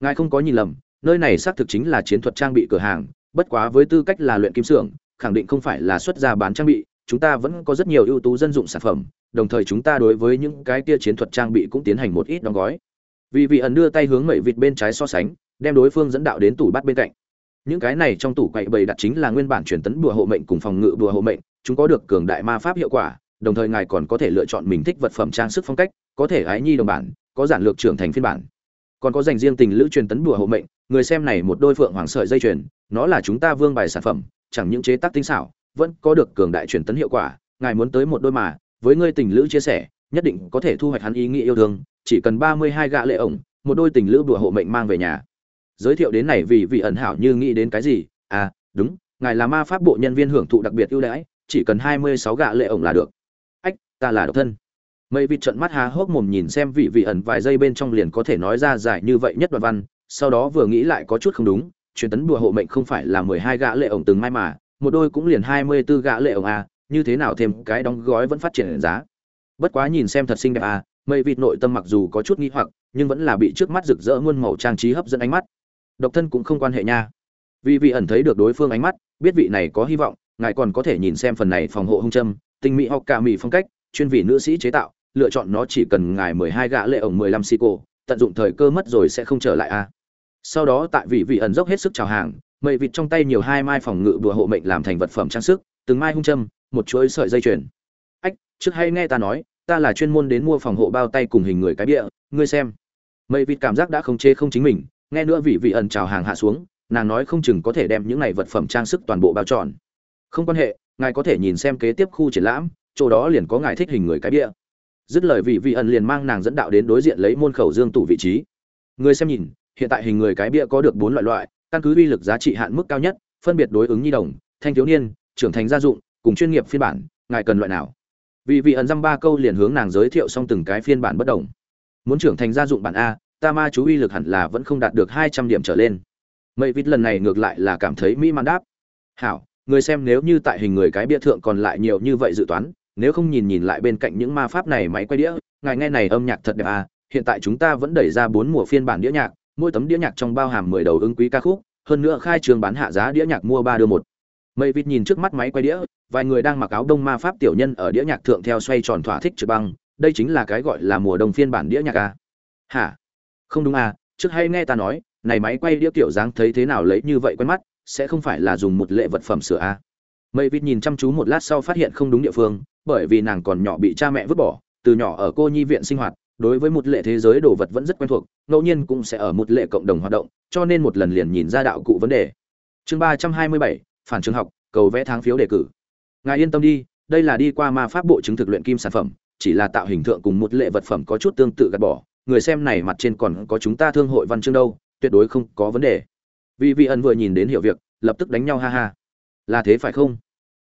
ngài không có nhìn lầm, nơi này xác thực chính là chiến thuật trang bị cửa hàng, bất quá với tư cách là luyện kim xưởng, khẳng định không phải là xuất ra bán trang bị, chúng ta vẫn có rất nhiều ưu tú dân dụng sản phẩm, đồng thời chúng ta đối với những cái kia chiến thuật trang bị cũng tiến hành một ít đóng gói. Vì vị ẩn đưa tay hướng mậy vịt bên trái so sánh, đem đối phương dẫn đạo đến tủ bắt bên cạnh. Những cái này trong tủ quậy bày đặt chính là nguyên bản truyền tấn bùa hộ mệnh cùng phòng ngự bùa hộ mệnh, chúng có được cường đại ma pháp hiệu quả, đồng thời ngài còn có thể lựa chọn mình thích vật phẩm trang sức phong cách, có thể ái nhi đồng bản, có giản lược trưởng thành phiên bản còn có dành riêng tình lữ truyền tấn đùa hộ mệnh, người xem này một đôi phượng hoàng sợi dây chuyền, nó là chúng ta vương bài sản phẩm, chẳng những chế tác tinh xảo, vẫn có được cường đại truyền tấn hiệu quả, ngài muốn tới một đôi mà, với ngươi tình lữ chia sẻ, nhất định có thể thu hoạch hắn ý nghĩa yêu thương, chỉ cần ba mươi hai gạ lệ ổng, một đôi tình lữ đùa hộ mệnh mang về nhà. Giới thiệu đến này vì vị ẩn hảo như nghĩ đến cái gì? À đúng, ngài là ma pháp bộ nhân viên hưởng thụ đặc biệt ưu đãi, chỉ cần hai mươi sáu gạ lệ ổng là được. Ách, ta là độc thân mây vịt trận mắt há hốc mồm nhìn xem vị vị ẩn vài giây bên trong liền có thể nói ra giải như vậy nhất đoạn văn, sau đó vừa nghĩ lại có chút không đúng, truyền tấn đùa hộ mệnh không phải là mười hai gã lệ ổng từng mai mà, một đôi cũng liền hai mươi 24 gã lệ ổng à như thế nào thêm cái đóng gói vẫn phát triển giá. Bất quá nhìn xem thật xinh đẹp à mây vịt nội tâm mặc dù có chút nghi hoặc, nhưng vẫn là bị trước mắt rực rỡ muôn màu trang trí hấp dẫn ánh mắt. Độc thân cũng không quan hệ nha. Vì vị ẩn thấy được đối phương ánh mắt, biết vị này có hy vọng, ngài còn có thể nhìn xem phần này phòng hộ hung châm, tinh mỹ hoặc cả mỹ phong cách, chuyên vị nữ sĩ chế tạo lựa chọn nó chỉ cần ngài mười hai gã lệ ổng mười lăm xì cổ tận dụng thời cơ mất rồi sẽ không trở lại a. Sau đó tại vị vị ẩn dốc hết sức chào hàng, mây vịt trong tay nhiều hai mai phòng ngự bùa hộ mệnh làm thành vật phẩm trang sức, từng mai hung châm, một chuỗi sợi dây chuyền. Ách, trước hay nghe ta nói, ta là chuyên môn đến mua phòng hộ bao tay cùng hình người cái bịa, ngươi xem. Mây vịt cảm giác đã không chê không chính mình, nghe nữa vị vị ẩn chào hàng hạ xuống, nàng nói không chừng có thể đem những này vật phẩm trang sức toàn bộ bao tròn không quan hệ, ngài có thể nhìn xem kế tiếp khu triển lãm, chỗ đó liền có ngài thích hình người cái bịa dứt lời vị vị ẩn liền mang nàng dẫn đạo đến đối diện lấy môn khẩu dương tủ vị trí. Người xem nhìn, hiện tại hình người cái bịa có được bốn loại loại, căn cứ uy lực giá trị hạn mức cao nhất, phân biệt đối ứng nhi đồng, thanh thiếu niên, trưởng thành gia dụng, cùng chuyên nghiệp phiên bản, ngài cần loại nào? Vị vị ẩn dăm ba câu liền hướng nàng giới thiệu xong từng cái phiên bản bất đồng. Muốn trưởng thành gia dụng bản a, ta ma chú uy lực hẳn là vẫn không đạt được hai trăm điểm trở lên. Mây vít lần này ngược lại là cảm thấy mỹ man đáp. Hảo, người xem nếu như tại hình người cái bia thượng còn lại nhiều như vậy dự toán nếu không nhìn nhìn lại bên cạnh những ma pháp này máy quay đĩa, ngài nghe này âm nhạc thật đẹp à hiện tại chúng ta vẫn đẩy ra bốn mùa phiên bản đĩa nhạc, mỗi tấm đĩa nhạc trong bao hàm mười đầu ứng quý ca khúc, hơn nữa khai trường bán hạ giá đĩa nhạc mua ba đưa một. Mây vịt nhìn trước mắt máy quay đĩa, vài người đang mặc áo đông ma pháp tiểu nhân ở đĩa nhạc thượng theo xoay tròn thỏa thích trực băng, đây chính là cái gọi là mùa đông phiên bản đĩa nhạc à. Hả? Không đúng à trước hay nghe ta nói, này máy quay đĩa tiểu dáng thấy thế nào lấy như vậy quen mắt, sẽ không phải là dùng một lệ vật phẩm sửa à mây vịt nhìn chăm chú một lát sau phát hiện không đúng địa phương, bởi vì nàng còn nhỏ bị cha mẹ vứt bỏ, từ nhỏ ở cô nhi viện sinh hoạt, đối với một lệ thế giới đồ vật vẫn rất quen thuộc, ngẫu nhiên cũng sẽ ở một lệ cộng đồng hoạt động, cho nên một lần liền nhìn ra đạo cụ vấn đề. Chương ba trăm hai mươi bảy, phản trường học, cầu vẽ tháng phiếu đề cử. Ngài yên tâm đi, đây là đi qua ma pháp bộ chứng thực luyện kim sản phẩm, chỉ là tạo hình thượng cùng một lệ vật phẩm có chút tương tự gạt bỏ, người xem này mặt trên còn có chúng ta thương hội văn chương đâu, tuyệt đối không có vấn đề. Vì vị ẩn vừa nhìn đến hiểu việc, lập tức đánh nhau ha ha là thế phải không?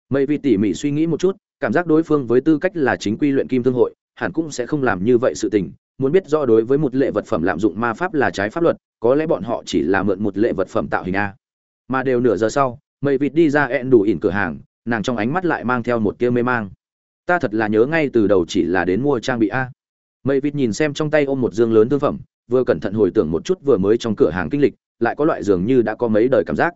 Mây vi tỉ mỉ suy nghĩ một chút, cảm giác đối phương với tư cách là chính quy luyện kim thương hội, hẳn cũng sẽ không làm như vậy sự tình, muốn biết rõ đối với một lệ vật phẩm lạm dụng ma pháp là trái pháp luật, có lẽ bọn họ chỉ là mượn một lệ vật phẩm tạo hình a. Mà đều nửa giờ sau, mây vịt đi ra ẹn đủ ỉn cửa hàng, nàng trong ánh mắt lại mang theo một tia mê mang. Ta thật là nhớ ngay từ đầu chỉ là đến mua trang bị a. Mây vịt nhìn xem trong tay ôm một dương lớn thương phẩm, vừa cẩn thận hồi tưởng một chút vừa mới trong cửa hàng kinh lịch, lại có loại dường như đã có mấy đời cảm giác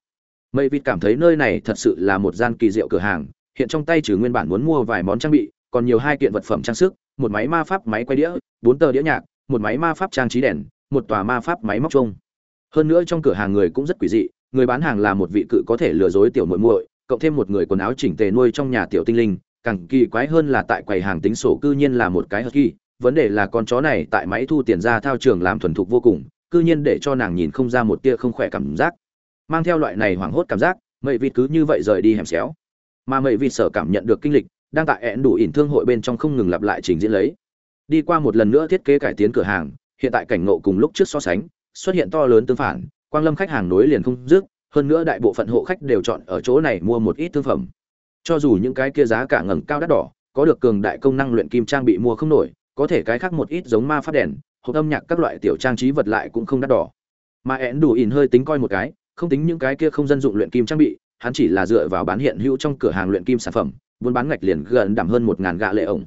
mây vịt cảm thấy nơi này thật sự là một gian kỳ diệu cửa hàng, hiện trong tay trừ nguyên bản muốn mua vài món trang bị, còn nhiều hai kiện vật phẩm trang sức, một máy ma pháp máy quay đĩa, bốn tờ đĩa nhạc, một máy ma pháp trang trí đèn, một tòa ma pháp máy móc chung. Hơn nữa trong cửa hàng người cũng rất quỷ dị, người bán hàng là một vị cự có thể lừa dối tiểu muội muội, cộng thêm một người quần áo chỉnh tề nuôi trong nhà tiểu tinh linh, càng kỳ quái hơn là tại quầy hàng tính sổ cư nhiên là một cái hất kỳ vấn đề là con chó này tại máy thu tiền ra thao trường làm thuần thục vô cùng, cư nhiên để cho nàng nhìn không ra một tia không khỏe cảm giác mang theo loại này hoảng hốt cảm giác, mậy vịt cứ như vậy rời đi hẻm xéo. Mà mậy vịt sở cảm nhận được kinh lịch, đang tại ẹn đủ ỉn thương hội bên trong không ngừng lặp lại trình diễn lấy. Đi qua một lần nữa thiết kế cải tiến cửa hàng, hiện tại cảnh ngộ cùng lúc trước so sánh, xuất hiện to lớn tương phản, quang lâm khách hàng nối liền không dứt, hơn nữa đại bộ phận hộ khách đều chọn ở chỗ này mua một ít thương phẩm. Cho dù những cái kia giá cả ngẩng cao đắt đỏ, có được cường đại công năng luyện kim trang bị mua không nổi, có thể cái khác một ít giống ma phát đèn, hộp âm nhạc các loại tiểu trang trí vật lại cũng không đắt đỏ. Mà ẹn đủ ỉn hơi tính coi một cái không tính những cái kia không dân dụng luyện kim trang bị, hắn chỉ là dựa vào bán hiện hữu trong cửa hàng luyện kim sản phẩm buôn bán ngạch liền gần đảm hơn một ngàn gạ lệ ổng.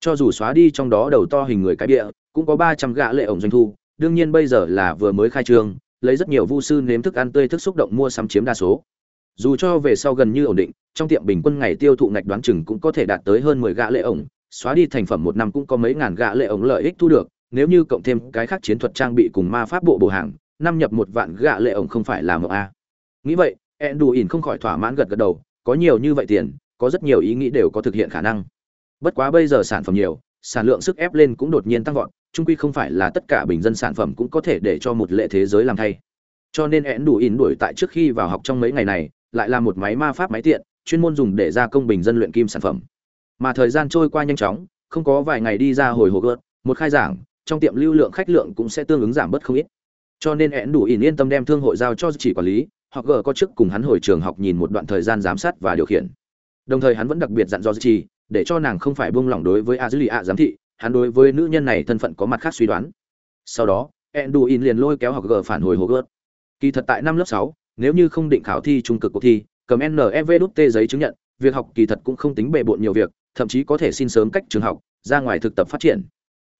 Cho dù xóa đi trong đó đầu to hình người cái địa cũng có ba trăm gạ lệ ổng doanh thu, đương nhiên bây giờ là vừa mới khai trương, lấy rất nhiều vu sư nếm thức ăn tươi thức xúc động mua sắm chiếm đa số. Dù cho về sau gần như ổn định, trong tiệm bình quân ngày tiêu thụ ngạch đoán chừng cũng có thể đạt tới hơn mười gạ lệ ổng, xóa đi thành phẩm một năm cũng có mấy ngàn gạ lệ ổng lợi ích thu được, nếu như cộng thêm cái khác chiến thuật trang bị cùng ma pháp bộ bổ hàng năm nhập một vạn gạ lệ ổng không phải là một a. Nghĩ vậy ẹn đù ỉn không khỏi thỏa mãn gật gật đầu, có nhiều như vậy tiền, có rất nhiều ý nghĩ đều có thực hiện khả năng. Bất quá bây giờ sản phẩm nhiều, sản lượng sức ép lên cũng đột nhiên tăng vọt trung quy không phải là tất cả bình dân sản phẩm cũng có thể để cho một lệ thế giới làm thay. Cho nên ẹn đủ ỉn đuổi tại trước khi vào học trong mấy ngày này, lại là một máy ma pháp máy tiện, chuyên môn dùng để gia công bình dân luyện kim sản phẩm. Mà thời gian trôi qua nhanh chóng, không có vài ngày đi ra hồi hộp gợt, một khai giảng, trong tiệm lưu lượng khách lượng cũng sẽ tương ứng giảm bớt không ít cho nên én đủ ỉn yên tâm đem thương hội giao cho chỉ quản lý, hoặc gờ có chức cùng hắn hồi trường học nhìn một đoạn thời gian giám sát và điều khiển. Đồng thời hắn vẫn đặc biệt dặn dò chỉ để cho nàng không phải buông lỏng đối với a dư lì a giám thị, hắn đối với nữ nhân này thân phận có mặt khác suy đoán. Sau đó én đủ ỉn liền lôi kéo học gờ phản hồi hồ gớt kỳ thật tại năm lớp sáu, nếu như không định khảo thi trung cực cuộc thi, cầm nev đút t giấy chứng nhận, việc học kỳ thật cũng không tính bề bộn nhiều việc, thậm chí có thể xin sớm cách trường học, ra ngoài thực tập phát triển.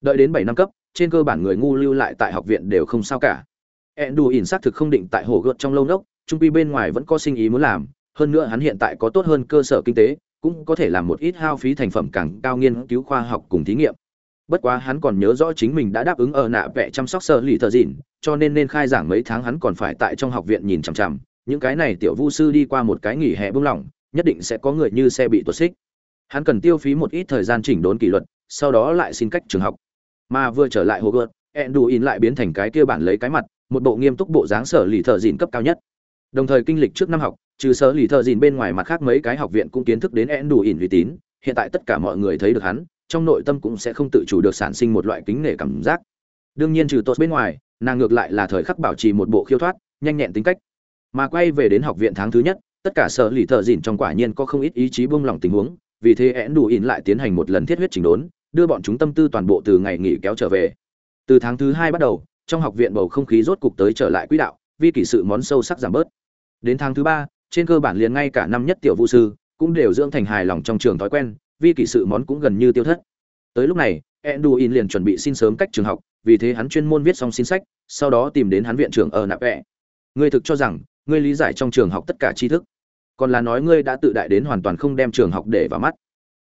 Đợi đến bảy năm cấp, trên cơ bản người ngu lưu lại tại học viện đều không sao cả ẹn đù ỉn xác thực không định tại hồ gợt trong lâu nốc, trung pi bên ngoài vẫn có sinh ý muốn làm, hơn nữa hắn hiện tại có tốt hơn cơ sở kinh tế, cũng có thể làm một ít hao phí thành phẩm càng cao nghiên cứu khoa học cùng thí nghiệm. Bất quá hắn còn nhớ rõ chính mình đã đáp ứng ở nạ vẽ chăm sóc sơ lì thợ dịn, cho nên nên khai giảng mấy tháng hắn còn phải tại trong học viện nhìn chằm chằm. Những cái này tiểu vu sư đi qua một cái nghỉ hè bung lỏng, nhất định sẽ có người như xe bị tuột xích. Hắn cần tiêu phí một ít thời gian chỉnh đốn kỷ luật, sau đó lại xin cách trường học. Mà vừa trở lại hồ gợt ẹn in lại biến thành cái kia bản lấy cái mặt một bộ nghiêm túc bộ dáng sở lì thợ dìn cấp cao nhất. Đồng thời kinh lịch trước năm học, trừ sở lì thợ dìn bên ngoài mặt khác mấy cái học viện cũng kiến thức đến én đủ ỉn uy tín, hiện tại tất cả mọi người thấy được hắn, trong nội tâm cũng sẽ không tự chủ được sản sinh một loại kính nể cảm giác. Đương nhiên trừ tốt bên ngoài, nàng ngược lại là thời khắc bảo trì một bộ khiêu thoát, nhanh nhẹn tính cách. Mà quay về đến học viện tháng thứ nhất, tất cả sở lì thợ dìn trong quả nhiên có không ít ý chí buông lỏng tình huống, vì thế én đủ ỉn lại tiến hành một lần thiết huyết chỉnh đốn, đưa bọn chúng tâm tư toàn bộ từ ngày nghỉ kéo trở về. Từ tháng thứ hai bắt đầu trong học viện bầu không khí rốt cục tới trở lại quỹ đạo vi kỷ sự món sâu sắc giảm bớt. Đến tháng thứ ba, trên cơ bản liền ngay cả năm nhất tiểu vũ sư cũng đều dưỡng thành hài lòng trong trường thói quen vi kỷ sự món cũng gần như tiêu thất. Tới lúc này, enduin liền chuẩn bị xin sớm cách trường học, vì thế hắn chuyên môn viết xong xin sách, sau đó tìm đến hắn viện trưởng ở nạp vẽ ngươi thực cho rằng, ngươi lý giải trong trường học tất cả tri thức. Còn là nói ngươi đã tự đại đến hoàn toàn không đem trường học để vào mắt.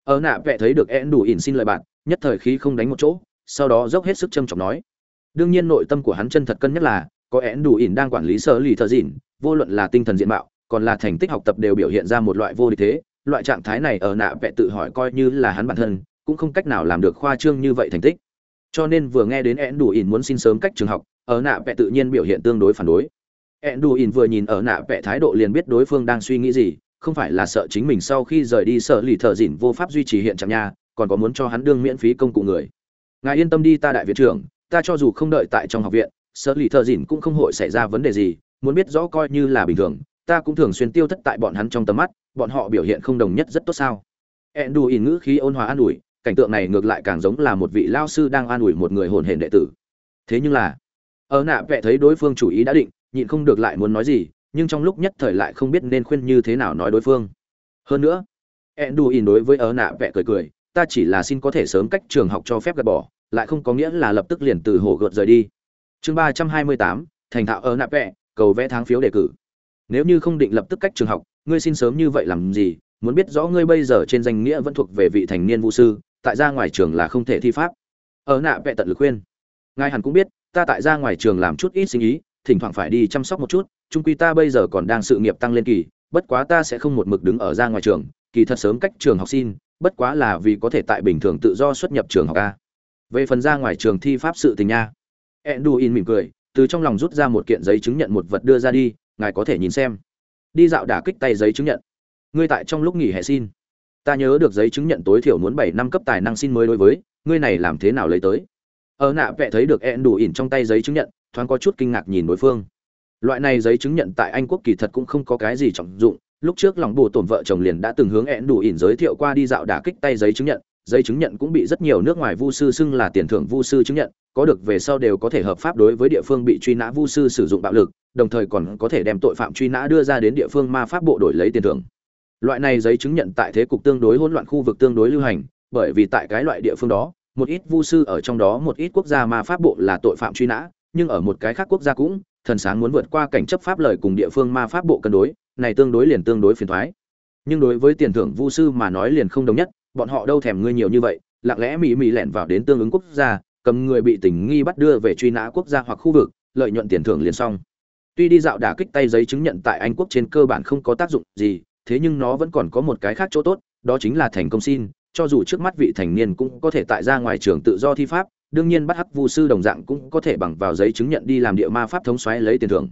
Ở nạ vẽ thấy được én đủ ỉn xin lời bạn, nhất thời khí không đánh một chỗ, sau đó dốc hết sức châm trọng nói đương nhiên nội tâm của hắn chân thật cân nhắc là có én đủ ỉn đang quản lý sở lì thợ dỉn, vô luận là tinh thần diện mạo còn là thành tích học tập đều biểu hiện ra một loại vô địch thế. Loại trạng thái này ở nạ vẽ tự hỏi coi như là hắn bản thân cũng không cách nào làm được khoa trương như vậy thành tích. Cho nên vừa nghe đến én đủ ỉn muốn xin sớm cách trường học ở nạ vẽ tự nhiên biểu hiện tương đối phản đối. Én đủ ỉn vừa nhìn ở nạ vẽ thái độ liền biết đối phương đang suy nghĩ gì không phải là sợ chính mình sau khi rời đi sở lì thợ dỉn vô pháp duy trì hiện trạng nha còn có muốn cho hắn đương miễn phí công cụ người. Ngài yên tâm đi ta đại viện trưởng ta cho dù không đợi tại trong học viện, sợ lì thợ dìn cũng không hội xảy ra vấn đề gì, muốn biết rõ coi như là bình thường, ta cũng thường xuyên tiêu thất tại bọn hắn trong tầm mắt, bọn họ biểu hiện không đồng nhất rất tốt sao? Ẹn đù ỉn ngữ khí ôn hòa an ủi, cảnh tượng này ngược lại càng giống là một vị lao sư đang an ủi một người hồn hển đệ tử. Thế nhưng là, ở nạ vẽ thấy đối phương chủ ý đã định, nhịn không được lại muốn nói gì, nhưng trong lúc nhất thời lại không biết nên khuyên như thế nào nói đối phương. Hơn nữa, enduin đối với ở nạ vẽ cười cười, ta chỉ là xin có thể sớm cách trường học cho phép gạt bỏ lại không có nghĩa là lập tức liền từ hồ gợt rời đi. Chương ba trăm hai mươi tám, thành thạo ở nạp vẽ cầu vẽ tháng phiếu đề cử. Nếu như không định lập tức cách trường học, ngươi xin sớm như vậy làm gì? Muốn biết rõ ngươi bây giờ trên danh nghĩa vẫn thuộc về vị thành niên vũ sư, tại ra ngoài trường là không thể thi pháp. Ở nạ vẽ tận lực khuyên. Ngài hẳn cũng biết, ta tại ra ngoài trường làm chút ít sinh ý thỉnh thoảng phải đi chăm sóc một chút trung quy ta bây giờ còn đang sự nghiệp tăng lên kỳ, bất quá ta sẽ không một mực đứng ở ra ngoài trường, kỳ thật sớm cách trường học xin, bất quá là vì có thể tại bình thường tự do xuất nhập trường học a về phần ra ngoài trường thi pháp sự tình nha. Enduin mỉm cười, từ trong lòng rút ra một kiện giấy chứng nhận một vật đưa ra đi, ngài có thể nhìn xem. Đi dạo đả kích tay giấy chứng nhận. Ngươi tại trong lúc nghỉ hè xin. Ta nhớ được giấy chứng nhận tối thiểu muốn bảy năm cấp tài năng xin mới đối với, ngươi này làm thế nào lấy tới? Ở nạ vẽ thấy được ẹn đủ ỉn trong tay giấy chứng nhận, thoáng có chút kinh ngạc nhìn đối phương. Loại này giấy chứng nhận tại anh quốc kỳ thật cũng không có cái gì trọng dụng, lúc trước lòng bồ tổn vợ chồng liền đã từng hướng ẹn đủ ỉn giới thiệu qua đi dạo đả kích tay giấy chứng nhận giấy chứng nhận cũng bị rất nhiều nước ngoài vu sư xưng là tiền thưởng vu sư chứng nhận, có được về sau đều có thể hợp pháp đối với địa phương bị truy nã vu sư sử dụng bạo lực, đồng thời còn có thể đem tội phạm truy nã đưa ra đến địa phương ma pháp bộ đổi lấy tiền thưởng. Loại này giấy chứng nhận tại thế cục tương đối hỗn loạn khu vực tương đối lưu hành, bởi vì tại cái loại địa phương đó, một ít vu sư ở trong đó một ít quốc gia ma pháp bộ là tội phạm truy nã, nhưng ở một cái khác quốc gia cũng, thần sáng muốn vượt qua cảnh chấp pháp lời cùng địa phương ma pháp bộ cân đối, này tương đối liền tương đối phiền thoái. Nhưng đối với tiền thưởng vu sư mà nói liền không đồng nhất bọn họ đâu thèm ngươi nhiều như vậy, lặng lẽ mỹ mỹ lẻn vào đến tương ứng quốc gia, cầm người bị tình nghi bắt đưa về truy nã quốc gia hoặc khu vực, lợi nhuận tiền thưởng liền xong. Tuy đi dạo đả kích tay giấy chứng nhận tại anh quốc trên cơ bản không có tác dụng gì, thế nhưng nó vẫn còn có một cái khác chỗ tốt, đó chính là thành công xin, cho dù trước mắt vị thành niên cũng có thể tại ra ngoài trường tự do thi pháp, đương nhiên bắt hắc vu sư đồng dạng cũng có thể bằng vào giấy chứng nhận đi làm địa ma pháp thống xoáy lấy tiền thưởng.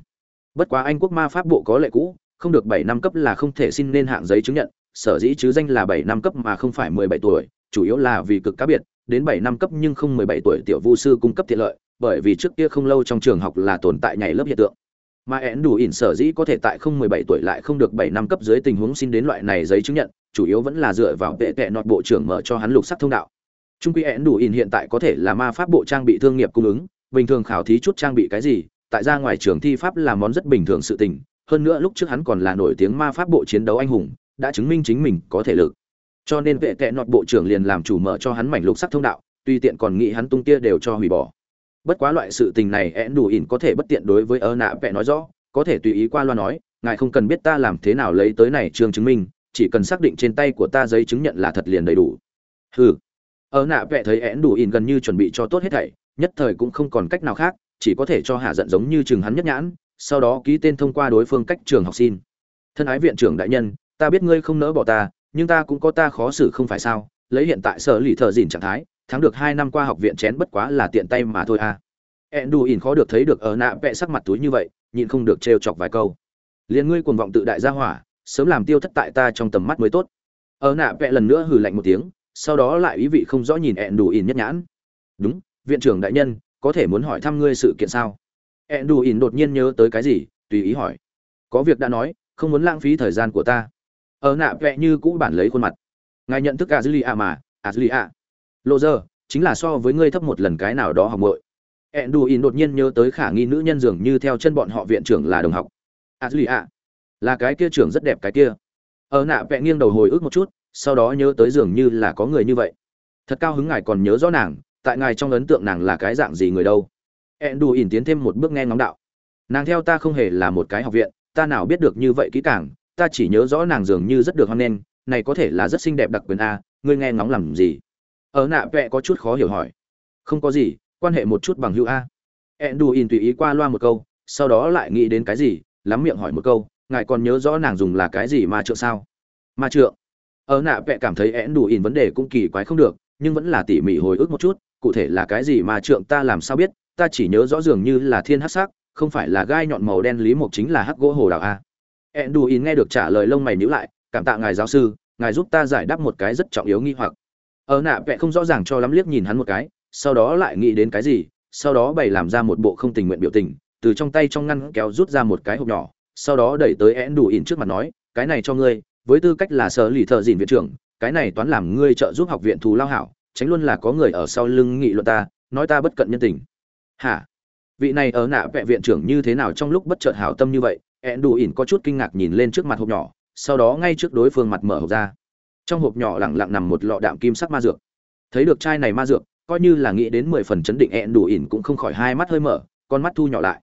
Bất quá anh quốc ma pháp bộ có lệ cũ, không được bảy năm cấp là không thể xin nên hạng giấy chứng nhận sở dĩ chứ danh là bảy năm cấp mà không phải mười bảy tuổi, chủ yếu là vì cực cá biệt, đến bảy năm cấp nhưng không mười bảy tuổi tiểu vu sư cung cấp tiện lợi, bởi vì trước kia không lâu trong trường học là tồn tại nhảy lớp hiện tượng. Mà én đủ ỉn sở dĩ có thể tại không mười bảy tuổi lại không được bảy năm cấp dưới tình huống xin đến loại này giấy chứng nhận, chủ yếu vẫn là dựa vào vệ tệ nọt bộ trưởng mở cho hắn lục sắc thông đạo. Trung quy én đủ ỉn hiện tại có thể là ma pháp bộ trang bị thương nghiệp cung ứng, bình thường khảo thí chút trang bị cái gì, tại ra ngoài trường thi pháp là món rất bình thường sự tình, hơn nữa lúc trước hắn còn là nổi tiếng ma pháp bộ chiến đấu anh hùng đã chứng minh chính mình có thể lực. Cho nên vệ tệ nọt bộ trưởng liền làm chủ mở cho hắn mảnh lục sắc thông đạo, tuy tiện còn nghĩ hắn tung kia đều cho hủy bỏ. Bất quá loại sự tình này én đủ ỉn có thể bất tiện đối với ơ nạ vẽ nói rõ, có thể tùy ý qua loa nói, ngài không cần biết ta làm thế nào lấy tới này trường chứng minh, chỉ cần xác định trên tay của ta giấy chứng nhận là thật liền đầy đủ. Hừ. Ơ nạ vẽ thấy én đủ ỉn gần như chuẩn bị cho tốt hết thảy, nhất thời cũng không còn cách nào khác, chỉ có thể cho hạ giận giống như chừng hắn nhất nhãn, sau đó ký tên thông qua đối phương cách trường học xin. Thân ái viện trưởng đại nhân ta biết ngươi không nỡ bỏ ta, nhưng ta cũng có ta khó xử không phải sao, lấy hiện tại sở lì thợ dìn trạng thái, thắng được hai năm qua học viện chén bất quá là tiện tay mà thôi à. Ẹn đù ỉn khó được thấy được ở nạ vẽ sắc mặt túi như vậy, nhịn không được trêu chọc vài câu. Liền ngươi cuồng vọng tự đại gia hỏa, sớm làm tiêu thất tại ta trong tầm mắt mới tốt. Ở nạ vẽ lần nữa hừ lạnh một tiếng, sau đó lại ý vị không rõ nhìn ẹn đù ỉn nhất nhãn. Đúng, viện trưởng đại nhân, có thể muốn hỏi thăm ngươi sự kiện sao? Ẹn đù ỉn đột nhiên nhớ tới cái gì, tùy ý hỏi. Có việc đã nói, không muốn lãng phí thời gian của ta ở nạ vẽ như cũ bản lấy khuôn mặt. Ngài nhận thức a mà a lộ giờ, chính là so với ngươi thấp một lần cái nào đó học mội ẹn đù ỉn đột nhiên nhớ tới khả nghi nữ nhân dường như theo chân bọn họ viện trưởng là đồng học. A là cái kia trưởng rất đẹp cái kia. Ở nạ vẽ nghiêng đầu hồi ức một chút, sau đó nhớ tới dường như là có người như vậy. Thật cao hứng ngài còn nhớ rõ nàng, tại ngài trong ấn tượng nàng là cái dạng gì người đâu. Ẹn đù ỉn tiến thêm một bước nghe ngóng đạo. Nàng theo ta không hề là một cái học viện, ta nào biết được như vậy kỹ càng ta chỉ nhớ rõ nàng dường như rất được hoan nghênh, này có thể là rất xinh đẹp đặc quyền a, ngươi nghe ngóng làm gì? Ở nạ vẽ có chút khó hiểu hỏi. Không có gì, quan hệ một chút bằng hữu a. Ẹn đù in tùy ý qua loa một câu, sau đó lại nghĩ đến cái gì, lắm miệng hỏi một câu, ngài còn nhớ rõ nàng dùng là cái gì ma trượng sao? Ma trượng. Ở nạ vẽ cảm thấy én đù in vấn đề cũng kỳ quái không được, nhưng vẫn là tỉ mỉ hồi ức một chút, cụ thể là cái gì ma trượng ta làm sao biết, ta chỉ nhớ rõ dường như là thiên hắc sắc, không phải là gai nhọn màu đen lý mộc chính là hắc gỗ hồ đào a. Enduin nghe được trả lời lông mày nhíu lại, cảm tạ ngài giáo sư, ngài giúp ta giải đáp một cái rất trọng yếu nghi hoặc. Ở nạ vẽ không rõ ràng cho lắm liếc nhìn hắn một cái, sau đó lại nghĩ đến cái gì, sau đó bày làm ra một bộ không tình nguyện biểu tình, từ trong tay trong ngăn kéo rút ra một cái hộp nhỏ, sau đó đẩy tới Enduin đủ trước mặt nói, cái này cho ngươi, với tư cách là sở lì thợ dìn viện trưởng, cái này toán làm ngươi trợ giúp học viện thù lao hảo, tránh luôn là có người ở sau lưng nghị luận ta, nói ta bất cận nhân tình. Hả? Vị này ở nạ vẽ viện trưởng như thế nào trong lúc bất chợt hảo tâm như vậy ẹn đủ ỉn có chút kinh ngạc nhìn lên trước mặt hộp nhỏ, sau đó ngay trước đối phương mặt mở hộp ra. Trong hộp nhỏ lẳng lặng nằm một lọ đạm kim sắc ma dược. Thấy được chai này ma dược, coi như là nghĩ đến mười phần chấn định ẹn đủ ỉn cũng không khỏi hai mắt hơi mở, con mắt thu nhỏ lại.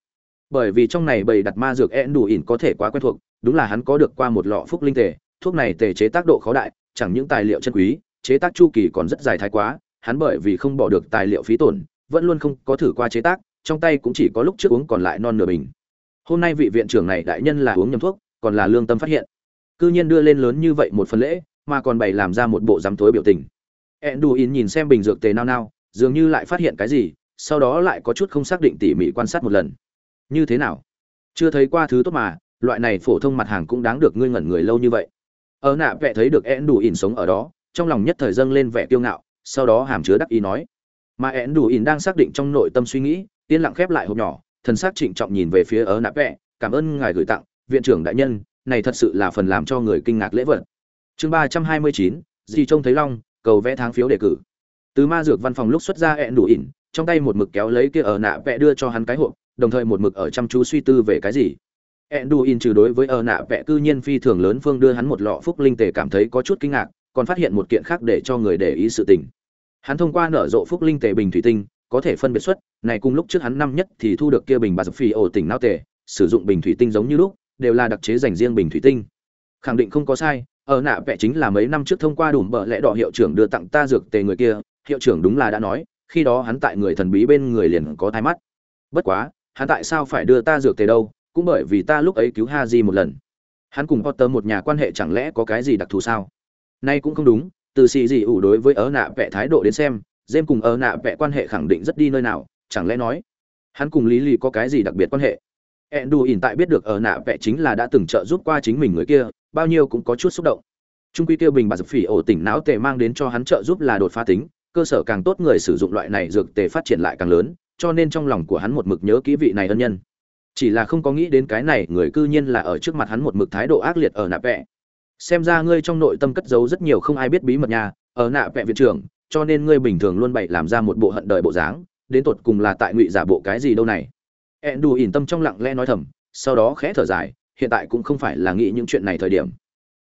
Bởi vì trong này bầy đặt ma dược ẹn đủ ỉn có thể quá quen thuộc, đúng là hắn có được qua một lọ phúc linh tề, thuốc này tề chế tác độ khó đại, chẳng những tài liệu chân quý, chế tác chu kỳ còn rất dài thái quá, hắn bởi vì không bỏ được tài liệu phí tổn, vẫn luôn không có thử qua chế tác, trong tay cũng chỉ có lúc trước uống còn lại non nửa bình hôm nay vị viện trưởng này đại nhân là uống nhầm thuốc còn là lương tâm phát hiện cư nhiên đưa lên lớn như vậy một phần lễ mà còn bày làm ra một bộ dám thối biểu tình Enduin nhìn xem bình dược tề nao nao, dường như lại phát hiện cái gì, sau đó lại có chút không xác định tỉ mỉ quan sát một lần. Như thế nào? Chưa thấy qua thứ tốt mà, loại này phổ thông mặt hàng cũng đáng được ngươi ngẩn người lâu như vậy. Ở nạ vẽ thấy được Enduin sống ở đó, trong lòng nhất thời dâng lên vẻ kiêu ngạo, sau đó hàm chứa đắc ý nói. Mà Enduin đang xác định trong nội tâm suy nghĩ, yên lặng khép lại hộp nhỏ, thần sắc trịnh trọng nhìn về phía ở nạp vẽ, cảm ơn ngài gửi tặng, viện trưởng đại nhân, này thật sự là phần làm cho người kinh ngạc lễ vật. Chương ba trăm hai mươi chín, dì trông thấy long, cầu vẽ tháng phiếu đề cử. Từ ma dược văn phòng lúc xuất ra hẹn đủ ỉn trong tay một mực kéo lấy kia ở nạ vẽ đưa cho hắn cái hộp đồng thời một mực ở chăm chú suy tư về cái gì. Hẹn đủ ỉn trừ đối với ở nạ vẽ cư nhiên phi thường lớn phương đưa hắn một lọ phúc linh tề cảm thấy có chút kinh ngạc còn phát hiện một kiện khác để cho người để ý sự tình. Hắn thông qua nở rộ phúc linh tề bình thủy tinh có thể phân biệt xuất, này cùng lúc trước hắn năm nhất thì thu được kia bình bạc phi ổ tỉnh nao tề, sử dụng bình thủy tinh giống như lúc, đều là đặc chế dành riêng bình thủy tinh. Khẳng định không có sai, ở nạ vẽ chính là mấy năm trước thông qua đủ bợ lẽ đỏ hiệu trưởng đưa tặng ta dược tề người kia, hiệu trưởng đúng là đã nói, khi đó hắn tại người thần bí bên người liền có thai mắt. Bất quá, hắn tại sao phải đưa ta dược tề đâu, cũng bởi vì ta lúc ấy cứu ha di một lần. Hắn cùng potter một nhà quan hệ chẳng lẽ có cái gì đặc thù sao? Nay cũng không đúng, từ xì dị ủ đối với ớ nạ vẽ thái độ đến xem dêm cùng ở nạ vẽ quan hệ khẳng định rất đi nơi nào, chẳng lẽ nói, hắn cùng lý lì có cái gì đặc biệt quan hệ? Ẹn đù ỉn tại biết được ở nạ vẽ chính là đã từng trợ giúp qua chính mình người kia, bao nhiêu cũng có chút xúc động. Trung quy kêu bình bà dập phỉ ổ tỉnh não tề mang đến cho hắn trợ giúp là đột phá tính, cơ sở càng tốt người sử dụng loại này dược tề phát triển lại càng lớn, cho nên trong lòng của hắn một mực nhớ kỹ vị này ân nhân. Chỉ là không có nghĩ đến cái này, người cư nhiên là ở trước mặt hắn một mực thái độ ác liệt ở nạ vẽ. Xem ra ngươi trong nội tâm cất giấu rất nhiều không ai biết bí mật nhà, ở nạ vẽ viện trưởng cho nên ngươi bình thường luôn bậy làm ra một bộ hận đời bộ dáng, đến tột cùng là tại ngụy giả bộ cái gì đâu này? Ẹn đù ỉn tâm trong lặng lẽ nói thầm, sau đó khẽ thở dài, hiện tại cũng không phải là nghĩ những chuyện này thời điểm.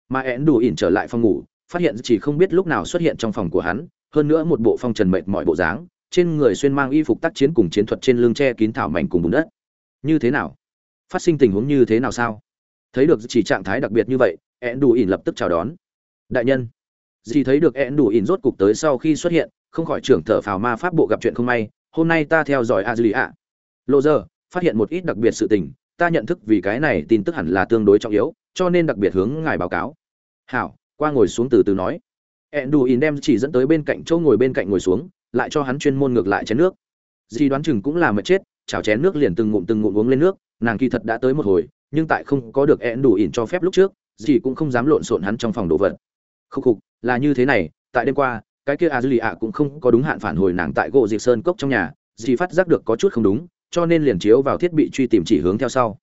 Mà ẹn đù ỉn trở lại phòng ngủ, phát hiện chỉ không biết lúc nào xuất hiện trong phòng của hắn, hơn nữa một bộ phong trần mệt mọi bộ dáng, trên người xuyên mang y phục tác chiến cùng chiến thuật trên lưng tre kín thảo mảnh cùng bùn đất. Như thế nào? Phát sinh tình huống như thế nào sao? Thấy được chỉ trạng thái đặc biệt như vậy ẹn đủ ỉn lập tức chào đón. Đại nhân dì thấy được ẹn đủ ỉn rốt cục tới sau khi xuất hiện, không khỏi trưởng thở phào ma pháp bộ gặp chuyện không may, hôm nay ta theo dõi a dì ạ. Lộ giờ, phát hiện một ít đặc biệt sự tình, ta nhận thức vì cái này tin tức hẳn là tương đối trọng yếu, cho nên đặc biệt hướng ngài báo cáo. Hảo, qua ngồi xuống từ từ nói. Ẹn đủ ỉn đem chỉ dẫn tới bên cạnh chỗ ngồi bên cạnh ngồi xuống, lại cho hắn chuyên môn ngược lại chén nước. Dì đoán chừng cũng là mệt chết, chảo chén nước liền từng ngụm từng ngụm uống lên nước, nàng kỳ thật đã tới một hồi, nhưng tại không có được ẹn đủ ỉn cho phép lúc trước, dì cũng không dám lộn xộn hắn trong phòng đồ vật khúc khục, là như thế này, tại đêm qua, cái kia a dư lì ạ cũng không có đúng hạn phản hồi nàng tại gỗ diệp sơn cốc trong nhà, dì phát giác được có chút không đúng, cho nên liền chiếu vào thiết bị truy tìm chỉ hướng theo sau.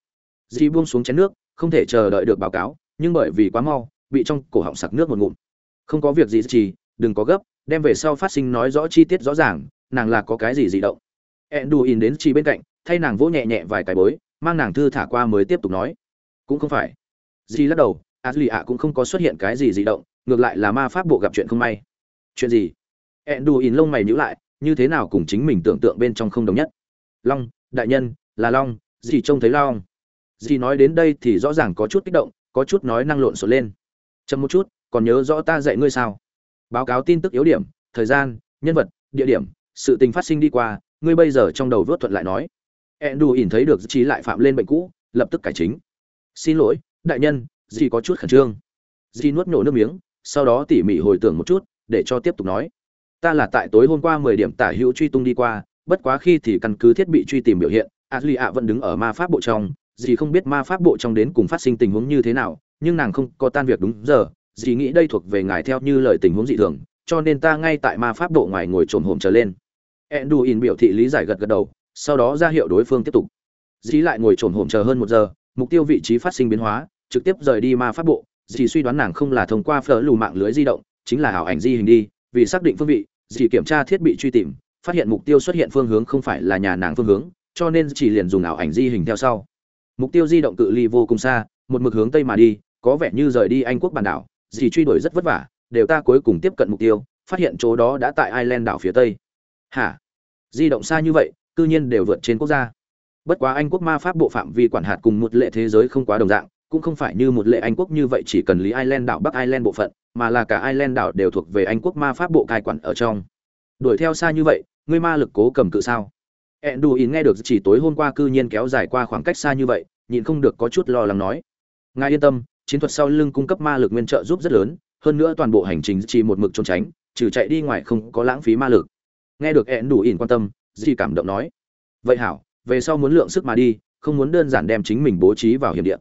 Dì buông xuống chén nước, không thể chờ đợi được báo cáo, nhưng bởi vì quá mau, bị trong cổ họng sặc nước một ngụm. Không có việc gì chỉ đừng có gấp, đem về sau phát sinh nói rõ chi tiết rõ ràng, nàng là có cái gì dị động. Ẹn đù in đến chi bên cạnh, thay nàng vỗ nhẹ nhẹ vài cái bối, mang nàng thư thả qua mới tiếp tục nói. Cũng không phải. Dì lắc đầu a lì ạ cũng không có xuất hiện cái gì dị động ngược lại là ma pháp bộ gặp chuyện không may. Chuyện gì? Ẹn đù in lông mày nhữ lại, như thế nào cùng chính mình tưởng tượng bên trong không đồng nhất? Long, đại nhân, là long, dì trông thấy long. Dì nói đến đây thì rõ ràng có chút kích động, có chút nói năng lộn xộn lên. Chậm một chút, còn nhớ rõ ta dạy ngươi sao? Báo cáo tin tức yếu điểm, thời gian, nhân vật, địa điểm, sự tình phát sinh đi qua, ngươi bây giờ trong đầu vớt thuận lại nói. Ẹn đù ỉn thấy được trí lại phạm lên bệnh cũ, lập tức cải chính. Xin lỗi, đại nhân, dì có chút khẩn trương. Dì nuốt nổ nước miếng sau đó tỉ mỉ hồi tưởng một chút, để cho tiếp tục nói. Ta là tại tối hôm qua mười điểm tả hữu truy tung đi qua, bất quá khi thì căn cứ thiết bị truy tìm biểu hiện a ạ vẫn đứng ở ma pháp bộ trong, dì không biết ma pháp bộ trong đến cùng phát sinh tình huống như thế nào, nhưng nàng không có tan việc đúng giờ, dì nghĩ đây thuộc về ngài theo như lời tình huống dị thường, cho nên ta ngay tại ma pháp bộ ngoài ngồi trồm hổm trở lên. Enduin biểu thị lý giải gật gật đầu, sau đó ra hiệu đối phương tiếp tục. Dì lại ngồi trồm hổm chờ hơn một giờ, mục tiêu vị trí phát sinh biến hóa, trực tiếp rời đi ma pháp bộ dì suy đoán nàng không là thông qua phở lù mạng lưới di động, chính là ảo ảnh di hình đi, vì xác định phương vị, dì kiểm tra thiết bị truy tìm, phát hiện mục tiêu xuất hiện phương hướng không phải là nhà nàng phương hướng, cho nên chỉ liền dùng ảo ảnh di hình theo sau. Mục tiêu di động cự ly vô cùng xa, một mực hướng tây mà đi, có vẻ như rời đi anh quốc bản đảo, dì truy đuổi rất vất vả, đều ta cuối cùng tiếp cận mục tiêu, phát hiện chỗ đó đã tại ireland đảo phía tây. Hả? Di động xa như vậy, cư nhiên đều vượt trên quốc gia. Bất quá anh quốc ma pháp bộ phạm vi quản hạt cùng một lệ thế giới không quá đồng dạng cũng không phải như một lệ anh quốc như vậy chỉ cần lý ireland đảo bắc ireland bộ phận mà là cả ireland đảo đều thuộc về anh quốc ma pháp bộ cai quản ở trong đuổi theo xa như vậy ngươi ma lực cố cầm cự sao Enduin nghe được chỉ tối hôm qua cư nhiên kéo dài qua khoảng cách xa như vậy, nhịn không được có chút lo lắng nói. Ngài yên tâm, chiến thuật sau lưng cung cấp ma lực nguyên trợ giúp rất lớn, hơn nữa toàn bộ hành trình chỉ một mực trốn tránh, trừ chạy đi ngoài không có lãng phí ma lực. Nghe được Enduin quan tâm, Di cảm động nói. Vậy hảo, về sau muốn lượng sức mà đi, không muốn đơn giản đem chính mình bố trí vào hiểm địa.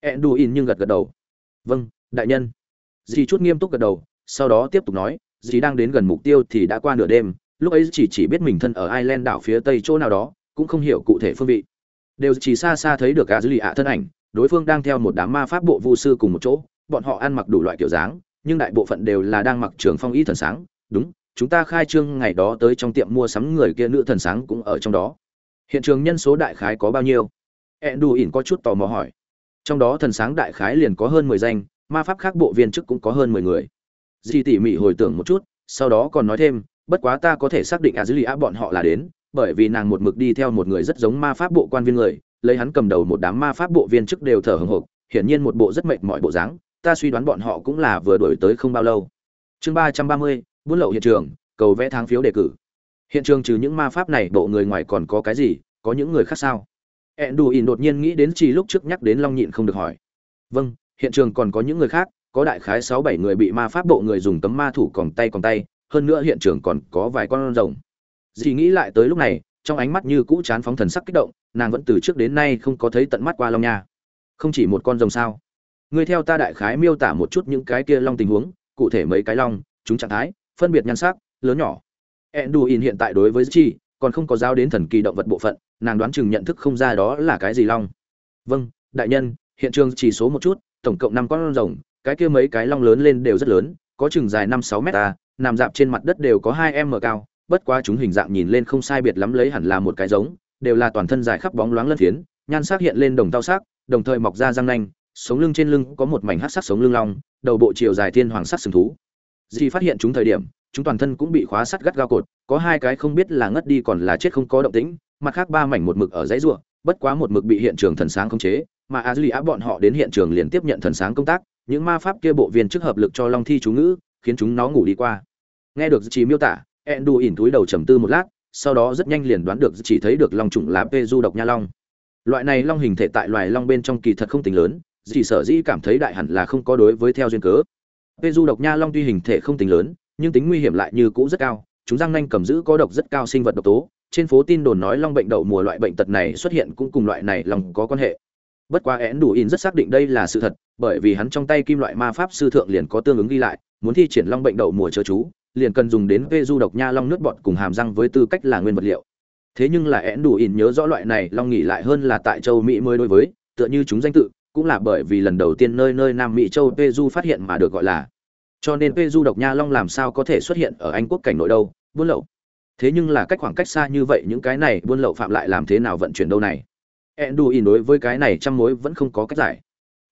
Enduin nhưng gật gật đầu. Vâng, đại nhân. dì chút nghiêm túc gật đầu, sau đó tiếp tục nói, dì đang đến gần mục tiêu thì đã qua nửa đêm, lúc ấy chỉ chỉ biết mình thân ở Ireland đảo phía tây chỗ nào đó, cũng không hiểu cụ thể phương vị. Đều chỉ xa xa thấy được cả lì ạ thân ảnh, đối phương đang theo một đám ma pháp bộ vu sư cùng một chỗ, bọn họ ăn mặc đủ loại kiểu dáng, nhưng đại bộ phận đều là đang mặc trường phong y thần sáng, đúng, chúng ta khai trương ngày đó tới trong tiệm mua sắm người kia nữ thần sáng cũng ở trong đó. Hiện trường nhân số đại khái có bao nhiêu? ỉn có chút tò mò hỏi. Trong đó thần sáng đại khái liền có hơn mười danh, ma pháp khác bộ viên chức cũng có hơn mười người. Di tỉ mỉ hồi tưởng một chút, sau đó còn nói thêm, bất quá ta có thể xác định a dữ lì a bọn họ là đến bởi vì nàng một mực đi theo một người rất giống ma pháp bộ quan viên người lấy hắn cầm đầu một đám ma pháp bộ viên chức đều thở hồng hộc hiển nhiên một bộ rất mệt mỏi bộ dáng ta suy đoán bọn họ cũng là vừa đổi tới không bao lâu. Chương ba trăm ba mươi buôn lậu hiện trường cầu vẽ tháng phiếu đề cử. Hiện trường trừ những ma pháp này bộ người ngoài còn có cái gì có những người khác sao? Ẹn đù ỉn đột nhiên nghĩ đến chỉ lúc trước nhắc đến long nhịn không được hỏi. Vâng hiện trường còn có những người khác, có đại khái sáu bảy người bị ma pháp bộ người dùng tấm ma thủ còng tay còng tay, hơn nữa hiện trường còn có vài con rồng. Dì nghĩ lại tới lúc này, trong ánh mắt như cũ chán phóng thần sắc kích động, nàng vẫn từ trước đến nay không có thấy tận mắt qua long nha. Không chỉ một con rồng sao? Người theo ta đại khái miêu tả một chút những cái kia long tình huống, cụ thể mấy cái long, chúng trạng thái, phân biệt nhan sắc, lớn nhỏ. Enduin hiện tại đối với chi còn không có giao đến thần kỳ động vật bộ phận, nàng đoán chừng nhận thức không ra đó là cái gì long. Vâng đại nhân, hiện trường chỉ số một chút, tổng cộng năm con rồng, cái kia mấy cái long lớn lên đều rất lớn, có chừng dài năm sáu mét ta nằm dạp trên mặt đất đều có hai m cao, bất quá chúng hình dạng nhìn lên không sai biệt lắm lấy hẳn là một cái giống, đều là toàn thân dài khắp bóng loáng lân phiến, nhan sắc hiện lên đồng tao sắc, đồng thời mọc ra răng nanh, sống lưng trên lưng có một mảnh hắc sắc sống lưng long, đầu bộ chiều dài thiên hoàng sắc sừng thú. Dì phát hiện chúng thời điểm chúng toàn thân cũng bị khóa sắt gắt gao cột, có hai cái không biết là ngất đi còn là chết không có động tĩnh, mặt khác ba mảnh một mực ở dãy ruộng, bất quá một mực bị hiện trường thần sáng khống chế, mà Azulia bọn họ đến hiện trường liền tiếp nhận thần sáng công tác, những ma pháp kia bộ viên chức hợp lực cho long thi chú ngữ, khiến chúng nó ngủ đi qua. Nghe được chỉ miêu tả Endu ỉn túi đầu trầm tư một lát, sau đó rất nhanh liền đoán được chỉ thấy được long trùng là Peju độc nha long. Loại này long hình thể tại loài long bên trong kỳ thật không tính lớn chỉ sở dĩ cảm thấy đại hẳn là không có đối với theo duyên cớ. Peju độc nha long tuy hình thể không tính lớn nhưng tính nguy hiểm lại như cũ rất cao. Chúng răng nanh cầm giữ có độc rất cao sinh vật độc tố. Trên phố tin đồn nói long bệnh đậu mùa loại bệnh tật này xuất hiện cũng cùng loại này long có quan hệ. Bất quá én đủ in rất xác định đây là sự thật, bởi vì hắn trong tay kim loại ma pháp sư thượng liền có tương ứng ghi lại, muốn thi triển long bệnh đậu mùa chớ chú, liền cần dùng đến vê du độc nha long nước bọt cùng hàm răng với tư cách là nguyên vật liệu. Thế nhưng là én đủ in nhớ rõ loại này long nghỉ lại hơn là tại châu mỹ mới đối với, tựa như chúng danh tự, cũng là bởi vì lần đầu tiên nơi nơi nam mỹ châu vê du phát hiện mà được gọi là cho nên peru độc nha long làm sao có thể xuất hiện ở anh quốc cảnh nội đâu buôn lậu thế nhưng là cách khoảng cách xa như vậy những cái này buôn lậu phạm lại làm thế nào vận chuyển đâu này Enduin đối với cái này trăm mối vẫn không có cách giải.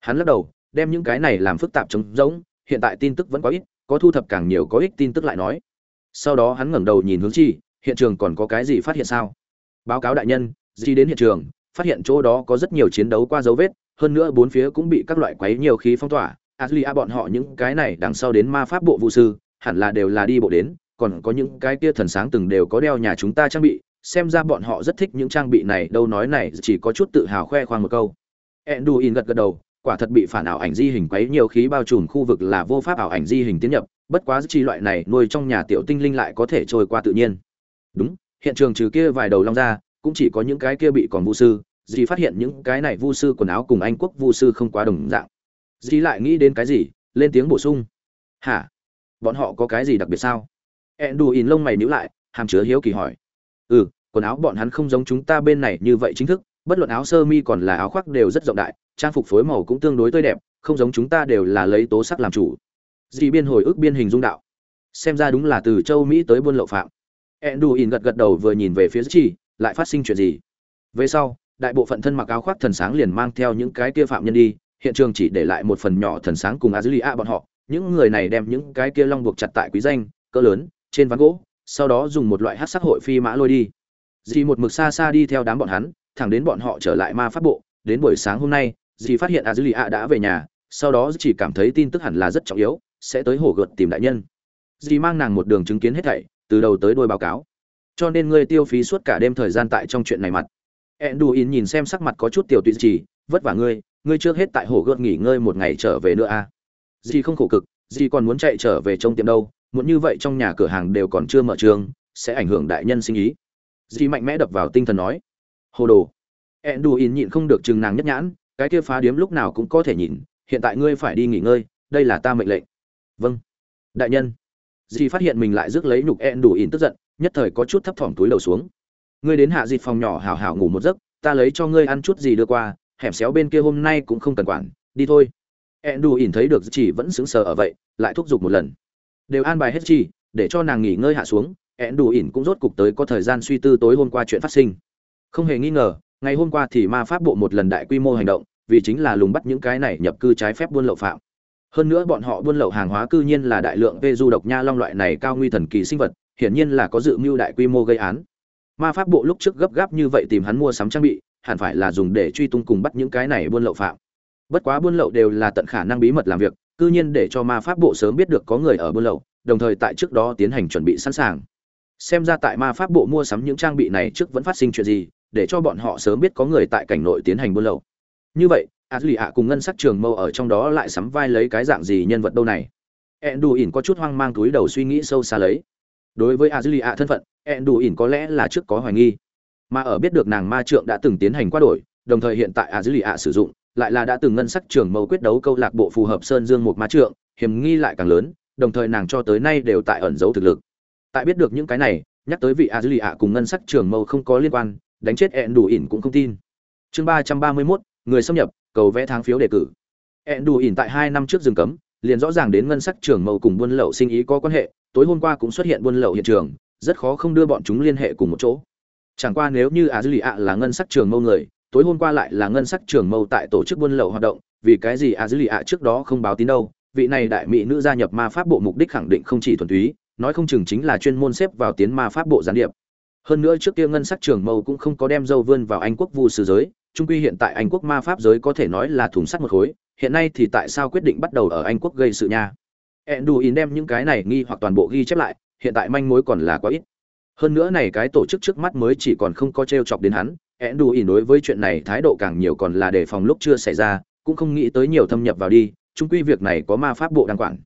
Hắn lắc đầu, đem những cái này làm phức tạp trống rỗng, hiện tại tin tức vẫn có ít, có thu thập càng nhiều có ích tin tức lại nói. Sau đó hắn ngẩng đầu nhìn hướng chi, hiện trường còn có cái gì phát hiện sao? Báo cáo đại nhân, di đến hiện trường, phát hiện chỗ đó có rất nhiều chiến đấu qua dấu vết, hơn nữa bốn phía cũng bị các loại quấy nhiều khí phong tỏa. Aslia bọn họ những cái này đằng sau đến ma pháp bộ vụ sư, hẳn là đều là đi bộ đến, còn có những cái kia thần sáng từng đều có đeo nhà chúng ta trang bị, xem ra bọn họ rất thích những trang bị này đâu nói này chỉ có chút tự hào khoe khoang một câu. Enduin gật gật đầu quả thật bị phản ảo ảnh di hình quấy nhiều khí bao trùm khu vực là vô pháp ảo ảnh di hình tiến nhập bất quá chi loại này nuôi trong nhà tiểu tinh linh lại có thể trôi qua tự nhiên. Đúng hiện trường trừ kia vài đầu long ra cũng chỉ có những cái kia bị còn vu sư dì phát hiện những cái này vu sư quần áo cùng anh quốc vu sư không quá đồng dạng dì lại nghĩ đến cái gì, lên tiếng bổ sung. Hả? Bọn họ có cái gì đặc biệt sao? Enduin lông mày nhíu lại, hàm chứa hiếu kỳ hỏi. Ừ quần áo bọn hắn không giống chúng ta bên này như vậy chính thức, bất luận áo sơ mi còn là áo khoác đều rất rộng đại, trang phục phối màu cũng tương đối tươi đẹp, không giống chúng ta đều là lấy tố sắc làm chủ. Dì biên hồi ức biên hình dung đạo. Xem ra đúng là từ châu mỹ tới buôn lậu phạm. Enduin gật gật đầu vừa nhìn về phía chi lại phát sinh chuyện gì? Về sau, đại bộ phận thân mặc áo khoác thần sáng liền mang theo những cái kia phạm nhân đi hiện trường chỉ để lại một phần nhỏ thần sáng cùng azulia bọn họ. Những người này đem những cái kia long buộc chặt tại quý danh cỡ lớn trên ván gỗ sau đó dùng một loại hắc sắc hội phi mã lôi đi. Dì một mực xa xa đi theo đám bọn hắn thẳng đến bọn họ trở lại ma pháp bộ. Đến buổi sáng hôm nay dì phát hiện Azulia đã về nhà sau đó chỉ cảm thấy tin tức hẳn là rất trọng yếu sẽ tới hồ gợt tìm đại nhân. Dì mang nàng một đường chứng kiến hết thảy từ đầu tới đuôi báo cáo. Cho nên ngươi tiêu phí suốt cả đêm thời gian tại trong chuyện này mặt. Enduin nhìn xem sắc mặt có chút tiểu tụy chỉ, vất vả ngươi, ngươi trước hết tại hồ gợt nghỉ ngơi một ngày trở về nữa a. À. Dì không khổ cực, dì còn muốn chạy trở về trong tiệm đâu, muốn như vậy trong nhà cửa hàng đều còn chưa mở trường, sẽ ảnh hưởng đại nhân sinh ý. Dì mạnh mẽ đập vào tinh thần nói. Hồ đồ. Enduin nhịn không được chừng nàng nhất nhãn cái kia phá điếm lúc nào cũng có thể nhìn hiện tại ngươi phải đi nghỉ ngơi đây là ta mệnh lệnh. Vâng. Đại nhân. Dì phát hiện mình lại rước lấy nhục enduin tức giận nhất thời có chút thấp thỏm túi đầu xuống. Ngươi đến hạ dịt phòng nhỏ hào hào ngủ một giấc ta lấy cho ngươi ăn chút gì đưa qua hẻm xéo bên kia hôm nay cũng không cần quản, đi thôi. Enduin thấy được chỉ vẫn sững sờ ở vậy, lại thúc giục một lần. Đều an bài hết chi để cho nàng nghỉ ngơi hạ xuống ẹn đủ ỉn cũng rốt cục tới có thời gian suy tư tối hôm qua chuyện phát sinh. Không hề nghi ngờ, ngày hôm qua thì ma pháp bộ một lần đại quy mô hành động, vì chính là lùng bắt những cái này nhập cư trái phép buôn lậu phạm. Hơn nữa bọn họ buôn lậu hàng hóa cư nhiên là đại lượng vê du độc nha long loại này cao nguy thần kỳ sinh vật, hiển nhiên là có dự mưu đại quy mô gây án. Ma pháp bộ lúc trước gấp gáp như vậy tìm hắn mua sắm trang bị hẳn phải là dùng để truy tung cùng bắt những cái này buôn lậu phạm. Bất quá buôn lậu đều là tận khả năng bí mật làm việc, cư nhiên để cho ma pháp bộ sớm biết được có người ở buôn lậu, đồng thời tại trước đó tiến hành chuẩn bị sẵn sàng. Xem ra tại ma pháp bộ mua sắm những trang bị này trước vẫn phát sinh chuyện gì, để cho bọn họ sớm biết có người tại cảnh nội tiến hành buôn lậu. Như vậy a lì ạ cùng ngân sắc trường mâu ở trong đó lại sắm vai lấy cái dạng gì nhân vật đâu này? Ẹn đù ỉn có chút hoang mang túi đầu suy nghĩ sâu xa lấy. Đối với a lì ạ thân phận ẹn đù ỉn có lẽ là trước có hoài nghi mà ở biết được nàng ma trượng đã từng tiến hành qua đổi, đồng thời hiện tại a dữ lì ạ sử dụng, lại là đã từng ngân sắc trường mâu quyết đấu câu lạc bộ phù hợp sơn dương một ma trượng, hiểm nghi lại càng lớn, đồng thời nàng cho tới nay đều tại ẩn giấu thực lực. Tại biết được những cái này, nhắc tới vị a dữ lì ạ cùng ngân sắc trường mâu không có liên quan, đánh chết ẹn đủ ỉn cũng không tin. Chương ba trăm ba mươi mốt, người xâm nhập, cầu vẽ tháng phiếu đề cử. Ẹn đủ ỉn tại hai năm trước rừng cấm, liền rõ ràng đến ngân sắc trường mâu cùng buôn lậu sinh ý có quan hệ, tối hôm qua cũng xuất hiện buôn lậu hiện trường, rất khó không đưa bọn chúng liên hệ cùng một chỗ chẳng qua nếu như a dư lì ạ là ngân sắc trường mâu người, tối hôm qua lại là ngân sắc trường mâu tại tổ chức buôn lậu hoạt động, vì cái gì a dư lì ạ trước đó không báo tin đâu, vị này đại mỹ nữ gia nhập ma pháp bộ mục đích khẳng định không chỉ thuần túy, nói không chừng chính là chuyên môn xếp vào tiến ma pháp bộ gián điệp. Hơn nữa trước kia ngân sắc trường mâu cũng không có đem dâu vươn vào anh quốc vu sử giới, trung quy hiện tại anh quốc ma pháp giới có thể nói là thùng sắt một khối, hiện nay thì tại sao quyết định bắt đầu ở anh quốc gây sự nha? Enduin đem những cái này nghi hoặc toàn bộ ghi chép lại, hiện tại manh mối còn là quá ít hơn nữa này cái tổ chức trước mắt mới chỉ còn không có t chọc đến hắn, Enduin đối với chuyện này thái độ càng nhiều còn là đề phòng lúc chưa xảy ra, cũng không nghĩ tới nhiều thâm nhập vào đi trung quy việc này có ma pháp bộ đang quản.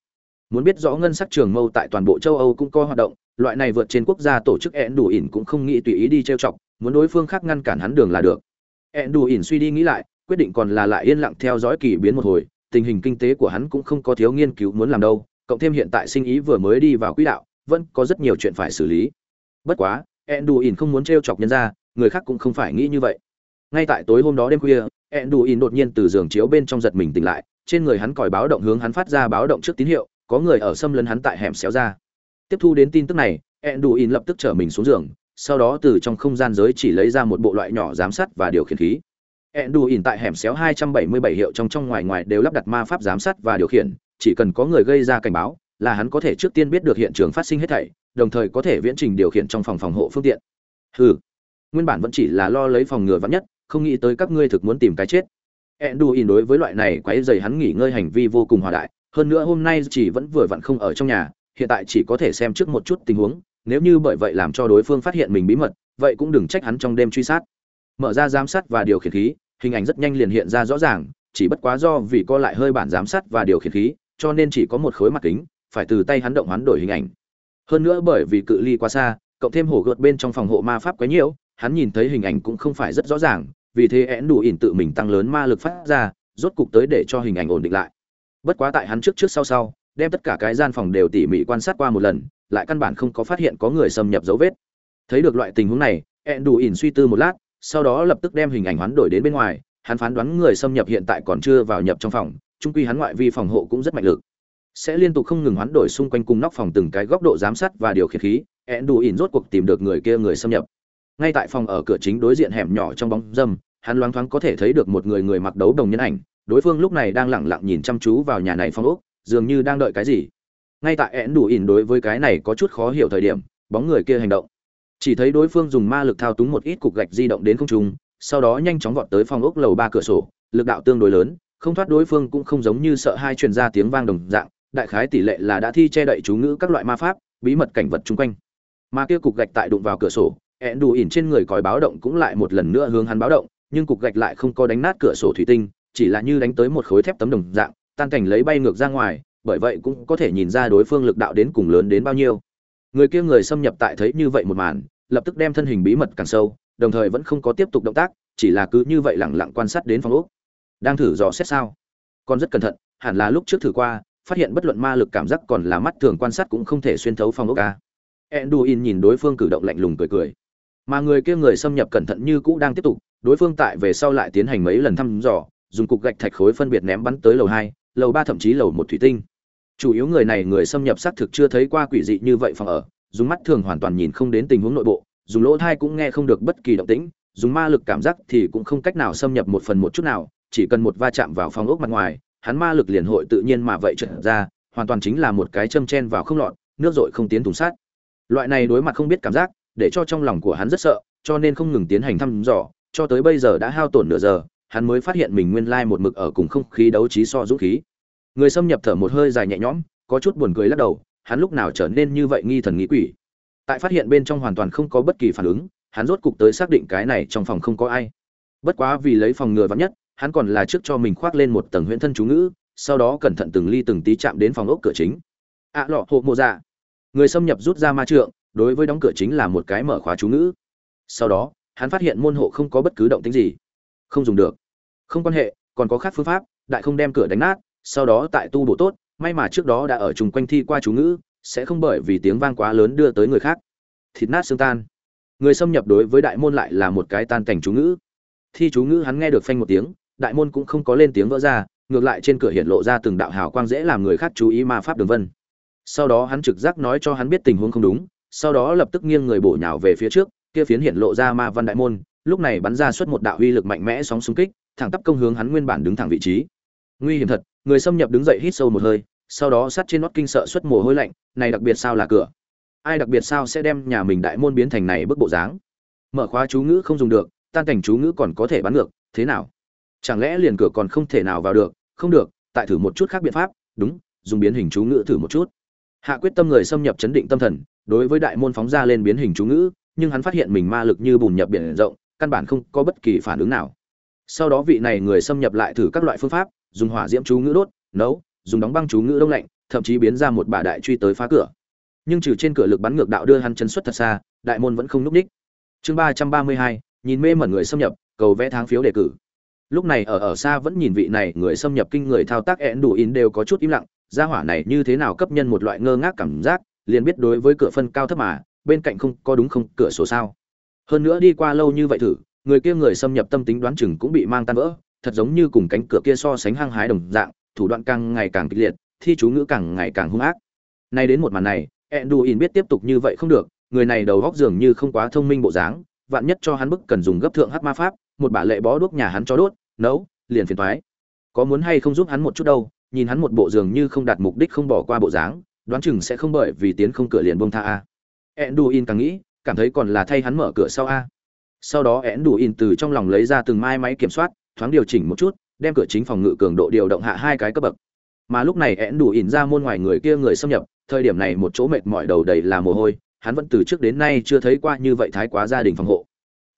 Muốn biết rõ ngân sắc trường mâu tại toàn bộ châu âu cũng có hoạt động, loại này vượt trên quốc gia tổ chức ẹn đủ ỉn cũng không nghĩ tùy ý đi trêu chọc, muốn đối phương khác ngăn cản hắn đường là được. Ẹn đủ ỉn suy đi nghĩ lại, quyết định còn là lại yên lặng theo dõi kỳ biến một hồi, tình hình kinh tế của hắn cũng không có thiếu nghiên cứu muốn làm đâu, cộng thêm hiện tại sinh ý vừa mới đi vào quỹ đạo, vẫn có rất nhiều chuyện phải xử lý bất quá ẹn đủ ỉn không muốn o chọc nhân ra, người khác cũng không phải nghĩ như vậy. Ngay tại tối hôm đó đêm khuya, Enduin ỉn đột nhiên từ giường chiếu bên trong giật mình tỉnh lại, trên người hắn còi báo động hướng hắn phát ra báo động trước tín hiệu, có người ở xâm lấn hắn tại hẻm xéo ra. Tiếp thu đến tin tức này, enduin lập tức trở mình xuống giường, sau đó từ trong không gian giới chỉ lấy ra một bộ loại nhỏ giám sát và điều khiển khí. Enduin tại hẻm xéo 277 hiệu trong trong ngoài ngoài đều lắp đặt ma pháp giám sát và điều khiển, chỉ cần có người gây ra cảnh báo là hắn có thể trước tiên biết được hiện trường phát sinh hết thảy đồng thời có thể viễn trình điều khiển trong phòng phòng hộ phương tiện hừ nguyên bản vẫn chỉ là lo lấy phòng ngừa vắn nhất không nghĩ tới các ngươi thực muốn tìm cái chết Enduin đối với loại này quấy rầy hắn nghỉ ngơi hành vi vô cùng hòa đại, hơn nữa hôm nay chỉ vẫn vừa vặn không ở trong nhà, hiện tại chỉ có thể xem trước một chút tình huống, nếu như bởi vậy làm cho đối phương phát hiện mình bí mật, vậy cũng đừng trách hắn trong đêm truy sát. Mở ra giám sát và điều khiển khí, hình ảnh rất nhanh liền hiện ra rõ ràng, chỉ bất quá do vì co lại hơi bản giám sát và điều khiển khí, cho nên chỉ có một khối mặt kính, phải từ tay hắn động hoán đổi hình ảnh. Hơn nữa bởi vì cự ly quá xa, cộng thêm hổ gợt bên trong phòng hộ ma pháp quá nhiều, hắn nhìn thấy hình ảnh cũng không phải rất rõ ràng, vì thế én đủ ỉn tự mình tăng lớn ma lực phát ra rốt cục tới để cho hình ảnh ổn định lại. Bất quá tại hắn trước trước sau sau đem tất cả cái gian phòng đều tỉ mỉ quan sát qua một lần lại căn bản không có phát hiện có người xâm nhập dấu vết. Thấy được loại tình huống này én đủ ỉn suy tư một lát sau đó lập tức đem hình ảnh hoán đổi đến bên ngoài hắn phán đoán người xâm nhập hiện tại còn chưa vào nhập trong phòng trung quy hắn ngoại vi phòng hộ cũng rất mạnh lực sẽ liên tục không ngừng hoán đổi xung quanh cùng nóc phòng từng cái góc độ giám sát và điều khiển khí, ẹn đủ ỉn rốt cuộc tìm được người kia người xâm nhập. Ngay tại phòng ở cửa chính đối diện hẻm nhỏ trong bóng dâm, hắn loáng thoáng có thể thấy được một người người mặc đấu đồng nhân ảnh, đối phương lúc này đang lẳng lặng nhìn chăm chú vào nhà này phong ốc, dường như đang đợi cái gì. Ngay tại ẹn đủ ỉn đối với cái này có chút khó hiểu thời điểm, bóng người kia hành động. Chỉ thấy đối phương dùng ma lực thao túng một ít cục gạch di động đến không trung, sau đó nhanh chóng vọt tới phòng ốc lầu ba cửa sổ, lực đạo tương đối lớn, không thoát đối phương cũng không giống như sợ hai truyền ra tiếng vang đồng dạng đại khái tỷ lệ là đã thi che đậy chú ngữ các loại ma pháp, bí mật cảnh vật chung quanh. Mà kia cục gạch tại đụng vào cửa sổ ẹn đủ ỉn trên người còi báo động cũng lại một lần nữa hướng hắn báo động, nhưng cục gạch lại không có đánh nát cửa sổ thủy tinh, chỉ là như đánh tới một khối thép tấm đồng dạng, tan cảnh lấy bay ngược ra ngoài, bởi vậy cũng có thể nhìn ra đối phương lực đạo đến cùng lớn đến bao nhiêu. Người kia người xâm nhập tại thấy như vậy một màn, lập tức đem thân hình bí mật càng sâu, đồng thời vẫn không có tiếp tục động tác, chỉ là cứ như vậy lẳng lặng quan sát đến phòng úc đang thử dò xét sao? Còn rất cẩn thận, hẳn là lúc trước thử qua phát hiện bất luận ma lực cảm giác còn là mắt thường quan sát cũng không thể xuyên thấu phòng ốc ca. Enduin nhìn đối phương cử động lạnh lùng cười cười. Mà người kia người xâm nhập cẩn thận như cũ đang tiếp tục, đối phương tại về sau lại tiến hành mấy lần thăm dò, dùng cục gạch thạch khối phân biệt ném bắn tới lầu hai, lầu ba thậm chí lầu một thủy tinh. Chủ yếu người này người xâm nhập xác thực chưa thấy qua quỷ dị như vậy phòng ở, dùng mắt thường hoàn toàn nhìn không đến tình huống nội bộ, dùng lỗ thai cũng nghe không được bất kỳ động tĩnh, dùng ma lực cảm giác thì cũng không cách nào xâm nhập một phần một chút nào, chỉ cần một va chạm vào phòng ốc mặt ngoài hắn ma lực liền hội tự nhiên mà vậy trượt ra, hoàn toàn chính là một cái châm chen vào không lọt, nước dội không tiến thùng sát loại này đối mặt không biết cảm giác, để cho trong lòng của hắn rất sợ, cho nên không ngừng tiến hành thăm dò, cho tới bây giờ đã hao tổn nửa giờ, hắn mới phát hiện mình nguyên lai một mực ở cùng không khí đấu trí so dũng khí. Người xâm nhập thở một hơi dài nhẹ nhõm, có chút buồn cười lắc đầu, hắn lúc nào trở nên như vậy nghi thần nghi quỷ. Tại phát hiện bên trong hoàn toàn không có bất kỳ phản ứng, hắn rốt cục tới xác định cái này trong phòng không có ai. Bất quá vì lấy phòng ngừa vạn nhất hắn còn là trước cho mình khoác lên một tầng huyễn thân chú ngữ, sau đó cẩn thận từng ly từng tí chạm đến phòng ốc cửa chính. Ạ lọ, hộ mộ dạ. Người xâm nhập rút ra ma trượng, đối với đóng cửa chính là một cái mở khóa chú ngữ. Sau đó, hắn phát hiện môn hộ không có bất cứ động tĩnh gì. Không dùng được. Không quan hệ, còn có khác phương pháp, đại không đem cửa đánh nát, sau đó tại tu bổ tốt, may mà trước đó đã ở chung quanh thi qua chú ngữ, sẽ không bởi vì tiếng vang quá lớn đưa tới người khác. Thịt nát xương tan. Người xâm nhập đối với đại môn lại là một cái tan cảnh chú ngữ. Thi chú ngữ hắn nghe được phanh một tiếng đại môn cũng không có lên tiếng vỡ ra, ngược lại trên cửa hiện lộ ra từng đạo hào quang dễ làm người khác chú ý ma pháp đường vân. Sau đó hắn trực giác nói cho hắn biết tình huống không đúng, sau đó lập tức nghiêng người bổ nhào về phía trước, kia phiến hiện lộ ra ma văn đại môn, lúc này bắn ra suốt một đạo uy lực mạnh mẽ sóng xung kích, thẳng tắp công hướng hắn nguyên bản đứng thẳng vị trí. Nguy hiểm thật, người xâm nhập đứng dậy hít sâu một hơi, sau đó sát trên nót kinh sợ xuất mồ hôi lạnh, này đặc biệt sao là cửa? Ai đặc biệt sao sẽ đem nhà mình đại môn biến thành này bức bộ dáng? Mở khóa chú ngữ không dùng được, tan cảnh chú ngữ còn có thể bắn ngược, thế nào? Chẳng lẽ liền cửa còn không thể nào vào được? Không được, tại thử một chút khác biện pháp. Đúng, dùng biến hình chú ngữ thử một chút. Hạ quyết tâm người xâm nhập chấn định tâm thần, đối với đại môn phóng ra lên biến hình chú ngữ, nhưng hắn phát hiện mình ma lực như bùn nhập biển rộng, căn bản không có bất kỳ phản ứng nào. Sau đó vị này người xâm nhập lại thử các loại phương pháp, dùng hỏa diễm chú ngữ đốt, nấu, dùng đóng băng chú ngữ đông lạnh, thậm chí biến ra một bà đại truy tới phá cửa. Nhưng trừ trên cửa lực bắn ngược đạo đưa hắn chân xuất thật xa, đại môn vẫn không núp ních. Chương ba trăm ba mươi hai, nhìn mê mẩn người xâm nhập, cầu vẽ tháng phiếu đề cử lúc này ở ở xa vẫn nhìn vị này người xâm nhập kinh người thao tác én đủ in đều có chút im lặng, gia hỏa này như thế nào cấp nhân một loại ngơ ngác cảm giác, liền biết đối với cửa phân cao thấp mà, bên cạnh không có đúng không, cửa sổ sao. Hơn nữa đi qua lâu như vậy thử, người kia người xâm nhập tâm tính đoán chừng cũng bị mang tan vỡ, thật giống như cùng cánh cửa kia so sánh hăng hái đồng dạng, thủ đoạn càng ngày càng kịch liệt, thi chú ngữ càng ngày càng hung ác. Nay đến một màn này Enduin biết tiếp tục như vậy không được, người này đầu góc dường như không quá thông minh bộ dáng, vạn nhất cho hắn bức cần dùng gấp thượng hát ma pháp, một bả lệ bó đuốc nhà hắn cho đốt nấu, liền phiền toái. Có muốn hay không giúp hắn một chút đâu, nhìn hắn một bộ giường như không đạt mục đích không bỏ qua bộ dáng, đoán chừng sẽ không bởi vì tiến không cửa liền buông tha a. Enduin càng nghĩ, cảm thấy còn là thay hắn mở cửa sau a. Sau đó Enduin từ trong lòng lấy ra từng mai máy kiểm soát, thoáng điều chỉnh một chút, đem cửa chính phòng ngự cường độ điều động hạ hai cái cấp bậc. Mà lúc này én đủ ỉn ra môn ngoài người kia người xâm nhập, thời điểm này một chỗ mệt mỏi đầu đầy là mồ hôi, hắn vẫn từ trước đến nay chưa thấy qua như vậy thái quá gia đình phòng hộ.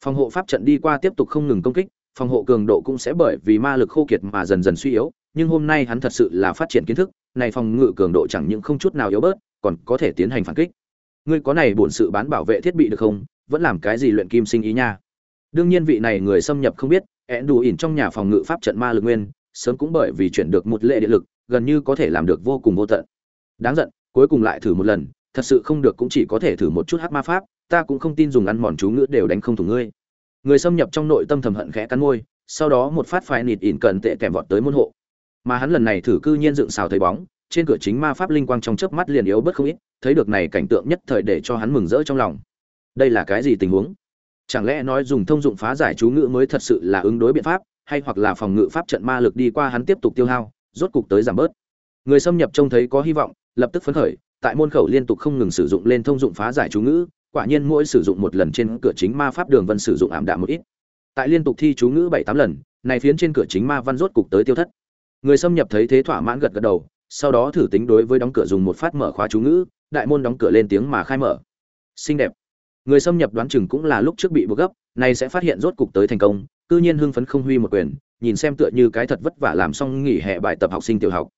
Phòng hộ pháp trận đi qua tiếp tục không ngừng công kích phòng hộ cường độ cũng sẽ bởi vì ma lực khô kiệt mà dần dần suy yếu, nhưng hôm nay hắn thật sự là phát triển kiến thức, này phòng ngự cường độ chẳng những không chút nào yếu bớt, còn có thể tiến hành phản kích. Ngươi có này bổn sự bán bảo vệ thiết bị được không? Vẫn làm cái gì luyện kim sinh ý nha? Đương nhiên vị này người xâm nhập không biết én đủ ỉn trong nhà phòng ngự pháp trận ma lực nguyên, sớm cũng bởi vì chuyển được một lệ điện lực, gần như có thể làm được vô cùng vô tận. Đáng giận, cuối cùng lại thử một lần, thật sự không được cũng chỉ có thể thử một chút hát ma pháp, ta cũng không tin dùng ăn mòn chú ngữ đều đánh không thủ ngươi người xâm nhập trong nội tâm thầm hận khẽ cắn môi, sau đó một phát phai nịt ỉn cận tệ kèm vọt tới môn hộ. Mà hắn lần này thử cư nhiên dựng xào thấy bóng, trên cửa chính ma pháp linh quang trong chớp mắt liền yếu bớt không ít, thấy được này cảnh tượng nhất thời để cho hắn mừng rỡ trong lòng. Đây là cái gì tình huống? Chẳng lẽ nói dùng thông dụng phá giải chú ngữ mới thật sự là ứng đối biện pháp, hay hoặc là phòng ngự pháp trận ma lực đi qua hắn tiếp tục tiêu hao, rốt cục tới giảm bớt. Người xâm nhập trông thấy có hy vọng, lập tức phấn khởi, tại môn khẩu liên tục không ngừng sử dụng lên thông dụng phá giải chú ngữ quả nhiên mỗi sử dụng một lần trên cửa chính ma pháp đường vân sử dụng ảm đạm một ít. Tại liên tục thi chú ngữ bảy tám lần, này phiến trên cửa chính ma văn rốt cục tới tiêu thất. Người xâm nhập thấy thế thỏa mãn gật gật đầu, sau đó thử tính đối với đóng cửa dùng một phát mở khóa chú ngữ, đại môn đóng cửa lên tiếng mà khai mở. Xinh đẹp. Người xâm nhập đoán chừng cũng là lúc trước bị buộc gấp, này sẽ phát hiện rốt cục tới thành công, cư nhiên hưng phấn không huy một quyền, nhìn xem tựa như cái thật vất vả làm xong nghỉ hè bài tập học sinh tiểu học.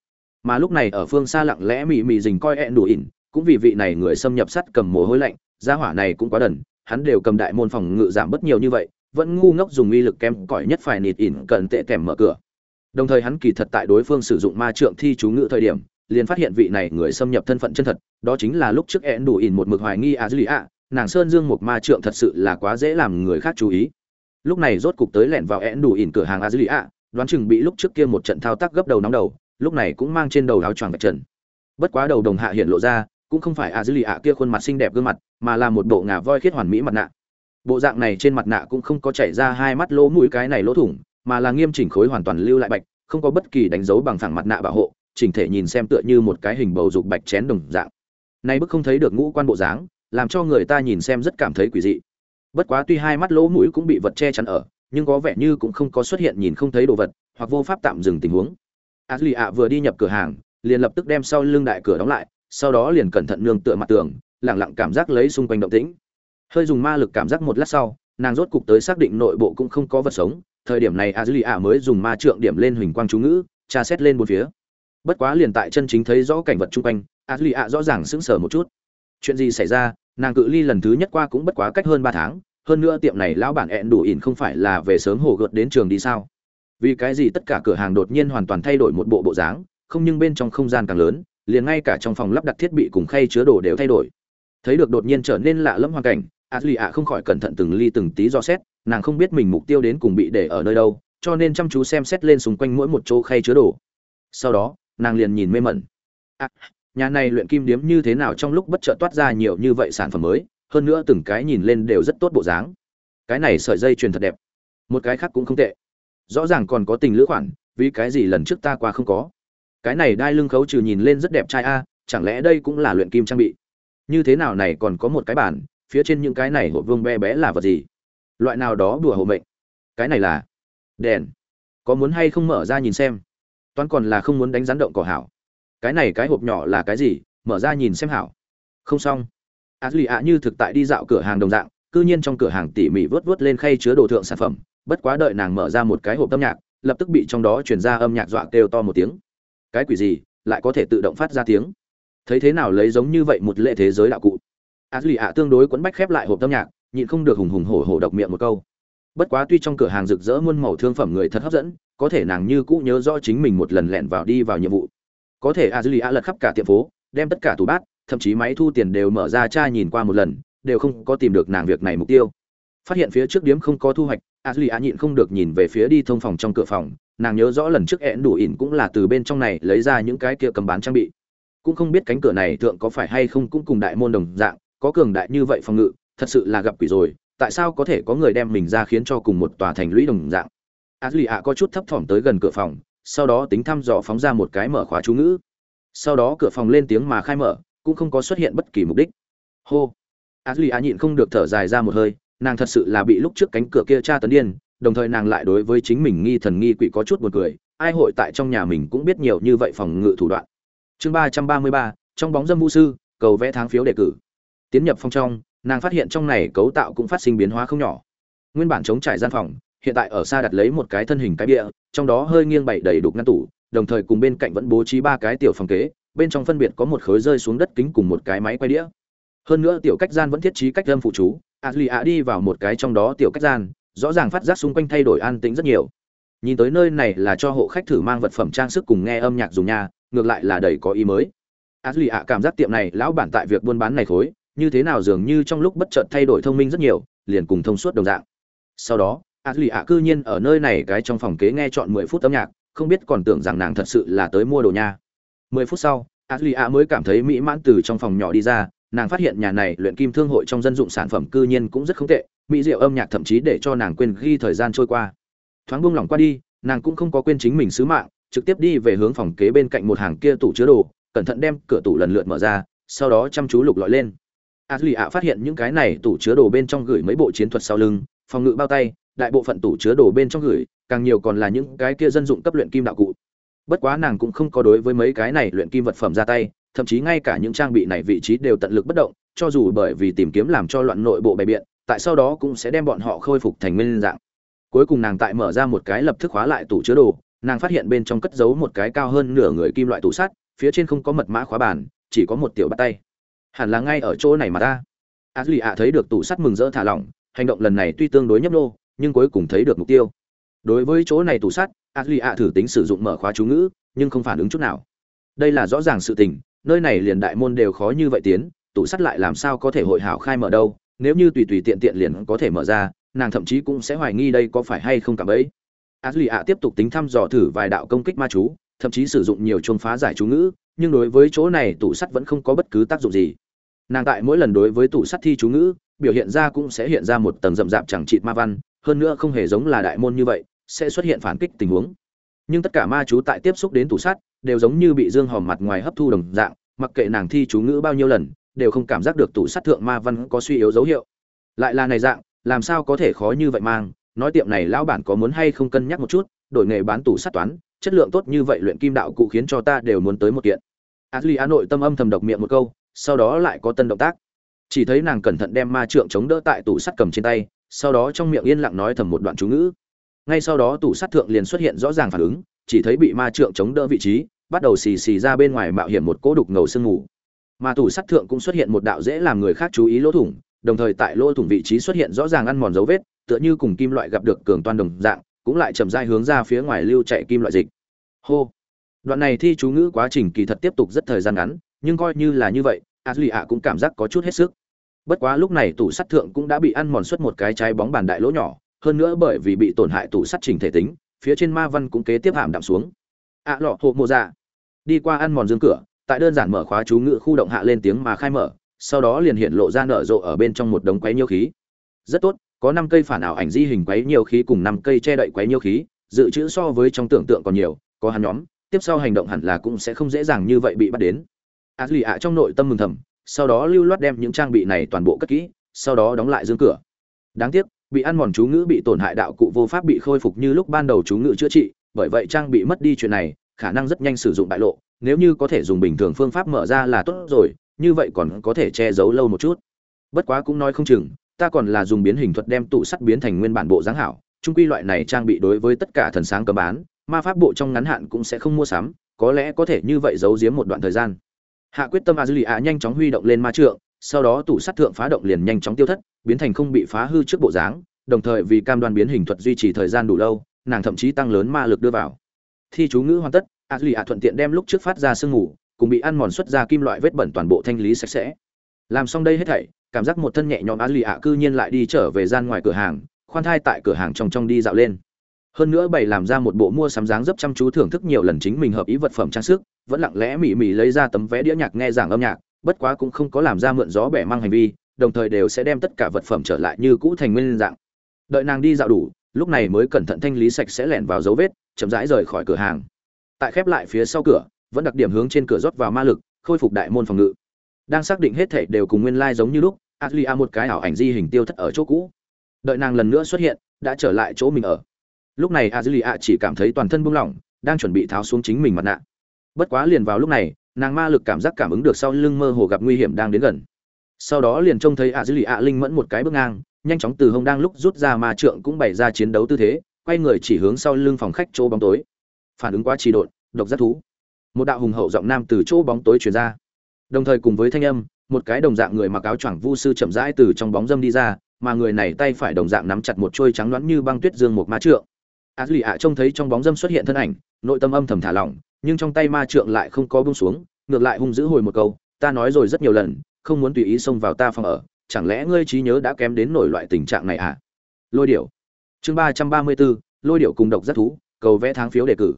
Mà lúc này ở phương xa lặng lẽ mị mị dình coi hẹn đủ ỉn, cũng vì vị này người xâm nhập sắt cầm mồ hôi lạnh gia hỏa này cũng quá đần, hắn đều cầm đại môn phòng ngự giảm bất nhiều như vậy, vẫn ngu ngốc dùng uy lực kém cỏi nhất phải nịt ỉn cận tệ kèm mở cửa. Đồng thời hắn kỳ thật tại đối phương sử dụng ma trượng thi chú ngự thời điểm, liền phát hiện vị này người xâm nhập thân phận chân thật, đó chính là lúc trước én đủ ỉn một mực hoài nghi a dư lì nàng sơn dương một ma trượng thật sự là quá dễ làm người khác chú ý. Lúc này rốt cục tới lẻn vào én đủ ỉn cửa hàng a dư lì đoán chừng bị lúc trước kia một trận thao tác gấp đầu nóng đầu, lúc này cũng mang trên đầu áo choàng vạch trần. Bất quá đầu đồng hạ hiện lộ ra cũng không phải a dư lì ạ kia khuôn mặt xinh đẹp gương mặt, mà là một bộ ngà voi khiết hoàn mỹ mặt nạ. Bộ dạng này trên mặt nạ cũng không có chảy ra hai mắt lỗ mũi cái này lỗ thủng, mà là nghiêm chỉnh khối hoàn toàn lưu lại bạch, không có bất kỳ đánh dấu bằng phẳng mặt nạ bảo hộ, chỉnh thể nhìn xem tựa như một cái hình bầu dục bạch chén đồng dạng. Nay bức không thấy được ngũ quan bộ dáng, làm cho người ta nhìn xem rất cảm thấy quỷ dị. Bất quá tuy hai mắt lỗ mũi cũng bị vật che chắn ở, nhưng có vẻ như cũng không có xuất hiện nhìn không thấy đồ vật, hoặc vô pháp tạm dừng tình huống. A dư lì ạ vừa đi nhập cửa hàng, liền lập tức đem sau lưng đại cửa đóng lại sau đó liền cẩn thận nương tựa mặt tường lẳng lặng cảm giác lấy xung quanh động tĩnh. Hơi dùng ma lực cảm giác một lát sau, nàng rốt cục tới xác định nội bộ cũng không có vật sống, thời điểm này A Zili ạ mới dùng ma trượng điểm lên huỳnh quang chú ngữ, tra xét lên bốn phía. Bất quá liền tại chân chính thấy rõ cảnh vật chung quanh A Zili ạ rõ ràng sững sờ một chút. Chuyện gì xảy ra, nàng cự ly lần thứ nhất qua cũng bất quá cách hơn ba tháng, hơn nữa tiệm này lão bản ẹn đủ ỉn không phải là về sớm hồ gợt đến trường đi sao? Vì cái gì tất cả cửa hàng đột nhiên hoàn toàn thay đổi một bộ bộ dáng, không nhưng bên trong không gian càng lớn liền ngay cả trong phòng lắp đặt thiết bị cùng khay chứa đồ đều thay đổi. Thấy được đột nhiên trở nên lạ lẫm hoàn cảnh ashley ạ không khỏi cẩn thận từng ly từng tí do xét nàng không biết mình mục tiêu đến cùng bị để ở nơi đâu cho nên chăm chú xem xét lên xung quanh mỗi một chỗ khay chứa đồ. Sau đó nàng liền nhìn mê mẩn. À, nhà này luyện kim điếm như thế nào trong lúc bất chợt toát ra nhiều như vậy sản phẩm mới hơn nữa từng cái nhìn lên đều rất tốt bộ dáng. Cái này sợi dây truyền thật đẹp. Một cái khác cũng không tệ. Rõ ràng còn có tình lữ khoản vì cái gì lần trước ta qua không có? Cái này đai lưng khấu trừ nhìn lên rất đẹp trai a, chẳng lẽ đây cũng là luyện kim trang bị? Như thế nào này còn có một cái bản, phía trên những cái này hộp vương bé bé là vật gì? Loại nào đó đùa hộ mệnh. Cái này là đèn. Có muốn hay không mở ra nhìn xem? Toán còn là không muốn đánh rắn động cỏ hảo. Cái này cái hộp nhỏ là cái gì? Mở ra nhìn xem hảo. Không xong. A duy ạ như thực tại đi dạo cửa hàng đồng dạng, cư nhiên trong cửa hàng tỉ mỉ vớt vớt lên khay chứa đồ thượng sản phẩm, bất quá đợi nàng mở ra một cái hộp âm nhạc, lập tức bị trong đó chuyển ra âm nhạc dọa kêu to một tiếng cái quỷ gì, lại có thể tự động phát ra tiếng. Thấy thế nào lấy giống như vậy một lệ thế giới đạo cụ. A duy ạ tương đối quấn bách khép lại hộp âm nhạc, nhịn không được hùng hùng hổ hổ độc miệng một câu. Bất quá tuy trong cửa hàng rực rỡ muôn màu thương phẩm người thật hấp dẫn, có thể nàng như cũ nhớ rõ chính mình một lần lẹn vào đi vào nhiệm vụ. Có thể a duy ạ a lật khắp cả tiệm phố, đem tất cả tủ bát, thậm chí máy thu tiền đều mở ra tra nhìn qua một lần, đều không có tìm được nàng việc này mục tiêu. Phát hiện phía trước điếm không có thu hoạch a duy ạ a nhịn không được nhìn về phía đi thông phòng trong cửa phòng nàng nhớ rõ lần trước ẹn đủ ỉn cũng là từ bên trong này lấy ra những cái kia cầm bán trang bị. Cũng không biết cánh cửa này thượng có phải hay không cũng cùng đại môn đồng dạng, có cường đại như vậy phòng ngự, thật sự là gặp quỷ rồi, tại sao có thể có người đem mình ra khiến cho cùng một tòa thành lũy đồng dạng? A duy ạ có chút thấp thỏm tới gần cửa phòng, sau đó tính thăm dò phóng ra một cái mở khóa chú ngữ. Sau đó cửa phòng lên tiếng mà khai mở, cũng không có xuất hiện bất kỳ mục đích. Hô. A duy ạ nhịn không được thở dài ra một hơi, nàng thật sự là bị lúc trước cánh cửa kia tra tấn điên đồng thời nàng lại đối với chính mình nghi thần nghi quỷ có chút buồn cười ai hội tại trong nhà mình cũng biết nhiều như vậy phòng ngự thủ đoạn. Chương ba trăm ba mươi ba trong bóng dâm vũ sư cầu vẽ tháng phiếu đề cử. Tiến nhập phòng trong nàng phát hiện trong này cấu tạo cũng phát sinh biến hóa không nhỏ. Nguyên bản chống trải gian phòng hiện tại ở xa đặt lấy một cái thân hình cái bìa, trong đó hơi nghiêng bày đầy đục ngăn tủ đồng thời cùng bên cạnh vẫn bố trí ba cái tiểu phòng kế bên trong phân biệt có một khối rơi xuống đất kính cùng một cái máy quay đĩa. Hơn nữa tiểu cách gian vẫn thiết trí cách âm phụ chú a lì đi vào một cái trong đó tiểu cách gian rõ ràng phát giác xung quanh thay đổi an tĩnh rất nhiều. Nhìn tới nơi này là cho hộ khách thử mang vật phẩm trang sức cùng nghe âm nhạc dùng nhà ngược lại là đầy có ý mới. A ạ, cảm giác tiệm này, lão bản tại việc buôn bán này khối như thế nào dường như trong lúc bất chợt thay đổi thông minh rất nhiều, liền cùng thông suốt đồng dạng. Sau đó a ạ cư nhiên ở nơi này cái trong phòng kế nghe chọn mười phút âm nhạc, không biết còn tưởng rằng nàng thật sự là tới mua đồ nha. Mười phút sau a ạ mới cảm thấy mỹ mãn từ trong phòng nhỏ đi ra, nàng phát hiện nhà này luyện kim thương hội trong dân dụng sản phẩm cư nhiên cũng rất không tệ mỹ diệu âm nhạc thậm chí để cho nàng quên ghi thời gian trôi qua. Thoáng buông lỏng qua đi, nàng cũng không có quên chính mình sứ mạng, trực tiếp đi về hướng phòng kế bên cạnh một hàng kia tủ chứa đồ, cẩn thận đem cửa tủ lần lượt mở ra, sau đó chăm chú lục lọi lên. A duy ạ phát hiện những cái này tủ chứa đồ bên trong gửi mấy bộ chiến thuật sau lưng, phòng ngự bao tay, đại bộ phận tủ chứa đồ bên trong gửi, càng nhiều còn là những cái kia dân dụng cấp luyện kim đạo cụ. Bất quá nàng cũng không có đối với mấy cái này luyện kim vật phẩm ra tay, thậm chí ngay cả những trang bị này vị trí đều tận lực bất động, cho dù bởi vì tìm kiếm làm cho loạn nội bộ bày biện tại sau đó cũng sẽ đem bọn họ khôi phục thành nguyên dạng. Cuối cùng nàng tại mở ra một cái lập tức khóa lại tủ chứa đồ, nàng phát hiện bên trong cất giấu một cái cao hơn nửa người kim loại tủ sắt, phía trên không có mật mã khóa bàn, chỉ có một tiểu bắt tay. Hẳn là ngay ở chỗ này mà ta. A duy ạ thấy được tủ sắt mừng rỡ thả lỏng, hành động lần này tuy tương đối nhấp nô nhưng cuối cùng thấy được mục tiêu. Đối với chỗ này tủ sắt a duy ạ thử tính sử dụng mở khóa chú ngữ, nhưng không phản ứng chút nào. Đây là rõ ràng sự tình, nơi này liền đại môn đều khó như vậy tiến, tủ sắt lại làm sao có thể hội hảo khai mở đâu nếu như tùy tùy tiện tiện liền có thể mở ra, nàng thậm chí cũng sẽ hoài nghi đây có phải hay không cả bấy a duy ạ tiếp tục tính thăm dò thử vài đạo công kích ma chú, thậm chí sử dụng nhiều chuông phá giải chú ngữ, nhưng đối với chỗ này tủ sắt vẫn không có bất cứ tác dụng gì. Nàng tại mỗi lần đối với tủ sắt thi chú ngữ, biểu hiện ra cũng sẽ hiện ra một tầng rậm rạp chẳng chịt ma văn, hơn nữa không hề giống là đại môn như vậy, sẽ xuất hiện phản kích tình huống. Nhưng tất cả ma chú tại tiếp xúc đến tủ sắt, đều giống như bị dương hòm mặt ngoài hấp thu đồng dạng, mặc kệ nàng thi chú ngữ bao nhiêu lần đều không cảm giác được tủ sắt thượng ma văn có suy yếu dấu hiệu lại là này dạng làm sao có thể khó như vậy mang nói tiệm này lão bản có muốn hay không cân nhắc một chút đổi nghề bán tủ sắt toán chất lượng tốt như vậy luyện kim đạo cụ khiến cho ta đều muốn tới một kiện Ashley Á nội tâm âm thầm độc miệng một câu, sau đó lại có tân động tác. Chỉ thấy nàng cẩn thận đem ma trượng chống đỡ tại tủ sắt cầm trên tay, sau đó trong miệng yên lặng nói thầm một đoạn chú ngữ. Ngay sau đó tủ sắt thượng liền xuất hiện rõ ràng phản ứng, chỉ thấy bị ma trượng chống đỡ vị trí, bắt đầu xì xì ra bên ngoài mạo hiểm một cỗ đục ngầu sương ngủ. Mà tủ sắt thượng cũng xuất hiện một đạo dễ làm người khác chú ý lỗ thủng, đồng thời tại lỗ thủng vị trí xuất hiện rõ ràng ăn mòn dấu vết, tựa như cùng kim loại gặp được cường toan đồng dạng, cũng lại chậm rãi hướng ra phía ngoài lưu chạy kim loại dịch. Hô. Đoạn này thi chú ngữ quá trình kỳ thật tiếp tục rất thời gian ngắn nhưng coi như là như vậy a duy ạ cũng cảm giác có chút hết sức. Bất quá lúc này tủ sắt thượng cũng đã bị ăn mòn suốt một cái trái bóng bàn đại lỗ nhỏ hơn nữa bởi vì bị tổn hại tủ sắt trình thể tính phía trên ma văn cũng kế tiếp hàm đạm xuống. Ạ lọ hộp mộ ra đi qua ăn mòn dương cửa tại đơn giản mở khóa chú ngữ khu động hạ lên tiếng mà khai mở, sau đó liền hiện lộ ra nở rộ ở bên trong một đống quấy nhiêu khí. Rất tốt, có năm cây phản ảo ảnh di hình quấy nhiêu khí cùng năm cây che đậy quấy nhiêu khí, dự trữ so với trong tưởng tượng còn nhiều, có hắn nhóm, tiếp sau hành động hẳn là cũng sẽ không dễ dàng như vậy bị bắt đến. A duy ạ trong nội tâm mừng thầm, sau đó lưu loát đem những trang bị này toàn bộ cất kỹ, sau đó đóng lại dương cửa. Đáng tiếc, bị ăn mòn chú ngữ bị tổn hại đạo cụ vô pháp bị khôi phục như lúc ban đầu chú ngữ chữa trị, bởi vậy trang bị mất đi chuyện này, khả năng rất nhanh sử dụng bại lộ nếu như có thể dùng bình thường phương pháp mở ra là tốt rồi, như vậy còn có thể che giấu lâu một chút. Bất quá cũng nói không chừng, ta còn là dùng biến hình thuật đem tụ sắt biến thành nguyên bản bộ dáng hảo trung quy loại này trang bị đối với tất cả thần sáng cấm bán, ma pháp bộ trong ngắn hạn cũng sẽ không mua sắm, có lẽ có thể như vậy giấu giếm một đoạn thời gian. Hạ quyết tâm a dư lì ạ nhanh chóng huy động lên ma trượng, sau đó tủ sắt thượng phá động liền nhanh chóng tiêu thất, biến thành không bị phá hư trước bộ dáng, đồng thời vì cam đoan biến hình thuật duy trì thời gian đủ lâu, nàng thậm chí tăng lớn ma lực đưa vào. Thi chú ngữ hoàn tất a duy ạ thuận tiện đem lúc trước phát ra sương ngủ cùng bị ăn mòn xuất ra kim loại vết bẩn toàn bộ thanh lý sạch sẽ. Làm xong đây hết thảy, cảm giác một thân nhẹ nhõm a duy ạ cư nhiên lại đi trở về gian ngoài cửa hàng, khoan thai tại cửa hàng trong trong đi dạo lên. Hơn nữa bày làm ra một bộ mua sắm dáng dấp chăm chú thưởng thức nhiều lần chính mình hợp ý vật phẩm trang sức, vẫn lặng lẽ mỉ mỉ lấy ra tấm vé đĩa nhạc nghe giảng âm nhạc, bất quá cũng không có làm ra mượn gió bẻ mang hành vi, đồng thời đều sẽ đem tất cả vật phẩm trở lại như cũ thành nguyên dạng. Đợi nàng đi dạo đủ, lúc này mới cẩn thận thanh lý sạch sẽ lẻn vào dấu vết, chậm rãi rời khỏi cửa hàng tại khép lại phía sau cửa, vẫn đặc điểm hướng trên cửa rót vào ma lực, khôi phục đại môn phòng ngự. Đang xác định hết thể đều cùng nguyên lai giống như lúc Atlia một cái ảo ảnh di hình tiêu thất ở chỗ cũ. Đợi nàng lần nữa xuất hiện, đã trở lại chỗ mình ở. Lúc này a chỉ cảm thấy toàn thân buông lỏng, đang chuẩn bị tháo xuống chính mình mặt nạ. Bất quá liền vào lúc này, nàng ma lực cảm giác cảm ứng được sau lưng mơ hồ gặp nguy hiểm đang đến gần. Sau đó liền trông thấy a dư lì linh mẫn một cái bước ngang, nhanh chóng từ hông đang lúc rút ra ma trượng cũng bày ra chiến đấu tư thế, quay người chỉ hướng sau lưng phòng khách chỗ bóng tối phản ứng quá trì độn, độc giác thú. Một đạo hùng hậu giọng nam từ chỗ bóng tối truyền ra. Đồng thời cùng với thanh âm, một cái đồng dạng người mặc áo choàng vu sư chậm rãi từ trong bóng dâm đi ra, mà người này tay phải đồng dạng nắm chặt một chuôi trắng loãng như băng tuyết dương một ma trượng. A duy ạ trông thấy trong bóng dâm xuất hiện thân ảnh, nội tâm âm thầm thả lỏng, nhưng trong tay ma trượng lại không có buông xuống, ngược lại hung dữ hồi một câu, ta nói rồi rất nhiều lần, không muốn tùy ý xông vào ta phòng ở, chẳng lẽ ngươi trí nhớ đã kém đến nổi loại tình trạng này à? Lôi điểu. Chương ba trăm ba mươi bốn lôi điểu cùng độc rất thú cầu vẽ tháng phiếu đề cử.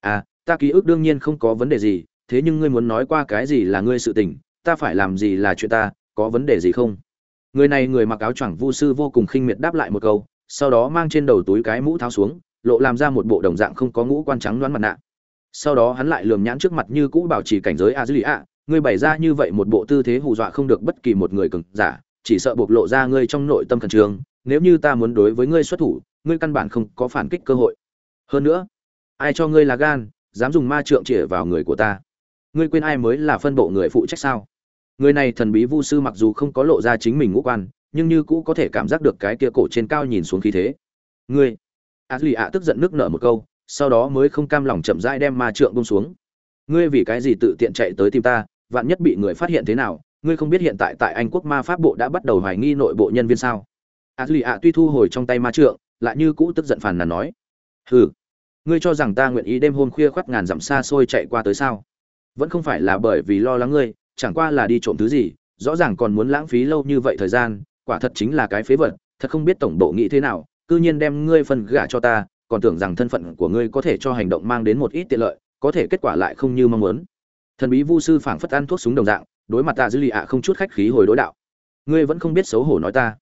À ta ký ức đương nhiên không có vấn đề gì, thế nhưng ngươi muốn nói qua cái gì là ngươi sự tình, ta phải làm gì là chuyện ta, có vấn đề gì không? Người này người mặc áo choàng vu sư vô cùng khinh miệt đáp lại một câu, sau đó mang trên đầu túi cái mũ tháo xuống, lộ làm ra một bộ đồng dạng không có ngũ quan trắng đoán mặt nạ. Sau đó hắn lại lườm nhãn trước mặt như cũ bảo trì cảnh giới a dư lì ạ ngươi bày ra như vậy một bộ tư thế hù dọa không được bất kỳ một người cứng giả, chỉ sợ bộc lộ ra ngươi trong nội tâm khẩn trương, nếu như ta muốn đối với ngươi xuất thủ, ngươi căn bản không có phản kích cơ hội hơn nữa, ai cho ngươi là gan, dám dùng ma trượng chĩa vào người của ta? Ngươi quên ai mới là phân bộ người phụ trách sao? Người này thần bí vu sư mặc dù không có lộ ra chính mình ngũ quan, nhưng như cũ có thể cảm giác được cái kia cổ trên cao nhìn xuống khí thế. Ngươi a lì ạ tức giận nước nở một câu, sau đó mới không cam lòng chậm rãi đem ma trượng bông xuống. Ngươi vì cái gì tự tiện chạy tới tìm ta, vạn nhất bị người phát hiện thế nào, ngươi không biết hiện tại tại anh quốc ma pháp bộ đã bắt đầu hoài nghi nội bộ nhân viên sao? A lì ạ tuy thu hồi trong tay ma trượng, lại như cũ tức giận phàn nàn nói hừ ngươi cho rằng ta nguyện ý đêm hôm khuya khoắt ngàn dặm xa xôi chạy qua tới sao vẫn không phải là bởi vì lo lắng ngươi chẳng qua là đi trộm thứ gì rõ ràng còn muốn lãng phí lâu như vậy thời gian quả thật chính là cái phế vật thật không biết tổng bộ nghĩ thế nào cư nhiên đem ngươi phân gả cho ta, còn tưởng rằng thân phận của ngươi có thể cho hành động mang đến một ít tiện lợi, có thể kết quả lại không như mong muốn. Thần bí vu sư phảng phất ăn thuốc súng đồng dạng, đối mặt tạ Dư Lệ ạ không chút khách khí hồi đối đạo. Ngươi vẫn không biết xấu hổ nói ta.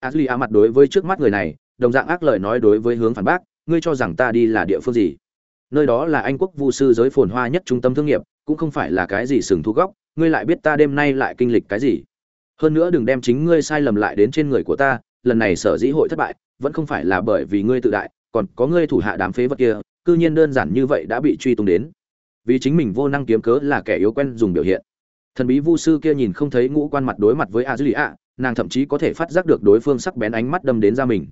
A Dư Lệ ạ mặt đối với trước mắt người này, đồng dạng ác lời nói đối với hướng phản bác, ngươi cho rằng ta đi là địa phương gì? Nơi đó là Anh quốc vu sư giới phồn hoa nhất trung tâm thương nghiệp, cũng không phải là cái gì sừng thu góc, ngươi lại biết ta đêm nay lại kinh lịch cái gì? Hơn nữa đừng đem chính ngươi sai lầm lại đến trên người của ta lần này sở dĩ hội thất bại vẫn không phải là bởi vì ngươi tự đại còn có ngươi thủ hạ đám phế vật kia cư nhiên đơn giản như vậy đã bị truy tung đến. Vì chính mình vô năng kiếm cớ là kẻ yếu quen dùng biểu hiện. Thần bí vu sư kia nhìn không thấy ngũ quan mặt đối mặt với a dư lì ạ nàng thậm chí có thể phát giác được đối phương sắc bén ánh mắt đâm đến ra mình.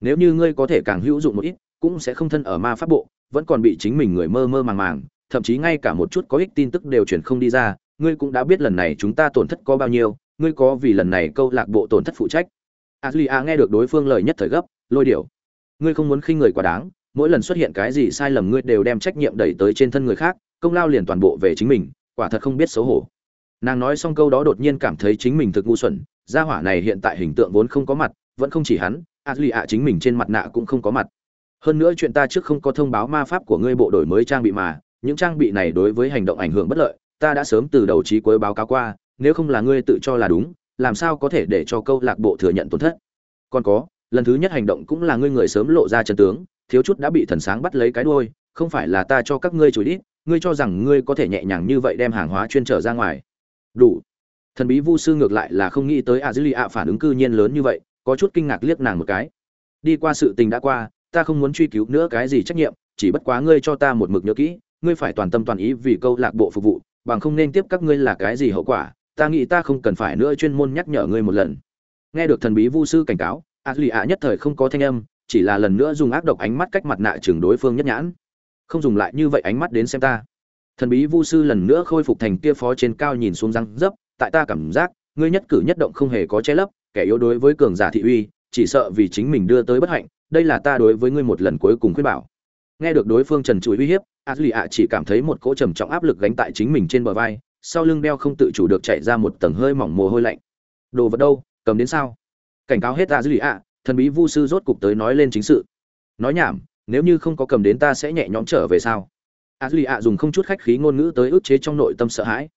Nếu như ngươi có thể càng hữu dụng một ít cũng sẽ không thân ở ma pháp bộ vẫn còn bị chính mình người mơ mơ màng màng thậm chí ngay cả một chút có ích tin tức đều chuyển không đi ra ngươi cũng đã biết lần này chúng ta tổn thất có bao nhiêu ngươi có vì lần này câu lạc bộ tổn thất phụ trách Ashley nghe được đối phương lời nhất thời gấp, lôi điểu. Ngươi không muốn khinh người quá đáng, mỗi lần xuất hiện cái gì sai lầm ngươi đều đem trách nhiệm đẩy tới trên thân người khác, công lao liền toàn bộ về chính mình, quả thật không biết xấu hổ. Nàng nói xong câu đó đột nhiên cảm thấy chính mình thực ngu xuẩn, gia hỏa này hiện tại hình tượng vốn không có mặt, vẫn không chỉ hắn, Ashley chính mình trên mặt nạ cũng không có mặt. Hơn nữa chuyện ta trước không có thông báo ma pháp của ngươi bộ đổi mới trang bị mà, những trang bị này đối với hành động ảnh hưởng bất lợi, ta đã sớm từ đầu chí cuối báo cáo qua, nếu không là ngươi tự cho là đúng, làm sao có thể để cho câu lạc bộ thừa nhận tổn thất? Còn có lần thứ nhất hành động cũng là ngươi người sớm lộ ra chân tướng thiếu chút đã bị thần sáng bắt lấy cái đuôi không phải là ta cho các ngươi chửi đi ngươi cho rằng ngươi có thể nhẹ nhàng như vậy đem hàng hóa chuyên trở ra ngoài. Đủ. Thần bí vu sư ngược lại là không nghĩ tới a dư lì ạ phản ứng cư nhiên lớn như vậy có chút kinh ngạc liếc nàng một cái. Đi qua sự tình đã qua ta không muốn truy cứu nữa cái gì trách nhiệm, chỉ bất quá ngươi cho ta một mực nhớ kỹ, ngươi phải toàn tâm toàn ý vì câu lạc bộ phục vụ, bằng không nên tiếp các ngươi là cái gì hậu quả, ta nghĩ ta không cần phải nữa chuyên môn nhắc nhở ngươi một lần. Nghe được thần bí vu sư cảnh cáo a duy ạ nhất thời không có thanh âm, chỉ là lần nữa dùng ác độc ánh mắt cách mặt nạ chừng đối phương nhất nhãn. Không dùng lại như vậy ánh mắt đến xem ta. Thần bí vu sư lần nữa khôi phục thành kia phó trên cao nhìn xuống răng dấp, tại ta cảm giác, ngươi nhất cử nhất động không hề có che lấp, kẻ yếu đối với cường giả thị uy, chỉ sợ vì chính mình đưa tới bất hạnh đây là ta đối với ngươi một lần cuối cùng khuyên bảo. Nghe được đối phương trần trụi uy hiếp a duy ạ chỉ cảm thấy một cỗ trầm trọng áp lực gánh tại chính mình trên bờ vai, sau lưng đeo không tự chủ được chạy ra một tầng hơi mỏng mồ hôi lạnh. Đồ vật đâu, cầm đến sao? Cảnh cáo hết ta dư lì ạ, thần bí vu sư rốt cục tới nói lên chính sự. Nói nhảm, nếu như không có cầm đến ta sẽ nhẹ nhõm trở về sao? A lì ạ dùng không chút khách khí ngôn ngữ tới ức chế trong nội tâm sợ hãi.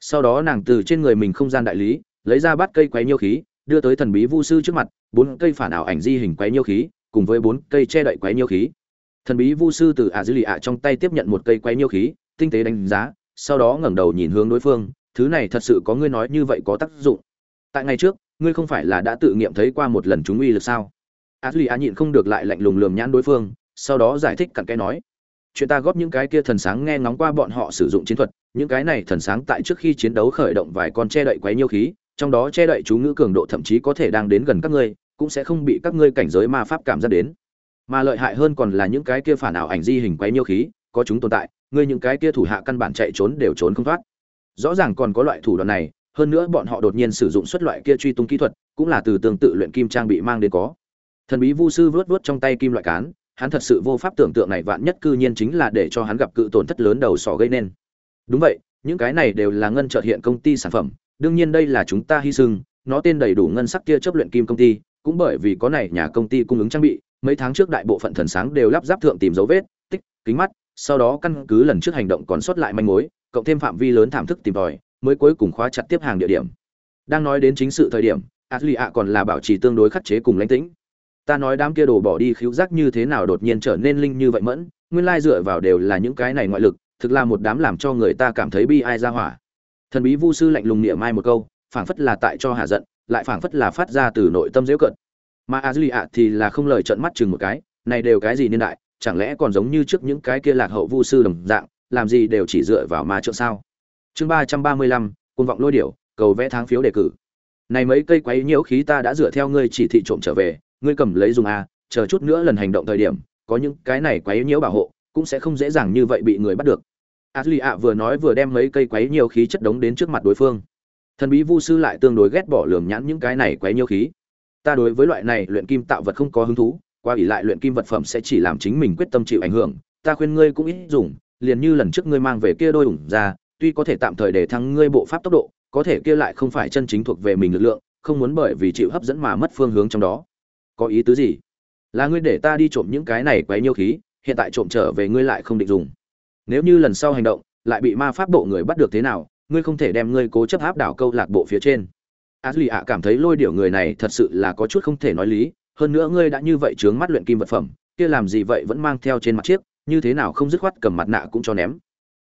Sau đó nàng từ trên người mình không gian đại lý, lấy ra bát cây quấy nhiêu khí, đưa tới thần bí vu sư trước mặt, bốn cây phản ảo ảnh di hình quấy nhiêu khí cùng với bốn cây che đậy quái nhiêu khí. Thần bí vu sư từ a dư lì ạ trong tay tiếp nhận một cây quái nhiêu khí, tinh tế đánh giá, sau đó ngẩng đầu nhìn hướng đối phương, thứ này thật sự có ngươi nói như vậy có tác dụng. Tại ngày trước, ngươi không phải là đã tự nghiệm thấy qua một lần chúng uy lực sao? A duy a nhịn không được lại lạnh lùng lườm nhãn đối phương, sau đó giải thích cặn cái nói, chuyện ta góp những cái kia thần sáng nghe ngóng qua bọn họ sử dụng chiến thuật, những cái này thần sáng tại trước khi chiến đấu khởi động vài con che đậy quấy nhiêu khí, trong đó che đậy chú ngữ cường độ thậm chí có thể đang đến gần các ngươi cũng sẽ không bị các ngươi cảnh giới ma pháp cảm giác đến. Mà lợi hại hơn còn là những cái kia phản ảo ảnh di hình quấy nhiêu khí, có chúng tồn tại, ngươi những cái kia thủ hạ căn bản chạy trốn đều trốn không thoát. Rõ ràng còn có loại thủ đoạn này, hơn nữa bọn họ đột nhiên sử dụng xuất loại kia truy tung kỹ thuật, cũng là từ tương tự luyện kim trang bị mang đến có. Thần bí vu sư vớt vớt trong tay kim loại cán, hắn thật sự vô pháp tưởng tượng này vạn nhất cư nhiên chính là để cho hắn gặp cự tổn thất lớn đầu sỏ gây nên. Đúng vậy, những cái này đều là ngân trợ hiện công ty sản phẩm, đương nhiên đây là chúng ta hy sinh, nó tên đầy đủ ngân sắc kia chấp luyện kim công ty cũng bởi vì có này nhà công ty cung ứng trang bị, mấy tháng trước đại bộ phận thần sáng đều lắp ráp thượng tìm dấu vết, tích, kính mắt, sau đó căn cứ lần trước hành động còn sót lại manh mối, cộng thêm phạm vi lớn thảm thức tìm tòi, mới cuối cùng khóa chặt tiếp hàng địa điểm. Đang nói đến chính sự thời điểm, Atlia còn là bảo trì tương đối khắc chế cùng lãnh tĩnh. Ta nói đám kia đồ bỏ đi khiếu giác như thế nào đột nhiên trở nên linh như vậy mẫn, nguyên lai dựa vào đều là những cái này ngoại lực, thực là một đám làm cho người ta cảm thấy bi ai ra hỏa. Thần bí vu sư lạnh lùng niệm mai một câu, phảng phất là tại cho hạ giận lại phảng phất là phát ra từ nội tâm dễ cận. Mà Ashley ạ thì là không lời trợn mắt chừng một cái, này đều cái gì niên đại, chẳng lẽ còn giống như trước những cái kia lạc hậu vu sư đồng dạng, làm gì đều chỉ dựa vào ma trượng sao? Chương ba trăm ba mươi lăm côn vọng lôi điểu, cầu vẽ tháng phiếu đề cử. Này mấy cây quấy nhiễu khí ta đã dựa theo ngươi chỉ thị trộm trở về, ngươi cầm lấy dùng a, chờ chút nữa lần hành động thời điểm, có những cái này quấy nhiễu bảo hộ, cũng sẽ không dễ dàng như vậy bị người bắt được. Ashley ạ vừa nói vừa đem mấy cây quấy nhiễu khí chất đống đến trước mặt đối phương thần bí vu sư lại tương đối ghét bỏ lườm nhãn những cái này quấy nhiêu khí. Ta đối với loại này luyện kim tạo vật không có hứng thú, qua ỷ lại luyện kim vật phẩm sẽ chỉ làm chính mình quyết tâm chịu ảnh hưởng. Ta khuyên ngươi cũng ít dùng, liền như lần trước ngươi mang về kia đôi ủng ra, tuy có thể tạm thời để thăng ngươi bộ pháp tốc độ, có thể kia lại không phải chân chính thuộc về mình lực lượng, không muốn bởi vì chịu hấp dẫn mà mất phương hướng trong đó. Có ý tứ gì? Là ngươi để ta đi trộm những cái này quấy nhiêu khí, hiện tại trộm trở về ngươi lại không định dùng. Nếu như lần sau hành động, lại bị ma pháp bộ người bắt được thế nào ngươi không thể đem ngươi cố chấp áp đảo câu lạc bộ phía trên. Ashley ạ cảm thấy lôi điểu người này thật sự là có chút không thể nói lý, hơn nữa ngươi đã như vậy chướng mắt luyện kim vật phẩm, kia làm gì vậy vẫn mang theo trên mặt chiếc, như thế nào không dứt khoát cầm mặt nạ cũng cho ném.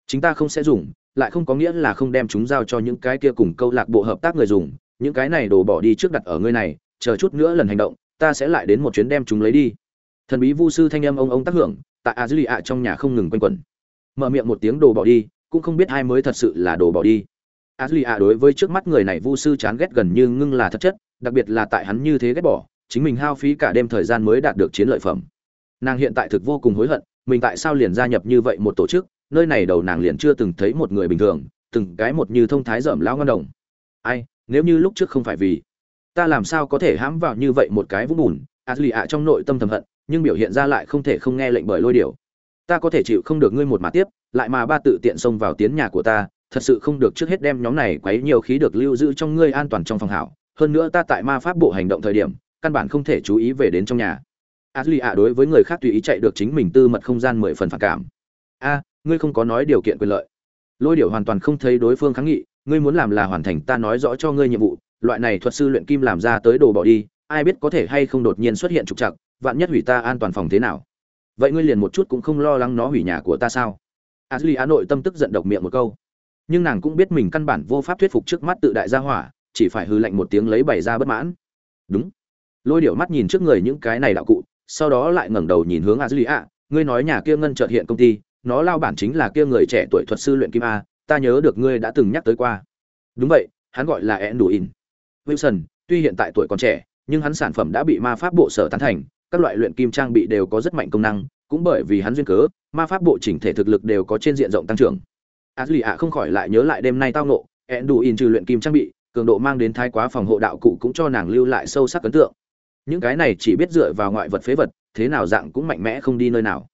Chính ta không sẽ dùng, lại không có nghĩa là không đem chúng giao cho những cái kia cùng câu lạc bộ hợp tác người dùng, những cái này đồ bỏ đi trước đặt ở ngươi này, chờ chút nữa lần hành động, ta sẽ lại đến một chuyến đem chúng lấy đi. Thần bí vu sư thanh âm ông ông tác hưởng, tại a dư lì ạ trong nhà không ngừng quanh quẩn. Mở miệng một tiếng đồ bỏ đi cũng không biết ai mới thật sự là đồ bỏ đi. A ạ đối với trước mắt người này vu sư chán ghét gần như ngưng là thật chất, đặc biệt là tại hắn như thế ghét bỏ, chính mình hao phí cả đêm thời gian mới đạt được chiến lợi phẩm. Nàng hiện tại thực vô cùng hối hận, mình tại sao liền gia nhập như vậy một tổ chức, nơi này đầu nàng liền chưa từng thấy một người bình thường, từng cái một như thông thái dởm lão ngân đồng. Ai, nếu như lúc trước không phải vì ta làm sao có thể hãm vào như vậy một cái vũng bùn a ạ trong nội tâm thầm hận, nhưng biểu hiện ra lại không thể không nghe lệnh bởi lôi điều ta có thể chịu không được ngươi một mà tiếp lại mà ba tự tiện xông vào tiến nhà của ta, thật sự không được trước hết đem nhóm này quấy nhiều khí được lưu giữ trong ngươi an toàn trong phòng hảo. Hơn nữa ta tại ma pháp bộ hành động thời điểm, căn bản không thể chú ý về đến trong nhà. A duy ạ đối với người khác tùy ý chạy được chính mình tư mật không gian mười phần phản cảm. A, ngươi không có nói điều kiện quyền lợi. Lôi điệu hoàn toàn không thấy đối phương kháng nghị, ngươi muốn làm là hoàn thành ta nói rõ cho ngươi nhiệm vụ, loại này thuật sư luyện kim làm ra tới đồ bỏ đi, ai biết có thể hay không đột nhiên xuất hiện trục trặc, vạn nhất hủy ta an toàn phòng thế nào? Vậy ngươi liền một chút cũng không lo lắng nó hủy nhà của ta sao? A duy á nội tâm tức giận độc miệng một câu. Nhưng nàng cũng biết mình căn bản vô pháp thuyết phục trước mắt tự đại gia hỏa, chỉ phải hư lạnh một tiếng lấy bày ra bất mãn. Đúng. Lôi điệu mắt nhìn trước người những cái này đạo cụ, sau đó lại ngẩng đầu nhìn hướng a dư ngươi nói nhà kia ngân trợt hiện công ty, nó lao bản chính là kia người trẻ tuổi thuật sư luyện kim a, ta nhớ được ngươi đã từng nhắc tới qua. Đúng vậy, hắn gọi là ed đủ in wilson, tuy hiện tại tuổi còn trẻ, nhưng hắn sản phẩm đã bị ma pháp bộ sở tán thành, các loại luyện kim trang bị đều có rất mạnh công năng cũng bởi vì hắn duyên cớ, ma pháp bộ chỉnh thể thực lực đều có trên diện rộng tăng trưởng. A duy ạ không khỏi lại nhớ lại đêm nay tao nộ ed đủ in trừ luyện kim trang bị, cường độ mang đến thái quá phòng hộ đạo cụ cũng cho nàng lưu lại sâu sắc ấn tượng. Những cái này chỉ biết dựa vào ngoại vật phế vật, thế nào dạng cũng mạnh mẽ không đi nơi nào.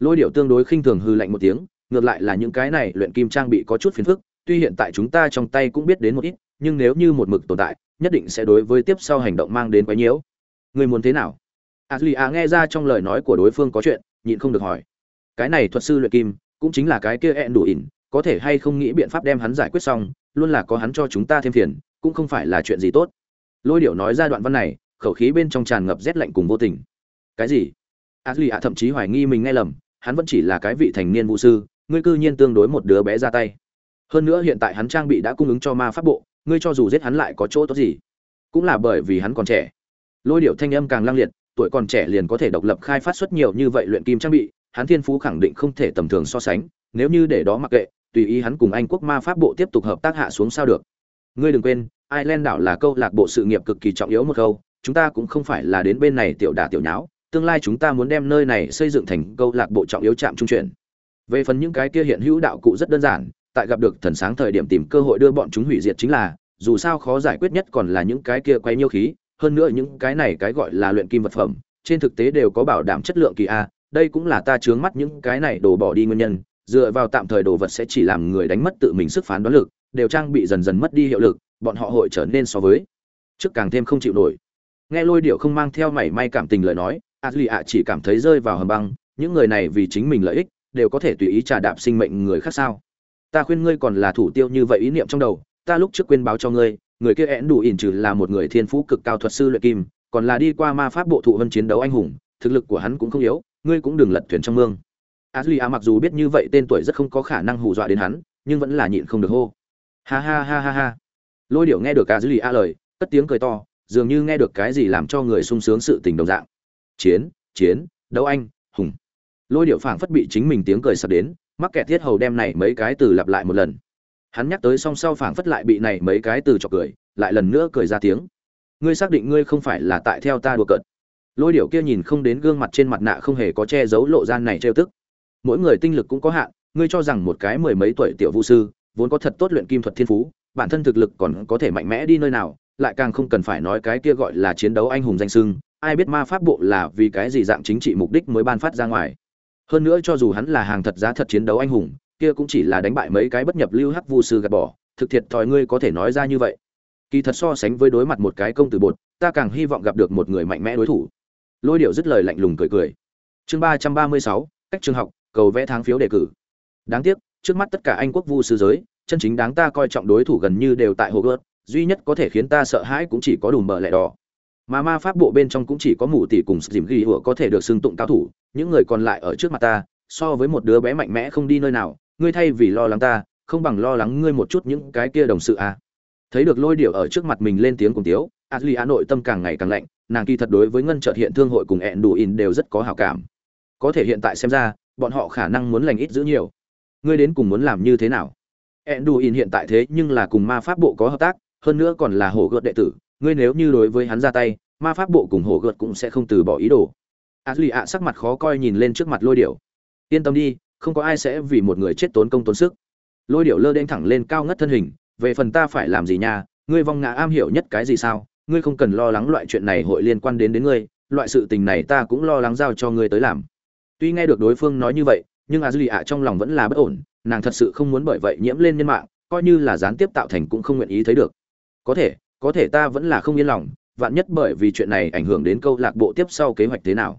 Lôi điệu tương đối khinh thường hư lạnh một tiếng, ngược lại là những cái này luyện kim trang bị có chút phiền phức, tuy hiện tại chúng ta trong tay cũng biết đến một ít, nhưng nếu như một mực tồn tại, nhất định sẽ đối với tiếp sau hành động mang đến quái nhiễu. Người muốn thế nào? A duy ạ nghe ra trong lời nói của đối phương có chuyện nhịn không được hỏi. Cái này thuật sư luyện kim, cũng chính là cái kia ẹn đủ ỉn, có thể hay không nghĩ biện pháp đem hắn giải quyết xong, luôn là có hắn cho chúng ta thêm phiền, cũng không phải là chuyện gì tốt. Lôi điệu nói ra đoạn văn này, khẩu khí bên trong tràn ngập rét lạnh cùng vô tình. Cái gì? A duy ạ thậm chí hoài nghi mình nghe lầm, hắn vẫn chỉ là cái vị thành niên vũ sư, ngươi cư nhiên tương đối một đứa bé ra tay. Hơn nữa hiện tại hắn trang bị đã cung ứng cho ma pháp bộ, ngươi cho dù giết hắn lại có chỗ tốt gì? Cũng là bởi vì hắn còn trẻ. Lôi điệu thanh âm càng lang liệt tuổi còn trẻ liền có thể độc lập khai phát xuất nhiều như vậy luyện kim trang bị, hắn thiên phú khẳng định không thể tầm thường so sánh, nếu như để đó mặc kệ, tùy ý hắn cùng anh quốc ma pháp bộ tiếp tục hợp tác hạ xuống sao được. Ngươi đừng quên, ireland đảo là câu lạc bộ sự nghiệp cực kỳ trọng yếu một câu, chúng ta cũng không phải là đến bên này tiểu đả tiểu nháo, tương lai chúng ta muốn đem nơi này xây dựng thành câu lạc bộ trọng yếu trạm trung chuyển. Về phần những cái kia hiện hữu đạo cụ rất đơn giản, tại gặp được thần sáng thời điểm tìm cơ hội đưa bọn chúng hủy diệt chính là, dù sao khó giải quyết nhất còn là những cái kia quay nhiêu khí hơn nữa những cái này cái gọi là luyện kim vật phẩm, trên thực tế đều có bảo đảm chất lượng kỳ a, đây cũng là ta chướng mắt những cái này đổ bỏ đi nguyên nhân, dựa vào tạm thời đồ vật sẽ chỉ làm người đánh mất tự mình sức phán đoán lực, đều trang bị dần dần mất đi hiệu lực, bọn họ hội trở nên so với trước càng thêm không chịu nổi. Nghe lôi điệu không mang theo mảy may cảm tình lời nói a duy ạ chỉ cảm thấy rơi vào hầm băng, những người này vì chính mình lợi ích, đều có thể tùy ý trà đạp sinh mệnh người khác sao? Ta khuyên ngươi còn là thủ tiêu như vậy ý niệm trong đầu, ta lúc trước quên báo cho ngươi người kia én đủ ỉn trừ là một người thiên phú cực cao thuật sư luyện kim, còn là đi qua ma pháp bộ thụ vân chiến đấu anh hùng, thực lực của hắn cũng không yếu, ngươi cũng đừng lật thuyền trong mương. A duy mặc dù biết như vậy tên tuổi rất không có khả năng hù dọa đến hắn, nhưng vẫn là nhịn không được hô. Ha ha ha ha ha. Lôi điệu nghe được a duy lời, cất tiếng cười to, dường như nghe được cái gì làm cho người sung sướng sự tình đồng dạng. Chiến chiến, đấu anh, hùng. Lôi điệu phảng phất bị chính mình tiếng cười sập đến, mắc kẹt thiết hầu đem này mấy cái từ lặp lại một lần hắn nhắc tới song sau phảng phất lại bị này mấy cái từ chọc cười, lại lần nữa cười ra tiếng. Ngươi xác định ngươi không phải là tại theo ta đùa cợt. Lôi điểu kia nhìn không đến gương mặt trên mặt nạ không hề có che giấu lộ gian này trêu tức. Mỗi người tinh lực cũng có hạn, ngươi cho rằng một cái mười mấy tuổi tiểu vũ sư, vốn có thật tốt luyện kim thuật thiên phú, bản thân thực lực còn có thể mạnh mẽ đi nơi nào, lại càng không cần phải nói cái kia gọi là chiến đấu anh hùng danh sưng ai biết ma pháp bộ là vì cái gì dạng chính trị mục đích mới ban phát ra ngoài. Hơn nữa cho dù hắn là hàng thật giá thật chiến đấu anh hùng kia cũng chỉ là đánh bại mấy cái bất nhập lưu hắc vu sư gạt bỏ, thực thiệt thòi ngươi có thể nói ra như vậy. Kỳ thật so sánh với đối mặt một cái công tử bột, ta càng hy vọng gặp được một người mạnh mẽ đối thủ. Lôi điệu dứt lời lạnh lùng cười cười. Chương ba trăm ba mươi sáu, cách trường học, cầu vẽ tháng phiếu đề cử. Đáng tiếc, trước mắt tất cả anh quốc vu sư giới, chân chính đáng ta coi trọng đối thủ gần như đều tại hồ gớt duy nhất có thể khiến ta sợ hãi cũng chỉ có đùm bờ lẻ đỏ. Mà ma pháp bộ bên trong cũng chỉ có mù tỷ cùng dìm ghi hựa có thể được xưng tụng cao thủ, những người còn lại ở trước mặt ta, so với một đứa bé mạnh mẽ không đi nơi nào ngươi thay vì lo lắng ta, không bằng lo lắng ngươi một chút những cái kia đồng sự à. thấy được lôi điệu ở trước mặt mình lên tiếng cùng tiếu adli nội tâm càng ngày càng lạnh, nàng kỳ thật đối với ngân trợt hiện thương hội cùng ẹn đủ in đều rất có hảo cảm. Có thể hiện tại xem ra, bọn họ khả năng muốn lành ít giữ nhiều. Ngươi đến cùng muốn làm như thế nào? Ẹn đủ in hiện tại thế nhưng là cùng ma pháp bộ có hợp tác, hơn nữa còn là hổ gợt đệ tử, ngươi nếu như đối với hắn ra tay, ma pháp bộ cùng hổ gợt cũng sẽ không từ bỏ ý đồ. Adli a sắc mặt khó coi nhìn lên trước mặt lôi điệu yên tâm đi không có ai sẽ vì một người chết tốn công tốn sức. Lôi điệu lơ đen thẳng lên cao ngất thân hình, về phần ta phải làm gì nha? Ngươi vong ngã am hiểu nhất cái gì sao? Ngươi không cần lo lắng loại chuyện này hội liên quan đến đến ngươi, loại sự tình này ta cũng lo lắng giao cho ngươi tới làm. Tuy nghe được đối phương nói như vậy, nhưng a Duy ạ trong lòng vẫn là bất ổn, nàng thật sự không muốn bởi vậy nhiễm lên nhân mạng, coi như là gián tiếp tạo thành cũng không nguyện ý thấy được. Có thể có thể ta vẫn là không yên lòng, vạn nhất bởi vì chuyện này ảnh hưởng đến câu lạc bộ tiếp sau kế hoạch thế nào.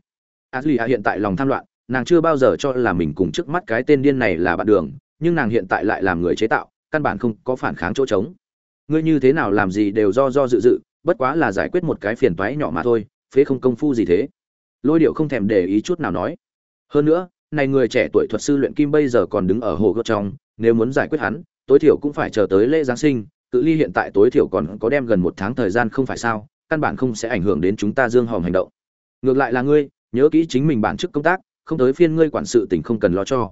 A Duy ạ hiện tại lòng tham loạn nàng chưa bao giờ cho là mình cùng trước mắt cái tên điên này là bạn đường, nhưng nàng hiện tại lại làm người chế tạo, căn bản không có phản kháng chỗ trống. Ngươi như thế nào làm gì đều do do dự dự, bất quá là giải quyết một cái phiền toái nhỏ mà thôi, phế không công phu gì thế. Lôi điệu không thèm để ý chút nào nói. Hơn nữa, này người trẻ tuổi thuật sư luyện kim bây giờ còn đứng ở hồ gợt trong, nếu muốn giải quyết hắn, tối thiểu cũng phải chờ tới lễ giáng sinh, cự ly hiện tại tối thiểu còn có đem gần một tháng thời gian không phải sao, căn bản không sẽ ảnh hưởng đến chúng ta dương hòm hành động. Ngược lại là ngươi, nhớ kỹ chính mình bản chức công tác không tới phiên ngươi quản sự tình không cần lo cho.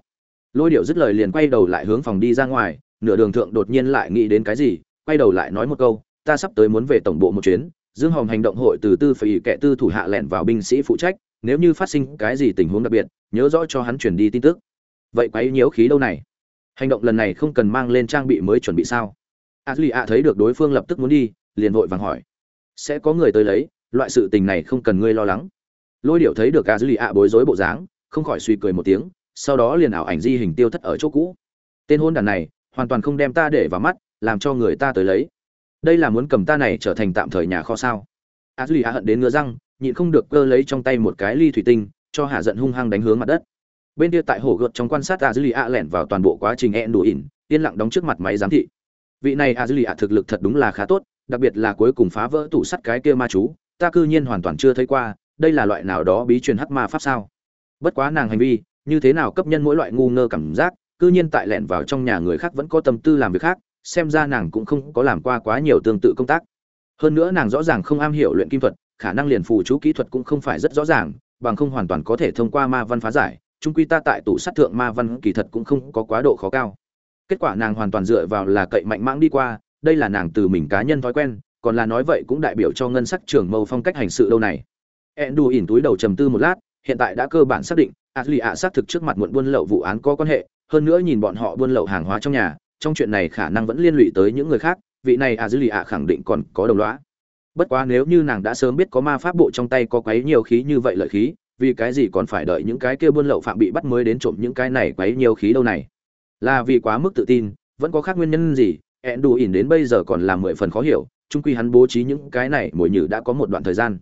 Lôi điệu dứt lời liền quay đầu lại hướng phòng đi ra ngoài, nửa đường thượng đột nhiên lại nghĩ đến cái gì, quay đầu lại nói một câu, ta sắp tới muốn về tổng bộ một chuyến. Dương hồng hành động hội từ tư phải kệ tư thủ hạ lẻn vào binh sĩ phụ trách, nếu như phát sinh cái gì tình huống đặc biệt, nhớ rõ cho hắn chuyển đi tin tức. Vậy quấy nhiễu khí đâu này? Hành động lần này không cần mang lên trang bị mới chuẩn bị sao? A duy ạ thấy được đối phương lập tức muốn đi, liền vội vàng hỏi. Sẽ có người tới lấy, loại sự tình này không cần ngươi lo lắng. Lôi điệu thấy được a duy ạ bối rối bộ dáng không khỏi suy cười một tiếng, sau đó liền ảo ảnh di hình tiêu thất ở chỗ cũ. Tên hôn đàn này, hoàn toàn không đem ta để vào mắt, làm cho người ta tới lấy. Đây là muốn cầm ta này trở thành tạm thời nhà kho sao? A duy a hận đến ngứa răng, nhịn không được cơ lấy trong tay một cái ly thủy tinh, cho hạ giận hung hăng đánh hướng mặt đất. Bên kia tại hồ gợt trong quan sát a duy a lẻn vào toàn bộ quá trình ẹn đủ ỉn, yên lặng đóng trước mặt máy giám thị. Vị này a duy a thực lực thật đúng là khá tốt, đặc biệt là cuối cùng phá vỡ tủ sắt cái kia ma chú, ta cư nhiên hoàn toàn chưa thấy qua, đây là loại nào đó bí truyền hắc ma pháp sao? Bất quá nàng hành vi, như thế nào cấp nhân mỗi loại ngu ngơ cảm giác, cư nhiên tại lẻn vào trong nhà người khác vẫn có tâm tư làm việc khác, xem ra nàng cũng không có làm qua quá nhiều tương tự công tác. Hơn nữa nàng rõ ràng không am hiểu luyện kim thuật, khả năng liền phù chú kỹ thuật cũng không phải rất rõ ràng, bằng không hoàn toàn có thể thông qua ma văn phá giải trung quy ta tại tủ sát thượng ma văn kỳ thật cũng không có quá độ khó cao. Kết quả nàng hoàn toàn dựa vào là cậy mạnh mãng đi qua, đây là nàng từ mình cá nhân thói quen, còn là nói vậy cũng đại biểu cho ngân sắc trưởng mâu phong cách hành sự lâu này. Ẹn đù ỉn túi đầu trầm tư một lát hiện tại đã cơ bản xác định a duy ạ xác thực trước mặt muộn buôn lậu vụ án có quan hệ, hơn nữa nhìn bọn họ buôn lậu hàng hóa trong nhà, trong chuyện này khả năng vẫn liên lụy tới những người khác, vị này a duy ạ khẳng định còn có đồng lõa. Bất quá nếu như nàng đã sớm biết có ma pháp bộ trong tay có quấy nhiều khí như vậy lợi khí, vì cái gì còn phải đợi những cái kia buôn lậu phạm bị bắt mới đến trộm những cái này quấy nhiều khí đâu này? Là vì quá mức tự tin, vẫn có khác nguyên nhân gì? Ẹn đủ ỉn đến bây giờ còn là mười phần khó hiểu trung quy hắn bố trí những cái này mồi nhử đã có một đoạn thời gian.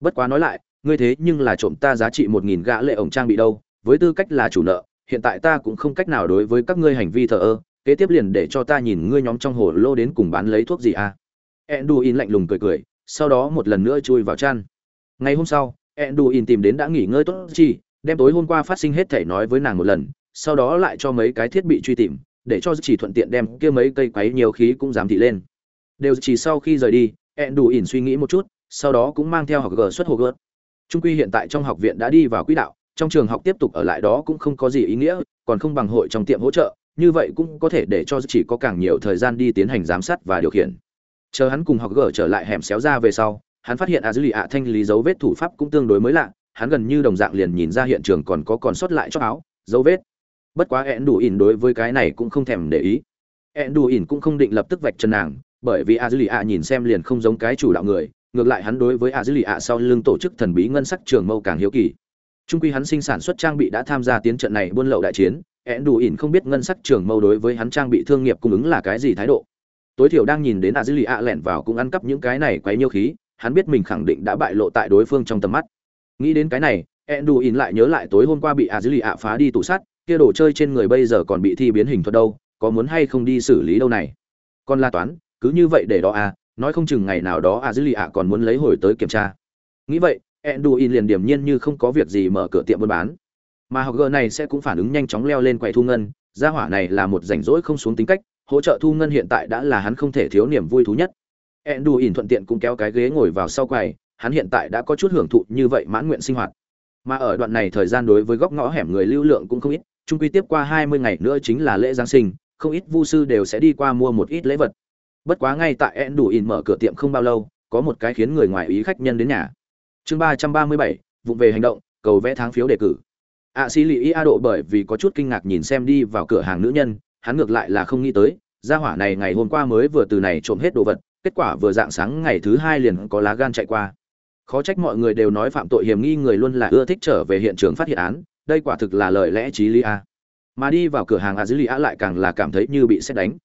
Bất quá nói lại ngươi thế nhưng là trộm ta giá trị một nghìn gã lệ ổng trang bị đâu, với tư cách là chủ nợ, hiện tại ta cũng không cách nào đối với các ngươi hành vi thờ ơ, kế tiếp liền để cho ta nhìn ngươi nhóm trong hồ lô đến cùng bán lấy thuốc gì à? Enduin lạnh lùng cười cười, sau đó một lần nữa chui vào chăn. Ngày hôm sau, enduin tìm đến đã nghỉ ngơi tốt chi, đem tối hôm qua phát sinh hết thể nói với nàng một lần, sau đó lại cho mấy cái thiết bị truy tìm, để cho chỉ thuận tiện đem kia mấy cây quấy nhiều khí cũng giảm thị lên. Đều chỉ sau khi rời đi, enduin suy nghĩ một chút, sau đó cũng mang theo học gờ xuất hồ gớt trung quy hiện tại trong học viện đã đi vào quỹ đạo, trong trường học tiếp tục ở lại đó cũng không có gì ý nghĩa, còn không bằng hội trong tiệm hỗ trợ, như vậy cũng có thể để cho chỉ có càng nhiều thời gian đi tiến hành giám sát và điều khiển. Chờ hắn cùng học gở trở lại hẻm xéo ra về sau, hắn phát hiện a dư lì ạ thanh lý dấu vết thủ pháp cũng tương đối mới lạ, hắn gần như đồng dạng liền nhìn ra hiện trường còn có còn sót lại cho áo, dấu vết. Bất quá ẹn đủ ỉn đối với cái này cũng không thèm để ý. Ẹn đủ ỉn cũng không định lập tức vạch chân nàng, bởi vì a dư lì ạ nhìn xem liền không giống cái chủ đạo người ngược lại hắn đối với a dữ lì ạ sau lưng tổ chức thần bí ngân sắc trường mâu càng hiếu kỳ. Trung quy hắn sinh sản xuất trang bị đã tham gia tiến trận này buôn lậu đại chiến ẹn đủ ỉn không biết ngân sắc trường mâu đối với hắn trang bị thương nghiệp cung ứng là cái gì thái độ. Tối thiểu đang nhìn đến a dữ lì ạ lẻn vào cũng ăn cắp những cái này quấy nhiêu khí, hắn biết mình khẳng định đã bại lộ tại đối phương trong tầm mắt. Nghĩ đến cái này ẹn đủ ỉn lại nhớ lại tối hôm qua bị a dữ lì ạ phá đi tủ sắt, kia đồ chơi trên người bây giờ còn bị thi biến hình thuật đâu, có muốn hay không đi xử lý đâu này? Còn la toán, cứ như vậy để đó à nói không chừng ngày nào đó a dư lì ạ còn muốn lấy hồi tới kiểm tra. Nghĩ vậy Enduin liền điểm nhiên như không có việc gì mở cửa tiệm buôn bán. Mà học gờ này sẽ cũng phản ứng nhanh chóng leo lên quầy thu ngân, gia hỏa này là một rảnh rỗi không xuống tính cách hỗ trợ thu ngân hiện tại đã là hắn không thể thiếu niềm vui thú nhất. Enduin thuận tiện cũng kéo cái ghế ngồi vào sau quầy hắn hiện tại đã có chút hưởng thụ như vậy mãn nguyện sinh hoạt. Mà ở đoạn này thời gian đối với góc ngõ hẻm người lưu lượng cũng không ít trung quy tiếp qua hai mươi ngày nữa chính là lễ giáng sinh không ít vu sư đều sẽ đi qua mua một ít lễ vật bất quá ngay tại En đủ in mở cửa tiệm không bao lâu, có một cái khiến người ngoài ý khách nhân đến nhà. Chương ba trăm ba mươi bảy vụ về hành động, cầu vẽ tháng phiếu đề cử. Ạ xì lì a độ bởi vì có chút kinh ngạc nhìn xem đi vào cửa hàng nữ nhân, hắn ngược lại là không nghĩ tới, gia hỏa này ngày hôm qua mới vừa từ này trộm hết đồ vật, kết quả vừa dạng sáng ngày thứ hai liền có lá gan chạy qua. Khó trách mọi người đều nói phạm tội hiểm nghi người luôn là ưa thích trở về hiện trường phát hiện án, đây quả thực là lời lẽ trí lia lý a. Mà đi vào cửa hàng a dữ lì a lại càng là cảm thấy như bị xét đánh.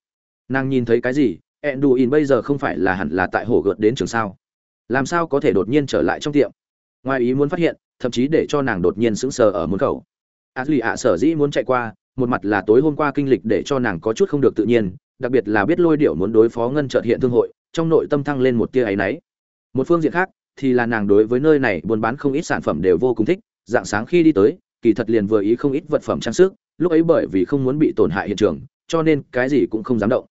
Nàng nhìn thấy cái gì Enduin bây giờ không phải là hẳn là tại hồ gợt đến trường sao? Làm sao có thể đột nhiên trở lại trong tiệm? Ngoài ý muốn phát hiện, thậm chí để cho nàng đột nhiên sững sờ ở môn khẩu. Ashley ạ, sở dĩ muốn chạy qua, một mặt là tối hôm qua kinh lịch để cho nàng có chút không được tự nhiên, đặc biệt là biết lôi điệu muốn đối phó ngân chợt hiện thương hội, trong nội tâm thăng lên một tia ấy nấy. một phương diện khác, thì là nàng đối với nơi này buôn bán không ít sản phẩm đều vô cùng thích, dạng sáng khi đi tới, kỳ thật liền vừa ý không ít vật phẩm trang sức, lúc ấy bởi vì không muốn bị tổn hại hiện trường, cho nên cái gì cũng không dám động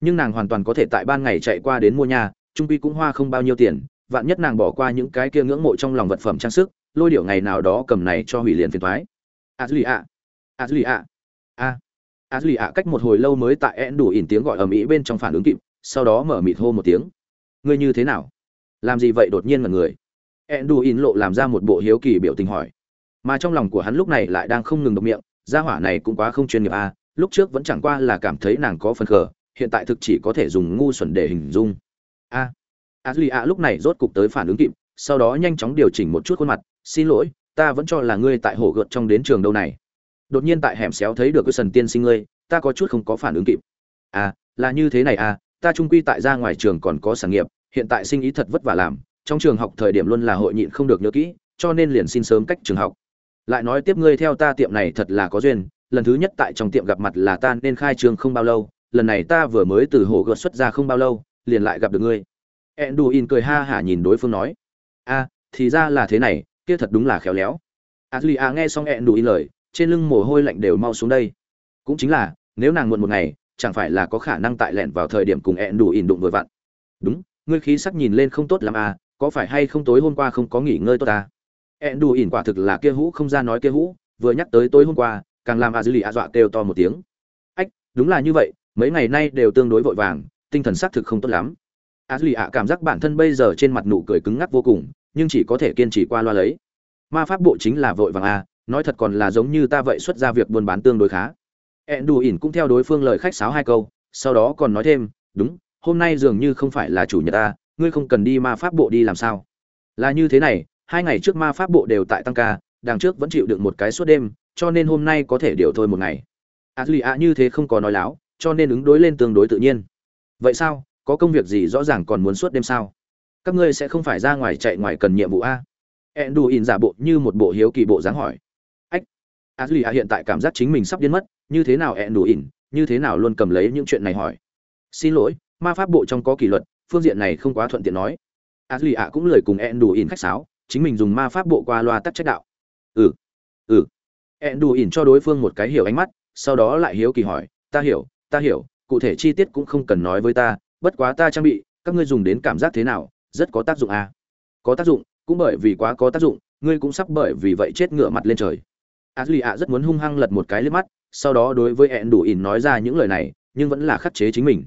nhưng nàng hoàn toàn có thể tại ban ngày chạy qua đến mua nhà, trung quy cũng hoa không bao nhiêu tiền, vạn nhất nàng bỏ qua những cái kia ngưỡng mộ trong lòng vật phẩm trang sức, lôi điệu ngày nào đó cầm này cho hủy liền phiền thoái a duy a a duy a a a duy a cách một hồi lâu mới tại én đủ ỉn tiếng gọi ở mỹ bên trong phản ứng kịp, sau đó mở mịt hô một tiếng. Ngươi như thế nào? Làm gì vậy đột nhiên mà người? Én đủ ỉn lộ làm ra một bộ hiếu kỳ biểu tình hỏi. Mà trong lòng của hắn lúc này lại đang không ngừng độc miệng, gia hỏa này cũng quá không chuyên nghiệp a lúc trước vẫn chẳng qua là cảm thấy nàng có phần khờ hiện tại thực chỉ có thể dùng ngu xuẩn để hình dung. A a duy a lúc này rốt cục tới phản ứng kịp, sau đó nhanh chóng điều chỉnh một chút khuôn mặt, xin lỗi, ta vẫn cho là ngươi tại hồ gợt trong đến trường đâu này. Đột nhiên tại hẻm xéo thấy được cái sần tiên sinh ngươi, ta có chút không có phản ứng kịp. À là như thế này à ta trung quy tại ra ngoài trường còn có sản nghiệp, hiện tại sinh ý thật vất vả làm, trong trường học thời điểm luôn là hội nhịn không được nhớ kỹ, cho nên liền xin sớm cách trường học. Lại nói tiếp ngươi theo ta tiệm này thật là có duyên, lần thứ nhất tại trong tiệm gặp mặt là ta nên khai trường không bao lâu lần này ta vừa mới từ hồ gợt xuất ra không bao lâu, liền lại gặp được ngươi. Enduin cười ha hả nhìn đối phương nói. A thì ra là thế này, kia thật đúng là khéo léo. Ashley nghe xong Enduin lời, trên lưng mồ hôi lạnh đều mau xuống đây. Cũng chính là, nếu nàng muộn một ngày, chẳng phải là có khả năng tại lẹn vào thời điểm cùng enduin đụng vừa vặn. Đúng, ngươi khí sắc nhìn lên không tốt lắm à có phải hay không tối hôm qua không có nghỉ ngơi tốt à? Enduin quả thực là kia hũ không ra nói kia hũ, vừa nhắc tới tối hôm qua, càng làm a dư lì a dọa kêu to một tiếng. Ách, đúng là như vậy mấy ngày nay đều tương đối vội vàng, tinh thần xác thực không tốt lắm. A duy ạ, cảm giác bản thân bây giờ trên mặt nụ cười cứng ngắc vô cùng, nhưng chỉ có thể kiên trì qua loa lấy. Ma pháp bộ chính là vội vàng à nói thật còn là giống như ta vậy xuất ra việc buôn bán tương đối khá. Ẹn đù ỉn cũng theo đối phương lời khách sáo hai câu, sau đó còn nói thêm, đúng, hôm nay dường như không phải là chủ nhật ta, ngươi không cần đi ma pháp bộ đi làm sao? Là như thế này, hai ngày trước ma pháp bộ đều tại tăng ca, đằng trước vẫn chịu được một cái suốt đêm, cho nên hôm nay có thể điều thôi một ngày. A duy ạ, như thế không có nói láo cho nên ứng đối lên tương đối tự nhiên. Vậy sao? Có công việc gì rõ ràng còn muốn suốt đêm sao? Các ngươi sẽ không phải ra ngoài chạy ngoài cần nhiệm vụ a? Ẹn đù ỉn giả bộ như một bộ hiếu kỳ bộ dáng hỏi. A duy a hiện tại cảm giác chính mình sắp điên mất. Như thế nào ẹn đù ỉn như thế nào luôn cầm lấy những chuyện này hỏi? Xin lỗi, ma pháp bộ trong có kỷ luật, phương diện này không quá thuận tiện nói. A duy a cũng lời cùng ẹn đù ỉn khách sáo, chính mình dùng ma pháp bộ qua loa tắc trách đạo. Ừ ừ. Ẹn đù ỉn cho đối phương một cái hiểu ánh mắt, sau đó lại hiếu kỳ hỏi, ta hiểu ta hiểu, cụ thể chi tiết cũng không cần nói với ta, bất quá ta trang bị, các ngươi dùng đến cảm giác thế nào, rất có tác dụng à. có tác dụng, cũng bởi vì quá có tác dụng, ngươi cũng sắp bởi vì vậy chết ngựa mặt lên trời. A duy ạ rất muốn hung hăng lật một cái lên mắt, sau đó đối với ẹn đủ ỉn nói ra những lời này, nhưng vẫn là khắc chế chính mình.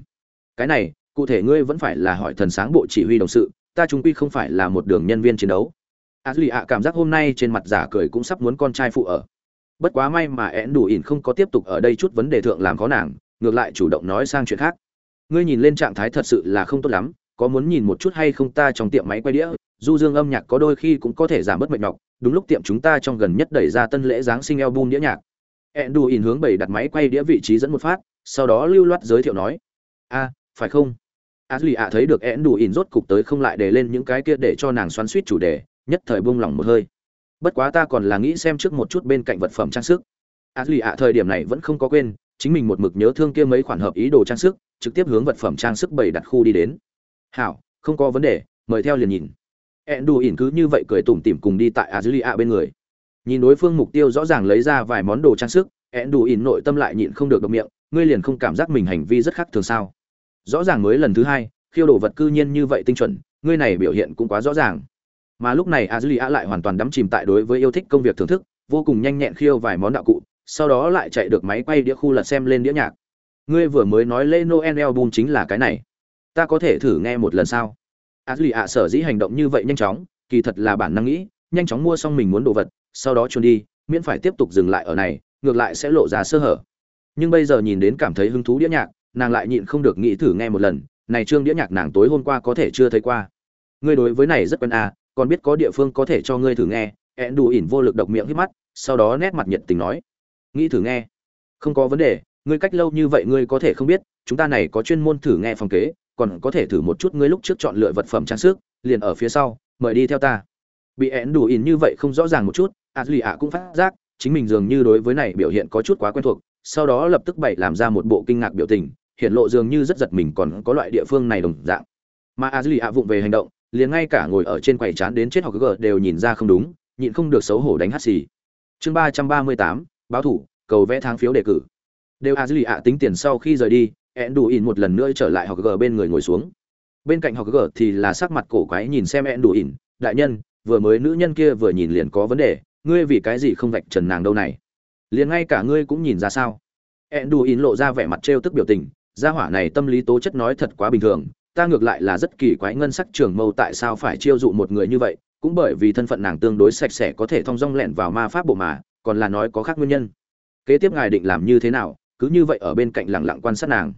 Cái này, cụ thể ngươi vẫn phải là hỏi thần sáng bộ chỉ huy đồng sự, ta trung quy không phải là một đường nhân viên chiến đấu. A duy ạ cảm giác hôm nay trên mặt giả cười cũng sắp muốn con trai phụ ở. Bất quá may mà ẹn đủ ỉn không có tiếp tục ở đây chút vấn đề thượng làm khó nàng ngược lại chủ động nói sang chuyện khác. Ngươi nhìn lên trạng thái thật sự là không tốt lắm, có muốn nhìn một chút hay không ta trong tiệm máy quay đĩa, du dương âm nhạc có đôi khi cũng có thể giảm bớt mệt nhọc, đúng lúc tiệm chúng ta trong gần nhất đẩy ra tân lễ giáng sinh album đĩa nhạc. Enduin hướng bảy đặt máy quay đĩa vị trí dẫn một phát, sau đó lưu loát giới thiệu nói, a, phải không? Ashley ạ thấy được Enduin rốt cục tới không lại để lên những cái kia để cho nàng xoắn suýt chủ đề, nhất thời buông lỏng một hơi. Bất quá ta còn là nghĩ xem trước một chút bên cạnh vật phẩm trang sức. Ashley ạ thời điểm này vẫn không có quên chính mình một mực nhớ thương kia mấy khoản hợp ý đồ trang sức, trực tiếp hướng vật phẩm trang sức bày đặt khu đi đến. Hảo, không có vấn đề, mời theo liền nhìn. Ẹn đù ỉn cứ như vậy cười tủm tỉm cùng đi tại a dư ạ bên người. Nhìn đối phương mục tiêu rõ ràng lấy ra vài món đồ trang sức ẹn đủ ỉn nội tâm lại nhịn không được độc miệng, ngươi liền không cảm giác mình hành vi rất khác thường sao? Rõ ràng mới lần thứ hai, khiêu đồ vật cư nhiên như vậy tinh chuẩn, ngươi này biểu hiện cũng quá rõ ràng. Mà lúc này a dư lại hoàn toàn đắm chìm tại đối với yêu thích công việc thưởng thức, vô cùng nhanh nhẹn khiêu vài món đạo cụ sau đó lại chạy được máy quay đĩa khu lật xem lên đĩa nhạc. Ngươi vừa mới nói lễ noel album chính là cái này. Ta có thể thử nghe một lần sao? Ashley ạ sở dĩ hành động như vậy nhanh chóng, kỳ thật là bản năng nghĩ, nhanh chóng mua xong mình muốn đồ vật, sau đó trốn đi, miễn phải tiếp tục dừng lại ở này, ngược lại sẽ lộ ra sơ hở. Nhưng bây giờ nhìn đến cảm thấy hứng thú đĩa nhạc, nàng lại nhịn không được nghĩ thử nghe một lần, này trương đĩa nhạc nàng tối hôm qua có thể chưa thấy qua. Ngươi đối với này rất quen à còn biết có địa phương có thể cho ngươi thử nghe ẹn đủ ỉn vô lực độc miệng hít mắt, sau đó nét mặt nhiệt tình nói nghĩ thử nghe. Không có vấn đề, ngươi cách lâu như vậy ngươi có thể không biết, chúng ta này có chuyên môn thử nghe phòng kế, còn có thể thử một chút ngươi lúc trước chọn lựa vật phẩm trang sức, liền ở phía sau, mời đi theo ta. Bị ẹn đủ ỉn như vậy không rõ ràng một chút a duy ạ cũng phát giác, chính mình dường như đối với này biểu hiện có chút quá quen thuộc, sau đó lập tức bày làm ra một bộ kinh ngạc biểu tình, hiện lộ dường như rất giật mình còn có loại địa phương này đồng dạng. Mà a duy ạ vụng về hành động, liền ngay cả ngồi ở trên quầy chán đến chết học gờ đều nhìn ra không đúng, nhịn không được xấu hổ đánh hắt xì. Chương ba trăm ba mươi tám báo thủ, cầu vẽ tháng phiếu đề cử. Đều a duy ạ tính tiền sau khi rời đi ẹn đủ ỉn một lần nữa trở lại học gờ bên người ngồi xuống. Bên cạnh học gờ thì là sắc mặt cổ quái nhìn xem ẹn đủ ỉn đại nhân, vừa mới nữ nhân kia vừa nhìn liền có vấn đề, ngươi vì cái gì không vạch trần nàng đâu này? Liền ngay cả ngươi cũng nhìn ra sao? Ẹn đủ ỉn lộ ra vẻ mặt trêu tức biểu tình, gia hỏa này tâm lý tố chất nói thật quá bình thường, ta ngược lại là rất kỳ quái ngân sắc trường mâu tại sao phải chiêu dụ một người như vậy, cũng bởi vì thân phận nàng tương đối sạch sẽ có thể thong dong lẹn vào ma pháp bộ mà còn là nói có khác nguyên nhân. Kế tiếp ngài định làm như thế nào, cứ như vậy ở bên cạnh lặng lặng quan sát nàng.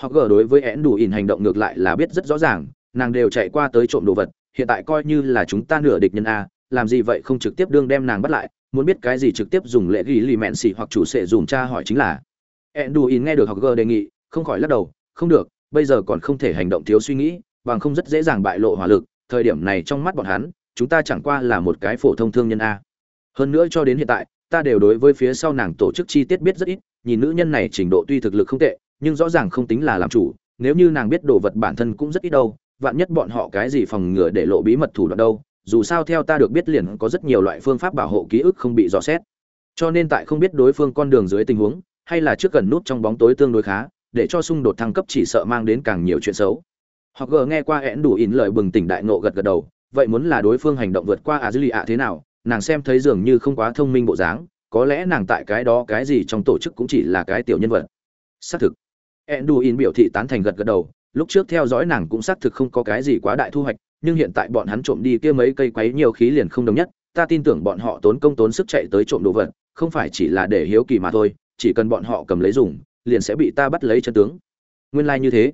Hoặc gờ đối với én đủ ỉn hành động ngược lại là biết rất rõ ràng, nàng đều chạy qua tới trộm đồ vật, hiện tại coi như là chúng ta nửa địch nhân a, làm gì vậy không trực tiếp đương đem nàng bắt lại, muốn biết cái gì trực tiếp dùng lễ ghi lì mẹn xỉ hoặc chủ sẽ dùng tra hỏi chính là. Én đủ ỉn nghe được họ gờ đề nghị, không khỏi lắc đầu, không được, bây giờ còn không thể hành động thiếu suy nghĩ, bằng không rất dễ dàng bại lộ hỏa lực, thời điểm này trong mắt bọn hắn, chúng ta chẳng qua là một cái phổ thông thương nhân a. Hơn nữa cho đến hiện tại ta đều đối với phía sau nàng tổ chức chi tiết biết rất ít, nhìn nữ nhân này trình độ tuy thực lực không tệ, nhưng rõ ràng không tính là làm chủ, nếu như nàng biết đồ vật bản thân cũng rất ít đâu, vạn nhất bọn họ cái gì phòng ngừa để lộ bí mật thủ đoạn đâu, dù sao theo ta được biết liền có rất nhiều loại phương pháp bảo hộ ký ức không bị dò xét. Cho nên tại không biết đối phương con đường dưới tình huống, hay là trước gần nút trong bóng tối tương đối khá, để cho xung đột thăng cấp chỉ sợ mang đến càng nhiều chuyện xấu. Hoặc gờ nghe qua hẹn đủ ỉn lời bừng tỉnh đại nộ gật gật đầu, vậy muốn là đối phương hành động vượt qua a dư lì ạ thế nào nàng xem thấy dường như không quá thông minh bộ dáng, có lẽ nàng tại cái đó cái gì trong tổ chức cũng chỉ là cái tiểu nhân vật. Xác thực. Enduin biểu thị tán thành gật gật đầu, lúc trước theo dõi nàng cũng xác thực không có cái gì quá đại thu hoạch, nhưng hiện tại bọn hắn trộm đi kia mấy cây quấy nhiều khí liền không đồng nhất, ta tin tưởng bọn họ tốn công tốn sức chạy tới trộm đồ vật, không phải chỉ là để hiếu kỳ mà thôi, chỉ cần bọn họ cầm lấy dùng, liền sẽ bị ta bắt lấy chân tướng. Nguyên lai like như thế.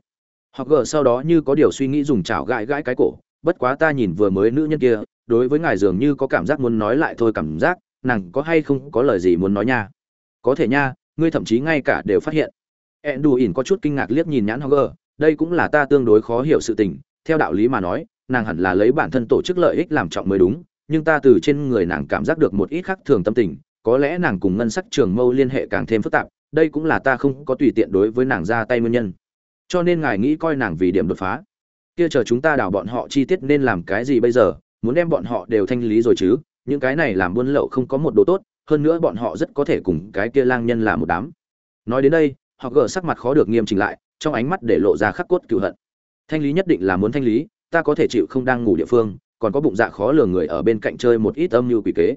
Họ gờ sau đó như có điều suy nghĩ dùng chảo gãi gãi cái cổ, bất quá ta nhìn vừa mới nữ nhân kia đối với ngài dường như có cảm giác muốn nói lại thôi cảm giác nàng có hay không có lời gì muốn nói nha? Có thể nha ngươi thậm chí ngay cả đều phát hiện. Ẹn đù ỉn có chút kinh ngạc liếc nhìn nhãn Hogger, đây cũng là ta tương đối khó hiểu sự tình, theo đạo lý mà nói, nàng hẳn là lấy bản thân tổ chức lợi ích làm trọng mới đúng, nhưng ta từ trên người nàng cảm giác được một ít khác thường tâm tình, có lẽ nàng cùng ngân sắc trường mâu liên hệ càng thêm phức tạp, đây cũng là ta không có tùy tiện đối với nàng ra tay nguyên nhân. Cho nên ngài nghĩ coi nàng vì điểm đột phá. Kia chờ chúng ta đào bọn họ chi tiết nên làm cái gì bây giờ? Muốn đem bọn họ đều thanh lý rồi chứ, những cái này làm buôn lậu không có một đồ tốt, hơn nữa bọn họ rất có thể cùng cái kia lang nhân là một đám. Nói đến đây, họ gỡ sắc mặt khó được nghiêm chỉnh lại, trong ánh mắt để lộ ra khắc cốt cựu hận. Thanh lý nhất định là muốn thanh lý, ta có thể chịu không đang ngủ địa phương, còn có bụng dạ khó lường người ở bên cạnh chơi một ít âm mưu quỷ kế.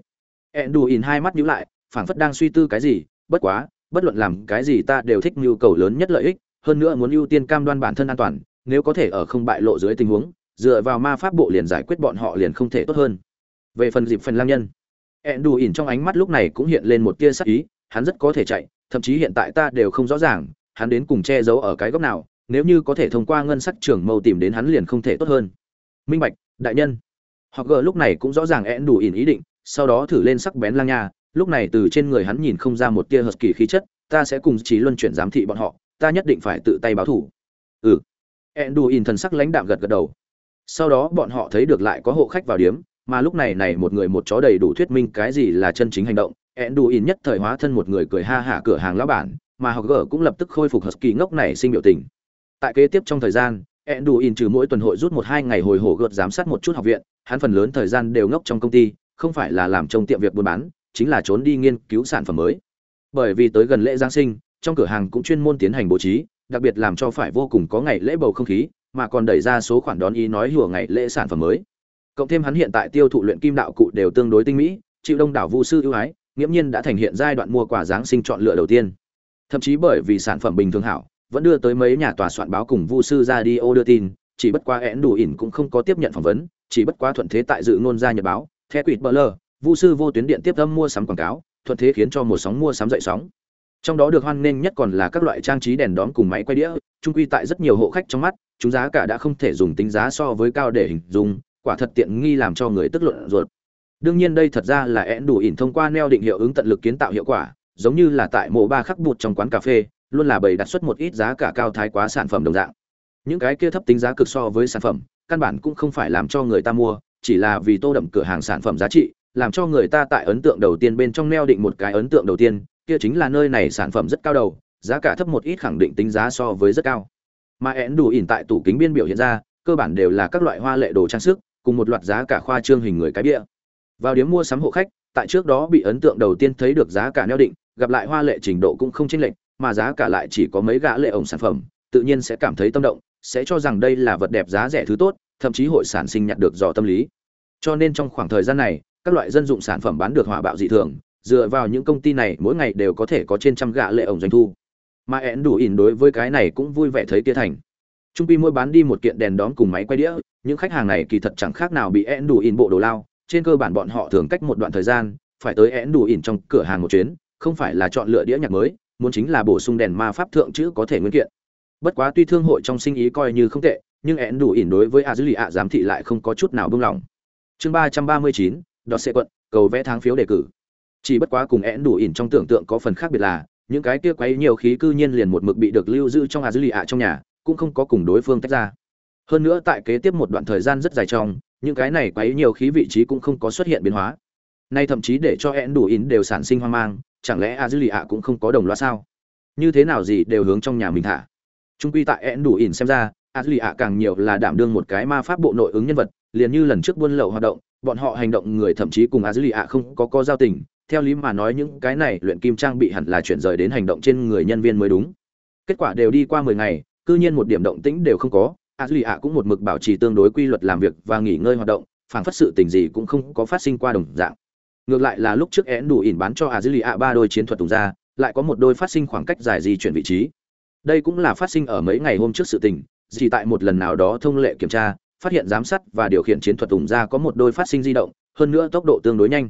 Ẹn đù ìn hai mắt nhíu lại, phảng phất đang suy tư cái gì, bất quá, bất luận làm cái gì ta đều thích nhu cầu lớn nhất lợi ích, hơn nữa muốn ưu tiên cam đoan bản thân an toàn, nếu có thể ở không bại lộ dưới tình huống dựa vào ma pháp bộ liền giải quyết bọn họ liền không thể tốt hơn. Về phần dịp phần lang nhân ẹn đù ỉn trong ánh mắt lúc này cũng hiện lên một tia sắc ý, hắn rất có thể chạy, thậm chí hiện tại ta đều không rõ ràng, hắn đến cùng che giấu ở cái góc nào, nếu như có thể thông qua ngân sắc trưởng mâu tìm đến hắn liền không thể tốt hơn. Minh bạch, đại nhân. Hoặc gờ lúc này cũng rõ ràng ẹn đù ỉn ý định, sau đó thử lên sắc bén lang nha, lúc này từ trên người hắn nhìn không ra một tia hợp kỳ khí chất, ta sẽ cùng trí luân chuyển giám thị bọn họ, ta nhất định phải tự tay báo thủ. Ừ. Enduin thần sắc lãnh đạm gật gật đầu sau đó bọn họ thấy được lại có hộ khách vào điếm, mà lúc này này một người một chó đầy đủ thuyết minh cái gì là chân chính hành động. Enduin nhất thời hóa thân một người cười ha hả cửa hàng lão bản, mà học gở cũng lập tức khôi phục hờt kỳ ngốc này sinh biểu tình. Tại kế tiếp trong thời gian, enduin trừ mỗi tuần hội rút một hai ngày hồi hổ gợt giám sát một chút học viện, hắn phần lớn thời gian đều ngốc trong công ty, không phải là làm trong tiệm việc buôn bán, chính là trốn đi nghiên cứu sản phẩm mới. Bởi vì tới gần lễ giáng sinh, trong cửa hàng cũng chuyên môn tiến hành bố trí, đặc biệt làm cho phải vô cùng có ngày lễ bầu không khí mà còn đẩy ra số khoản đón ý nói hùa ngày lễ sản phẩm mới. Cộng thêm hắn hiện tại tiêu thụ luyện kim đạo cụ đều tương đối tinh mỹ, chịu đông đảo vu sư ưu ái, nghiễm nhiên đã thành hiện giai đoạn mua quà giáng sinh chọn lựa đầu tiên. Thậm chí bởi vì sản phẩm bình thường hảo, vẫn đưa tới mấy nhà tòa soạn báo cùng vu sư ra đi ô đưa tin, chỉ bất quá én đủ ỉn cũng không có tiếp nhận phỏng vấn, chỉ bất quá thuận thế tại dự ngôn ra nhật báo theo quỵt bờ lơ, vu sư vô tuyến điện tiếp âm mua sắm quảng cáo, thuận thế khiến cho một sóng mua sắm dậy sóng. Trong đó được hoan nghênh nhất còn là các loại trang trí đèn đóm cùng máy quay đĩa trung quy tại rất nhiều hộ khách trong mắt chúng giá cả đã không thể dùng tính giá so với cao để hình dung, quả thật tiện nghi làm cho người tức luận ruột. Đương nhiên đây thật ra là én đủ ỉn thông qua neo định hiệu ứng tận lực kiến tạo hiệu quả, giống như là tại mộ ba khắc bụt trong quán cà phê, luôn là bày đặt xuất một ít giá cả cao thái quá sản phẩm đồng dạng. Những cái kia thấp tính giá cực so với sản phẩm, căn bản cũng không phải làm cho người ta mua, chỉ là vì tô đậm cửa hàng sản phẩm giá trị, làm cho người ta tại ấn tượng đầu tiên bên trong neo định một cái ấn tượng đầu tiên, kia chính là nơi này sản phẩm rất cao đầu, giá cả thấp một ít khẳng định tính giá so với rất cao mà én đủ ỉn tại tủ kính biên biểu hiện ra, cơ bản đều là các loại hoa lệ đồ trang sức, cùng một loạt giá cả khoa trương hình người cái bia vào điểm mua sắm hộ khách, tại trước đó bị ấn tượng đầu tiên thấy được giá cả neo định, gặp lại hoa lệ trình độ cũng không chênh lệch, mà giá cả lại chỉ có mấy gã lệ ổng sản phẩm, tự nhiên sẽ cảm thấy tâm động, sẽ cho rằng đây là vật đẹp giá rẻ thứ tốt, thậm chí hội sản sinh nhặt được dò tâm lý. Cho nên trong khoảng thời gian này, các loại dân dụng sản phẩm bán được hỏa bạo dị thường, dựa vào những công ty này mỗi ngày đều có thể có trên trăm gã lệ ổng doanh thu mà ẹn đủ ỉn đối với cái này cũng vui vẻ thấy kia thành. Trung pi mỗi bán đi một kiện đèn đóm cùng máy quay đĩa, những khách hàng này kỳ thật chẳng khác nào bị ẹn đủ ỉn bộ đồ lao. Trên cơ bản bọn họ thường cách một đoạn thời gian, phải tới én đủ ỉn trong cửa hàng một chuyến, không phải là chọn lựa đĩa nhạc mới, muốn chính là bổ sung đèn ma pháp thượng chữ có thể nguyên kiện. Bất quá tuy thương hội trong sinh ý coi như không tệ, nhưng én đủ ỉn đối với a dữ lì ạ giám thị lại không có chút nào buông lỏng chương ba trăm ba mươi chín, đọt xe quận, cầu vẽ tháng phiếu đề cử. Chỉ bất quá cùng én đủ ỉn trong tưởng tượng có phần khác biệt là những cái kia quấy nhiều khí cư nhiên liền một mực bị được lưu giữ trong a dư lì ạ trong nhà, cũng không có cùng đối phương tách ra. Hơn nữa tại kế tiếp một đoạn thời gian rất dài trong, những cái này quấy nhiều khí vị trí cũng không có xuất hiện biến hóa. Nay thậm chí để cho én đủ ỉn đều sản sinh hoang mang, chẳng lẽ a dư lì ạ cũng không có đồng loa sao? Như thế nào gì đều hướng trong nhà mình thả. Trung quy tại én đủ ỉn xem ra a dư lì ạ càng nhiều là đảm đương một cái ma pháp bộ nội ứng nhân vật, liền như lần trước buôn lậu hoạt động, bọn họ hành động người thậm chí cùng a dư lì ạ không có có giao tình theo lý mà nói những cái này luyện kim trang bị hẳn là chuyển rời đến hành động trên người nhân viên mới đúng. Kết quả đều đi qua mười ngày, cư nhiên một điểm động tĩnh đều không có. A duy ạ cũng một mực bảo trì tương đối quy luật làm việc và nghỉ ngơi hoạt động phản phất sự tình gì cũng không có phát sinh qua đồng dạng. Ngược lại là lúc trước én đủ ỉn bán cho a duy ạ ba đôi chiến thuật tùng ra, lại có một đôi phát sinh khoảng cách dài di chuyển vị trí. Đây cũng là phát sinh ở mấy ngày hôm trước sự tình chỉ tại một lần nào đó thông lệ kiểm tra, phát hiện giám sát và điều khiển chiến thuật tùng ra có một đôi phát sinh di động, hơn nữa tốc độ tương đối nhanh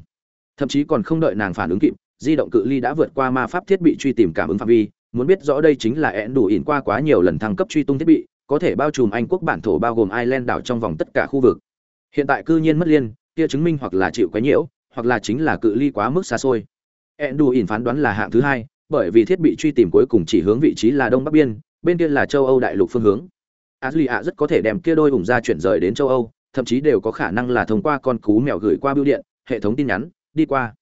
thậm chí còn không đợi nàng phản ứng kịp di động cự ly đã vượt qua ma pháp thiết bị truy tìm cảm ứng phạm vi. Muốn biết rõ đây chính là én đủ ỉn qua quá nhiều lần thăng cấp truy tung thiết bị có thể bao trùm anh quốc bản thổ bao gồm ireland đảo trong vòng tất cả khu vực. Hiện tại cư nhiên mất liên kia chứng minh hoặc là chịu quấy nhiễu hoặc là chính là cự ly quá mức xa xôi. Én đủ ỉn phán đoán là hạng thứ hai bởi vì thiết bị truy tìm cuối cùng chỉ hướng vị trí là đông bắc biên bên kia là châu âu đại lục phương hướng. Ashley ạ rất có thể đem kia đôi ủng ra chuyển rời đến châu Âu, thậm chí đều có khả năng là thông qua con cú mèo gửi qua bưu điện, hệ thống tin nhắn, đi qua,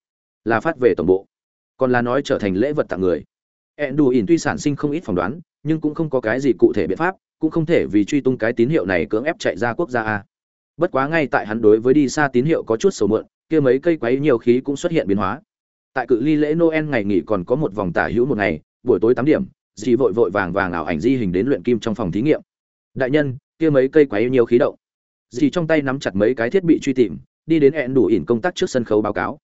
là phát về tổng bộ. Còn là nói trở thành lễ vật tặng người. Enduin tuy sản sinh không ít phỏng đoán, nhưng cũng không có cái gì cụ thể biện pháp, cũng không thể vì truy tung cái tín hiệu này cưỡng ép chạy ra quốc gia a. Bất quá ngay tại hắn đối với đi xa tín hiệu có chút sầu muộn, kia mấy cây quấy nhiều khí cũng xuất hiện biến hóa. Tại cự ly lễ Noel ngày nghỉ còn có một vòng tả hữu một ngày, buổi tối tám điểm, dì vội vội vàng vàng ảo ảnh di hình đến luyện kim trong phòng thí nghiệm đại nhân kia mấy cây quấy nhiều khí động dì trong tay nắm chặt mấy cái thiết bị truy tìm đi đến ẹn đủ ỉn công tác trước sân khấu báo cáo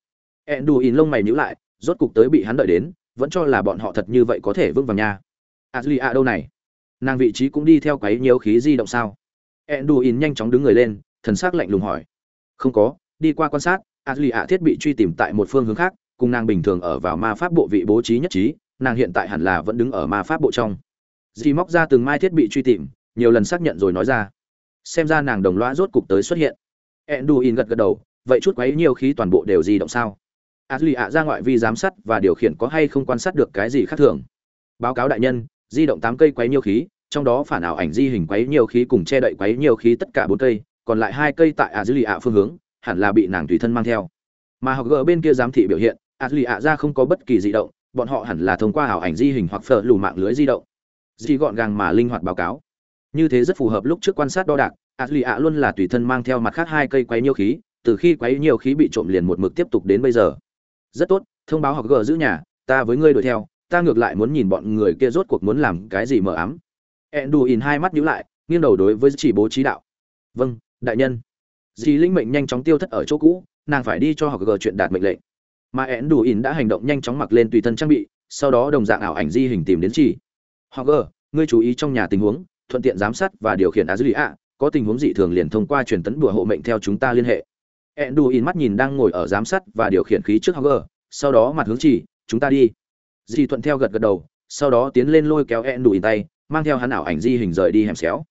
ẹn đủ ỉn lông mày nhíu lại, rốt cục tới bị hắn đợi đến, vẫn cho là bọn họ thật như vậy có thể vững vàng nha. Adli đâu này? Nàng vị trí cũng đi theo quấy nhiều khí di động sao? Ẹn đủ ỉn nhanh chóng đứng người lên, thần sắc lạnh lùng hỏi. Không có, đi qua quan sát adli thiết bị truy tìm tại một phương hướng khác, cùng nàng bình thường ở vào ma pháp bộ vị bố trí nhất trí, nàng hiện tại hẳn là vẫn đứng ở ma pháp bộ trong. Dì móc ra từng mai thiết bị truy tìm, nhiều lần xác nhận rồi nói ra. Xem ra nàng đồng loa rốt cục tới xuất hiện. Enduin gật gật đầu, vậy chút quấy nhiều khí toàn bộ đều di động sao? Adli ạ ra ngoại vi giám sát và điều khiển có hay không quan sát được cái gì khác thường. Báo cáo đại nhân, di động tám cây quấy nhiều khí, trong đó phản ảo ảnh di hình quấy nhiều khí cùng che đậy quấy nhiều khí tất cả bốn cây, còn lại hai cây tại adli ạ phương hướng, hẳn là bị nàng tùy thân mang theo. Mà học gỡ bên kia giám thị biểu hiện adli ạ ra không có bất kỳ di động, bọn họ hẳn là thông qua ảo ảnh di hình hoặc phở lù mạng lưới di động. Di gọn gàng mà linh hoạt báo cáo. Như thế rất phù hợp lúc trước quan sát đo đạc Ashley ạ luôn là tùy thân mang theo mặt khác hai cây quấy nhiều khí, từ khi quấy nhiều khí bị trộm liền một mực tiếp tục đến bây giờ rất tốt, thông báo học g giữ nhà, ta với ngươi đuổi theo, ta ngược lại muốn nhìn bọn người kia rốt cuộc muốn làm cái gì mờ ám. Ẹn đù ỉn hai mắt nhíu lại, nghiêng đầu đối với chỉ bố trí đạo. Vâng đại nhân. Dì linh mệnh nhanh chóng tiêu thất ở chỗ cũ, nàng phải đi cho học gờ chuyện đạt mệnh lệnh. Mà ẹn đù ỉn đã hành động nhanh chóng mặc lên tùy thân trang bị, sau đó đồng dạng ảo ảnh di hình tìm đến chỉ Học gờ, ngươi chú ý trong nhà tình huống, thuận tiện giám sát và điều khiển a dư lì ạ có tình huống dị thường liền thông qua truyền tấn đùa hộ mệnh theo chúng ta liên hệ. Enduin mắt nhìn đang ngồi ở giám sát và điều khiển khí trước họ sau đó mặt hướng chỉ, chúng ta đi. Di thuận theo gật gật đầu, sau đó tiến lên lôi kéo Enduin tay, mang theo hắn ảo ảnh di hình rời đi hẻm xéo.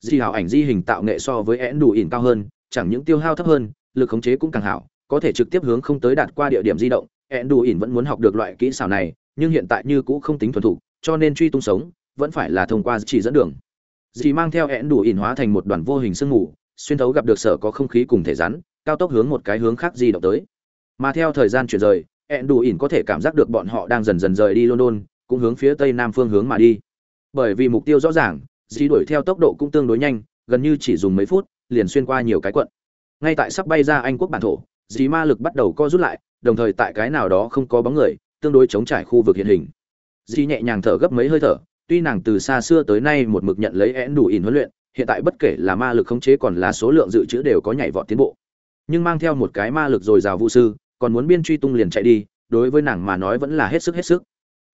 Di ảo ảnh di hình tạo nghệ so với Enduin cao hơn, chẳng những tiêu hao thấp hơn, lực khống chế cũng càng hảo, có thể trực tiếp hướng không tới đạt qua địa điểm di động. Enduin vẫn muốn học được loại kỹ xảo này, nhưng hiện tại như cũ không tính thuần thục, cho nên truy tung sống, vẫn phải là thông qua chỉ dẫn đường. Dì mang theo ẹn Đủ ỉn hóa thành một đoàn vô hình sương mù, xuyên thấu gặp được sở có không khí cùng thể rắn cao tốc hướng một cái hướng khác di động tới. Mà theo thời gian chuyển rời ẹn đủ ỉn có thể cảm giác được bọn họ đang dần dần rời đi london, cũng hướng phía tây nam phương hướng mà đi. Bởi vì mục tiêu rõ ràng, di đuổi theo tốc độ cũng tương đối nhanh, gần như chỉ dùng mấy phút, liền xuyên qua nhiều cái quận. Ngay tại sắp bay ra anh quốc bản thổ dì ma lực bắt đầu co rút lại, đồng thời tại cái nào đó không có bóng người, tương đối chống trải khu vực hiện hình. Dì nhẹ nhàng thở gấp mấy hơi thở, tuy nàng từ xa xưa tới nay một mực nhận lấy én đủ ỉn huấn luyện, hiện tại bất kể là ma lực khống chế còn là số lượng dự trữ đều có nhảy vọt tiến bộ nhưng mang theo một cái ma lực dồi dào vũ sư, còn muốn biên truy tung liền chạy đi, đối với nàng mà nói vẫn là hết sức hết sức.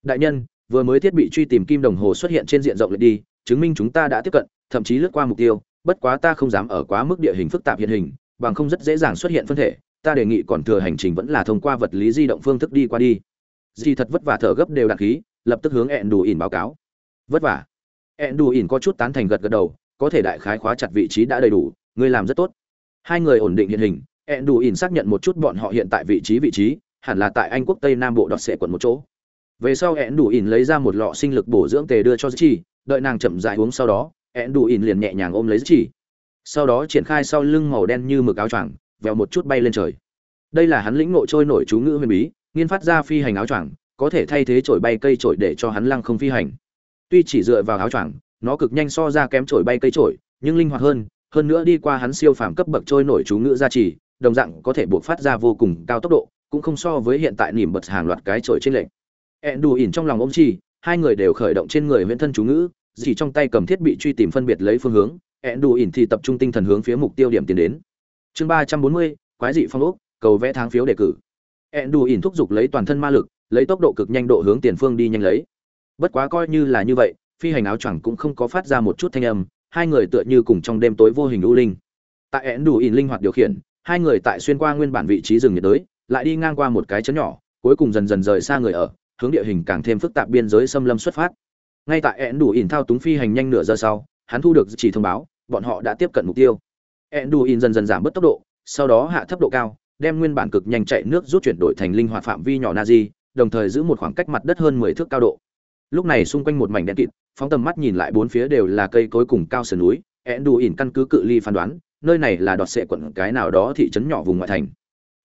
Đại nhân, vừa mới thiết bị truy tìm kim đồng hồ xuất hiện trên diện rộng lại đi, chứng minh chúng ta đã tiếp cận, thậm chí lướt qua mục tiêu, bất quá ta không dám ở quá mức địa hình phức tạp hiện hình, bằng không rất dễ dàng xuất hiện phân thể, ta đề nghị còn thừa hành trình vẫn là thông qua vật lý di động phương thức đi qua đi. Di thật vất vả thở gấp đều đặc khí, lập tức hướng ẹn đủ ỉn báo cáo. Vất vả. Ẹn đủ ỉn có chút tán thành gật gật đầu, có thể đại khái khóa chặt vị trí đã đầy đủ ngươi làm rất tốt. Hai người ổn định hiện hình ẹn đủ ỉn xác nhận một chút bọn họ hiện tại vị trí vị trí, hẳn là tại anh quốc tây nam bộ đọt sệ quận một chỗ. Về sau ẹn đủ ỉn lấy ra một lọ sinh lực bổ dưỡng tề đưa cho chi, đợi nàng chậm dại uống sau đó ẹn đủ ỉn liền nhẹ nhàng ôm lấy chỉ sau đó triển khai sau lưng màu đen như mực áo choàng, vèo một chút bay lên trời. Đây là hắn lĩnh ngộ trôi nổi chú ngữ huyền bí, nghiên phát ra phi hành áo choàng, có thể thay thế trổi bay cây trổi để cho hắn lăng không phi hành. Tuy chỉ dựa vào áo choàng, nó cực nhanh so ra kém trổi bay cây trổi nhưng linh hoạt hơn hơn nữa đi qua hắn siêu phàm cấp bậc trôi nổi chú ngữ gia trì đồng dạng có thể buộc phát ra vô cùng cao tốc độ, cũng không so với hiện tại nỉm bật hàng loạt cái trội trên lệnh ẹn đù ỉn trong lòng ông chi, hai người đều khởi động trên người huyễn thân chú ngữ chỉ trong tay cầm thiết bị truy tìm phân biệt lấy phương hướng ẹn đù ỉn thì tập trung tinh thần hướng phía mục tiêu điểm tiến đến. Chương ba trăm bốn mươi, quái dị phong ốc, cầu vẽ tháng phiếu đề cử. Ẹn đù ỉn thúc giục lấy toàn thân ma lực, lấy tốc độ cực nhanh độ hướng tiền phương đi nhanh lấy. Bất quá coi như là như vậy, phi hành áo choàng cũng không có phát ra một chút thanh âm, hai người tựa như cùng trong đêm tối vô hình u linh. Tại ẹn đù ỉn linh hoạt điều khiển hai người tại xuyên qua nguyên bản vị trí rừng nhiệt đới, lại đi ngang qua một cái chấn nhỏ, cuối cùng dần dần rời xa người ở, hướng địa hình càng thêm phức tạp biên giới xâm lâm xuất phát. Ngay tại ẹn đủ ỉn thao túng phi hành nhanh nửa giờ sau, hắn thu được chỉ thông báo, bọn họ đã tiếp cận mục tiêu. Ẹn đủ ỉn dần dần giảm bớt tốc độ, sau đó hạ thấp độ cao, đem nguyên bản cực nhanh chạy nước rút chuyển đổi thành linh hoạt phạm vi nhỏ na di đồng thời giữ một khoảng cách mặt đất hơn mười thước cao độ. Lúc này xung quanh một mảnh đen kịt, phóng tầm mắt nhìn lại bốn phía đều là cây cối cùng cao sườn núi ẹn đủ ỉn căn cứ cự ly phán đoán nơi này là đọt sệ quận cái nào đó thị trấn nhỏ vùng ngoại thành.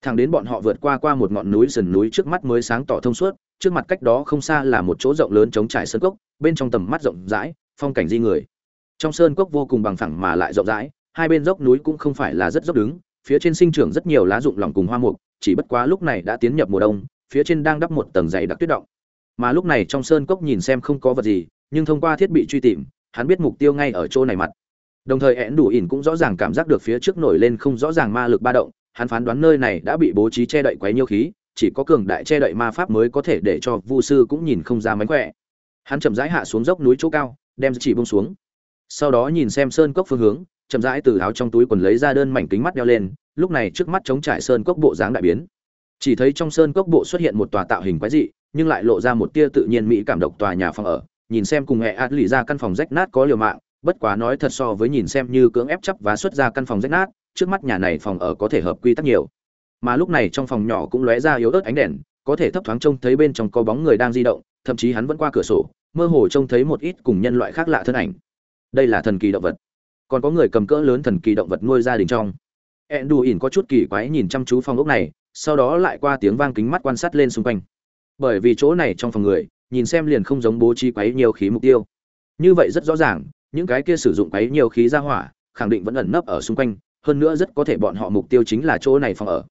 Thẳng đến bọn họ vượt qua qua một ngọn núi sườn núi trước mắt mới sáng tỏ thông suốt, trước mặt cách đó không xa là một chỗ rộng lớn chống trải sơn cốc, bên trong tầm mắt rộng rãi, phong cảnh di người. Trong sơn cốc vô cùng bằng phẳng mà lại rộng rãi, hai bên dốc núi cũng không phải là rất dốc đứng, phía trên sinh trưởng rất nhiều lá rụng lỏng cùng hoa mục, chỉ bất quá lúc này đã tiến nhập mùa đông, phía trên đang đắp một tầng dày đặc tuyết động. Mà lúc này trong sơn cốc nhìn xem không có vật gì, nhưng thông qua thiết bị truy tìm, hắn biết mục tiêu ngay ở chỗ này mặt đồng thời én đủ ỉn cũng rõ ràng cảm giác được phía trước nổi lên không rõ ràng ma lực ba động, hắn phán đoán nơi này đã bị bố trí che đậy quấy nhiêu khí, chỉ có cường đại che đậy ma pháp mới có thể để cho vu sư cũng nhìn không ra mánh khỏe. Hắn chậm rãi hạ xuống dốc núi chỗ cao, đem chỉ bông xuống. Sau đó nhìn xem sơn cốc phương hướng, chậm rãi từ áo trong túi quần lấy ra đơn mảnh kính mắt đeo lên, lúc này trước mắt chống trải sơn cốc bộ dáng đại biến. Chỉ thấy trong sơn cốc bộ xuất hiện một tòa tạo hình quái dị, nhưng lại lộ ra một tia tự nhiên mỹ cảm độc tòa nhà phòng ở, nhìn xem cùng hệ ạt lì ra căn phòng rách nát có liều mạng bất quá nói thật so với nhìn xem như cưỡng ép chấp và xuất ra căn phòng rách nát, trước mắt nhà này phòng ở có thể hợp quy tắc nhiều. Mà lúc này trong phòng nhỏ cũng lóe ra yếu ớt ánh đèn, có thể thấp thoáng trông thấy bên trong có bóng người đang di động, thậm chí hắn vẫn qua cửa sổ, mơ hồ trông thấy một ít cùng nhân loại khác lạ thân ảnh. Đây là thần kỳ động vật. Còn có người cầm cỡ lớn thần kỳ động vật nuôi gia đình trong. Ẹn đù ỉn có chút kỳ quái nhìn chăm chú phòng ốc này, sau đó lại qua tiếng vang kính mắt quan sát lên xung quanh. Bởi vì chỗ này trong phòng người, nhìn xem liền không giống bố trí quấy nhiều khí mục tiêu. Như vậy rất rõ ràng những cái kia sử dụng quấy nhiều khí ra hỏa, khẳng định vẫn ẩn nấp ở xung quanh, hơn nữa rất có thể bọn họ mục tiêu chính là chỗ này phòng ở.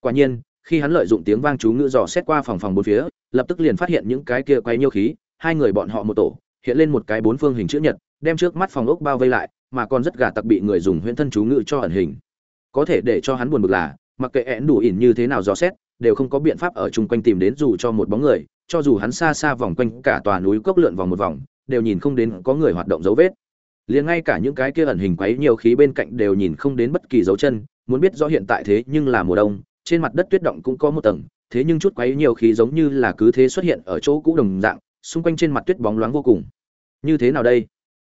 Quả nhiên, khi hắn lợi dụng tiếng vang chú ngữ dò xét qua phòng phòng bốn phía, lập tức liền phát hiện những cái kia quấy nhiều khí, hai người bọn họ một tổ, hiện lên một cái bốn phương hình chữ nhật, đem trước mắt phòng ốc bao vây lại, mà còn rất gà tặc bị người dùng huyễn thân chú ngữ cho ẩn hình. Có thể để cho hắn buồn bực là, mặc kệ én đủ ỉn như thế nào dò xét, đều không có biện pháp ở chung quanh tìm đến dù cho một bóng người, cho dù hắn xa xa vòng quanh cả tòa núi cốc lượn vòng một vòng, đều nhìn không đến có người hoạt động dấu vết liền ngay cả những cái kia ẩn hình quấy nhiều khí bên cạnh đều nhìn không đến bất kỳ dấu chân, muốn biết rõ hiện tại thế nhưng là mùa đông, trên mặt đất tuyết động cũng có một tầng, thế nhưng chút quấy nhiều khí giống như là cứ thế xuất hiện ở chỗ cũ đồng dạng, xung quanh trên mặt tuyết bóng loáng vô cùng. Như thế nào đây?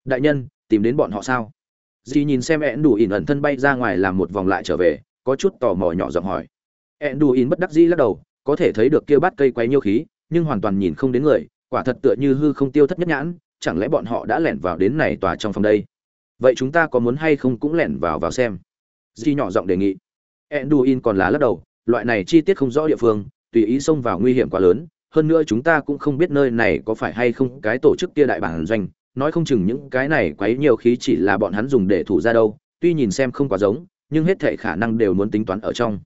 Đại nhân, tìm đến bọn họ sao? Dì nhìn xem ẹn đủ ỉn ẩn thân bay ra ngoài làm một vòng lại trở về, có chút tò mò nhỏ giọng hỏi. Ẹn đủ ỉn bất đắc dĩ lắc đầu, có thể thấy được kia bắt cây quấy nhiều khí, nhưng hoàn toàn nhìn không đến người, quả thật tựa như hư không tiêu thất nhất nhãn chẳng lẽ bọn họ đã lẻn vào đến này tòa trong phòng đây? Vậy chúng ta có muốn hay không cũng lẻn vào vào xem. Di nhỏ giọng đề nghị. Enduin còn lá lắc đầu, loại này chi tiết không rõ địa phương, tùy ý xông vào nguy hiểm quá lớn, hơn nữa chúng ta cũng không biết nơi này có phải hay không cái tổ chức kia đại bản doanh, nói không chừng những cái này quấy nhiều khí chỉ là bọn hắn dùng để thủ ra đâu, tuy nhìn xem không quá giống, nhưng hết thệ khả năng đều muốn tính toán ở trong.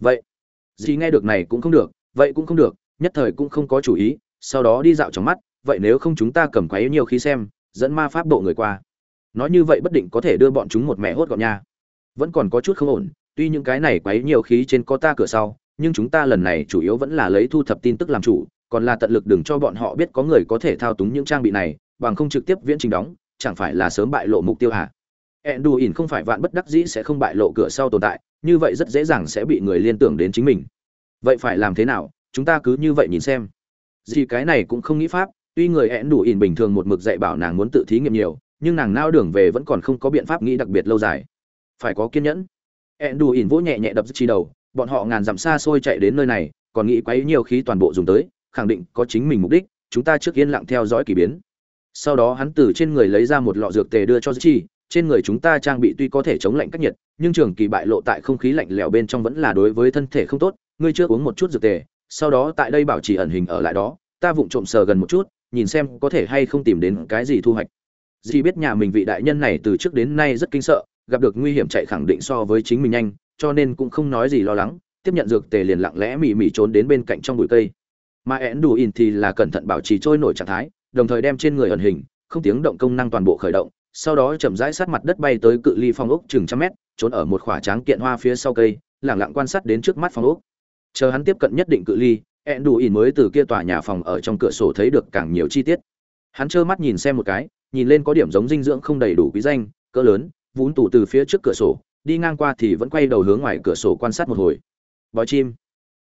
Vậy dì nghe được này cũng không được, vậy cũng không được, nhất thời cũng không có chủ ý, sau đó đi dạo trong mắt vậy nếu không chúng ta cầm quấy nhiều khí xem, dẫn ma pháp độ người qua. Nói như vậy bất định có thể đưa bọn chúng một mẹ hốt gọn nha. Vẫn còn có chút không ổn, tuy những cái này quấy nhiều khí trên có ta cửa sau, nhưng chúng ta lần này chủ yếu vẫn là lấy thu thập tin tức làm chủ, còn là tận lực đừng cho bọn họ biết có người có thể thao túng những trang bị này, bằng không trực tiếp viễn trình đóng, chẳng phải là sớm bại lộ mục tiêu hả? Ẹn ỉn không phải vạn bất đắc dĩ sẽ không bại lộ cửa sau tồn tại, như vậy rất dễ dàng sẽ bị người liên tưởng đến chính mình. Vậy phải làm thế nào? Chúng ta cứ như vậy nhìn xem. Gì cái này cũng không nghĩ pháp tuy người ẹn đủ ỉn bình thường một mực dạy bảo nàng muốn tự thí nghiệm nhiều, nhưng nàng nao đường về vẫn còn không có biện pháp nghĩ đặc biệt lâu dài. Phải có kiên nhẫn. Ẹn đủ ỉn vỗ nhẹ nhẹ đập chi đầu, bọn họ ngàn dặm xa xôi chạy đến nơi này, còn nghĩ quấy nhiều khí toàn bộ dùng tới, khẳng định có chính mình mục đích, chúng ta trước yên lặng theo dõi kỳ biến. Sau đó hắn từ trên người lấy ra một lọ dược tề đưa cho chi, trên người chúng ta trang bị tuy có thể chống lạnh cách nhiệt, nhưng trường kỳ bại lộ tại không khí lạnh lẽo bên trong vẫn là đối với thân thể không tốt, ngươi chưa uống một chút dược tề, sau đó tại đây bảo trì ẩn hình ở lại đó, ta vụng trộm sờ gần một chút nhìn xem có thể hay không tìm đến cái gì thu hoạch. Dì biết nhà mình vị đại nhân này từ trước đến nay rất kinh sợ, gặp được nguy hiểm chạy khẳng định so với chính mình nhanh, cho nên cũng không nói gì lo lắng, tiếp nhận dược tề liền lặng lẽ mỉ mỉ trốn đến bên cạnh trong bụi cây. Mà én đủ in thì là cẩn thận bảo trì trôi nổi trạng thái, đồng thời đem trên người ẩn hình, không tiếng động công năng toàn bộ khởi động, sau đó chậm rãi sát mặt đất bay tới cự ly phong ốc chừng trăm mét, trốn ở một khỏa tráng kiện hoa phía sau cây lẳng lặng quan sát đến trước mắt phong ốc. Chờ hắn tiếp cận nhất định cự ly ẹn đủ ỉn mới từ kia tòa nhà phòng ở trong cửa sổ thấy được càng nhiều chi tiết. Hắn trơ mắt nhìn xem một cái, nhìn lên có điểm giống dinh dưỡng không đầy đủ quý danh, cỡ lớn, vún tủ từ phía trước cửa sổ, đi ngang qua thì vẫn quay đầu hướng ngoài cửa sổ quan sát một hồi. Bói chim.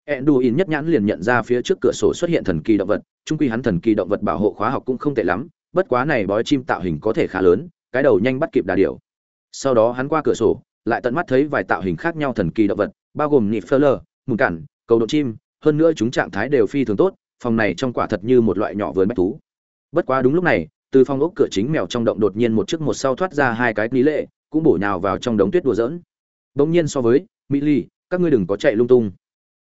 Ẹn đủ ỉn nhất nhãn liền nhận ra phía trước cửa sổ xuất hiện thần kỳ động vật trung quy hắn thần kỳ động vật bảo hộ khóa học cũng không tệ lắm, bất quá này bói chim tạo hình có thể khá lớn, cái đầu nhanh bắt kịp đà điểu. Sau đó hắn qua cửa sổ, lại tận mắt thấy vài tạo hình khác nhau thần kỳ động vật, bao gồm nịp phơ lơ mùn cản, cầu độ chim hơn nữa chúng trạng thái đều phi thường tốt, phòng này trong quả thật như một loại nhỏ vườn bách thú. Bất quá đúng lúc này, từ phòng ốc cửa chính mèo trong động đột nhiên một chiếc một sau thoát ra hai cái lý lệ, cũng bổ nhào vào trong đống tuyết đùa giỡn. Bỗng nhiên so với, mỹ ly các ngươi đừng có chạy lung tung.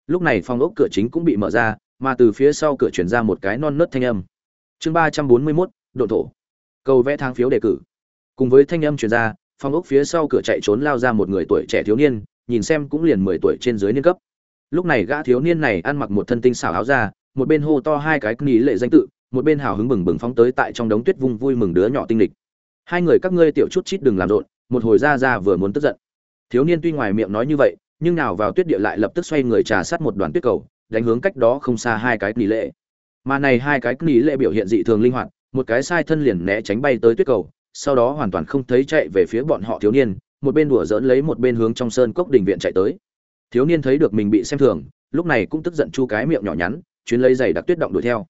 Lúc này phòng ốc cửa chính cũng bị mở ra, mà từ phía sau cửa chuyển ra một cái non nớt thanh âm. Chương ba trăm bốn mươi mốt độ thổ. Cầu vẽ thang phiếu đề cử. Cùng với thanh âm chuyển ra, phòng ốc phía sau cửa chạy trốn lao ra một người tuổi trẻ thiếu niên, nhìn xem cũng liền mười tuổi trên dưới niên cấp lúc này gã thiếu niên này ăn mặc một thân tinh xảo áo ra một bên hô to hai cái nghỉ lệ danh tự, một bên hào hứng bừng bừng phóng tới tại trong đống tuyết vung vui mừng đứa nhỏ tinh lịch. Hai người các ngươi tiểu chút chít đừng làm rộn, một hồi ra ra vừa muốn tức giận. Thiếu niên tuy ngoài miệng nói như vậy, nhưng nào vào tuyết địa lại lập tức xoay người trà sát một đoàn tuyết cầu, đánh hướng cách đó không xa hai cái nghỉ lệ. Mà này hai cái nghỉ lệ biểu hiện dị thường linh hoạt, một cái sai thân liền né tránh bay tới tuyết cầu, sau đó hoàn toàn không thấy chạy về phía bọn họ thiếu niên, một bên đùa dỡn lấy một bên hướng trong sơn cốc đình viện chạy tới thiếu niên thấy được mình bị xem thường, lúc này cũng tức giận chu cái miệng nhỏ nhắn, chuyến lấy giày đặc tuyết động đuổi theo.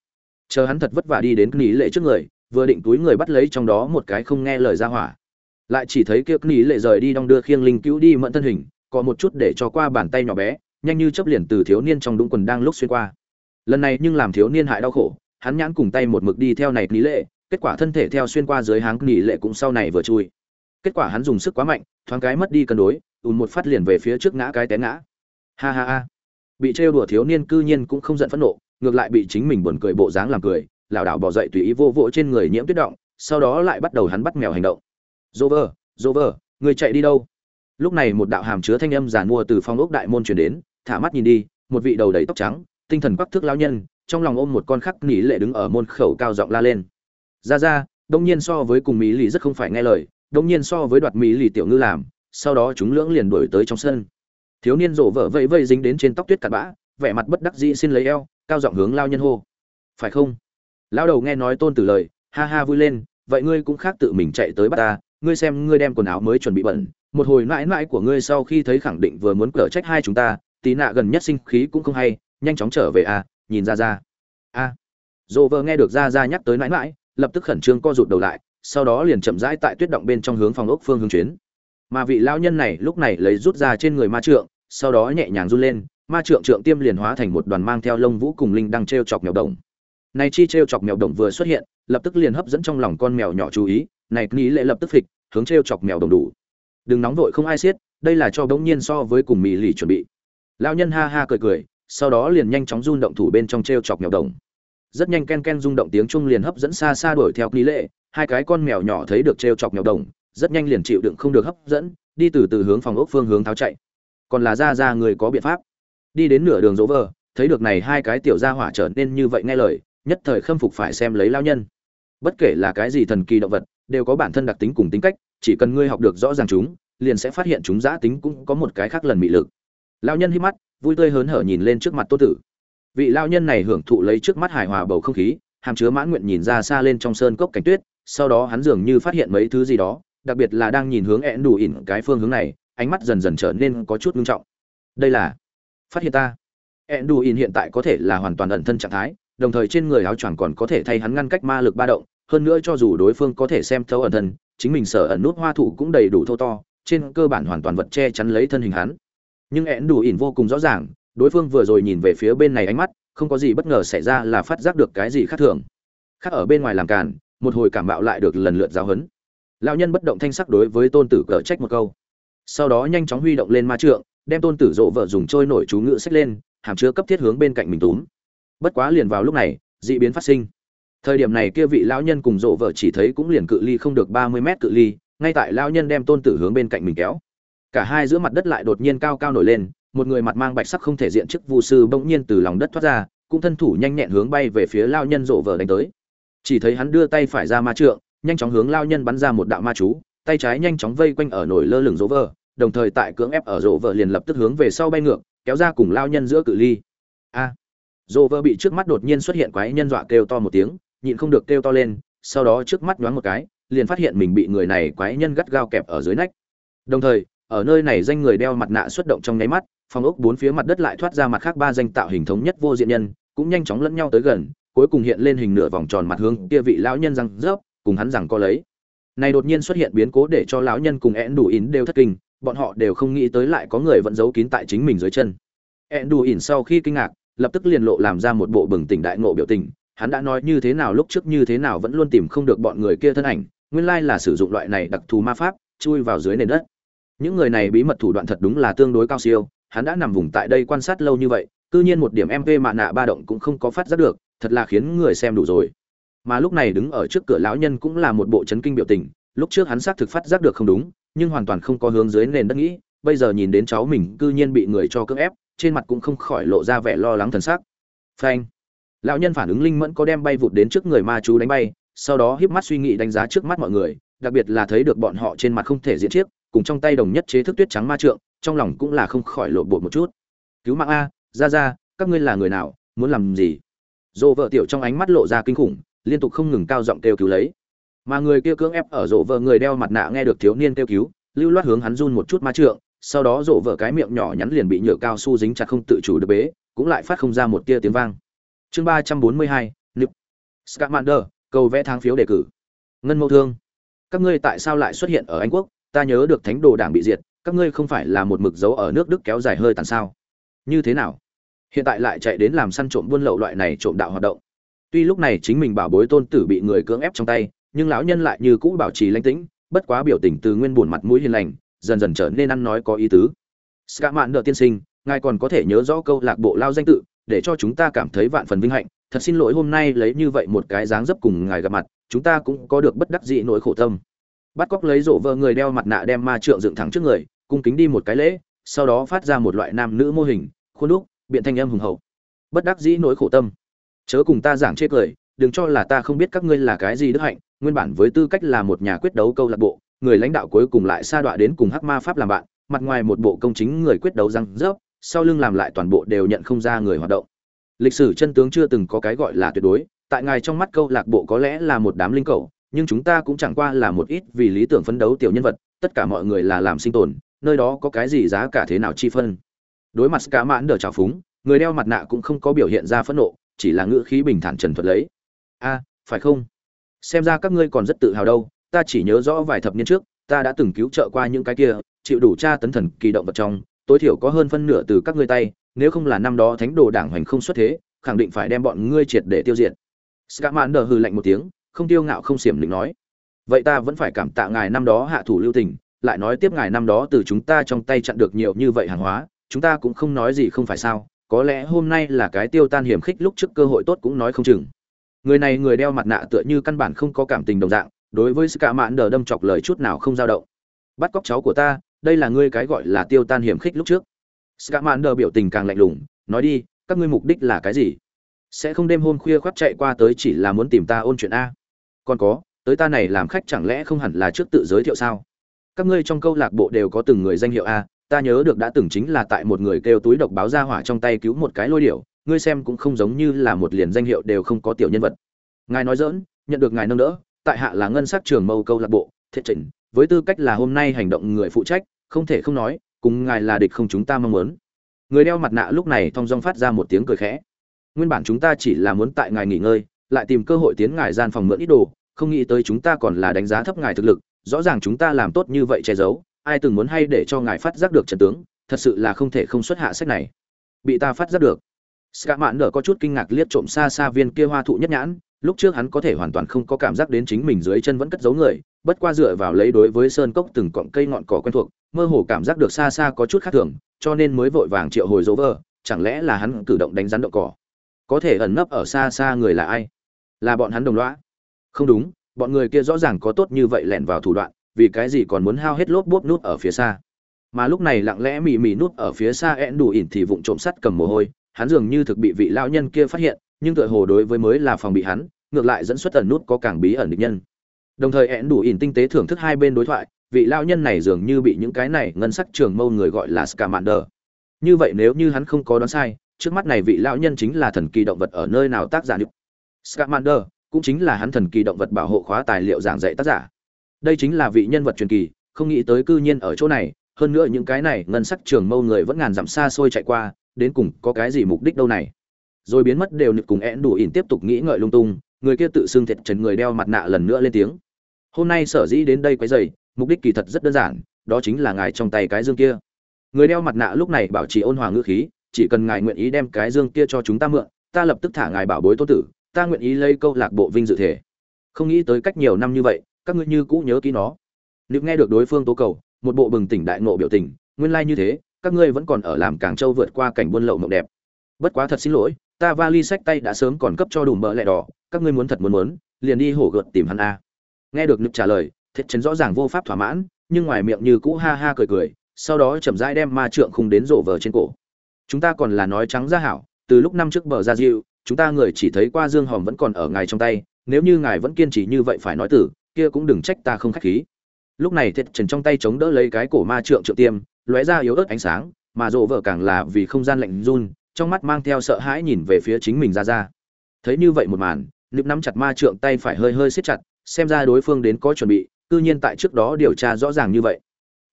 Chờ hắn thật vất vả đi đến nghỉ lệ trước người, vừa định túi người bắt lấy trong đó một cái không nghe lời ra hỏa. Lại chỉ thấy kia nghỉ lệ rời đi đong đưa khiêng linh cứu đi mẫn thân hình, có một chút để cho qua bàn tay nhỏ bé, nhanh như chấp liền từ thiếu niên trong đúng quần đang lúc xuyên qua. Lần này nhưng làm thiếu niên hại đau khổ, hắn nhãn cùng tay một mực đi theo này nghỉ lệ, kết quả thân thể theo xuyên qua dưới háng nghỉ lệ cũng sau này vừa chui. Kết quả hắn dùng sức quá mạnh, thoáng cái mất đi cân đối, ùn một phát liền về phía trước ngã cái té ngã ha ha ha. Bị trêu đùa thiếu niên cư nhiên cũng không giận phẫn nộ ngược lại bị chính mình buồn cười bộ dáng làm cười lảo đảo bỏ dậy tùy ý vô vỗ trên người nhiễm tuyết động sau đó lại bắt đầu hắn bắt mèo hành động. Rover, Rover, người chạy đi đâu? Lúc này một đạo hàm chứa thanh âm giàn mua từ phong ốc đại môn truyền đến, thả mắt nhìn đi, một vị đầu đầy tóc trắng tinh thần quắc thước lão nhân trong lòng ôm một con khắc nỉ lệ đứng ở môn khẩu cao giọng la lên. Ra ra đông nhiên so với cùng mỹ lì rất không phải nghe lời đông nhiên so với đoạt mỹ lì tiểu ngư làm sau đó chúng lưỡng liền đuổi tới trong sân thiếu niên rổ vợ vẫy vây dính đến trên tóc tuyết cặn bã, vẻ mặt bất đắc dĩ xin lấy eo, cao giọng hướng lao nhân hô. Phải không? Lao đầu nghe nói tôn tử lời, ha ha vui lên, vậy ngươi cũng khác tự mình chạy tới bắt ta, ngươi xem ngươi đem quần áo mới chuẩn bị bẩn, một hồi mãi mãi của ngươi sau khi thấy khẳng định vừa muốn cở trách hai chúng ta, tí nạ gần nhất sinh khí cũng không hay, nhanh chóng trở về à nhìn ra ra. A. À. dồ vợ nghe được ra ra nhắc tới mãi mãi, lập tức khẩn trương co rụt đầu lại, sau đó liền chậm rãi tại tuyết động bên trong hướng phòng ốc phương hướng chuyến mà vị lão nhân này lúc này lấy rút ra trên người ma trượng, sau đó nhẹ nhàng run lên, ma trượng trượng tiêm liền hóa thành một đoàn mang theo lông vũ cùng linh đang t r e o chọc mèo đồng. Này chi t r e o chọc mèo đồng vừa xuất hiện, lập tức liền hấp dẫn trong lòng con mèo nhỏ chú ý, này nghĩ lệ lập tức phịch, hướng t r e o chọc mèo đồng đủ. Đừng nóng vội không ai xiết, đây là cho bỗng nhiên so với cùng mì lì chuẩn bị. Lão nhân ha ha cười cười, sau đó liền nhanh chóng run động thủ bên trong t r e o chọc mèo đồng. Rất nhanh ken ken rung động tiếng chung liền hấp dẫn xa xa đuổi theo nghĩ lệ, hai cái con mèo nhỏ thấy được t r e o chọc mèo đồng rất nhanh liền chịu đựng không được hấp dẫn, đi từ từ hướng phòng ốc phương hướng tháo chạy. Còn là ra ra người có biện pháp. Đi đến nửa đường dỗ vờ, thấy được này hai cái tiểu gia hỏa trở nên như vậy nghe lời, nhất thời khâm phục phải xem lấy lao nhân. Bất kể là cái gì thần kỳ động vật, đều có bản thân đặc tính cùng tính cách, chỉ cần ngươi học được rõ ràng chúng, liền sẽ phát hiện chúng giã tính cũng có một cái khác lần mị lực. Lao nhân hít mắt, vui tươi hớn hở nhìn lên trước mặt tô tử. Vị lao nhân này hưởng thụ lấy trước mắt hài hòa bầu không khí, hàm chứa mãn nguyện nhìn ra xa lên trong sơn cốc cảnh tuyết, sau đó hắn dường như phát hiện mấy thứ gì đó đặc biệt là đang nhìn hướng ẹn đủ ỉn cái phương hướng này, ánh mắt dần dần trở nên có chút ngưng trọng. Đây là phát hiện ta. Enduin hiện tại có thể là hoàn toàn ẩn thân trạng thái, đồng thời trên người áo choàng còn có thể thay hắn ngăn cách ma lực ba động, hơn nữa cho dù đối phương có thể xem thấu ẩn thân, chính mình sở ẩn nút hoa thủ cũng đầy đủ thô to, trên cơ bản hoàn toàn vật che chắn lấy thân hình hắn. Nhưng enduin vô cùng rõ ràng, đối phương vừa rồi nhìn về phía bên này ánh mắt, không có gì bất ngờ xảy ra là phát giác được cái gì khác thường. Khác ở bên ngoài làm càn, một hồi cảm bạo lại được lần lượt giáo huấn lão nhân bất động thanh sắc đối với tôn tử cờ trách một câu. Sau đó nhanh chóng huy động lên ma trượng, đem tôn tử rộ vợ dùng trôi nổi chú ngự sách lên, hàm chứa cấp thiết hướng bên cạnh mình túm. Bất quá liền vào lúc này, dị biến phát sinh. Thời điểm này kia vị lão nhân cùng rộ vợ chỉ thấy cũng liền cự ly không được ba mươi mét cự ly, ngay tại lão nhân đem tôn tử hướng bên cạnh mình kéo. Cả hai giữa mặt đất lại đột nhiên cao cao nổi lên, một người mặt mang bạch sắc không thể diện chức vụ sư bỗng nhiên từ lòng đất thoát ra, cũng thân thủ nhanh nhẹn hướng bay về phía lao nhân rộ vợ đánh tới. Chỉ thấy hắn đưa tay phải ra ma trượng nhanh chóng hướng lao nhân bắn ra một đạo ma chú tay trái nhanh chóng vây quanh ở nổi lơ lửng rỗ vờ đồng thời tại cưỡng ép ở rỗ vờ liền lập tức hướng về sau bay ngược kéo ra cùng lao nhân giữa cự ly. A! À, rỗ vờ bị trước mắt đột nhiên xuất hiện quái nhân dọa kêu to một tiếng nhịn không được kêu to lên sau đó trước mắt nhoáng một cái liền phát hiện mình bị người này quái nhân gắt gao kẹp ở dưới nách. Đồng thời ở nơi này danh người đeo mặt nạ xuất động trong nháy mắt phòng ốc bốn phía mặt đất lại thoát ra mặt khác ba danh tạo hình thống nhất vô diện nhân cũng nhanh chóng lẫn nhau tới gần cuối cùng hiện lên hình nửa vòng tròn mặt hướng kia vị lão nhân răng rớp cùng hắn rằng có lấy. Này đột nhiên xuất hiện biến cố để cho lão nhân cùng én đủ ỉn đều thất kinh, bọn họ đều không nghĩ tới lại có người vẫn giấu kín tại chính mình dưới chân. Én đủ ỉn sau khi kinh ngạc, lập tức liền lộ làm ra một bộ bừng tỉnh đại ngộ biểu tình, hắn đã nói như thế nào lúc trước như thế nào vẫn luôn tìm không được bọn người kia thân ảnh, nguyên lai là sử dụng loại này đặc thù ma pháp, chui vào dưới nền đất. Những người này bí mật thủ đoạn thật đúng là tương đối cao siêu, hắn đã nằm vùng tại đây quan sát lâu như vậy, cư nhiên một điểm mp mạ nạ ba động cũng không có phát giác được, thật là khiến người xem đủ rồi mà lúc này đứng ở trước cửa lão nhân cũng là một bộ chấn kinh biểu tình, lúc trước hắn xác thực phát giác được không đúng, nhưng hoàn toàn không có hướng dưới nền đất nghĩ, bây giờ nhìn đến cháu mình cư nhiên bị người cho cưỡng ép, trên mặt cũng không khỏi lộ ra vẻ lo lắng thần sắc. Phanh. Lão nhân phản ứng linh mẫn có đem bay vụt đến trước người ma chú đánh bay, sau đó híp mắt suy nghĩ đánh giá trước mắt mọi người, đặc biệt là thấy được bọn họ trên mặt không thể diễn chiếc, cùng trong tay đồng nhất chế thức tuyết trắng ma trượng, trong lòng cũng là không khỏi lộ bộ một chút. Cứu mạng a, ra ra, các ngươi là người nào, muốn làm gì? Dồ vợ tiểu trong ánh mắt lộ ra kinh khủng liên tục không ngừng cao giọng kêu cứu lấy. Mà người kia cưỡng ép ở rộ vợ người đeo mặt nạ nghe được thiếu niên kêu cứu, lưu loát hướng hắn run một chút ma trượng, sau đó rộ vợ cái miệng nhỏ nhắn liền bị nhựa cao su dính chặt không tự chủ được bế, cũng lại phát không ra một tia tiếng vang. Chương ba trăm bốn mươi hai nip scamander, cầu vẽ tháng phiếu đề cử. Ngân mẫu thương. Các ngươi tại sao lại xuất hiện ở anh quốc? Ta nhớ được thánh đồ đảng bị diệt, các ngươi không phải là một mực dấu ở nước đức kéo dài hơi tàn sao? Như thế nào? Hiện tại lại chạy đến làm săn trộm buôn lậu loại này trộm đạo hoạt động tuy lúc này chính mình bảo bối tôn tử bị người cưỡng ép trong tay, nhưng lão nhân lại như cũ bảo trì lãnh tĩnh, bất quá biểu tình từ nguyên buồn mặt mũi hiền lành, dần dần trở nên ăn nói có ý tứ. Ska mạn nợ tiên sinh, ngài còn có thể nhớ rõ câu lạc bộ lao danh tự, để cho chúng ta cảm thấy vạn phần vinh hạnh. Thật xin lỗi hôm nay lấy như vậy một cái dáng dấp cùng ngài gặp mặt, chúng ta cũng có được bất đắc dĩ nỗi khổ tâm. Bắt cóc lấy rộ vợ người đeo mặt nạ đem ma trượng dựng thẳng trước người, cung kính đi một cái lễ, sau đó phát ra một loại nam nữ mô hình, khuôn đúc, biện thanh âm hùng hậu. Bất đắc dĩ nỗi khổ tâm chớ cùng ta giảng chê cười, đừng cho là ta không biết các ngươi là cái gì đức hạnh, nguyên bản với tư cách là một nhà quyết đấu câu lạc bộ, người lãnh đạo cuối cùng lại sa đọa đến cùng hắc ma pháp làm bạn, mặt ngoài một bộ công chính người quyết đấu răng rớp, sau lưng làm lại toàn bộ đều nhận không ra người hoạt động. Lịch sử chân tướng chưa từng có cái gọi là tuyệt đối, tại ngài trong mắt câu lạc bộ có lẽ là một đám linh cầu nhưng chúng ta cũng chẳng qua là một ít vì lý tưởng phấn đấu tiểu nhân vật, tất cả mọi người là làm sinh tồn, nơi đó có cái gì giá cả thế nào chi phân. Đối mặt cả mãn đờ trào phúng, người đeo mặt nạ cũng không có biểu hiện ra phẫn nộ chỉ là ngữ khí bình thản trần thuật lấy. A, phải không? Xem ra các ngươi còn rất tự hào đâu, ta chỉ nhớ rõ vài thập niên trước, ta đã từng cứu trợ qua những cái kia, chịu đủ tra tấn thần kỳ động vật trong, tối thiểu có hơn phân nửa từ các ngươi tay, nếu không là năm đó thánh đồ đảng hoành không xuất thế, khẳng định phải đem bọn ngươi triệt để tiêu diệt. Scamander hừ lạnh một tiếng, không tiêu ngạo không xiểm định nói. Vậy ta vẫn phải cảm tạ ngài năm đó hạ thủ lưu tình, lại nói tiếp ngài năm đó từ chúng ta trong tay chặn được nhiều như vậy hàng hóa, chúng ta cũng không nói gì không phải sao? Có lẽ hôm nay là cái tiêu tan hiểm khích lúc trước cơ hội tốt cũng nói không chừng. Người này người đeo mặt nạ tựa như căn bản không có cảm tình đồng dạng, đối với ska mãn đờ đâm chọc lời chút nào không dao động. Bắt cóc cháu của ta, đây là ngươi cái gọi là tiêu tan hiểm khích lúc trước. Ska mãn đờ biểu tình càng lạnh lùng, nói đi, các ngươi mục đích là cái gì? Sẽ không đêm hôm khuya khoác chạy qua tới chỉ là muốn tìm ta ôn chuyện a. Còn có, tới ta này làm khách chẳng lẽ không hẳn là trước tự giới thiệu sao? Các ngươi trong câu lạc bộ đều có từng người danh hiệu a ta nhớ được đã từng chính là tại một người kêu túi độc báo ra hỏa trong tay cứu một cái lôi điểu, ngươi xem cũng không giống như là một liền danh hiệu đều không có tiểu nhân vật. Ngài nói dỡn nhận được ngài nâng đỡ, tại hạ là ngân sắc trường mâu câu lạc bộ, thiện chỉnh, với tư cách là hôm nay hành động người phụ trách, không thể không nói, cùng ngài là địch không chúng ta mong muốn. Người đeo mặt nạ lúc này thong dong phát ra một tiếng cười khẽ. Nguyên bản chúng ta chỉ là muốn tại ngài nghỉ ngơi, lại tìm cơ hội tiến ngài gian phòng mượn ít đồ, không nghĩ tới chúng ta còn là đánh giá thấp ngài thực lực, rõ ràng chúng ta làm tốt như vậy che giấu ai từng muốn hay để cho ngài phát giác được trận tướng thật sự là không thể không xuất hạ sách này bị ta phát giác được Ska Mạn nở có chút kinh ngạc liếc trộm xa xa viên kia hoa thụ nhất nhãn, lúc trước hắn có thể hoàn toàn không có cảm giác đến chính mình dưới chân vẫn cất giấu người, bất qua dựa vào lấy đối với sơn cốc từng cọng cây ngọn cỏ quen thuộc, mơ hồ cảm giác được xa xa có chút khác thường, cho nên mới vội vàng triệu hồi dấu vơ, chẳng lẽ là hắn cử động đánh rắn động cỏ? Có thể ẩn nấp ở xa xa người là ai? Là bọn hắn đồng lõa? Không đúng, bọn người kia rõ ràng có tốt như vậy lẻn vào thủ đoạn, vì cái gì còn muốn hao hết lốp bốp nút ở phía xa? Mà lúc này lặng lẽ mì mì nút ở phía xa én đủ ỉn thì vụng trộm sắt cầm mồ hôi, hắn dường như thực bị vị lão nhân kia phát hiện, nhưng tựa hồ đối với mới là phòng bị hắn, ngược lại dẫn xuất ẩn nút có càng bí ẩn địch nhân. Đồng thời én đủ ỉn tinh tế thưởng thức hai bên đối thoại, vị lão nhân này dường như bị những cái này ngân sắc trường mâu người gọi là Scamander. Như vậy nếu như hắn không có đoán sai, trước mắt này vị lão nhân chính là thần kỳ động vật ở nơi nào tác giả được. Scamander cũng chính là hắn thần kỳ động vật bảo hộ khóa tài liệu giảng dạy tác giả. Đây chính là vị nhân vật truyền kỳ, không nghĩ tới cư nhiên ở chỗ này, hơn nữa những cái này ngân sắc trường mâu người vẫn ngàn dặm xa xôi chạy qua, đến cùng có cái gì mục đích đâu này. Rồi biến mất đều nực cùng én đủ ỉn tiếp tục nghĩ ngợi lung tung người kia tự xưng thiệt trần người đeo mặt nạ lần nữa lên tiếng. Hôm nay sở dĩ đến đây quấy dày mục đích kỳ thật rất đơn giản đó chính là ngài trong tay cái dương kia. Người đeo mặt nạ lúc này bảo trì ôn hòa ngữ khí chỉ cần ngài nguyện ý đem cái dương kia cho chúng ta mượn ta lập tức thả ngài bảo bối tô tử ta nguyện ý lấy câu lạc bộ vinh dự thể. Không nghĩ tới cách nhiều năm như vậy các ngươi như cũ nhớ kỹ nó nếu nghe được đối phương tố cầu một bộ bừng tỉnh đại ngộ biểu tình nguyên lai like như thế các ngươi vẫn còn ở làm Cảng Châu vượt qua cảnh buôn lậu mộng đẹp. Bất quá thật xin lỗi, ta vali sách tay đã sớm còn cấp cho đủ mỡ lẻ đỏ, các ngươi muốn thật muốn muốn, liền đi hổ gợt tìm hắn a. Nghe được nực trả lời, thiệt chấn rõ ràng vô pháp thỏa mãn, nhưng ngoài miệng như cũ ha ha cười cười, sau đó chậm rãi đem ma trượng khung đến rộ vờ trên cổ. Chúng ta còn là nói trắng ra hảo, từ lúc năm trước bờ ra diệu, chúng ta người chỉ thấy qua Dương Hòm vẫn còn ở ngài trong tay, nếu như ngài vẫn kiên trì như vậy phải nói tử, kia cũng đừng trách ta không khách khí. Lúc này Thiết Trần trong tay chống đỡ lấy cái cổ ma trượng trượng tiêm, lóe ra yếu ớt ánh sáng mà rộ vợ càng là vì không gian lạnh run trong mắt mang theo sợ hãi nhìn về phía chính mình ra ra. Thấy như vậy một màn nịp nắm chặt ma trượng tay phải hơi hơi siết chặt xem ra đối phương đến có chuẩn bị cư nhiên tại trước đó điều tra rõ ràng như vậy.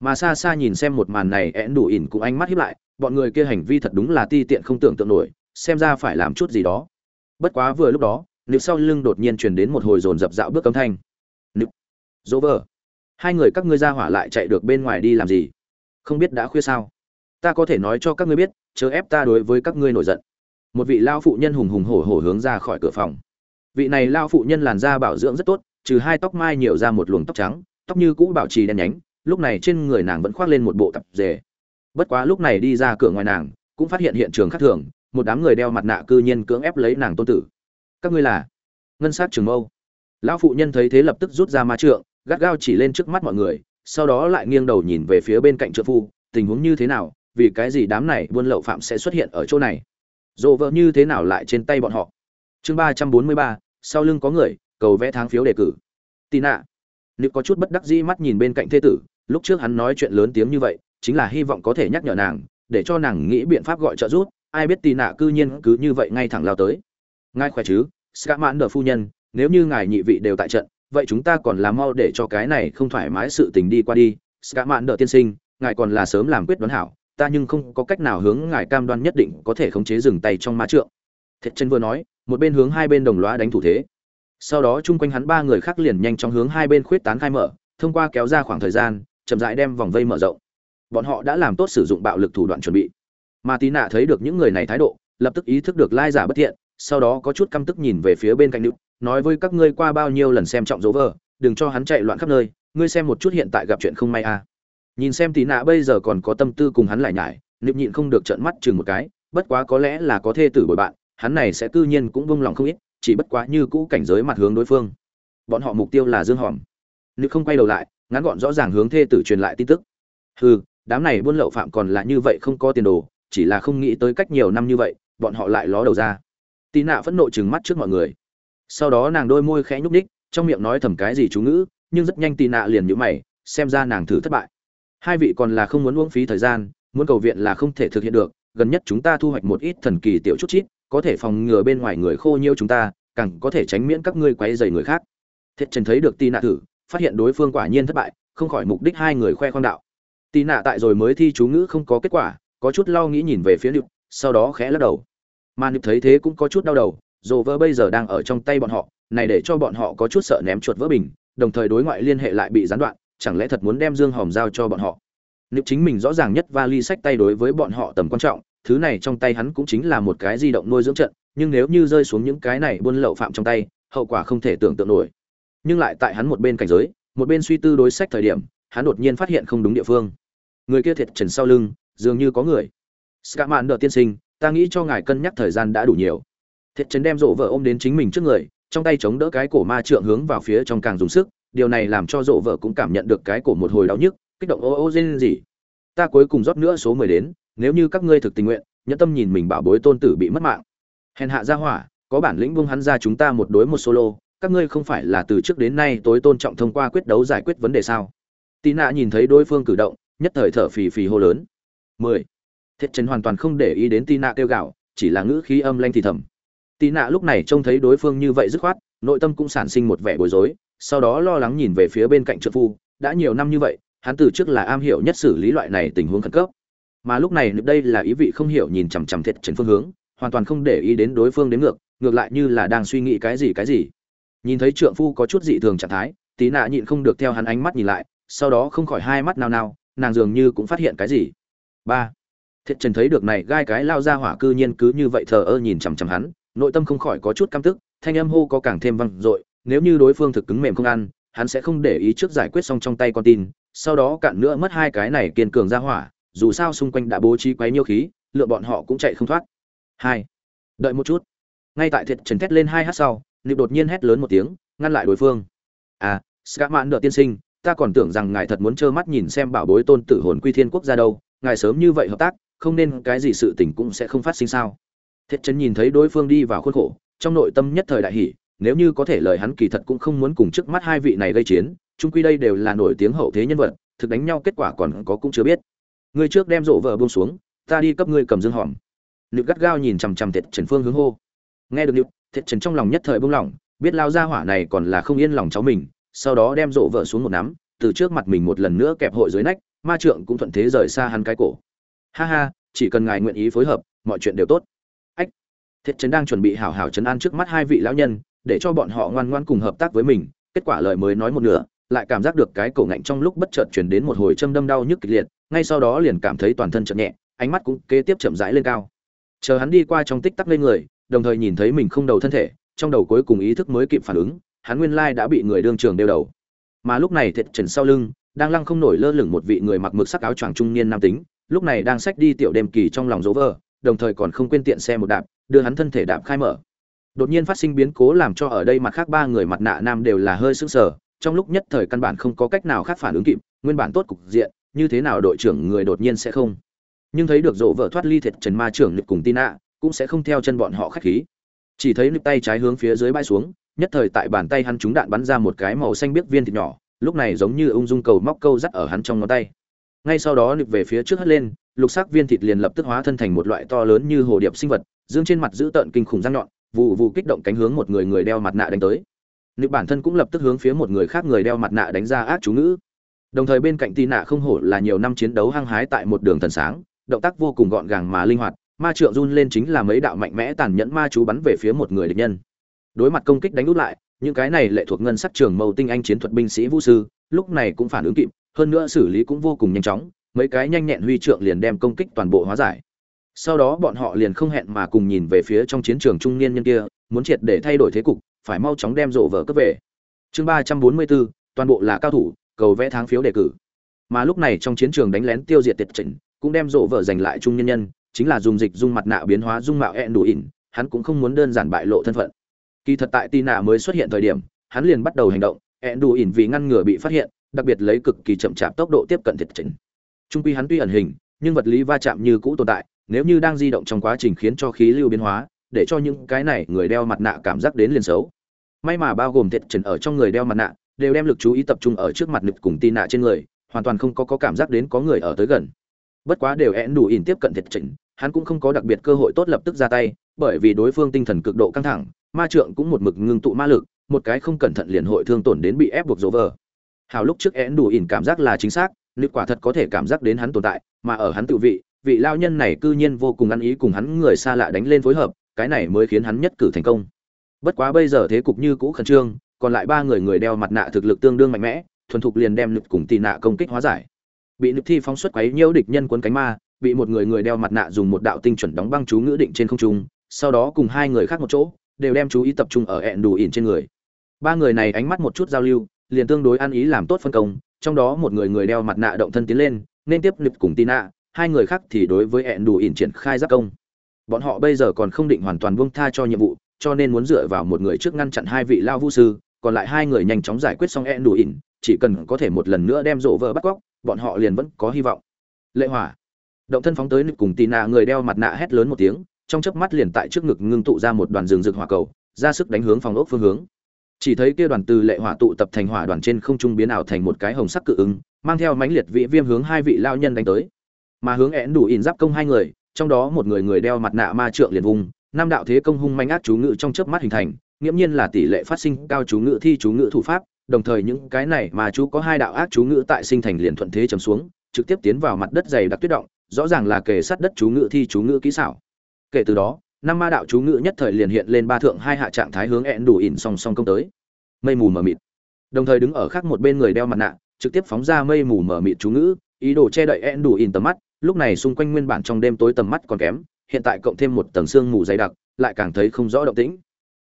Mà xa xa nhìn xem một màn này én đủ ỉn cũng ánh mắt hiếp lại bọn người kia hành vi thật đúng là ti tiện không tưởng tượng nổi xem ra phải làm chút gì đó. Bất quá vừa lúc đó nịp sau lưng đột nhiên truyền đến một hồi dồn dập dạo bước cấm thanh dỗ vờ. Hai người các ngươi ra hỏa lại chạy được bên ngoài đi làm gì? Không biết đã khuya sao? Ta có thể nói cho các ngươi biết, chớ ép ta đối với các ngươi nổi giận. Một vị lao phụ nhân hùng hùng hổ hổ hướng ra khỏi cửa phòng. Vị này lao phụ nhân làn da bảo dưỡng rất tốt, trừ hai tóc mai nhiều ra một luồng tóc trắng, tóc như cũ bảo trì đen nhánh, lúc này trên người nàng vẫn khoác lên một bộ tập dề. Bất quá lúc này đi ra cửa ngoài nàng, cũng phát hiện hiện trường khác thường, một đám người đeo mặt nạ cư nhiên cưỡng ép lấy nàng tôn tử. Các ngươi là? Ngân sát trường mâu. Lão phụ nhân thấy thế lập tức rút ra ma trượng gắt gao chỉ lên trước mắt mọi người, sau đó lại nghiêng đầu nhìn về phía bên cạnh trợ phu, tình huống như thế nào, vì cái gì đám này buôn lậu phạm sẽ xuất hiện ở chỗ này. Dồ vợ như thế nào lại trên tay bọn họ? Chương ba trăm bốn mươi ba, sau lưng có người, cầu vẽ tháng phiếu đề cử. Tì nạ. Nếu có chút bất đắc dĩ mắt nhìn bên cạnh thê tử, lúc trước hắn nói chuyện lớn tiếng như vậy, chính là hy vọng có thể nhắc nhở nàng, để cho nàng nghĩ biện pháp gọi trợ giúp, ai biết tì nạ cư nhiên cứ như vậy ngay thẳng lao tới. Ngài khỏe chứ ska đờ phu nhân, nếu như ngài nhị vị đều tại trận vậy chúng ta còn làm mau để cho cái này không thoải mái sự tình đi qua đi, ska mãn đỡ tiên sinh, ngài còn là sớm làm quyết đoán hảo, ta nhưng không có cách nào hướng ngài cam đoan nhất định có thể khống chế dừng tay trong ma trượng. Thiệt chân vừa nói, một bên hướng hai bên đồng loa đánh thủ thế. Sau đó chung quanh hắn ba người khác liền nhanh chóng hướng hai bên khuyết tán khai mở, thông qua kéo ra khoảng thời gian, chậm rãi đem vòng vây mở rộng. Bọn họ đã làm tốt sử dụng bạo lực thủ đoạn chuẩn bị. Mà tí nạ thấy được những người này thái độ, lập tức ý thức được lai giả bất thiện sau đó có chút căm tức nhìn về phía bên cạnh nữ nói với các ngươi qua bao nhiêu lần xem trọng dấu vờ đừng cho hắn chạy loạn khắp nơi, ngươi xem một chút hiện tại gặp chuyện không may à. Nhìn xem tí nạ bây giờ còn có tâm tư cùng hắn lại nhải nịu nhịn không được trợn mắt chừng một cái, bất quá có lẽ là có thê tử bồi bạn, hắn này sẽ tự nhiên cũng vung lòng không ít, chỉ bất quá như cũ cảnh giới mặt hướng đối phương. Bọn họ mục tiêu là dương hòm. Nữ không quay đầu lại, ngắn gọn rõ ràng hướng thê tử truyền lại tin tức. Hừ, đám này buôn lậu phạm còn là như vậy không có tiền đồ, chỉ là không nghĩ tới cách nhiều năm như vậy, bọn họ lại ló đầu ra tì nạ phẫn nộ trừng mắt trước mọi người. Sau đó nàng đôi môi khẽ nhúc ních trong miệng nói thầm cái gì chú ngữ nhưng rất nhanh tì nạ liền nhữ mày xem ra nàng thử thất bại. Hai vị còn là không muốn uống phí thời gian muốn cầu viện là không thể thực hiện được gần nhất chúng ta thu hoạch một ít thần kỳ tiểu chút chít có thể phòng ngừa bên ngoài người khô nhiêu chúng ta càng có thể tránh miễn các ngươi quấy rầy người khác. Thiết trần thấy được tì nạ thử phát hiện đối phương quả nhiên thất bại không khỏi mục đích hai người khoe khoang đạo. Tì nạ tại rồi mới thi chú ngữ không có kết quả có chút lo nghĩ nhìn về phía liệu, sau đó khẽ lắc đầu mà nịp thấy thế cũng có chút đau đầu dồ vơ bây giờ đang ở trong tay bọn họ này để cho bọn họ có chút sợ ném chuột vỡ bình đồng thời đối ngoại liên hệ lại bị gián đoạn chẳng lẽ thật muốn đem dương hòm giao cho bọn họ? Nịp chính mình rõ ràng nhất vali sách tay đối với bọn họ tầm quan trọng thứ này trong tay hắn cũng chính là một cái di động nuôi dưỡng trận nhưng nếu như rơi xuống những cái này buôn lậu phạm trong tay hậu quả không thể tưởng tượng nổi. Nhưng lại tại hắn một bên cảnh giới một bên suy tư đối sách thời điểm hắn đột nhiên phát hiện không đúng địa phương. Người kia thiệt trần sau lưng dường như có người. Scatman đợi tiên sinh, ta nghĩ cho ngài cân nhắc thời gian đã đủ nhiều. Thiệt chấn đem rộ vợ ôm đến chính mình trước người, trong tay chống đỡ cái cổ ma trượng hướng vào phía trong càng dùng sức, điều này làm cho rộ vợ cũng cảm nhận được cái cổ một hồi đau nhức, kích động ô ô rên gì. Ta cuối cùng rót nữa số mười đến, nếu như các ngươi thực tình nguyện, nhẫn tâm nhìn mình bảo bối tôn tử bị mất mạng. Hèn hạ ra hỏa, có bản lĩnh buông hắn ra chúng ta một đối một solo, các ngươi không phải là từ trước đến nay tối tôn trọng thông qua quyết đấu giải quyết vấn đề sao? Tina nhìn thấy đối phương cử động, nhất thời thở phì phì hô lớn. mười thiết trần hoàn toàn không để ý đến Tina kêu gạo chỉ là ngữ khí âm lanh thì thầm. Tina lúc này trông thấy đối phương như vậy dứt khoát, nội tâm cũng sản sinh một vẻ bối rối, sau đó lo lắng nhìn về phía bên cạnh trợ phu, đã nhiều năm như vậy, hắn từ trước là am hiểu nhất xử lý loại này tình huống khẩn cấp. Mà lúc này đây là ý vị không hiểu nhìn chằm chằm thiệt trần phương hướng, hoàn toàn không để ý đến đối phương đến ngược ngược lại như là đang suy nghĩ cái gì cái gì. Nhìn thấy trượng phu có chút dị thường trạng thái tí nạ nhịn không được theo hắn ánh mắt nhìn lại, sau đó không khỏi hai mắt nao nao, nàng dường như cũng phát hiện cái gì. Ba thiệt Trần thấy được này gai cái lao ra hỏa cư nhiên cứ như vậy thờ ơ nhìn chằm chằm hắn, nội tâm không khỏi có chút căm tức, thanh âm hô có càng thêm vang dội, nếu như đối phương thực cứng mềm không ăn, hắn sẽ không để ý trước giải quyết xong trong tay con tin, sau đó cạn nữa mất hai cái này kiên cường ra hỏa, dù sao xung quanh đã bố trí quấy nhiêu khí, lựa bọn họ cũng chạy không thoát. Hai, Đợi một chút. Ngay tại thiệt Trần thét lên hai hát sau, Niệm đột nhiên hét lớn một tiếng, ngăn lại đối phương. À, Scatman đợi tiên sinh, ta còn tưởng rằng ngài thật muốn trơ mắt nhìn xem bảo bối tôn tử hồn quy thiên quốc ra đâu, ngài sớm như vậy hợp tác, không nên cái gì sự tình cũng sẽ không phát sinh sao? Thiết trấn nhìn thấy đối phương đi vào khuôn khổ, trong nội tâm nhất thời đại hỷ nếu như có thể lời hắn kỳ thật cũng không muốn cùng trước mắt hai vị này gây chiến, chung quy đây đều là nổi tiếng hậu thế nhân vật, thực đánh nhau kết quả còn có cũng chưa biết. Người trước đem rộ vợ buông xuống, ta đi cấp ngươi cầm dương hòm. Nực gắt gao nhìn chằm chằm thiệt trần phương hướng hô. Nghe được nực thiệt trần trong lòng nhất thời buông lỏng biết lao ra hỏa này còn là không yên lòng cháu mình, sau đó đem rộ vợ xuống một nắm, từ trước mặt mình một lần nữa kẹp hội dưới nách, ma trượng cũng thuận thế rời xa hắn cái cổ ha ha, chỉ cần ngài nguyện ý phối hợp, mọi chuyện đều tốt. Ách, thiết trấn đang chuẩn bị hảo hảo chấn an trước mắt hai vị lão nhân, để cho bọn họ ngoan ngoan cùng hợp tác với mình. Kết quả lời mới nói một nửa, lại cảm giác được cái cổ ngạnh trong lúc bất chợt chuyển đến một hồi châm đâm đau nhức kịch liệt, ngay sau đó liền cảm thấy toàn thân chậm nhẹ, ánh mắt cũng kế tiếp chậm rãi lên cao. Chờ hắn đi qua trong tích tắc lên người, đồng thời nhìn thấy mình không đầu thân thể, trong đầu cuối cùng ý thức mới kịp phản ứng, hắn nguyên lai đã bị người đương trường đeo đầu. Mà lúc này thiệt trần sau lưng, đang lăng không nổi lơ lửng một vị người mặc mực sắc áo choàng trung niên nam tính lúc này đang xách đi tiểu đêm kỳ trong lòng dỗ vờ đồng thời còn không quên tiện xe một đạp, đưa hắn thân thể đạp khai mở. Đột nhiên phát sinh biến cố làm cho ở đây mặt khác ba người mặt nạ nam đều là hơi sững sờ, trong lúc nhất thời căn bản không có cách nào khác phản ứng kịp, nguyên bản tốt cục diện, như thế nào đội trưởng người đột nhiên sẽ không? Nhưng thấy được rộ vợ thoát ly thiệt trần ma trưởng nực cùng tin ạ cũng sẽ không theo chân bọn họ khách khí. Chỉ thấy nực tay trái hướng phía dưới bãi xuống, nhất thời tại bàn tay hắn trúng đạn bắn ra một cái màu xanh biếc viên thịt nhỏ, lúc này giống như ung dung cầu móc câu dắt ở hắn trong ngón tay ngay sau đó nực về phía trước hất lên, lục sắc viên thịt liền lập tức hóa thân thành một loại to lớn như hồ điệp sinh vật, dương trên mặt giữ tợn kinh khủng răng nhọn vụ vụ kích động cánh hướng một người người đeo mặt nạ đánh tới. Nực bản thân cũng lập tức hướng phía một người khác người đeo mặt nạ đánh ra ác chú ngữ. Đồng thời bên cạnh tì nạ không hổ là nhiều năm chiến đấu hăng hái tại một đường thần sáng, động tác vô cùng gọn gàng mà linh hoạt, ma trượng run lên chính là mấy đạo mạnh mẽ tàn nhẫn ma chú bắn về phía một người địch nhân. Đối mặt công kích đánh út lại, những cái này lệ thuộc ngân sắc trường mâu tinh anh chiến thuật binh sĩ vũ sư, lúc này cũng phản ứng kịp hơn nữa xử lý cũng vô cùng nhanh chóng, mấy cái nhanh nhẹn huy trượng liền đem công kích toàn bộ hóa giải. Sau đó bọn họ liền không hẹn mà cùng nhìn về phía trong chiến trường trung niên nhân kia, muốn triệt để thay đổi thế cục, phải mau chóng đem rộ vợ cấp về. Chương ba trăm bốn mươi bốn, toàn bộ là cao thủ, cầu vẽ tháng phiếu đề cử. Mà lúc này trong chiến trường đánh lén tiêu diệt tiệt chỉnh, cũng đem rộ vợ giành lại trung nhân nhân, chính là dùng dịch dung mặt nạ biến hóa dung mạo ẹn đủ ỉn, hắn cũng không muốn đơn giản bại lộ thân phận. Kỳ thật tại tì nạ mới xuất hiện thời điểm, hắn liền bắt đầu hành động, ẹn đủ ỉn vì ngăn ngừa bị phát hiện đặc biệt lấy cực kỳ chậm chạp tốc độ tiếp cận thiệt chỉnh trung quy hắn tuy ẩn hình nhưng vật lý va chạm như cũ tồn tại nếu như đang di động trong quá trình khiến cho khí lưu biến hóa để cho những cái này người đeo mặt nạ cảm giác đến liền xấu. May mà bao gồm thiệt chỉnh ở trong người đeo mặt nạ đều đem lực chú ý tập trung ở trước mặt nực cùng tin nạ trên người hoàn toàn không có, có cảm giác đến có người ở tới gần. Bất quá đều én đủ ỉn tiếp cận thiệt chỉnh, hắn cũng không có đặc biệt cơ hội tốt lập tức ra tay bởi vì đối phương tinh thần cực độ căng thẳng ma trượng cũng một mực ngưng tụ ma lực một cái không cẩn thận liền hội thương tổn đến bị ép buộc dỗ vờ hào lúc trước én đủ ỉn cảm giác là chính xác, nữ quả thật có thể cảm giác đến hắn tồn tại, mà ở hắn tự vị vị lao nhân này cư nhiên vô cùng ăn ý cùng hắn người xa lạ đánh lên phối hợp, cái này mới khiến hắn nhất cử thành công. Bất quá bây giờ thế cục như cũ khẩn trương, còn lại ba người người đeo mặt nạ thực lực tương đương mạnh mẽ, thuần thục liền đem nực cùng tì nạ công kích hóa giải. Bị nực thi phóng xuất quấy nhiễu địch nhân quấn cánh ma, bị một người người đeo mặt nạ dùng một đạo tinh chuẩn đóng băng chú ngữ định trên không trung, sau đó cùng hai người khác một chỗ, đều đem chú ý tập trung ở ẹn đủ ỉn trên người. Ba người này ánh mắt một chút giao lưu liền tương đối ăn ý làm tốt phân công, trong đó một người người đeo mặt nạ động thân tiến lên, nên tiếp lực cùng tina, hai người khác thì đối với hẹn đủ ỉn triển khai giáp công. Bọn họ bây giờ còn không định hoàn toàn buông tha cho nhiệm vụ, cho nên muốn dựa vào một người trước ngăn chặn hai vị lao vũ sư, còn lại hai người nhanh chóng giải quyết xong hẹn đủ ỉn, chỉ cần có thể một lần nữa đem rộ vợ bắt cóc, bọn họ liền vẫn có hy vọng. Lệ hỏa. Động thân phóng tới lực cùng tina, người đeo mặt nạ hét lớn một tiếng, trong chớp mắt liền tại trước ngực ngưng tụ ra một đoàn rừng rực hỏa cầu, ra sức đánh hướng phòng ốc phương hướng chỉ thấy kia đoàn từ lệ hỏa tụ tập thành hỏa đoàn trên không trung biến ảo thành một cái hồng sắc cự ứng, mang theo mãnh liệt vị viêm hướng hai vị lao nhân đánh tới. Mà hướng én đủ ỉn giáp công hai người, trong đó một người người đeo mặt nạ ma trượng liền vùng, năm đạo thế công hung manh ác chú ngự trong chớp mắt hình thành, nghiễm nhiên là tỷ lệ phát sinh cao chú ngự thi chú ngự thủ pháp, đồng thời những cái này mà chú có hai đạo ác chú ngự tại sinh thành liền thuận thế chấm xuống, trực tiếp tiến vào mặt đất dày đặc tuyết động, rõ ràng là kề sát đất chú ngự thi chú ngự kỹ xảo. Kể từ đó năm ma đạo chú ngữ nhất thời liền hiện lên ba thượng hai hạ trạng thái hướng ẹn đủ ỉn song song công tới. Mây mù mờ mịt. Đồng thời đứng ở khác một bên người đeo mặt nạ, trực tiếp phóng ra mây mù mờ mịt chú ngữ, ý đồ che đậy ẹn đủ ỉn tầm mắt, lúc này xung quanh nguyên bản trong đêm tối tầm mắt còn kém, hiện tại cộng thêm một tầng xương mù dày đặc, lại càng thấy không rõ động tĩnh.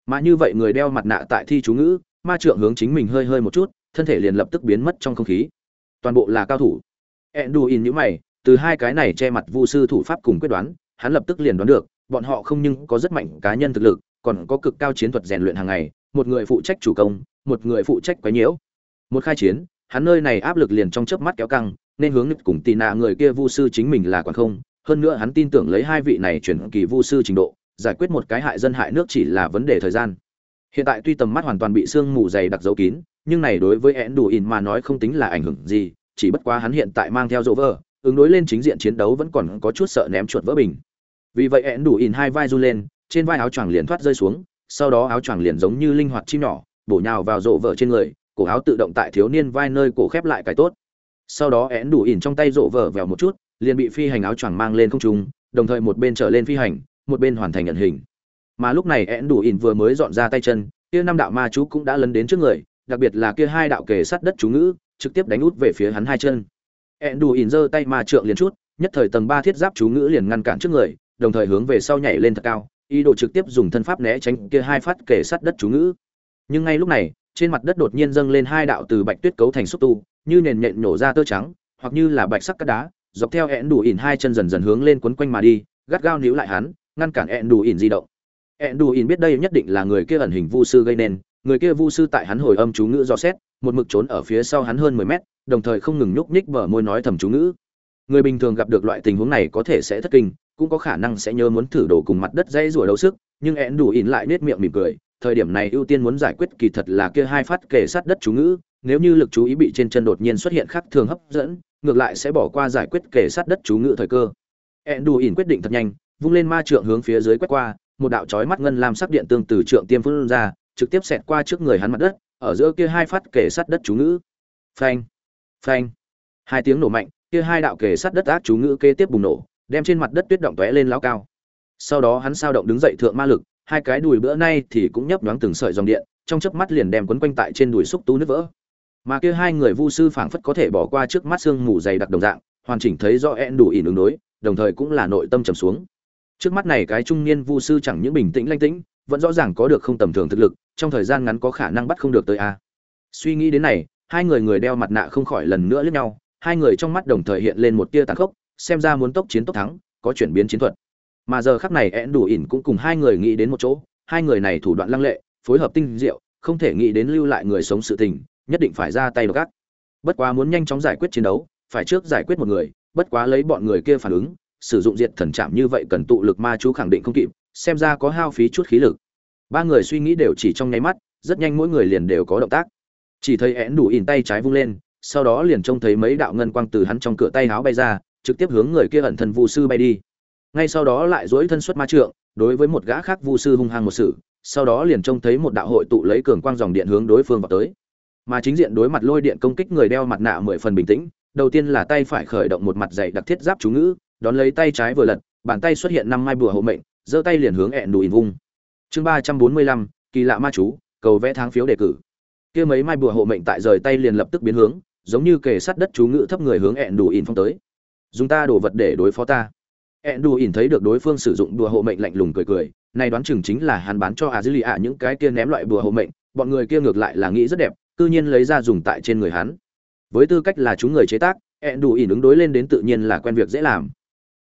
Mà như vậy người đeo mặt nạ tại thi chú ngữ, ma trượng hướng chính mình hơi hơi một chút, thân thể liền lập tức biến mất trong không khí. Toàn bộ là cao thủ. Ẹn đủ ỉn nhữ mày, từ hai cái này che mặt vu sư thủ pháp cùng quyết đoán, hắn lập tức liền đoán được bọn họ không nhưng có rất mạnh cá nhân thực lực, còn có cực cao chiến thuật rèn luyện hàng ngày, một người phụ trách chủ công, một người phụ trách quấy nhiễu. Một khai chiến, hắn nơi này áp lực liền trong chớp mắt kéo căng, nên hướng nứt cùng Tina người kia vu sư chính mình là quản không, hơn nữa hắn tin tưởng lấy hai vị này chuyển kỳ vu sư trình độ, giải quyết một cái hại dân hại nước chỉ là vấn đề thời gian. Hiện tại tuy tầm mắt hoàn toàn bị sương mù dày đặc dấu kín, nhưng này đối với Eãn đủ in mà nói không tính là ảnh hưởng gì, chỉ bất quá hắn hiện tại mang theo Rover, ứng đối lên chính diện chiến đấu vẫn còn có chút sợ ném chuột vỡ bình vì vậy ẹn đủ ỉn hai vai run lên, trên vai áo choàng liền thoát rơi xuống, sau đó áo choàng liền giống như linh hoạt chim nhỏ, bổ nhào vào rộ vợ trên người, cổ áo tự động tại thiếu niên vai nơi cổ khép lại cái tốt. Sau đó én đủ ỉn trong tay rộ vợ vèo một chút, liền bị phi hành áo choàng mang lên không trung, đồng thời một bên trở lên phi hành, một bên hoàn thành nhận hình. Mà lúc này én đủ ỉn vừa mới dọn ra tay chân, kia năm đạo ma chú cũng đã lấn đến trước người, đặc biệt là kia hai đạo kề sát đất chú ngữ, trực tiếp đánh út về phía hắn hai chân. én đủ ỉn giơ tay ma trượng liền chút, nhất thời tầng ba thiết giáp chú ngữ liền ngăn cản trước người đồng thời hướng về sau nhảy lên thật cao, ý đồ trực tiếp dùng thân pháp né tránh kia hai phát kể sát đất chú ngữ. Nhưng ngay lúc này, trên mặt đất đột nhiên dâng lên hai đạo từ bạch tuyết cấu thành xúc tu, như nền nhện nổ ra tơ trắng, hoặc như là bạch sắc cát đá, dọc theo ẹn đủ ỉn hai chân dần dần hướng lên quấn quanh mà đi, gắt gao níu lại hắn, ngăn cản ẹn đủ ỉn di động. ẹn đủ ỉn biết đây nhất định là người kia ẩn hình vu sư gây nên, người kia vu sư tại hắn hồi âm chú ngữ do xét, một mực trốn ở phía sau hắn hơn mười mét, đồng thời không ngừng nhúc nhích bờ môi nói thầm chú ngữ. Người bình thường gặp được loại tình huống này có thể sẽ thất kinh cũng có khả năng sẽ nhớ muốn thử đổ cùng mặt đất dây rủa đấu sức, nhưng én đủ ỉn lại nết miệng mỉm cười, thời điểm này ưu tiên muốn giải quyết kỳ thật là kia hai phát kề sát đất chú ngữ, nếu như lực chú ý bị trên chân đột nhiên xuất hiện khác thường hấp dẫn, ngược lại sẽ bỏ qua giải quyết kề sát đất chú ngữ thời cơ. én đủ ỉn quyết định thật nhanh, vung lên ma trượng hướng phía dưới quét qua, một đạo chói mắt ngân lam sắc điện tương từ trượng tiêm phun ra, trực tiếp xẹt qua trước người hắn mặt đất, ở giữa kia hai phát kề sát đất chú ngữ. Phanh phanh, hai tiếng nổ mạnh, kia hai đạo kề sát đất ác chú ngữ kế tiếp bùng nổ đem trên mặt đất tuyết động tóe lên lao cao. Sau đó hắn sao động đứng dậy thượng ma lực, hai cái đùi bữa nay thì cũng nhấp nhoáng từng sợi dòng điện, trong chớp mắt liền đem quấn quanh tại trên đùi xúc tú nứt vỡ. Mà kia hai người vu sư phảng phất có thể bỏ qua trước mắt xương mù dày đặc đồng dạng, hoàn chỉnh thấy rõ ẹn đủ ỉn ứng đối, đồng thời cũng là nội tâm trầm xuống. Trước mắt này cái trung niên vu sư chẳng những bình tĩnh lanh tĩnh, vẫn rõ ràng có được không tầm thường thực lực, trong thời gian ngắn có khả năng bắt không được tới a. Suy nghĩ đến này, hai người người đeo mặt nạ không khỏi lần nữa lướt nhau, hai người trong mắt đồng thời hiện lên một tia tàn khốc xem ra muốn tốc chiến tốc thắng, có chuyển biến chiến thuật. Mà giờ khắc này én đủ ỉn cũng cùng hai người nghĩ đến một chỗ, hai người này thủ đoạn lăng lệ, phối hợp tinh diệu, không thể nghĩ đến lưu lại người sống sự tình, nhất định phải ra tay đ gác bất quá muốn nhanh chóng giải quyết chiến đấu, phải trước giải quyết một người, bất quá lấy bọn người kia phản ứng, sử dụng diệt thần chạm như vậy cần tụ lực ma chú khẳng định không kịp, xem ra có hao phí chút khí lực. Ba người suy nghĩ đều chỉ trong nháy mắt, rất nhanh mỗi người liền đều có động tác. Chỉ thấy én đủ ỉn tay trái vung lên, sau đó liền trông thấy mấy đạo ngân quang từ hắn trong cửa tay háo bay ra trực tiếp hướng người kia ẩn thân vu sư bay đi. Ngay sau đó lại dỗi thân xuất ma trượng, đối với một gã khác vu sư hung hăng một sự, sau đó liền trông thấy một đạo hội tụ lấy cường quang dòng điện hướng đối phương vào tới. Mà chính diện đối mặt lôi điện công kích người đeo mặt nạ mười phần bình tĩnh, đầu tiên là tay phải khởi động một mặt dày đặc thiết giáp chú ngữ, đón lấy tay trái vừa lật, bàn tay xuất hiện năm mai bùa hộ mệnh, giơ tay liền hướng ẹn đùi vung. Chương ba trăm bốn mươi lăm, kỳ lạ ma chú, cầu vẽ tháng phiếu đề cử. Kia mấy mai bùa hộ mệnh tại rời tay liền lập tức biến hướng, giống như kề sát đất chú ngữ thấp người hướng ẹn đủ in phong tới dùng ta đồ vật để đối phó ta. Ẹn đủ ỉn thấy được đối phương sử dụng đùa hộ mệnh lạnh lùng cười cười này đoán chừng chính là hắn bán cho a dư lì ạ những cái kia ném loại bùa hộ mệnh, bọn người kia ngược lại là nghĩ rất đẹp tự nhiên lấy ra dùng tại trên người hắn. Với tư cách là chúng người chế tác ẹn đủ ỉn ứng đối lên đến tự nhiên là quen việc dễ làm.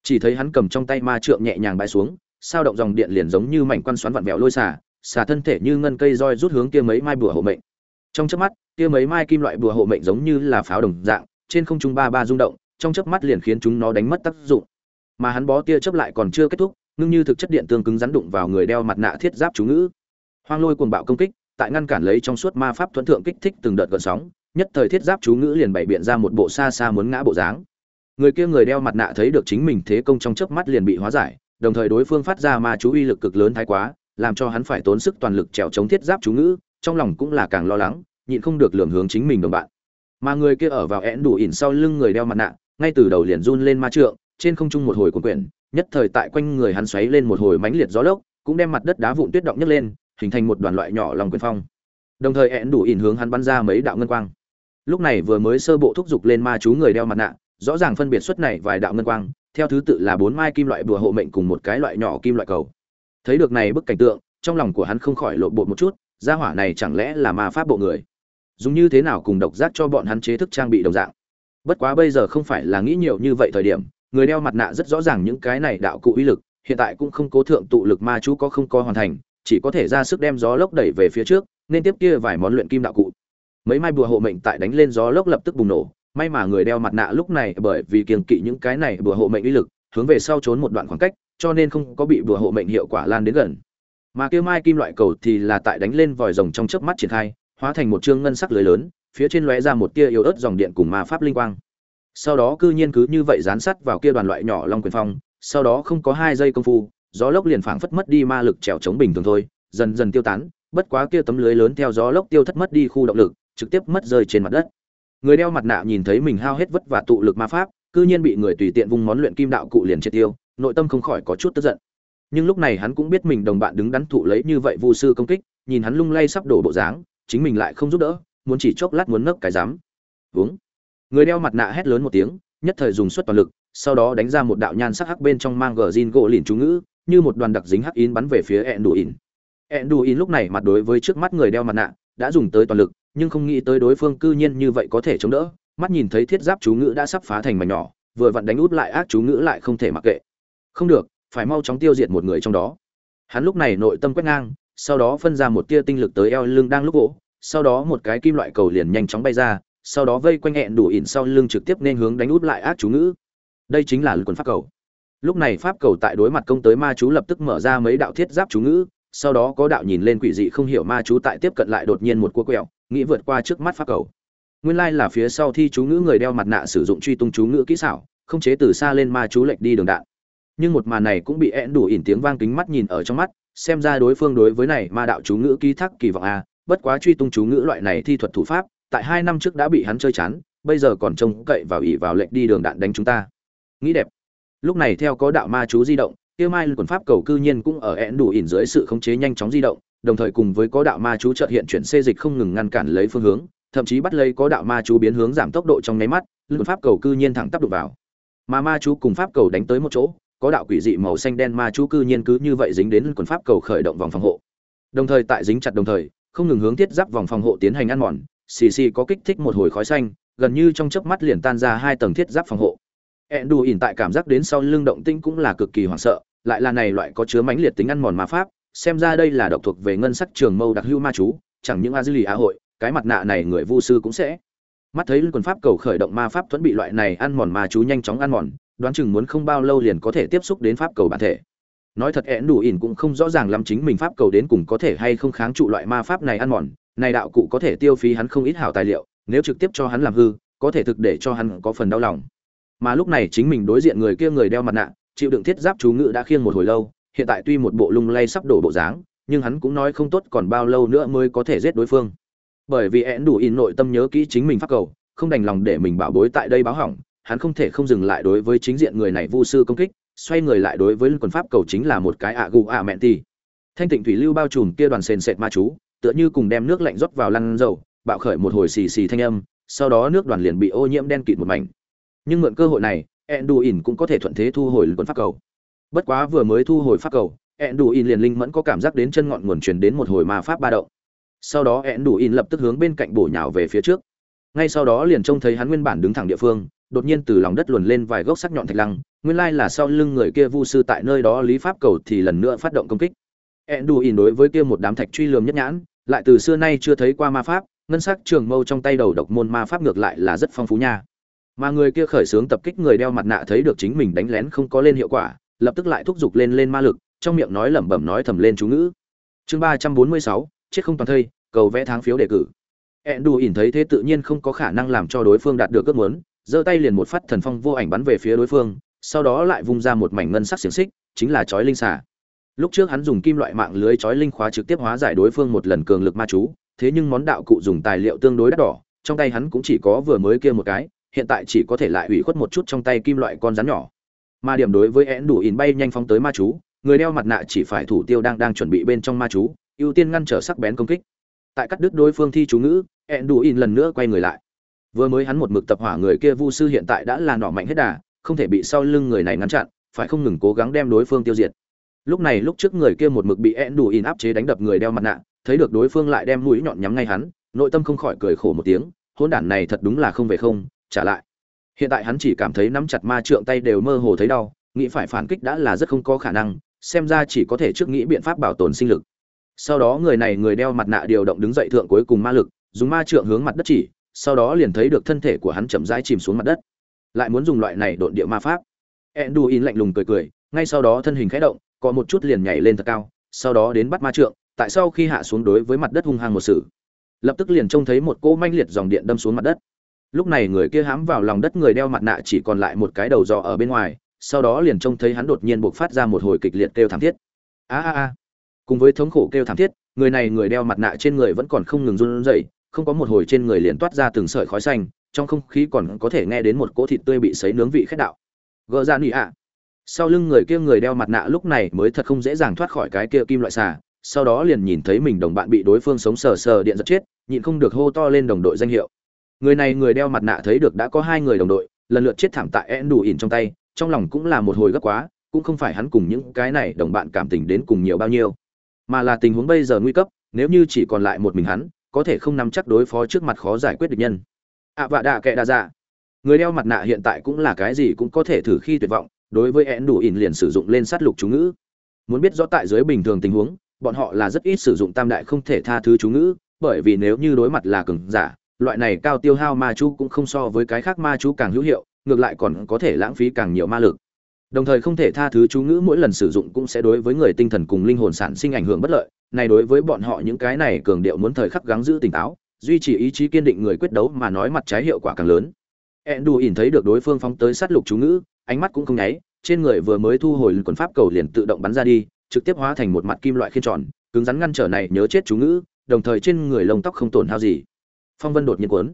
Chỉ thấy hắn cầm trong tay ma trượng nhẹ nhàng bay xuống, sao động dòng điện liền giống như mảnh quan xoắn vặn vẹo lôi xả xả thân thể như ngân cây roi rút hướng kia mấy mai bùa hộ mệnh. Trong chớp mắt, kia mấy mai kim loại bùa hộ mệnh giống như là pháo đồng dạng, trên không trung ba ba rung động trong chớp mắt liền khiến chúng nó đánh mất tác dụng. Mà hắn bó tia chớp lại còn chưa kết thúc, ngưng như thực chất điện tương cứng rắn đụng vào người đeo mặt nạ thiết giáp chú ngữ. Hoang lôi cuồng bạo công kích, tại ngăn cản lấy trong suốt ma pháp thuận thượng kích thích từng đợt gợn sóng, nhất thời thiết giáp chú ngữ liền bày biện ra một bộ xa xa muốn ngã bộ dáng. Người kia người đeo mặt nạ thấy được chính mình thế công trong chớp mắt liền bị hóa giải, đồng thời đối phương phát ra ma chú uy lực cực lớn thái quá, làm cho hắn phải tốn sức toàn lực trèo chống thiết giáp chú ngữ, trong lòng cũng là càng lo lắng, nhịn không được lường hướng chính mình đồng bạn. Mà người kia ở vào én đủ ỉn sau lưng người đeo mặt nạ ngay từ đầu liền run lên ma trượng, trên không trung một hồi cuộn quyển, nhất thời tại quanh người hắn xoáy lên một hồi mãnh liệt gió lốc, cũng đem mặt đất đá vụn tuyết động nhấc lên, hình thành một đoàn loại nhỏ lòng quyền phong. Đồng thời ẹn đủ ỉn hướng hắn bắn ra mấy đạo ngân quang. Lúc này vừa mới sơ bộ thúc giục lên ma chú người đeo mặt nạ, rõ ràng phân biệt xuất này vài đạo ngân quang, theo thứ tự là bốn mai kim loại bùa hộ mệnh cùng một cái loại nhỏ kim loại cầu. Thấy được này bức cảnh tượng, trong lòng của hắn không khỏi lộ bộ một chút, gia hỏa này chẳng lẽ là ma pháp bộ người? Dùng như thế nào cùng độc giác cho bọn hắn chế thức trang bị đồng dạng? Bất quá bây giờ không phải là nghĩ nhiều như vậy thời điểm, người đeo mặt nạ rất rõ ràng những cái này đạo cụ uy lực, hiện tại cũng không cố thượng tụ lực ma chú có không có hoàn thành, chỉ có thể ra sức đem gió lốc đẩy về phía trước, nên tiếp kia vài món luyện kim đạo cụ. Mấy mai bùa hộ mệnh tại đánh lên gió lốc lập tức bùng nổ, may mà người đeo mặt nạ lúc này bởi vì kiềng kỵ những cái này bùa hộ mệnh uy lực, hướng về sau trốn một đoạn khoảng cách, cho nên không có bị bùa hộ mệnh hiệu quả lan đến gần. Mà kia mai kim loại cầu thì là tại đánh lên vòi rồng trong chớp mắt triển khai, hóa thành một chương ngân sắc lưới lớn phía trên lóe ra một tia yếu ớt dòng điện cùng ma pháp linh quang. Sau đó cư nhiên cứ như vậy dán sắt vào kia đoàn loại nhỏ long quyền phong, sau đó không có hai giây công phu, gió lốc liền phảng phất mất đi ma lực trèo chống bình thường thôi, dần dần tiêu tán, bất quá kia tấm lưới lớn theo gió lốc tiêu thất mất đi khu động lực, trực tiếp mất rơi trên mặt đất. Người đeo mặt nạ nhìn thấy mình hao hết vất vả tụ lực ma pháp, cư nhiên bị người tùy tiện vung món luyện kim đạo cụ liền triệt tiêu, nội tâm không khỏi có chút tức giận. Nhưng lúc này hắn cũng biết mình đồng bạn đứng đắn thụ lấy như vậy vu sư công kích, nhìn hắn lung lay sắp đổ bộ dáng, chính mình lại không giúp đỡ muốn chỉ chốc lát muốn nấc cái dám uống người đeo mặt nạ hét lớn một tiếng, nhất thời dùng suất toàn lực, sau đó đánh ra một đạo nhan sắc hắc bên trong mang gờ zin gỗ lìn chú ngữ, như một đoàn đặc dính hắc in bắn về phía ẹn đủ in ẹn đủ in lúc này mặt đối với trước mắt người đeo mặt nạ, đã dùng tới toàn lực, nhưng không nghĩ tới đối phương cư nhiên như vậy có thể chống đỡ. Mắt nhìn thấy thiết giáp chú ngữ đã sắp phá thành mảnh nhỏ, vừa vặn đánh út lại ác chú ngữ lại không thể mặc kệ. Không được, phải mau chóng tiêu diệt một người trong đó. Hắn lúc này nội tâm quét ngang, sau đó phân ra một tia tinh lực tới eo lưng đang lúc gỗ sau đó một cái kim loại cầu liền nhanh chóng bay ra, sau đó vây quanh hẹn đủ ỉn sau lưng trực tiếp nên hướng đánh út lại ác chú ngữ. Đây chính là quần pháp cầu. Lúc này pháp cầu tại đối mặt công tới ma chú lập tức mở ra mấy đạo thiết giáp chú ngữ, sau đó có đạo nhìn lên quỷ dị không hiểu ma chú tại tiếp cận lại đột nhiên một cua quẹo, nghĩ vượt qua trước mắt pháp cầu. Nguyên lai là phía sau thi chú ngữ người đeo mặt nạ sử dụng truy tung chú ngữ kỹ xảo, không chế từ xa lên ma chú lệch đi đường đạn. Nhưng một màn này cũng bị én đủ ỉn tiếng vang kính mắt nhìn ở trong mắt, xem ra đối phương đối với này ma đạo chú ngữ ký thác kỳ vọng a bất quá truy tung chú ngữ loại này thi thuật thủ pháp, tại hai năm trước đã bị hắn chơi chán, bây giờ còn trông cậy vào ỷ vào lệnh đi đường đạn đánh chúng ta. Nghĩ đẹp. Lúc này theo có đạo ma chú di động, kia mai quần pháp cầu cư nhiên cũng ở ẻn đủ ỉn dưới sự khống chế nhanh chóng di động, đồng thời cùng với có đạo ma chú chợt hiện chuyển xê dịch không ngừng ngăn cản lấy phương hướng, thậm chí bắt lấy có đạo ma chú biến hướng giảm tốc độ trong nháy mắt, lưỡi pháp cầu cư nhiên thẳng tắp đụng vào. Mà ma chú cùng pháp cầu đánh tới một chỗ, có đạo quỷ dị màu xanh đen ma chú cư nhiên cứ như vậy dính đến quần pháp cầu khởi động vòng phòng hộ. Đồng thời tại dính chặt đồng thời không ngừng hướng thiết giáp vòng phòng hộ tiến hành ăn mòn, xì xì có kích thích một hồi khói xanh, gần như trong chớp mắt liền tan ra hai tầng thiết giáp phòng hộ. Ẹn đù ỉn tại cảm giác đến sau lưng động tinh cũng là cực kỳ hoảng sợ, lại là này loại có chứa mãnh liệt tính ăn mòn ma pháp, xem ra đây là độc thuộc về ngân sắc trường mâu đặc hưu ma chú, chẳng những a dư lì a hội, cái mặt nạ này người vu sư cũng sẽ. Mắt thấy quần pháp cầu khởi động ma pháp thuẫn bị loại này ăn mòn ma chú nhanh chóng ăn mòn, đoán chừng muốn không bao lâu liền có thể tiếp xúc đến pháp cầu bản thể nói thật én đủ ỉn cũng không rõ ràng lắm chính mình pháp cầu đến cùng có thể hay không kháng trụ loại ma pháp này ăn mòn. Này đạo cụ có thể tiêu phí hắn không ít hảo tài liệu, nếu trực tiếp cho hắn làm hư, có thể thực để cho hắn có phần đau lòng. Mà lúc này chính mình đối diện người kia người đeo mặt nạ, chịu đựng thiết giáp chú ngự đã khiêng một hồi lâu, hiện tại tuy một bộ lung lay sắp đổ bộ dáng, nhưng hắn cũng nói không tốt còn bao lâu nữa mới có thể giết đối phương. Bởi vì én đủ in nội tâm nhớ kỹ chính mình pháp cầu, không đành lòng để mình bảo bối tại đây báo hỏng, hắn không thể không dừng lại đối với chính diện người này vu sư công kích xoay người lại đối với quần pháp cầu chính là một cái ạ gù ạ mẹn tì. Thanh tịnh thủy lưu bao trùm kia đoàn sền sệt ma chú, tựa như cùng đem nước lạnh rót vào lăn dầu, bạo khởi một hồi xì xì thanh âm, sau đó nước đoàn liền bị ô nhiễm đen kịt một mảnh. Nhưng mượn cơ hội này, Enduin cũng có thể thuận thế thu hồi quần pháp cầu. Bất quá vừa mới thu hồi pháp cầu, Enduin liền linh mẫn có cảm giác đến chân ngọn nguồn truyền đến một hồi ma pháp ba động. Sau đó Enduin lập tức hướng bên cạnh bổ nhào về phía trước. Ngay sau đó liền trông thấy hắn nguyên bản đứng thẳng địa phương đột nhiên từ lòng đất luồn lên vài gốc sắc nhọn thạch lăng, nguyên lai là sau lưng người kia vu sư tại nơi đó lý pháp cầu thì lần nữa phát động công kích. Enduin đối với kia một đám thạch truy lườm nhất nhãn, lại từ xưa nay chưa thấy qua ma pháp, ngân sắc trường mâu trong tay đầu độc môn ma pháp ngược lại là rất phong phú nha. Mà người kia khởi xướng tập kích người đeo mặt nạ thấy được chính mình đánh lén không có lên hiệu quả, lập tức lại thúc giục lên lên ma lực, trong miệng nói lẩm bẩm nói thầm lên chú ngữ. Chương ba trăm bốn mươi sáu, chết không toàn thây, cầu vẽ tháng phiếu đề cử. Ẹn đù ỉn thấy thế tự nhiên không có khả năng làm cho đối phương đạt được ước muốn giơ tay liền một phát thần phong vô ảnh bắn về phía đối phương, sau đó lại vung ra một mảnh ngân sắc xiềng xích, chính là chói linh xả lúc trước hắn dùng kim loại mạng lưới chói linh khóa trực tiếp hóa giải đối phương một lần cường lực ma chú, thế nhưng món đạo cụ dùng tài liệu tương đối đắt đỏ, trong tay hắn cũng chỉ có vừa mới kia một cái, hiện tại chỉ có thể lại ủy khuất một chút trong tay kim loại con rắn nhỏ. Ma điểm đối với én đủ ỉn bay nhanh phóng tới ma chú, người đeo mặt nạ chỉ phải thủ tiêu đang đang chuẩn bị bên trong ma chú, ưu tiên ngăn trở sắc bén công kích. Tại cắt đứt đối phương thi chú ngữ, én đủ ỉn lần nữa quay người lại vừa mới hắn một mực tập hỏa người kia vu sư hiện tại đã là nỏ mạnh hết đà, không thể bị sau lưng người này ngăn chặn, phải không ngừng cố gắng đem đối phương tiêu diệt. Lúc này lúc trước người kia một mực bị én đủ in áp chế đánh đập người đeo mặt nạ, thấy được đối phương lại đem mũi nhọn nhắm ngay hắn, nội tâm không khỏi cười khổ một tiếng hôn đản này thật đúng là không về không, trả lại. Hiện tại hắn chỉ cảm thấy nắm chặt ma trượng tay đều mơ hồ thấy đau, nghĩ phải phản kích đã là rất không có khả năng, xem ra chỉ có thể trước nghĩ biện pháp bảo tồn sinh lực. Sau đó người này người đeo mặt nạ điều động đứng dậy thượng cuối cùng ma lực, dùng ma trượng hướng mặt đất chỉ sau đó liền thấy được thân thể của hắn chậm rãi chìm xuống mặt đất. Lại muốn dùng loại này độn địa ma pháp. Enduin lạnh lùng cười cười, ngay sau đó thân hình khẽ động, có một chút liền nhảy lên thật cao, sau đó đến bắt ma trượng, tại sau khi hạ xuống đối với mặt đất hung hăng một sự, lập tức liền trông thấy một cỗ manh liệt dòng điện đâm xuống mặt đất. Lúc này người kia hãm vào lòng đất người đeo mặt nạ chỉ còn lại một cái đầu dò ở bên ngoài, sau đó liền trông thấy hắn đột nhiên buộc phát ra một hồi kịch liệt kêu thảm thiết. A a a. Cùng với thống khổ kêu thảm thiết, người này người đeo mặt nạ trên người vẫn còn không ngừng run rẩy không có một hồi trên người liền toát ra từng sợi khói xanh, trong không khí còn có thể nghe đến một cỗ thịt tươi bị sấy nướng vị khét đạo. Gỡ ra nỉ ạ. Sau lưng người kia người đeo mặt nạ lúc này mới thật không dễ dàng thoát khỏi cái kia kim loại xà, sau đó liền nhìn thấy mình đồng bạn bị đối phương sống sờ sờ điện giật chết, nhịn không được hô to lên đồng đội danh hiệu. Người này người đeo mặt nạ thấy được đã có hai người đồng đội, lần lượt chết thảm tại én đủ ỉn trong tay, trong lòng cũng là một hồi gấp quá, cũng không phải hắn cùng những cái này đồng bạn cảm tình đến cùng nhiều bao nhiêu. Mà là tình huống bây giờ nguy cấp, nếu như chỉ còn lại một mình hắn có thể không nắm chắc đối phó trước mặt khó giải quyết được nhân. Ạ vạ đạ kệ đa dạ. Người đeo mặt nạ hiện tại cũng là cái gì cũng có thể thử khi tuyệt vọng, đối với én đủ ỉn liền sử dụng lên sát lục chú ngữ. Muốn biết rõ tại dưới bình thường tình huống, bọn họ là rất ít sử dụng tam đại không thể tha thứ chú ngữ, bởi vì nếu như đối mặt là cường giả, loại này cao tiêu hao ma chú cũng không so với cái khác ma chú càng hữu hiệu, ngược lại còn có thể lãng phí càng nhiều ma lực đồng thời không thể tha thứ chú ngữ mỗi lần sử dụng cũng sẽ đối với người tinh thần cùng linh hồn sản sinh ảnh hưởng bất lợi. Này đối với bọn họ những cái này cường điệu muốn thời khắc gắng giữ tỉnh táo, duy trì ý chí kiên định người quyết đấu mà nói mặt trái hiệu quả càng lớn. Endu ỉn thấy được đối phương phóng tới sát lục chú ngữ, ánh mắt cũng không nháy, trên người vừa mới thu hồi quần pháp cầu liền tự động bắn ra đi, trực tiếp hóa thành một mặt kim loại khiên tròn, cứng rắn ngăn trở này nhớ chết chú ngữ, đồng thời trên người lông tóc không tổn hao gì. Phong vân đột nhiên cuốn.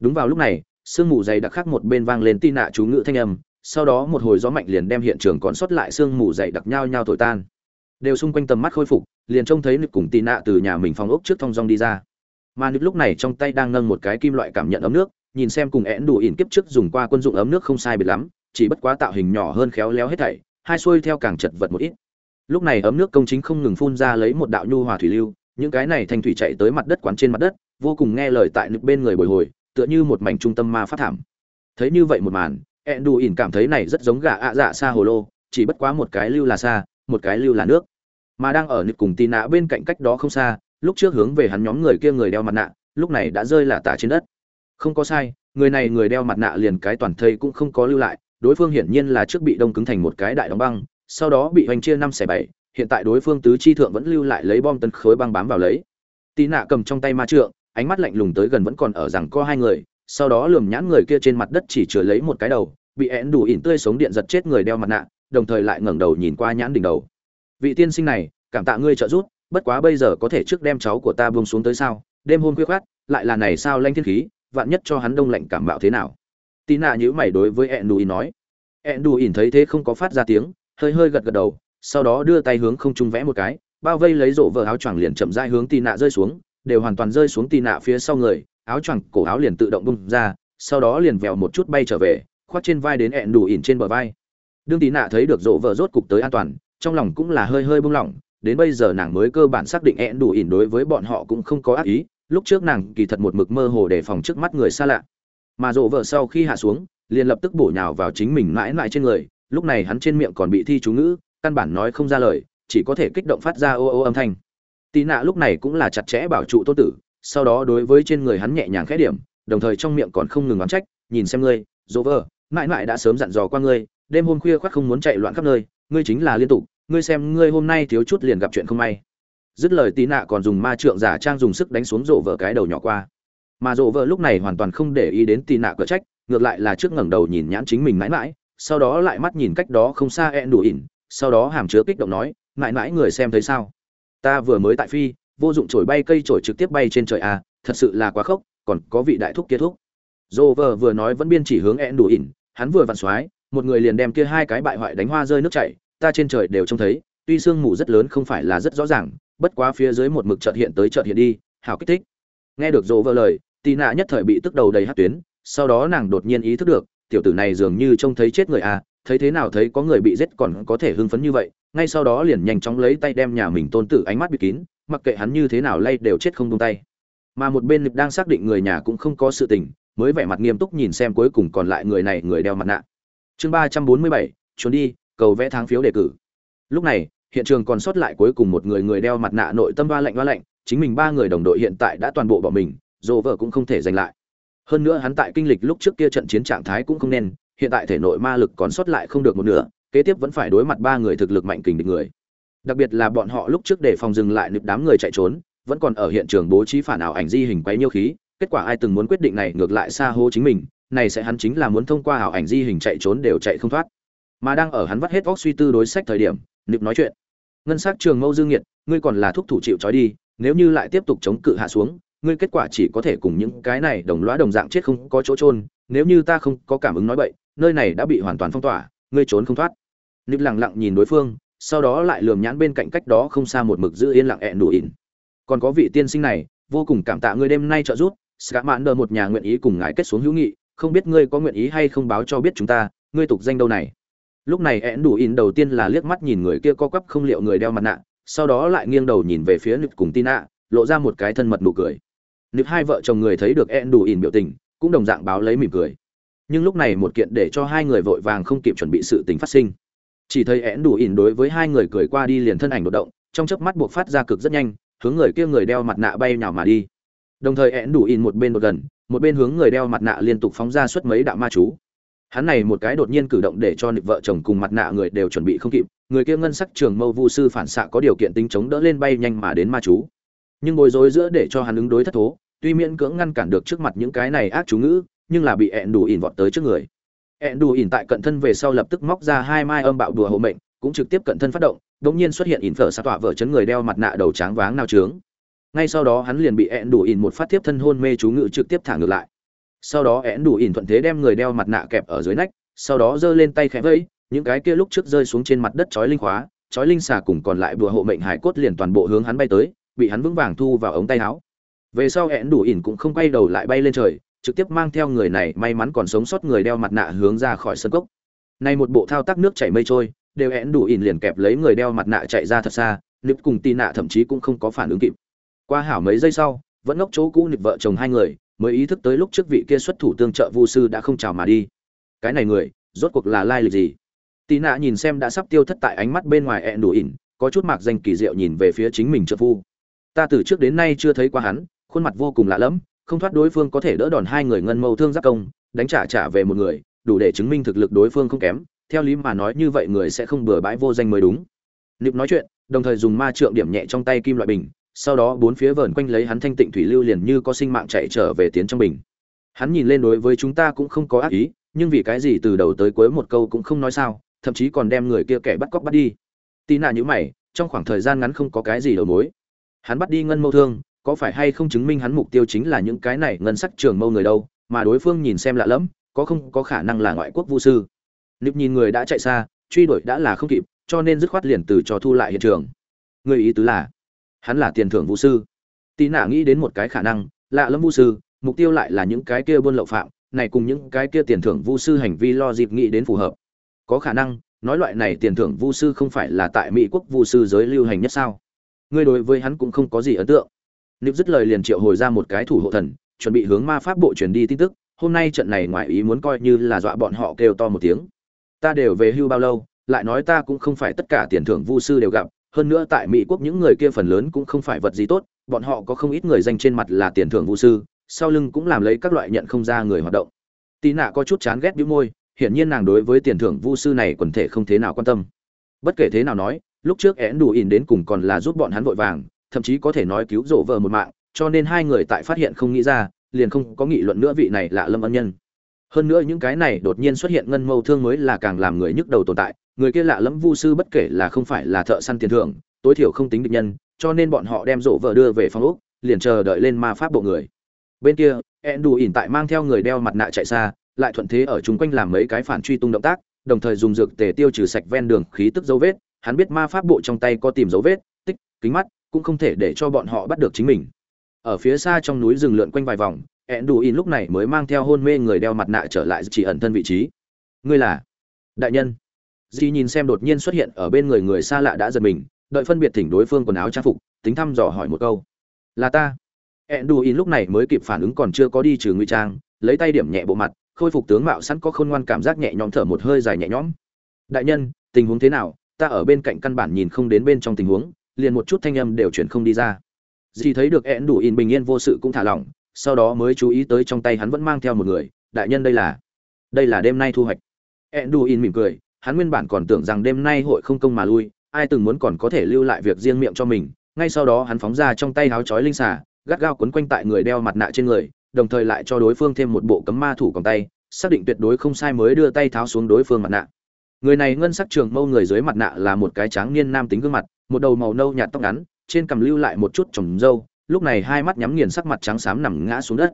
Đúng vào lúc này, sương mù dày đặc khác một bên vang lên tin nạ chú ngữ thanh âm sau đó một hồi gió mạnh liền đem hiện trường còn sót lại sương mù dày đặc nhau nhau thổi tan. Đều xung quanh tầm mắt khôi phục, liền trông thấy nực cùng tì nạ từ nhà mình phòng ốc trước thong dong đi ra. Mà nực lúc này trong tay đang nâng một cái kim loại cảm nhận ấm nước, nhìn xem cùng én đủ ỉn kiếp trước dùng qua quân dụng ấm nước không sai biệt lắm, chỉ bất quá tạo hình nhỏ hơn khéo léo hết thảy, hai xuôi theo càng chật vật một ít. Lúc này ấm nước công chính không ngừng phun ra lấy một đạo nhu hòa thủy lưu, những cái này thành thủy chạy tới mặt đất quán trên mặt đất, vô cùng nghe lời tại nực bên người bồi hồi, tựa như một mảnh trung tâm ma phát thảm. Thấy như vậy một màn ẹn đù ỉn cảm thấy này rất giống gà ạ dạ xa hồ lô, chỉ bất quá một cái lưu là xa, một cái lưu là nước. Mà đang ở nực cùng tì nạ bên cạnh cách đó không xa, lúc trước hướng về hắn nhóm người kia người đeo mặt nạ, lúc này đã rơi là tả trên đất. Không có sai, người này người đeo mặt nạ liền cái toàn thây cũng không có lưu lại, đối phương hiển nhiên là trước bị đông cứng thành một cái đại đóng băng, sau đó bị hoành chia năm xẻ bảy, hiện tại đối phương tứ chi thượng vẫn lưu lại lấy bom tấn khối băng bám vào lấy. Tì nạ cầm trong tay ma trượng, ánh mắt lạnh lùng tới gần vẫn còn ở rằng có hai người sau đó lườm nhãn người kia trên mặt đất chỉ chừa lấy một cái đầu, bị én đủ ỉn tươi sống điện giật chết người đeo mặt nạ, đồng thời lại ngẩng đầu nhìn qua nhãn đỉnh đầu. Vị tiên sinh này, cảm tạ ngươi trợ giúp, bất quá bây giờ có thể trước đem cháu của ta buông xuống tới sao? Đêm hôm khuya khoát lại là này sao lanh thiên khí, vạn nhất cho hắn đông lạnh cảm bạo thế nào? Tí nạ nhữ mày đối với ẹn đù ỉn nói. ẹn đù ỉn thấy thế không có phát ra tiếng, hơi hơi gật gật đầu, sau đó đưa tay hướng không trung vẽ một cái, bao vây lấy rổ vợ áo choàng liền chậm rãi hướng tì nạ rơi xuống, đều hoàn toàn rơi xuống tì nạ phía sau người áo choàng cổ áo liền tự động bung ra, sau đó liền vèo một chút bay trở về, khoác trên vai đến ẹn đủ ỉn trên bờ vai. Đương tí nạ thấy được rộ vợ rốt cục tới an toàn, trong lòng cũng là hơi hơi buông lỏng, đến bây giờ nàng mới cơ bản xác định ẹn đủ ỉn đối với bọn họ cũng không có ác ý, lúc trước nàng kỳ thật một mực mơ hồ đề phòng trước mắt người xa lạ. Mà rộ vợ sau khi hạ xuống, liền lập tức bổ nhào vào chính mình mãi mãi trên người, lúc này hắn trên miệng còn bị thi chú ngữ, căn bản nói không ra lời, chỉ có thể kích động phát ra ô ô âm thanh. Tì nạ lúc này cũng là chặt chẽ bảo trụ tô tử sau đó đối với trên người hắn nhẹ nhàng khẽ điểm, đồng thời trong miệng còn không ngừng oán trách, nhìn xem ngươi, dỗ vợ, mãi mãi đã sớm dặn dò qua ngươi, đêm hôm khuya khoắt không muốn chạy loạn khắp nơi, ngươi chính là liên tục, ngươi xem ngươi hôm nay thiếu chút liền gặp chuyện không may. Dứt lời tí nạ còn dùng ma trượng giả trang dùng sức đánh xuống rộ vợ cái đầu nhỏ qua. Mà rộ vợ lúc này hoàn toàn không để ý đến tí nạ cỡ trách, ngược lại là trước ngẩng đầu nhìn nhãn chính mình mãi mãi, sau đó lại mắt nhìn cách đó không xa ẹn đủ ỉn, sau đó hàm chứa kích động nói, mãi mãi người xem thấy sao? Ta vừa mới tại phi vô dụng trổi bay cây trổi trực tiếp bay trên trời à thật sự là quá khốc, còn có vị đại thúc kia thúc. Dô vừa nói vẫn biên chỉ hướng ẹn đủ ỉn, hắn vừa vặn xoái, một người liền đem kia hai cái bại hoại đánh hoa rơi nước chảy, ta trên trời đều trông thấy, tuy sương mù rất lớn không phải là rất rõ ràng, bất quá phía dưới một mực chợt hiện tới chợt hiện đi, hảo kích thích. Nghe được dô lời, tì nạ nhất thời bị tức đầu đầy hạt tuyến, sau đó nàng đột nhiên ý thức được, tiểu tử này dường như trông thấy chết người à thấy thế nào thấy có người bị giết còn có thể hưng phấn như vậy, ngay sau đó liền nhanh chóng lấy tay đem nhà mình tôn tử ánh mắt bịt kín mặc kệ hắn như thế nào lay đều chết không tung tay. Mà một bên nịp đang xác định người nhà cũng không có sự tình, mới vẻ mặt nghiêm túc nhìn xem cuối cùng còn lại người này người đeo mặt nạ. Chương ba trăm bốn mươi bảy, trốn đi, cầu vẽ tháng phiếu đề cử. Lúc này, hiện trường còn sót lại cuối cùng một người người đeo mặt nạ nội tâm ba lạnh ba lạnh, chính mình ba người đồng đội hiện tại đã toàn bộ bỏ mình, dồ vợ cũng không thể giành lại. Hơn nữa hắn tại kinh lịch lúc trước kia trận chiến trạng thái cũng không nên, hiện tại thể nội ma lực còn sót lại không được một nửa, kế tiếp vẫn phải đối mặt ba người thực lực mạnh kình địch người đặc biệt là bọn họ lúc trước để phòng dừng lại nịp đám người chạy trốn, vẫn còn ở hiện trường bố trí phản ảo ảnh di hình quấy nhiêu khí, kết quả ai từng muốn quyết định này ngược lại xa hô chính mình, này sẽ hắn chính là muốn thông qua ảo ảnh di hình chạy trốn đều chạy không thoát. Mà đang ở hắn vắt hết óc suy tư đối sách thời điểm, nịp nói chuyện. Ngân s á c trường mâu dương nhiệt ngươi còn là thúc thủ chịu trói đi, nếu như lại tiếp tục chống cự hạ xuống, ngươi kết quả chỉ có thể cùng những cái này đồng loá đồng dạng chết không có chỗ trôn nếu như ta không có cảm ứng nói bậy, nơi này đã bị hoàn toàn phong tỏa, ngươi trốn không thoát. Nịp lẳng lặng nhìn đối phương sau đó lại lườm nhãn bên cạnh cách đó không xa một mực giữ yên lặng ẹn đủ ỉn. Còn có vị tiên sinh này vô cùng cảm tạ ngươi đêm nay trợ giúp scott mạn đờ một nhà nguyện ý cùng ngài kết xuống hữu nghị không biết ngươi có nguyện ý hay không báo cho biết chúng ta ngươi tục danh đâu này? Lúc này ẹn đủ ỉn đầu tiên là liếc mắt nhìn người kia co quắp không liệu người đeo mặt nạ sau đó lại nghiêng đầu nhìn về phía nực cùng tin ạ, lộ ra một cái thân mật nụ cười. Nực hai vợ chồng người thấy được ẹn đủ ỉn biểu tình cũng đồng dạng báo lấy mỉm cười. Nhưng lúc này một kiện để cho hai người vội vàng không kịp chuẩn bị sự tình phát sinh chỉ thấy én đủ ỉn đối với hai người cười qua đi liền thân ảnh đột động, trong chớp mắt buộc phát ra cực rất nhanh, hướng người kia người đeo mặt nạ bay nhào mà đi. Đồng thời én đủ ỉn một bên một gần, một bên hướng người đeo mặt nạ liên tục phóng ra suốt mấy đạo ma chú. Hắn này một cái đột nhiên cử động để cho nịp vợ chồng cùng mặt nạ người đều chuẩn bị không kịp, người kia ngân sắc trường mâu vu sư phản xạ có điều kiện tính chống đỡ lên bay nhanh mà đến ma chú. Nhưng bối rối giữa để cho hắn ứng đối thất thố, tuy miễn cưỡng ngăn cản được trước mặt những cái này ác chú ngữ, nhưng là bị ẹn đủ ỉn vọt tới trước người ẹn đủ ỉn tại cận thân về sau lập tức móc ra hai mai âm bạo đùa hộ mệnh, cũng trực tiếp cận thân phát động đ ỗ n g nhiên xuất hiện ỉn phở sát tọa vợ chấn người đeo mặt nạ đầu tráng váng nao trướng. Ngay sau đó hắn liền bị ẹn đủ ỉn một phát tiếp thân hôn mê chú ngự trực tiếp thả ngược lại. Sau đó ẹn đủ ỉn thuận thế đem người đeo mặt nạ kẹp ở dưới nách, sau đó giơ lên tay khẽ vẫy, những cái kia lúc trước rơi xuống trên mặt đất chói linh khóa, chói linh xà cùng còn lại bùa hộ mệnh hải cốt liền toàn bộ hướng hắn bay tới, bị hắn vững vàng thu vào ống tay áo. Về sau hẹn đủ ỉn cũng không quay đầu lại bay lên trời trực tiếp mang theo người này may mắn còn sống sót người đeo mặt nạ hướng ra khỏi sân cốc. Nay một bộ thao tác nước chảy mây trôi, đều hẹn đủ ỉn liền kẹp lấy người đeo mặt nạ chạy ra thật xa, nịp cùng tì nạ thậm chí cũng không có phản ứng kịp. Qua hảo mấy giây sau, vẫn ngốc chỗ cũ nịp vợ chồng hai người, mới ý thức tới lúc trước vị kia xuất thủ tương trợ vu sư đã không chào mà đi. Cái này người, rốt cuộc là lai lịch gì? Tì nạ nhìn xem đã sắp tiêu thất tại ánh mắt bên ngoài hẹn đủ ỉn, có chút mạc danh kỳ diệu nhìn về phía chính mình trợ phu ta từ trước đến nay chưa thấy qua hắn, khuôn mặt vô cùng lạ lẫm không thoát đối phương có thể đỡ đòn hai người ngân mâu thương giáp công, đánh trả trả về một người, đủ để chứng minh thực lực đối phương không kém. Theo lý mà nói như vậy người sẽ không bừa bãi vô danh mới đúng. Nịp nói chuyện, đồng thời dùng ma trượng điểm nhẹ trong tay kim loại bình, sau đó bốn phía vờn quanh lấy hắn thanh tịnh thủy lưu liền như có sinh mạng chạy trở về tiến trong bình. Hắn nhìn lên đối với chúng ta cũng không có ác ý, nhưng vì cái gì từ đầu tới cuối một câu cũng không nói sao, thậm chí còn đem người kia kẻ bắt cóc bắt đi. Tì nạ nhữ mày, trong khoảng thời gian ngắn không có cái gì đầu mối. Hắn bắt đi ngân mâu thương có phải hay không chứng minh hắn mục tiêu chính là những cái này ngân sắc trường mâu người đâu, mà đối phương nhìn xem lạ lẫm, có không có khả năng là ngoại quốc vũ sư. Nịp nhìn người đã chạy xa, truy đuổi đã là không kịp, cho nên dứt khoát liền từ cho thu lại hiện trường. Người ý tứ là, hắn là tiền thưởng vũ sư. Tí nạ nghĩ đến một cái khả năng, lạ lẫm vũ sư, mục tiêu lại là những cái kia buôn lậu phạm, này cùng những cái kia tiền thưởng vũ sư hành vi lo dịp nghĩ đến phù hợp. Có khả năng, nói loại này tiền thưởng vu sư không phải là tại mỹ quốc vu sư giới lưu hành nhất sao? Ngươi đối với hắn cũng không có gì ấn tượng. Niệm dứt lời liền triệu hồi ra một cái thủ hộ thần, chuẩn bị hướng ma pháp bộ truyền đi tin tức, hôm nay trận này ngoài ý muốn coi như là dọa bọn họ kêu to một tiếng. Ta đều về hưu bao lâu, lại nói ta cũng không phải tất cả tiền thưởng vu sư đều gặp, hơn nữa tại mỹ quốc những người kia phần lớn cũng không phải vật gì tốt, bọn họ có không ít người danh trên mặt là tiền thưởng vu sư, sau lưng cũng làm lấy các loại nhận không ra người hoạt động. Tì nạ có chút chán ghét bĩu môi, hiển nhiên nàng đối với tiền thưởng vu sư này quần thể không thế nào quan tâm. Bất kể thế nào nói, lúc trước én đủ ỉn đến cùng còn là giúp bọn hắn vội vàng thậm chí có thể nói cứu rộ vợ một mạng, cho nên hai người tại phát hiện không nghĩ ra, liền không có nghị luận nữa vị này là lâm ân nhân. Hơn nữa những cái này đột nhiên xuất hiện ngân mâu thương mới là càng làm người nhức đầu tồn tại, người kia lạ lẫm vu sư bất kể là không phải là thợ săn tiền thưởng, tối thiểu không tính địch nhân, cho nên bọn họ đem rộ vợ đưa về phòng úc liền chờ đợi lên ma pháp bộ người. Bên kia ẹn đủ ỉn tại mang theo người đeo mặt nạ chạy xa, lại thuận thế ở chung quanh làm mấy cái phản truy tung động tác, đồng thời dùng dược tề tiêu trừ sạch ven đường khí tức dấu vết, hắn biết ma pháp bộ trong tay có tìm dấu vết, tích, kính mắt cũng không thể để cho bọn họ bắt được chính mình. Ở phía xa trong núi rừng lượn quanh vài vòng ẹn đủ in lúc này mới mang theo hôn mê người đeo mặt nạ trở lại chỉ ẩn thân vị trí. Ngươi là? Đại nhân. Dì nhìn xem đột nhiên xuất hiện ở bên người người xa lạ đã giật mình, đợi phân biệt thỉnh đối phương quần áo trang phục, tính thăm dò hỏi một câu. Là ta. Ẹn đủ in lúc này mới kịp phản ứng còn chưa có đi trừ nguy trang, lấy tay điểm nhẹ bộ mặt, khôi phục tướng mạo sẵn có khôn ngoan cảm giác nhẹ nhõm thở một hơi dài nhẹ nhõm. Đại nhân, tình huống thế nào? Ta ở bên cạnh căn bản nhìn không đến bên trong tình huống liền một chút thanh âm đều chuyển không đi ra. Dì thấy được én đủ in bình yên vô sự cũng thả lỏng, sau đó mới chú ý tới trong tay hắn vẫn mang theo một người, đại nhân đây là đây là đêm nay thu hoạch. Én đủ in mỉm cười, hắn nguyên bản còn tưởng rằng đêm nay hội không công mà lui, ai từng muốn còn có thể lưu lại việc riêng miệng cho mình. Ngay sau đó hắn phóng ra trong tay háo chói linh xà, gắt gao quấn quanh tại người đeo mặt nạ trên người, đồng thời lại cho đối phương thêm một bộ cấm ma thủ còng tay, xác định tuyệt đối không sai mới đưa tay tháo xuống đối phương mặt nạ người này ngân sắc trường mâu người dưới mặt nạ là một cái tráng niên nam tính gương mặt, một đầu màu nâu nhạt tóc ngắn, trên cằm lưu lại một chút trồng râu lúc này hai mắt nhắm nghiền sắc mặt trắng xám nằm ngã xuống đất.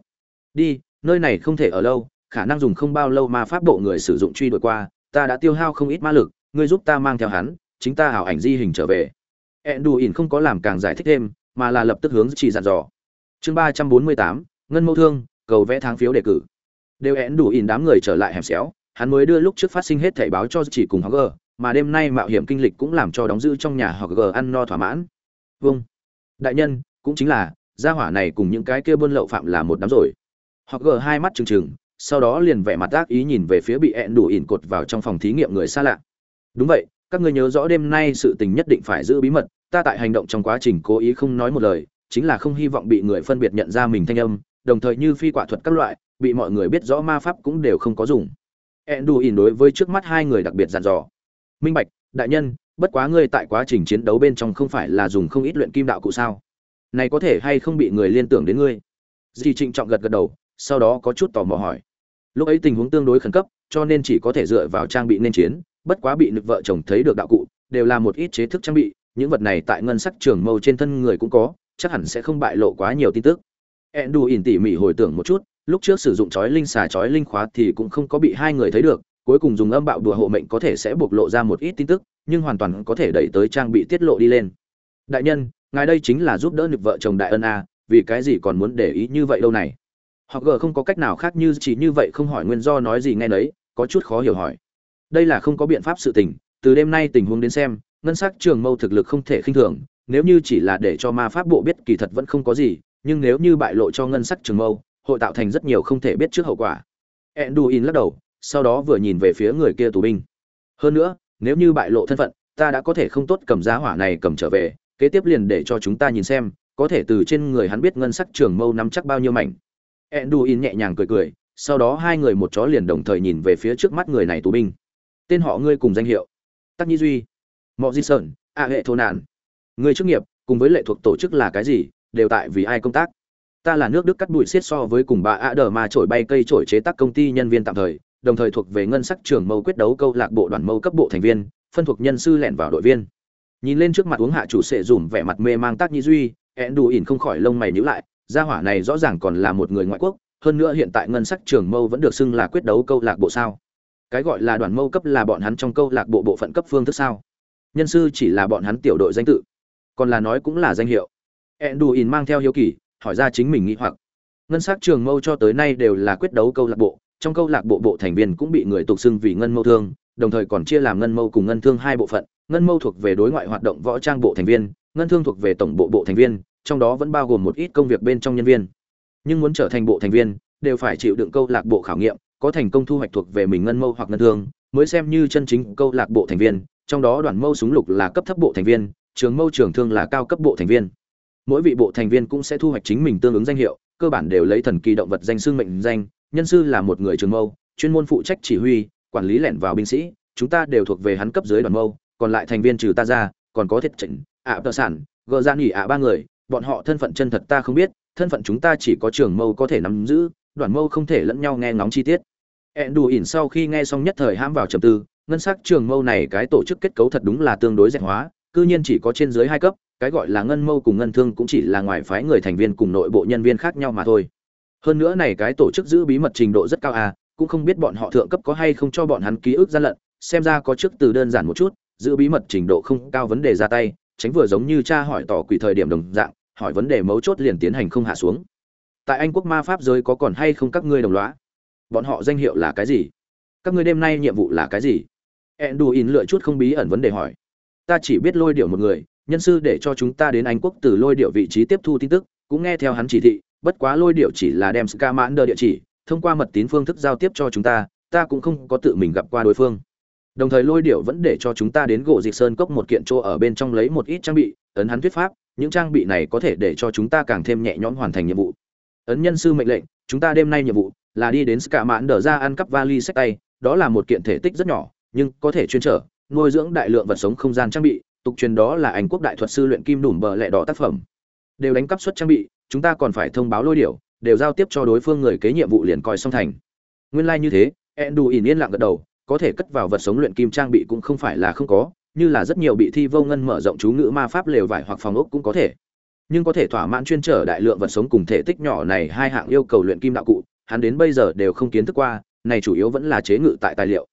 Đi, nơi này không thể ở lâu, khả năng dùng không bao lâu mà pháp bộ người sử dụng truy đuổi qua, ta đã tiêu hao không ít ma lực, ngươi giúp ta mang theo hắn, chính ta hảo ảnh di hình trở về. Ẹn đù ỉn không có làm càng giải thích thêm, mà là lập tức hướng chỉ dặn dò. Chương ba trăm bốn mươi tám, ngân mâu thương, cầu vẽ tháng phiếu đề cử. Đều ẹn đù ỉn đám người trở lại hẻm xéo hắn mới đưa lúc trước phát sinh hết thảy báo cho chỉ cùng Hogger, mà đêm nay mạo hiểm kinh lịch cũng làm cho đóng giữ trong nhà Hogger ăn no thỏa mãn. Vâng. Đại nhân, cũng chính là, gia hỏa này cùng những cái kia buôn lậu phạm là một đám rồi. Hogger hai mắt trừng trừng, sau đó liền vẻ mặt ác ý nhìn về phía bị ẹn đủ ỉn cột vào trong phòng thí nghiệm người xa lạ. Đúng vậy, các ngươi nhớ rõ đêm nay sự tình nhất định phải giữ bí mật, ta tại hành động trong quá trình cố ý không nói một lời, chính là không hy vọng bị người phân biệt nhận ra mình thanh âm, đồng thời như phi quả thuật các loại, bị mọi người biết rõ ma pháp cũng đều không có dùng enduin đối với trước mắt hai người đặc biệt dặn dò. Minh bạch, đại nhân, bất quá ngươi tại quá trình chiến đấu bên trong không phải là dùng không ít luyện kim đạo cụ sao? Này có thể hay không bị người liên tưởng đến ngươi? Di trịnh trọng gật gật đầu, sau đó có chút tò mò hỏi. Lúc ấy tình huống tương đối khẩn cấp, cho nên chỉ có thể dựa vào trang bị nên chiến, bất quá bị nực vợ chồng thấy được đạo cụ, đều là một ít chế thức trang bị, những vật này tại ngân sắc trường mâu trên thân người cũng có, chắc hẳn sẽ không bại lộ quá nhiều tin tức. Endu ỉn tỉ mỉ hồi tưởng một chút lúc trước sử dụng chói linh xà, chói linh khóa thì cũng không có bị hai người thấy được, cuối cùng dùng âm bạo đùa hộ mệnh có thể sẽ bộc lộ ra một ít tin tức, nhưng hoàn toàn có thể đẩy tới trang bị tiết lộ đi lên. Đại nhân, ngài đây chính là giúp đỡ nực vợ chồng đại ân a, vì cái gì còn muốn để ý như vậy đâu này? Họ gờ không có cách nào khác như chỉ như vậy không hỏi nguyên do nói gì nghe nấy, có chút khó hiểu hỏi. Đây là không có biện pháp sự tình, từ đêm nay tình huống đến xem, ngân sắc trường mâu thực lực không thể khinh thường, nếu như chỉ là để cho ma pháp bộ biết kỳ thật vẫn không có gì, nhưng nếu như bại lộ cho ngân sắc trường mâu hội tạo thành rất nhiều không thể biết trước hậu quả. Enduin lắc đầu, sau đó vừa nhìn về phía người kia tù binh. Hơn nữa, nếu như bại lộ thân phận, ta đã có thể không tốt cầm giá hỏa này cầm trở về, kế tiếp liền để cho chúng ta nhìn xem, có thể từ trên người hắn biết ngân sắc trường mâu nắm chắc bao nhiêu mảnh. Enduin nhẹ nhàng cười cười, sau đó hai người một chó liền đồng thời nhìn về phía trước mắt người này tù binh. Tên họ ngươi cùng danh hiệu. Tắc nhi duy. Mọi di sơn, a hệ thô nạn người chức nghiệp, cùng với lệ thuộc tổ chức là cái gì, đều tại vì ai công tác? Ta là nước đức cắt bụi xiết so với cùng bà a đờ mà trổi bay cây trổi chế tác công ty nhân viên tạm thời, đồng thời thuộc về ngân sắc trường mâu quyết đấu câu lạc bộ đoàn mâu cấp bộ thành viên, phân thuộc nhân sư lẻn vào đội viên. Nhìn lên trước mặt uống hạ chủ sệ dùm vẻ mặt mê mang tác nhi duy ẹn đù ỉn không khỏi lông mày nhữ lại, gia hỏa này rõ ràng còn là một người ngoại quốc, hơn nữa hiện tại ngân sắc trường mâu vẫn được xưng là quyết đấu câu lạc bộ sao? Cái gọi là đoàn mâu cấp là bọn hắn trong câu lạc bộ bộ phận cấp phương thức sao? Nhân sư chỉ là bọn hắn tiểu đội danh tự, còn là nói cũng là danh hiệu. Enduin mang theo hiếu kỳ hỏi ra chính mình nghĩ hoặc. Ngân sắc trường mâu cho tới nay đều là quyết đấu câu lạc bộ, trong câu lạc bộ bộ thành viên cũng bị người tục xưng vì ngân mâu thương, đồng thời còn chia làm ngân mâu cùng ngân thương hai bộ phận. Ngân mâu thuộc về đối ngoại hoạt động võ trang bộ thành viên, ngân thương thuộc về tổng bộ bộ thành viên, trong đó vẫn bao gồm một ít công việc bên trong nhân viên. Nhưng muốn trở thành bộ thành viên, đều phải chịu đựng câu lạc bộ khảo nghiệm, có thành công thu hoạch thuộc về mình ngân mâu hoặc ngân thương, mới xem như chân chính câu lạc bộ thành viên, trong đó đoàn mâu súng lục là cấp thấp bộ thành viên, trường mâu trường thương là cao cấp bộ thành viên mỗi vị bộ thành viên cũng sẽ thu hoạch chính mình tương ứng danh hiệu, cơ bản đều lấy thần kỳ động vật danh xương mệnh danh, nhân sư là một người trường mâu, chuyên môn phụ trách chỉ huy, quản lý lẻn vào binh sĩ, chúng ta đều thuộc về hắn cấp dưới đoàn mâu, còn lại thành viên trừ ta ra, còn có thiết chỉnh, ạ tờ sản, gờ Gian nghỉ ạ ba người, bọn họ thân phận chân thật ta không biết, thân phận chúng ta chỉ có trường mâu có thể nắm giữ, đoàn mâu không thể lẫn nhau nghe ngóng chi tiết. Ẹn đủ ỉn sau khi nghe xong nhất thời hãm vào trầm tư, ngân sắc trường mâu này cái tổ chức kết cấu thật đúng là tương đối dẹp hóa, cư nhiên chỉ có trên dưới hai cấp cái gọi là ngân mâu cùng ngân thương cũng chỉ là ngoài phái người thành viên cùng nội bộ nhân viên khác nhau mà thôi. Hơn nữa này cái tổ chức giữ bí mật trình độ rất cao à cũng không biết bọn họ thượng cấp có hay không cho bọn hắn ký ức gian lận, xem ra có trước từ đơn giản một chút, giữ bí mật trình độ không cao vấn đề ra tay, tránh vừa giống như cha hỏi tỏ quỷ thời điểm đồng dạng, hỏi vấn đề mấu chốt liền tiến hành không hạ xuống. Tại anh quốc ma pháp giới có còn hay không các ngươi đồng lõa? bọn họ danh hiệu là cái gì? Các ngươi đêm nay nhiệm vụ là cái gì? Enduin lựa chút không bí ẩn vấn đề hỏi. Ta chỉ biết lôi điệu một người nhân sư để cho chúng ta đến anh quốc từ lôi điệu vị trí tiếp thu tin tức, cũng nghe theo hắn chỉ thị, bất quá lôi điệu chỉ là đem ska mãn địa chỉ, thông qua mật tín phương thức giao tiếp cho chúng ta ta cũng không có tự mình gặp qua đối phương. Đồng thời lôi điệu vẫn để cho chúng ta đến gỗ dịch sơn cốc một kiện chỗ ở bên trong lấy một ít trang bị, ấn hắn thuyết pháp, những trang bị này có thể để cho chúng ta càng thêm nhẹ nhõm hoàn thành nhiệm vụ. Ấn nhân sư mệnh lệnh, chúng ta đêm nay nhiệm vụ là đi đến ska mãn đờ ra ăn cắp vali sách tay, đó là một kiện thể tích rất nhỏ, nhưng có thể chuyên trở, nuôi dưỡng đại lượng vật sống không gian trang bị tục truyền đó là anh quốc đại thuật sư luyện kim đủm bờ lẹ đỏ tác phẩm. Đều đánh cắp suất trang bị, chúng ta còn phải thông báo lôi điểu, đều giao tiếp cho đối phương người kế nhiệm vụ liền coi xong thành. Nguyên lai like như thế endu ỉn yên lặng gật đầu, có thể cất vào vật sống luyện kim trang bị cũng không phải là không có, như là rất nhiều bị thi vô ngân mở rộng chú ngữ ma pháp lều vải hoặc phòng ốc cũng có thể. Nhưng có thể thỏa mãn chuyên trở đại lượng vật sống cùng thể tích nhỏ này hai hạng yêu cầu luyện kim đạo cụ, hắn đến bây giờ đều không kiến thức qua, này chủ yếu vẫn là chế ngự tại tài liệu.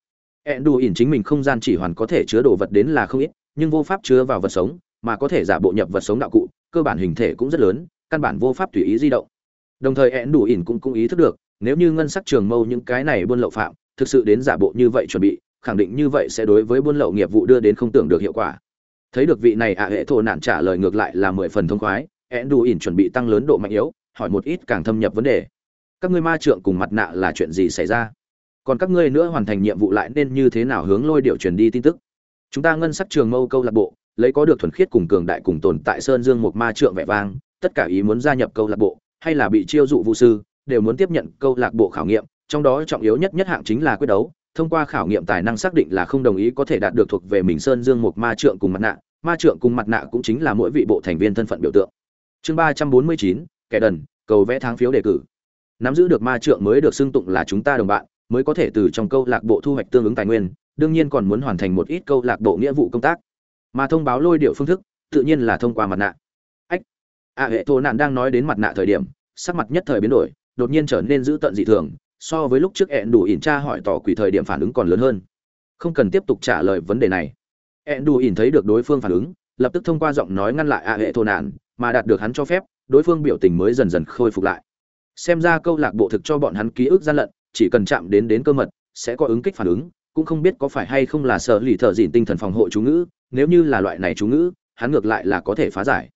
Ẹn ỉn chính mình không gian chỉ hoàn có thể chứa đồ vật đến là không ít nhưng vô pháp chứa vào vật sống, mà có thể giả bộ nhập vật sống đạo cụ, cơ bản hình thể cũng rất lớn, căn bản vô pháp tùy ý di động. Đồng thời ẹn ỉn cũng cũng ý thức được, nếu như ngân sắc trường mâu những cái này buôn lậu phạm, thực sự đến giả bộ như vậy chuẩn bị, khẳng định như vậy sẽ đối với buôn lậu nghiệp vụ đưa đến không tưởng được hiệu quả. Thấy được vị này ạ hệ thổ nạn trả lời ngược lại là mười phần thông khoái đủ ỉn chuẩn bị tăng lớn độ mạnh yếu, hỏi một ít càng thâm nhập vấn đề. Các ngươi ma trượng cùng mặt nạ là chuyện gì xảy ra? Còn các ngươi nữa hoàn thành nhiệm vụ lại nên như thế nào hướng lôi điệu truyền đi tin tức? Chúng ta ngân sắc trường mâu câu lạc bộ, lấy có được thuần khiết cùng cường đại cùng tồn tại sơn dương một ma trượng vẻ vang, tất cả ý muốn gia nhập câu lạc bộ, hay là bị chiêu dụ vũ sư, đều muốn tiếp nhận câu lạc bộ khảo nghiệm, trong đó trọng yếu nhất nhất hạng chính là quyết đấu, thông qua khảo nghiệm tài năng xác định là không đồng ý có thể đạt được thuộc về mình sơn dương một ma trượng cùng mặt nạ, ma trượng cùng mặt nạ cũng chính là mỗi vị bộ thành viên thân phận biểu tượng. Chương ba trăm bốn mươi chín, kẻ đần, cầu vẽ tháng phiếu đề cử. Nắm giữ được ma trượng mới được xưng tụng là chúng ta đồng bạn, mới có thể từ trong câu lạc bộ thu hoạch tương ứng tài nguyên đương nhiên còn muốn hoàn thành một ít câu lạc bộ nghĩa vụ công tác. Mà thông báo lôi điệu phương thức, tự nhiên là thông qua mặt nạ. Ách! A hệ thổ nạn đang nói đến mặt nạ thời điểm, sắc mặt nhất thời biến đổi, đột nhiên trở nên dữ tợn dị thường, so với lúc trước hẹn đủ ỉn tra hỏi tỏ quỷ thời điểm phản ứng còn lớn hơn. Không cần tiếp tục trả lời vấn đề này. Hẹn đủ ỉn thấy được đối phương phản ứng, lập tức thông qua giọng nói ngăn lại a hệ thổ nạn, mà đạt được hắn cho phép, đối phương biểu tình mới dần dần khôi phục lại. Xem ra câu lạc bộ thực cho bọn hắn ký ức gian lận, chỉ cần chạm đến đến cơ mật, sẽ có ứng kích phản ứng cũng không biết có phải hay không là sợ lì thợ dịn tinh thần phòng hộ chú ngữ, nếu như là loại này chú ngữ, hắn ngược lại là có thể phá giải.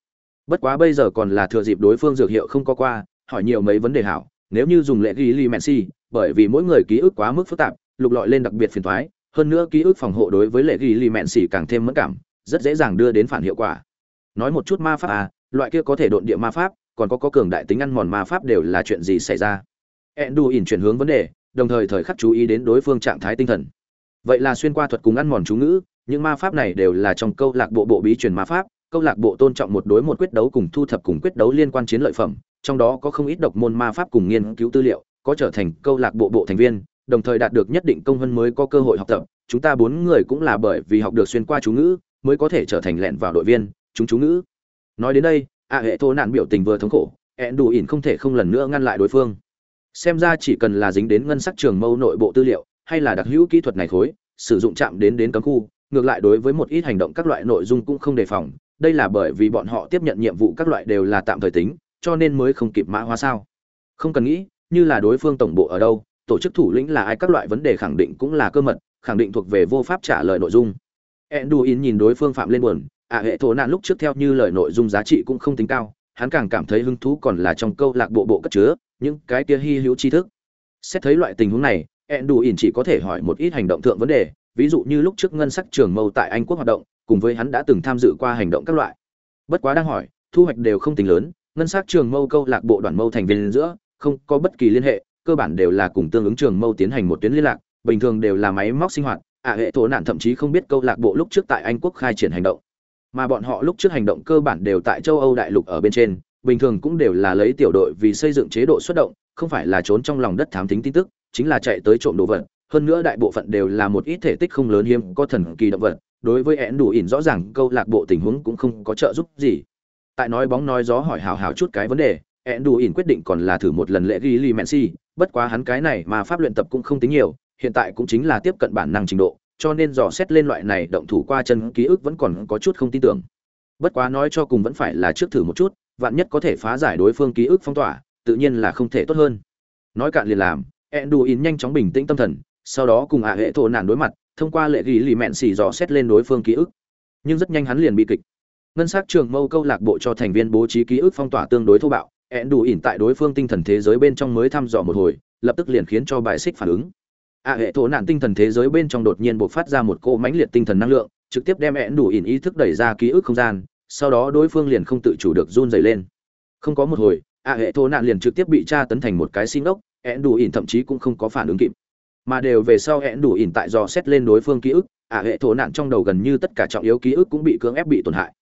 Bất quá bây giờ còn là thừa dịp đối phương dược hiệu không có qua, hỏi nhiều mấy vấn đề hảo, nếu như dùng lệ ghi li messi bởi vì mỗi người ký ức quá mức phức tạp, lục lọi lên đặc biệt phiền thoái hơn nữa ký ức phòng hộ đối với lệ ghi li messi càng thêm mất cảm, rất dễ dàng đưa đến phản hiệu quả. Nói một chút ma pháp à loại kia có thể độn địa ma pháp, còn có có cường đại tính ăn mòn ma pháp đều là chuyện gì xảy ra? Endu ỉn chuyển hướng vấn đề, đồng thời thời khắc chú ý đến đối phương trạng thái tinh thần vậy là xuyên qua thuật cùng ăn mòn chú ngữ, những ma pháp này đều là trong câu lạc bộ bộ bí truyền ma pháp, câu lạc bộ tôn trọng một đối một quyết đấu cùng thu thập cùng quyết đấu liên quan chiến lợi phẩm, trong đó có không ít độc môn ma pháp cùng nghiên cứu tư liệu, có trở thành câu lạc bộ bộ thành viên, đồng thời đạt được nhất định công hơn mới có cơ hội học tập. Chúng ta bốn người cũng là bởi vì học được xuyên qua chú ngữ, mới có thể trở thành lẹn vào đội viên, chúng chú ngữ. Nói đến đây, a hệ thô nạn biểu tình vừa thống khổ ẹn đủ ỉn không thể không lần nữa ngăn lại đối phương. Xem ra chỉ cần là dính đến ngân sắc trường mâu nội bộ tư liệu hay là đặc hữu kỹ thuật này khối, sử dụng chạm đến đến cấm khu, ngược lại đối với một ít hành động các loại nội dung cũng không đề phòng. Đây là bởi vì bọn họ tiếp nhận nhiệm vụ các loại đều là tạm thời tính, cho nên mới không kịp mã hóa sao. Không cần nghĩ, như là đối phương tổng bộ ở đâu, tổ chức thủ lĩnh là ai các loại vấn đề khẳng định cũng là cơ mật, khẳng định thuộc về vô pháp trả lời nội dung. Enduin nhìn đối phương phạm lên buồn à hệ thổ nạn lúc trước theo như lời nội dung giá trị cũng không tính cao, hắn càng cảm thấy hứng thú còn là trong câu lạc bộ bộ cất chứa, những cái kia hy hữu tri thức. Xét thấy loại tình huống này enduin chỉ có thể hỏi một ít hành động thượng vấn đề, ví dụ như lúc trước ngân sắc trường mâu tại anh quốc hoạt động, cùng với hắn đã từng tham dự qua hành động các loại. Bất quá đang hỏi, thu hoạch đều không tính lớn, ngân sắc trường mâu câu lạc bộ đoàn mâu thành viên giữa, không có bất kỳ liên hệ, cơ bản đều là cùng tương ứng trường mâu tiến hành một tuyến liên lạc, bình thường đều là máy móc sinh hoạt ả hệ thổ nạn thậm chí không biết câu lạc bộ lúc trước tại anh quốc khai triển hành động. Mà bọn họ lúc trước hành động cơ bản đều tại châu âu đại lục ở bên trên, bình thường cũng đều là lấy tiểu đội vì xây dựng chế độ xuất động, không phải là trốn trong lòng đất thám thính tin tức chính là chạy tới trộm đồ vật, hơn nữa đại bộ phận đều là một ít thể tích không lớn hiếm, có thần kỳ động vật, đối với én đủ ỉn rõ ràng, câu lạc bộ tình huống cũng không có trợ giúp gì. Tại nói bóng nói gió hỏi hào hào chút cái vấn đề én đủ ỉn quyết định còn là thử một lần lễ ghi li Messi. bất quá hắn cái này mà pháp luyện tập cũng không tính nhiều, hiện tại cũng chính là tiếp cận bản năng trình độ, cho nên dò xét lên loại này động thủ qua chân ký ức vẫn còn có chút không tin tưởng. Bất quá nói cho cùng vẫn phải là trước thử một chút, vạn nhất có thể phá giải đối phương ký ức phong tỏa, tự nhiên là không thể tốt hơn. Nói cạn liền làm. Enduin nhanh chóng bình tĩnh tâm thần, sau đó cùng ạ hệ thổ nạn đối mặt, thông qua lệ ghi lì mẹn xì dò xét lên đối phương ký ức. Nhưng rất nhanh hắn liền bị kịch. Ngân sắc trường mâu câu lạc bộ cho thành viên bố trí ký ức phong tỏa tương đối thô bạo, Enduin đủ tại đối phương tinh thần thế giới bên trong mới thăm dò một hồi, lập tức liền khiến cho bài xích phản ứng. Ạ hệ thổ nạn tinh thần thế giới bên trong đột nhiên bộc phát ra một cỗ mãnh liệt tinh thần năng lượng, trực tiếp đem Enduin đủ ý thức đẩy ra ký ức không gian, sau đó đối phương liền không tự chủ được run dày lên. Không có một hồi, ạ hệ thổ nạn liền trực tiếp bị tra tấn thành một cái xin ốc Én đủ ỉn thậm chí cũng không có phản ứng kịp, mà đều về sau hẹn đủ ỉn tại do xét lên đối phương ký ức, ả hệ thổ nạn trong đầu gần như tất cả trọng yếu ký ức cũng bị cưỡng ép bị tổn hại.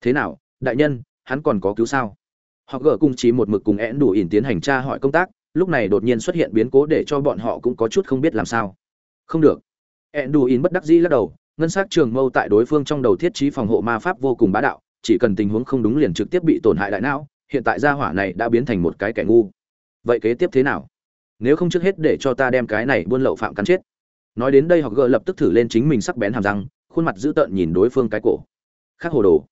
Thế nào, đại nhân, hắn còn có cứu sao? Họ gỡ cung trí một mực cùng hẹn đủ ỉn tiến hành tra hỏi công tác, lúc này đột nhiên xuất hiện biến cố để cho bọn họ cũng có chút không biết làm sao. Không được. Hẹn đủ ỉn bất đắc dĩ lắc đầu, ngân s á c trường mâu tại đối phương trong đầu thiết trí phòng hộ ma pháp vô cùng bá đạo, chỉ cần tình huống không đúng liền trực tiếp bị tổn hại đại não, hiện tại gia hỏa này đã biến thành một cái kẻ ngu. Vậy kế tiếp thế nào? Nếu không trước hết để cho ta đem cái này buôn lậu phạm cắn chết. Nói đến đây họ gỡ lập tức thử lên chính mình sắc bén hàm răng khuôn mặt dữ tợn nhìn đối phương cái cổ. Khác hồ đồ.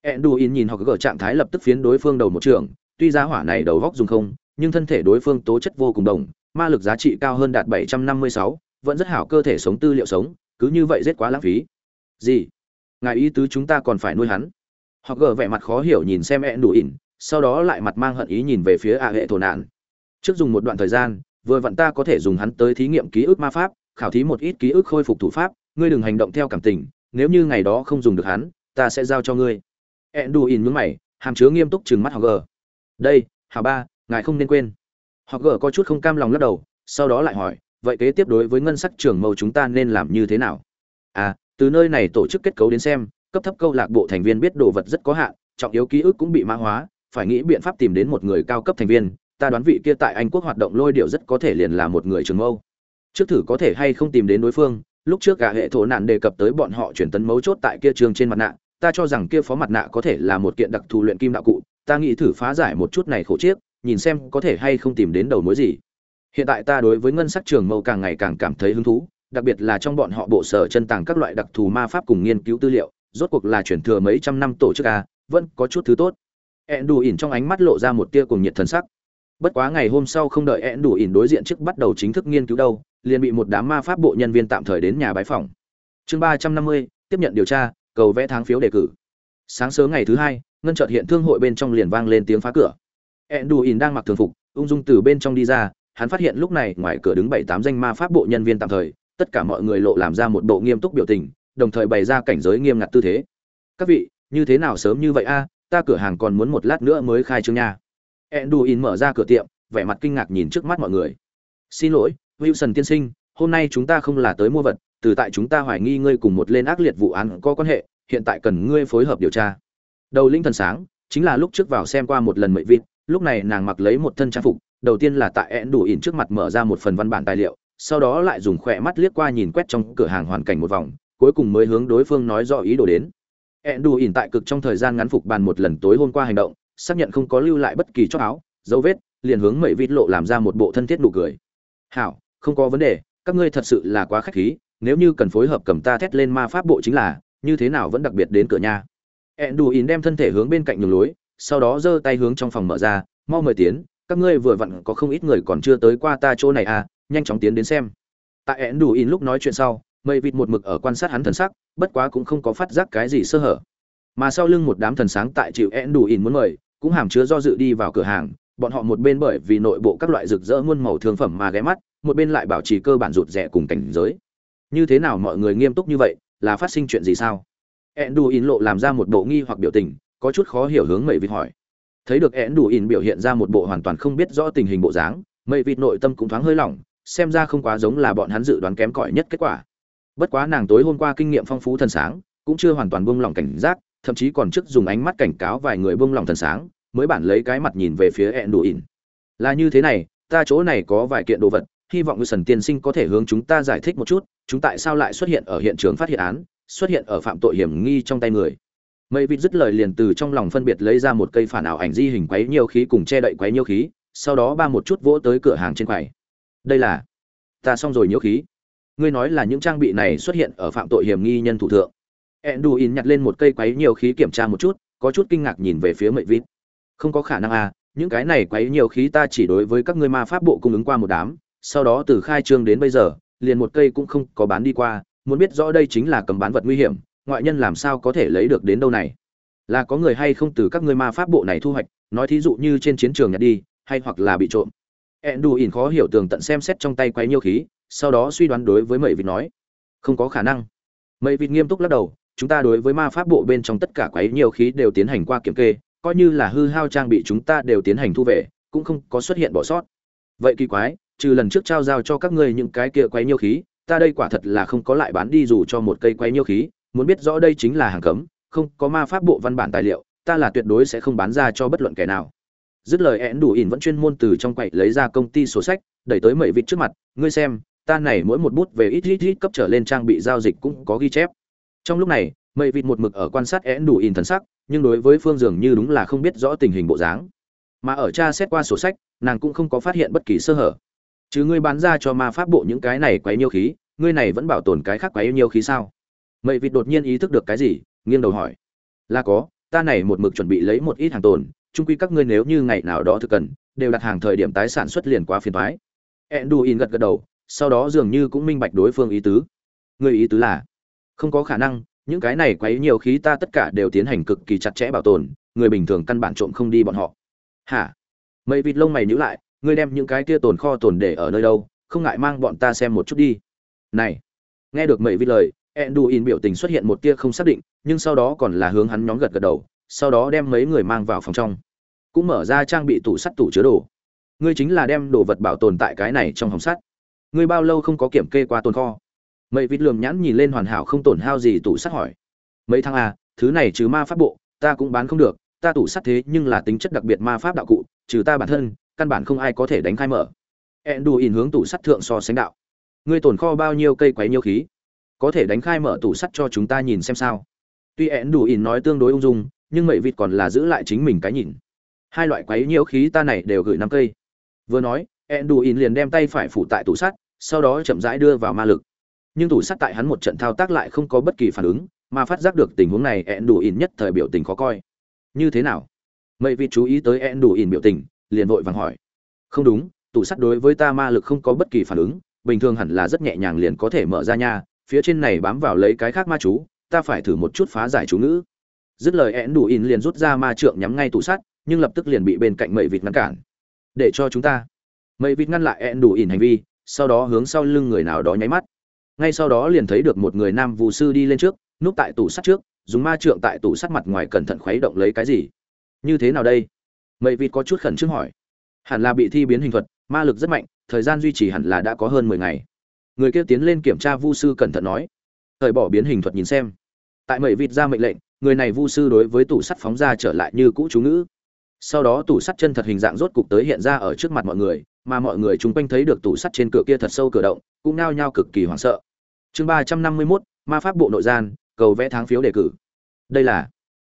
Enduin nhìn họ gỡ trạng thái lập tức phiến đối phương đầu một trường tuy giá hỏa này đầu góc dùng không nhưng thân thể đối phương tố chất vô cùng đồng ma lực giá trị cao hơn đạt 756, vẫn rất hảo cơ thể sống tư liệu sống cứ như vậy rất quá lãng phí. Gì? Ngài ý tứ chúng ta còn phải nuôi hắn. Họ gỡ vẻ mặt khó hiểu nhìn xem enduin sau đó lại mặt mang hận ý nhìn về phía a hệ thổ nạn. Trước dùng một đoạn thời gian vừa vặn ta có thể dùng hắn tới thí nghiệm ký ức ma pháp, khảo thí một ít ký ức khôi phục thủ pháp, ngươi đừng hành động theo cảm tình, nếu như ngày đó không dùng được hắn, ta sẽ giao cho ngươi. Enduin mướn mày, hàm chứa nghiêm túc chừng mắt họ gờ đây, hà ba, ngài không nên quên. Họ gờ có chút không cam lòng lắc đầu, sau đó lại hỏi, vậy kế tiếp đối với ngân sách trường mâu chúng ta nên làm như thế nào? À từ nơi này tổ chức kết cấu đến xem, cấp thấp câu lạc bộ thành viên biết đồ vật rất có hạn, trọng yếu ký ức cũng bị mã hóa, phải nghĩ biện pháp tìm đến một người cao cấp thành viên ta đoán vị kia tại anh quốc hoạt động lôi điệu rất có thể liền là một người trường mâu. Trước thử có thể hay không tìm đến đối phương, lúc trước cả hệ thổ nạn đề cập tới bọn họ chuyển tấn mấu chốt tại kia trường trên mặt nạ, ta cho rằng kia phó mặt nạ có thể là một kiện đặc thù luyện kim đạo cụ, ta nghĩ thử phá giải một chút này khổ chiếc, nhìn xem có thể hay không tìm đến đầu mối gì. Hiện tại ta đối với ngân sắc trường mâu càng ngày càng cảm thấy hứng thú, đặc biệt là trong bọn họ bộ sở chân tàng các loại đặc thù ma pháp cùng nghiên cứu tư liệu, rốt cuộc là chuyển thừa mấy trăm năm tổ chức a, vẫn có chút thứ tốt. Ẹn đủ ỉn trong ánh mắt lộ ra một tia cùng nhiệt thần sắc bất quá ngày hôm sau không đợi ẹn đủ ỉn đối diện trước bắt đầu chính thức nghiên cứu đâu, liền bị một đám ma pháp bộ nhân viên tạm thời đến nhà bái phòng chương ba trăm năm mươi, tiếp nhận điều tra, cầu vẽ tháng phiếu đề cử. Sáng sớm ngày thứ hai, ngân trợt hiện thương hội bên trong liền vang lên tiếng phá cửa. Ẹn đủ ỉn đang mặc thường phục, ung dung từ bên trong đi ra, hắn phát hiện lúc này ngoài cửa đứng bảy tám danh ma pháp bộ nhân viên tạm thời, tất cả mọi người lộ làm ra một bộ nghiêm túc biểu tình, đồng thời bày ra cảnh giới nghiêm ngặt tư thế. Các vị, như thế nào sớm như vậy a? Ta cửa hàng còn muốn một lát nữa mới khai trương nha enduin mở ra cửa tiệm, vẻ mặt kinh ngạc nhìn trước mắt mọi người. Xin lỗi, wilson tiên sinh, hôm nay chúng ta không là tới mua vật, từ tại chúng ta hoài nghi ngươi cùng một lên ác liệt vụ án có quan hệ, hiện tại cần ngươi phối hợp điều tra. Đầu linh thần sáng, chính là lúc trước vào xem qua một lần Mỹ vịt, lúc này nàng mặc lấy một thân trang phục, đầu tiên là tại Enduin trước mặt mở ra một phần văn bản tài liệu, sau đó lại dùng khỏe mắt liếc qua nhìn quét trong cửa hàng hoàn cảnh một vòng, cuối cùng mới hướng đối phương nói rõ ý đồ đến. Enduin tại cực trong thời gian ngắn phục bàn một lần tối hôm qua hành động xác nhận không có lưu lại bất kỳ chóp áo, dấu vết, liền hướng mẩy vịt lộ làm ra một bộ thân thiết nụ cười. Hảo, không có vấn đề, các ngươi thật sự là quá khách khí, nếu như cần phối hợp cầm ta thét lên ma pháp bộ chính là, như thế nào vẫn đặc biệt đến cửa nhà. Ẹn đù ỉn đem thân thể hướng bên cạnh nhường lối, sau đó giơ tay hướng trong phòng mở ra, mau mời tiến, các ngươi vừa vặn có không ít người còn chưa tới qua ta chỗ này à nhanh chóng tiến đến xem. Tại ẹn đù ỉn lúc nói chuyện sau mây vịt một mực ở quan sát hắn thần sắc, bất quá cũng không có phát giác cái gì sơ hở. Mà sau lưng một đám thần sáng tại chịu ẹn đù ỉn muốn mời cũng hàm chứa do dự đi vào cửa hàng, bọn họ một bên bởi vì nội bộ các loại rực rỡ muôn màu thương phẩm mà ghé mắt, một bên lại bảo trì cơ bản rụt rẻ cùng cảnh giới. Như thế nào mọi người nghiêm túc như vậy, là phát sinh chuyện gì sao? Ẹn đủ ỉn lộ làm ra một bộ nghi hoặc biểu tình, có chút khó hiểu hướng mây vịt hỏi. Thấy được ẹn đủ ỉn biểu hiện ra một bộ hoàn toàn không biết rõ tình hình bộ dáng mây vịt nội tâm cũng thoáng hơi lỏng, xem ra không quá giống là bọn hắn dự đoán kém cỏi nhất kết quả. Bất quá nàng tối hôm qua kinh nghiệm phong phú thần sáng, cũng chưa hoàn toàn buông lỏng cảnh giác, thậm chí còn trước dùng ánh mắt cảnh cáo vài người buông lỏng thần sáng mới bản lấy cái mặt nhìn về phía ẹn đủ ỉn là như thế này, ta chỗ này có vài kiện đồ vật, hy vọng sần tiên sinh có thể hướng chúng ta giải thích một chút, chúng tại sao lại xuất hiện ở hiện trường phát hiện án, xuất hiện ở phạm tội hiểm nghi trong tay người. Mây vịt dứt lời liền từ trong lòng phân biệt lấy ra một cây phản ảo ảnh di hình quấy nhiều khí cùng che đậy quấy nhiều khí, sau đó ba một chút vỗ tới cửa hàng trên quầy. Đây là, ta xong rồi nhiễu khí. Ngươi nói là những trang bị này xuất hiện ở phạm tội hiểm nghi nhân thủ thượng. Enduin nhặt lên một cây quấy nhiều khí kiểm tra một chút, có chút kinh ngạc nhìn về phía mệnh vịt không có khả năng à những cái này quấy nhiều khí ta chỉ đối với các ngươi ma pháp bộ cung ứng qua một đám, sau đó từ khai trương đến bây giờ, liền một cây cũng không có bán đi qua, muốn biết rõ đây chính là cầm bán vật nguy hiểm, ngoại nhân làm sao có thể lấy được đến đâu này? Là có người hay không từ các ngươi ma pháp bộ này thu hoạch, nói thí dụ như trên chiến trường nhặt đi, hay hoặc là bị trộm. Ẹn đù ỉn khó hiểu tường tận xem xét trong tay quấy nhiêu khí, sau đó suy đoán đối với mậy vịt nói, không có khả năng. Mậy vịt nghiêm túc lắc đầu, chúng ta đối với ma pháp bộ bên trong tất cả quấy nhiêu khí đều tiến hành qua kiểm kê coi như là hư hao trang bị chúng ta đều tiến hành thu về, cũng không có xuất hiện bỏ sót. Vậy kỳ quái, trừ lần trước trao giao cho các ngươi những cái kia quấy nhiêu khí, ta đây quả thật là không có lại bán đi dù cho một cây quấy nhiêu khí, muốn biết rõ đây chính là hàng cấm, không có ma pháp bộ văn bản tài liệu, ta là tuyệt đối sẽ không bán ra cho bất luận kẻ nào. Dứt lời én đủ ỉn vẫn chuyên môn từ trong quậy lấy ra công ty sổ sách, đẩy tới mẩy vịt trước mặt, ngươi xem, ta này mỗi một bút về ít ít ít cấp trở lên trang bị giao dịch cũng có ghi chép. Trong lúc này, mẩy vịt một mực ở quan sát én đủ ỉn thần sắc nhưng đối với phương dường như đúng là không biết rõ tình hình bộ dáng. Mà ở cha xét qua sổ sách, nàng cũng không có phát hiện bất kỳ sơ hở. Chứ ngươi bán ra cho ma pháp bộ những cái này quấy nhiêu khí, ngươi này vẫn bảo tồn cái khác quấy nhiêu khí sao? Mậy vịt đột nhiên ý thức được cái gì, nghiêng đầu hỏi. Là có, ta này một mực chuẩn bị lấy một ít hàng tồn trung quy các ngươi nếu như ngày nào đó thực cần, đều đặt hàng thời điểm tái sản xuất liền quá phiền thoái enduin gật gật đầu, sau đó dường như cũng minh bạch đối phương ý tứ. Người ý tứ là, không có khả năng những cái này quấy nhiều khí ta tất cả đều tiến hành cực kỳ chặt chẽ bảo tồn người bình thường căn bản trộm không đi bọn họ hả mây vịt lông mày nhữ lại ngươi đem những cái kia tồn kho tồn để ở nơi đâu không ngại mang bọn ta xem một chút đi này nghe được mây vịt lời Enduin biểu tình xuất hiện một tia không xác định, nhưng sau đó còn là hướng hắn nhóm gật gật đầu, sau đó đem mấy người mang vào phòng trong. Cũng mở ra trang bị tủ sắt tủ chứa đồ. Ngươi chính là đem đồ vật bảo tồn tại cái này trong hòm sắt. ngươi bao lâu không có kiểm kê qua tồn kho mây vịt lườm nhãn nhìn lên hoàn hảo không tổn hao gì tủ sắt hỏi. Mấy tháng à thứ này trừ ma pháp bộ, ta cũng bán không được, ta tủ sắt thế nhưng là tính chất đặc biệt ma pháp đạo cụ, trừ ta bản thân, căn bản không ai có thể đánh khai mở. Ẹn đù ỉn hướng tủ sắt thượng so sánh đạo. Ngươi tồn kho bao nhiêu cây quấy nhiêu khí? Có thể đánh khai mở tủ sắt cho chúng ta nhìn xem sao? Tuy ẹn đù ỉn nói tương đối ung dung, nhưng mậy vịt còn là giữ lại chính mình cái nhìn. Hai loại quấy nhiễu khí ta này đều gửi năm cây. Vừa nói ẹn đù ỉn liền đem tay phải phủ tại tủ sắt, sau đó chậm rãi đưa vào ma lực nhưng tủ sắt tại hắn một trận thao tác lại không có bất kỳ phản ứng, mà phát giác được tình huống này ẹn đủ ỉn nhất thời biểu tình khó coi. Như thế nào? Mậy vị chú ý tới ẹn đủ ỉn biểu tình, liền vội vàng hỏi. Không đúng, tủ sắt đối với ta ma lực không có bất kỳ phản ứng, bình thường hẳn là rất nhẹ nhàng liền có thể mở ra nha, phía trên này bám vào lấy cái khác ma chú, ta phải thử một chút phá giải chú ngữ. Dứt lời ẹn đủ ỉn liền rút ra ma trượng nhắm ngay tủ sắt, nhưng lập tức liền bị bên cạnh mậy vịt ngăn cản. Để cho chúng ta. Mậy vịt ngăn lại ẹn đủ ỉn hành vi, sau đó hướng sau lưng người nào đó nháy mắt ngay sau đó liền thấy được một người nam vụ sư đi lên trước, núp tại tủ sắt trước, dùng ma trượng tại tủ sắt mặt ngoài cẩn thận khuấy động lấy cái gì. Như thế nào đây? Mậy vịt có chút khẩn trương hỏi. Hẳn là bị thi biến hình thuật, ma lực rất mạnh, thời gian duy trì hẳn là đã có hơn mười ngày. Người kia tiến lên kiểm tra vu sư cẩn thận nói. Thời bỏ biến hình thuật nhìn xem. Tại mậy vịt ra mệnh lệnh, người này vu sư đối với tủ sắt phóng ra trở lại như cũ chú ngữ. Sau đó tủ sắt chân thật hình dạng rốt cục tới hiện ra ở trước mặt mọi người, mà mọi người chung quanh thấy được tủ sắt trên cửa kia thật sâu cửa động, cũng nao nhao cực kỳ hoảng sợ chương ba trăm năm mươi mốt, ma pháp bộ nội gian, cầu vẽ tháng phiếu đề cử. Đây là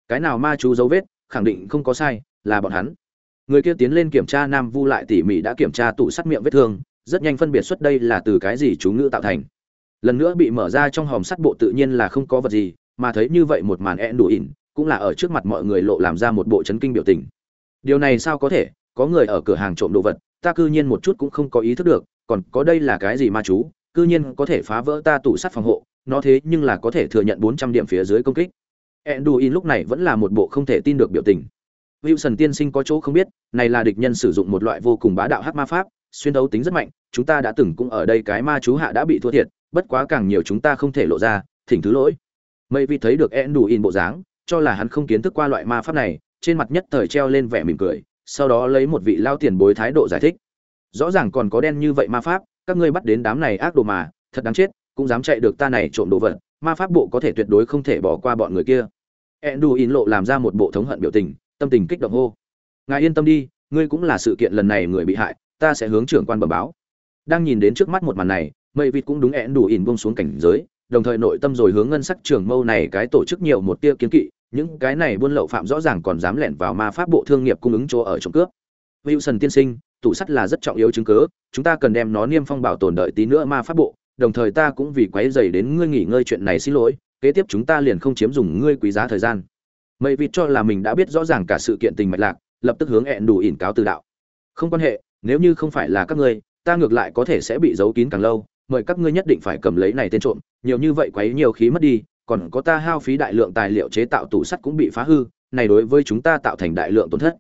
cái nào ma chú dấu vết, khẳng định không có sai, là bọn hắn. Người kia tiến lên kiểm tra nam vu lại tỉ mỉ đã kiểm tra tủ sắt miệng vết thương, rất nhanh phân biệt xuất đây là từ cái gì chú ngữ tạo thành. Lần nữa bị mở ra trong hòm sắt bộ tự nhiên là không có vật gì, mà thấy như vậy một màn én đủ ỉn, cũng là ở trước mặt mọi người lộ làm ra một bộ chấn kinh biểu tình. Điều này sao có thể, có người ở cửa hàng trộm đồ vật, ta cư nhiên một chút cũng không có ý thức được, còn có đây là cái gì ma chú cư nhiên có thể phá vỡ ta tủ sắt phòng hộ nó thế nhưng là có thể thừa nhận 400 điểm phía dưới công kích. Enduin lúc này vẫn là một bộ không thể tin được biểu tình. Wilson tiên sinh có chỗ không biết, này là địch nhân sử dụng một loại vô cùng bá đạo hắc ma pháp, xuyên đấu tính rất mạnh, chúng ta đã từng cũng ở đây cái ma chú hạ đã bị thua thiệt, bất quá càng nhiều chúng ta không thể lộ ra, thỉnh thứ lỗi. Mây vị thấy được Enduin bộ dáng, cho là hắn không kiến thức qua loại ma pháp này, trên mặt nhất thời treo lên vẻ mỉm cười, sau đó lấy một vị lao tiền bối thái độ giải thích. Rõ ràng còn có đen như vậy ma pháp, các ngươi bắt đến đám này ác đồ mà, thật đáng chết, cũng dám chạy được ta này trộm đồ vật ma pháp bộ có thể tuyệt đối không thể bỏ qua bọn người kia. Enduin lộ làm ra một bộ thống hận biểu tình tâm tình kích động hô. Ngài yên tâm đi ngươi cũng là sự kiện lần này người bị hại ta sẽ hướng trưởng quan bẩm báo. Đang nhìn đến trước mắt một màn này mây vịt cũng đúng ẹn đủ ỉn bông xuống cảnh giới đồng thời nội tâm rồi hướng ngân sắc trường mâu này cái tổ chức nhiều một tia kiến kỵ những cái này buôn lậu phạm rõ ràng còn dám lẻn vào ma pháp bộ thương nghiệp cung ứng chỗ ở trộm cướp. Wilson tiên sinh tủ sắt là rất trọng yếu chứng cớ chúng ta cần đem nó niêm phong bảo tồn đợi tí nữa ma pháp bộ đồng thời ta cũng vì quấy rầy đến ngươi nghỉ ngơi chuyện này xin lỗi, kế tiếp chúng ta liền không chiếm dùng ngươi quý giá thời gian. Mây vịt cho là mình đã biết rõ ràng cả sự kiện tình mạch lạc, lập tức hướng ẹn đủ ỉn cáo từ đạo. Không quan hệ, nếu như không phải là các ngươi, ta ngược lại có thể sẽ bị giấu kín càng lâu, mời các ngươi nhất định phải cầm lấy này tên trộm, nhiều như vậy quấy nhiều khí mất đi, còn có ta hao phí đại lượng tài liệu chế tạo tủ sắt cũng bị phá hư, này đối với chúng ta tạo thành đại lượng tổn thất.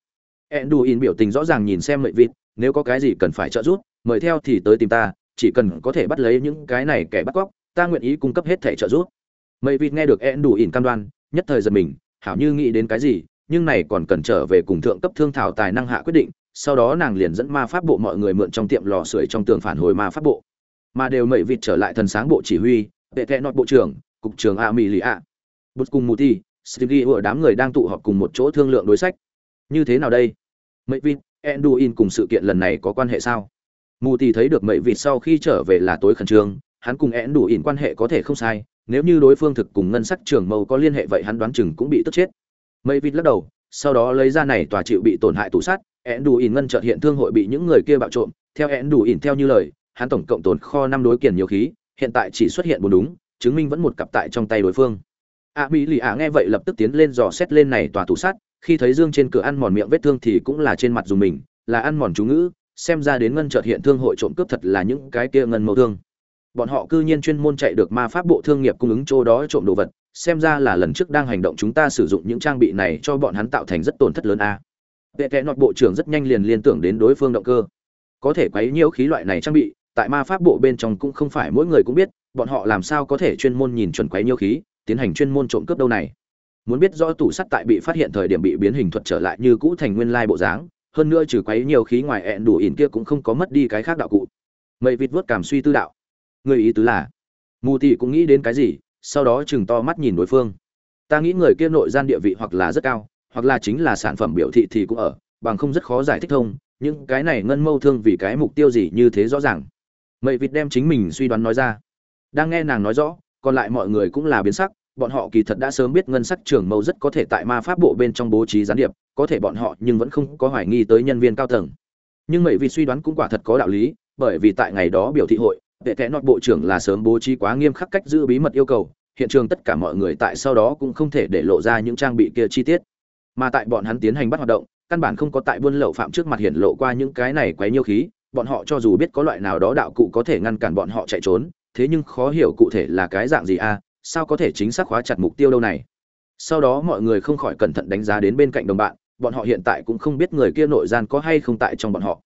Enduin biểu tình rõ ràng nhìn xem Mệ Vịt, nếu có cái gì cần phải trợ giúp, mời theo thì tới tìm ta, chỉ cần có thể bắt lấy những cái này kẻ bắt cóc ta nguyện ý cung cấp hết thể trợ giúp. Mây vịt nghe được en đủ ỉn cam đoan nhất thời giật mình hảo như nghĩ đến cái gì nhưng này còn cần trở về cùng thượng cấp thương thảo tài năng hạ quyết định sau đó nàng liền dẫn ma pháp bộ mọi người mượn trong tiệm lò sưởi trong tường phản hồi ma pháp bộ. Mà đều mây vịt trở lại thần sáng bộ chỉ huy vệ thẹ nội bộ trưởng cục trưởng Amelia. mỹ bút cùng Muti, stevie ở đám người đang tụ họp cùng một chỗ thương lượng đối sách. Như thế nào đây? Mây vịt enduin cùng sự kiện lần này có quan hệ sao? Mù thì thấy được mậy vịt sau khi trở về là tối khẩn trương hắn cùng Enduin quan hệ có thể không sai nếu như đối phương thực cùng ngân sắc trưởng mâu có liên hệ vậy hắn đoán chừng cũng bị tức chết. Mậy vịt lắc đầu sau đó lấy ra này tòa chịu bị tổn hại tủ sát, Enduin ngân chợt hiện thương hội bị những người kia bạo trộm. Theo Enduin theo như lời hắn tổng cộng tồn kho năm đối kiền nhiều khí hiện tại chỉ xuất hiện bốn đúng chứng minh vẫn một cặp tại trong tay đối phương. A mỹ lì ạ nghe vậy lập tức tiến lên dò xét lên này tòa tủ sắt khi thấy dương trên cửa ăn mòn miệng vết thương thì cũng là trên mặt dùng mình, là ăn mòn chú ngữ, xem ra đến ngân chợt hiện thương hội trộm cướp thật là những cái kia ngân mẫu thương. Bọn họ cư nhiên chuyên môn chạy được ma pháp bộ thương nghiệp cung ứng chỗ đó trộm đồ vật, xem ra là lần trước đang hành động chúng ta sử dụng những trang bị này cho bọn hắn tạo thành rất tổn thất lớn a. Vệ kẽ nọt bộ trưởng rất nhanh liền liên tưởng đến đối phương động cơ. Có thể quấy nhiễu khí loại này trang bị, tại ma pháp bộ bên trong cũng không phải mỗi người cũng biết, bọn họ làm sao có thể chuyên môn nhìn chuẩn quấy nhiễu khí, tiến hành chuyên môn trộm cướp đâu này muốn biết rõ tủ sắt tại bị phát hiện thời điểm bị biến hình thuật trở lại như cũ thành nguyên lai bộ dáng, hơn nữa trừ quấy nhiều khí ngoài ẹn đủ ỉn kia cũng không có mất đi cái khác đạo cụ. Mậy vịt vuốt cảm suy tư đạo. Người ý tứ là, mù tỷ cũng nghĩ đến cái gì, sau đó chừng to mắt nhìn đối phương. Ta nghĩ người kia nội gian địa vị hoặc là rất cao, hoặc là chính là sản phẩm biểu thị thì cũng ở, bằng không rất khó giải thích thông những cái này ngân mâu thương vì cái mục tiêu gì như thế rõ ràng. Mậy vịt đem chính mình suy đoán nói ra. Đang nghe nàng nói rõ, còn lại mọi người cũng là biến sắc bọn họ kỳ thật đã sớm biết ngân sắc trường mâu rất có thể tại ma pháp bộ bên trong bố trí gián điệp, có thể bọn họ nhưng vẫn không có hoài nghi tới nhân viên cao tầng. Nhưng mậy vì suy đoán cũng quả thật có đạo lý, bởi vì tại ngày đó biểu thị hội, vệ kẽ nọt bộ trưởng là sớm bố trí quá nghiêm khắc cách giữ bí mật yêu cầu, hiện trường tất cả mọi người tại sau đó cũng không thể để lộ ra những trang bị kia chi tiết. Mà tại bọn hắn tiến hành bắt hoạt động, căn bản không có tại buôn lậu phạm trước mặt hiện lộ qua những cái này quấy nhiêu khí, bọn họ cho dù biết có loại nào đó đạo cụ có thể ngăn cản bọn họ chạy trốn, thế nhưng khó hiểu cụ thể là cái dạng gì a sao có thể chính xác khóa chặt mục tiêu đâu này? Sau đó mọi người không khỏi cẩn thận đánh giá đến bên cạnh đồng bạn, bọn họ hiện tại cũng không biết người kia nội gian có hay không tại trong bọn họ.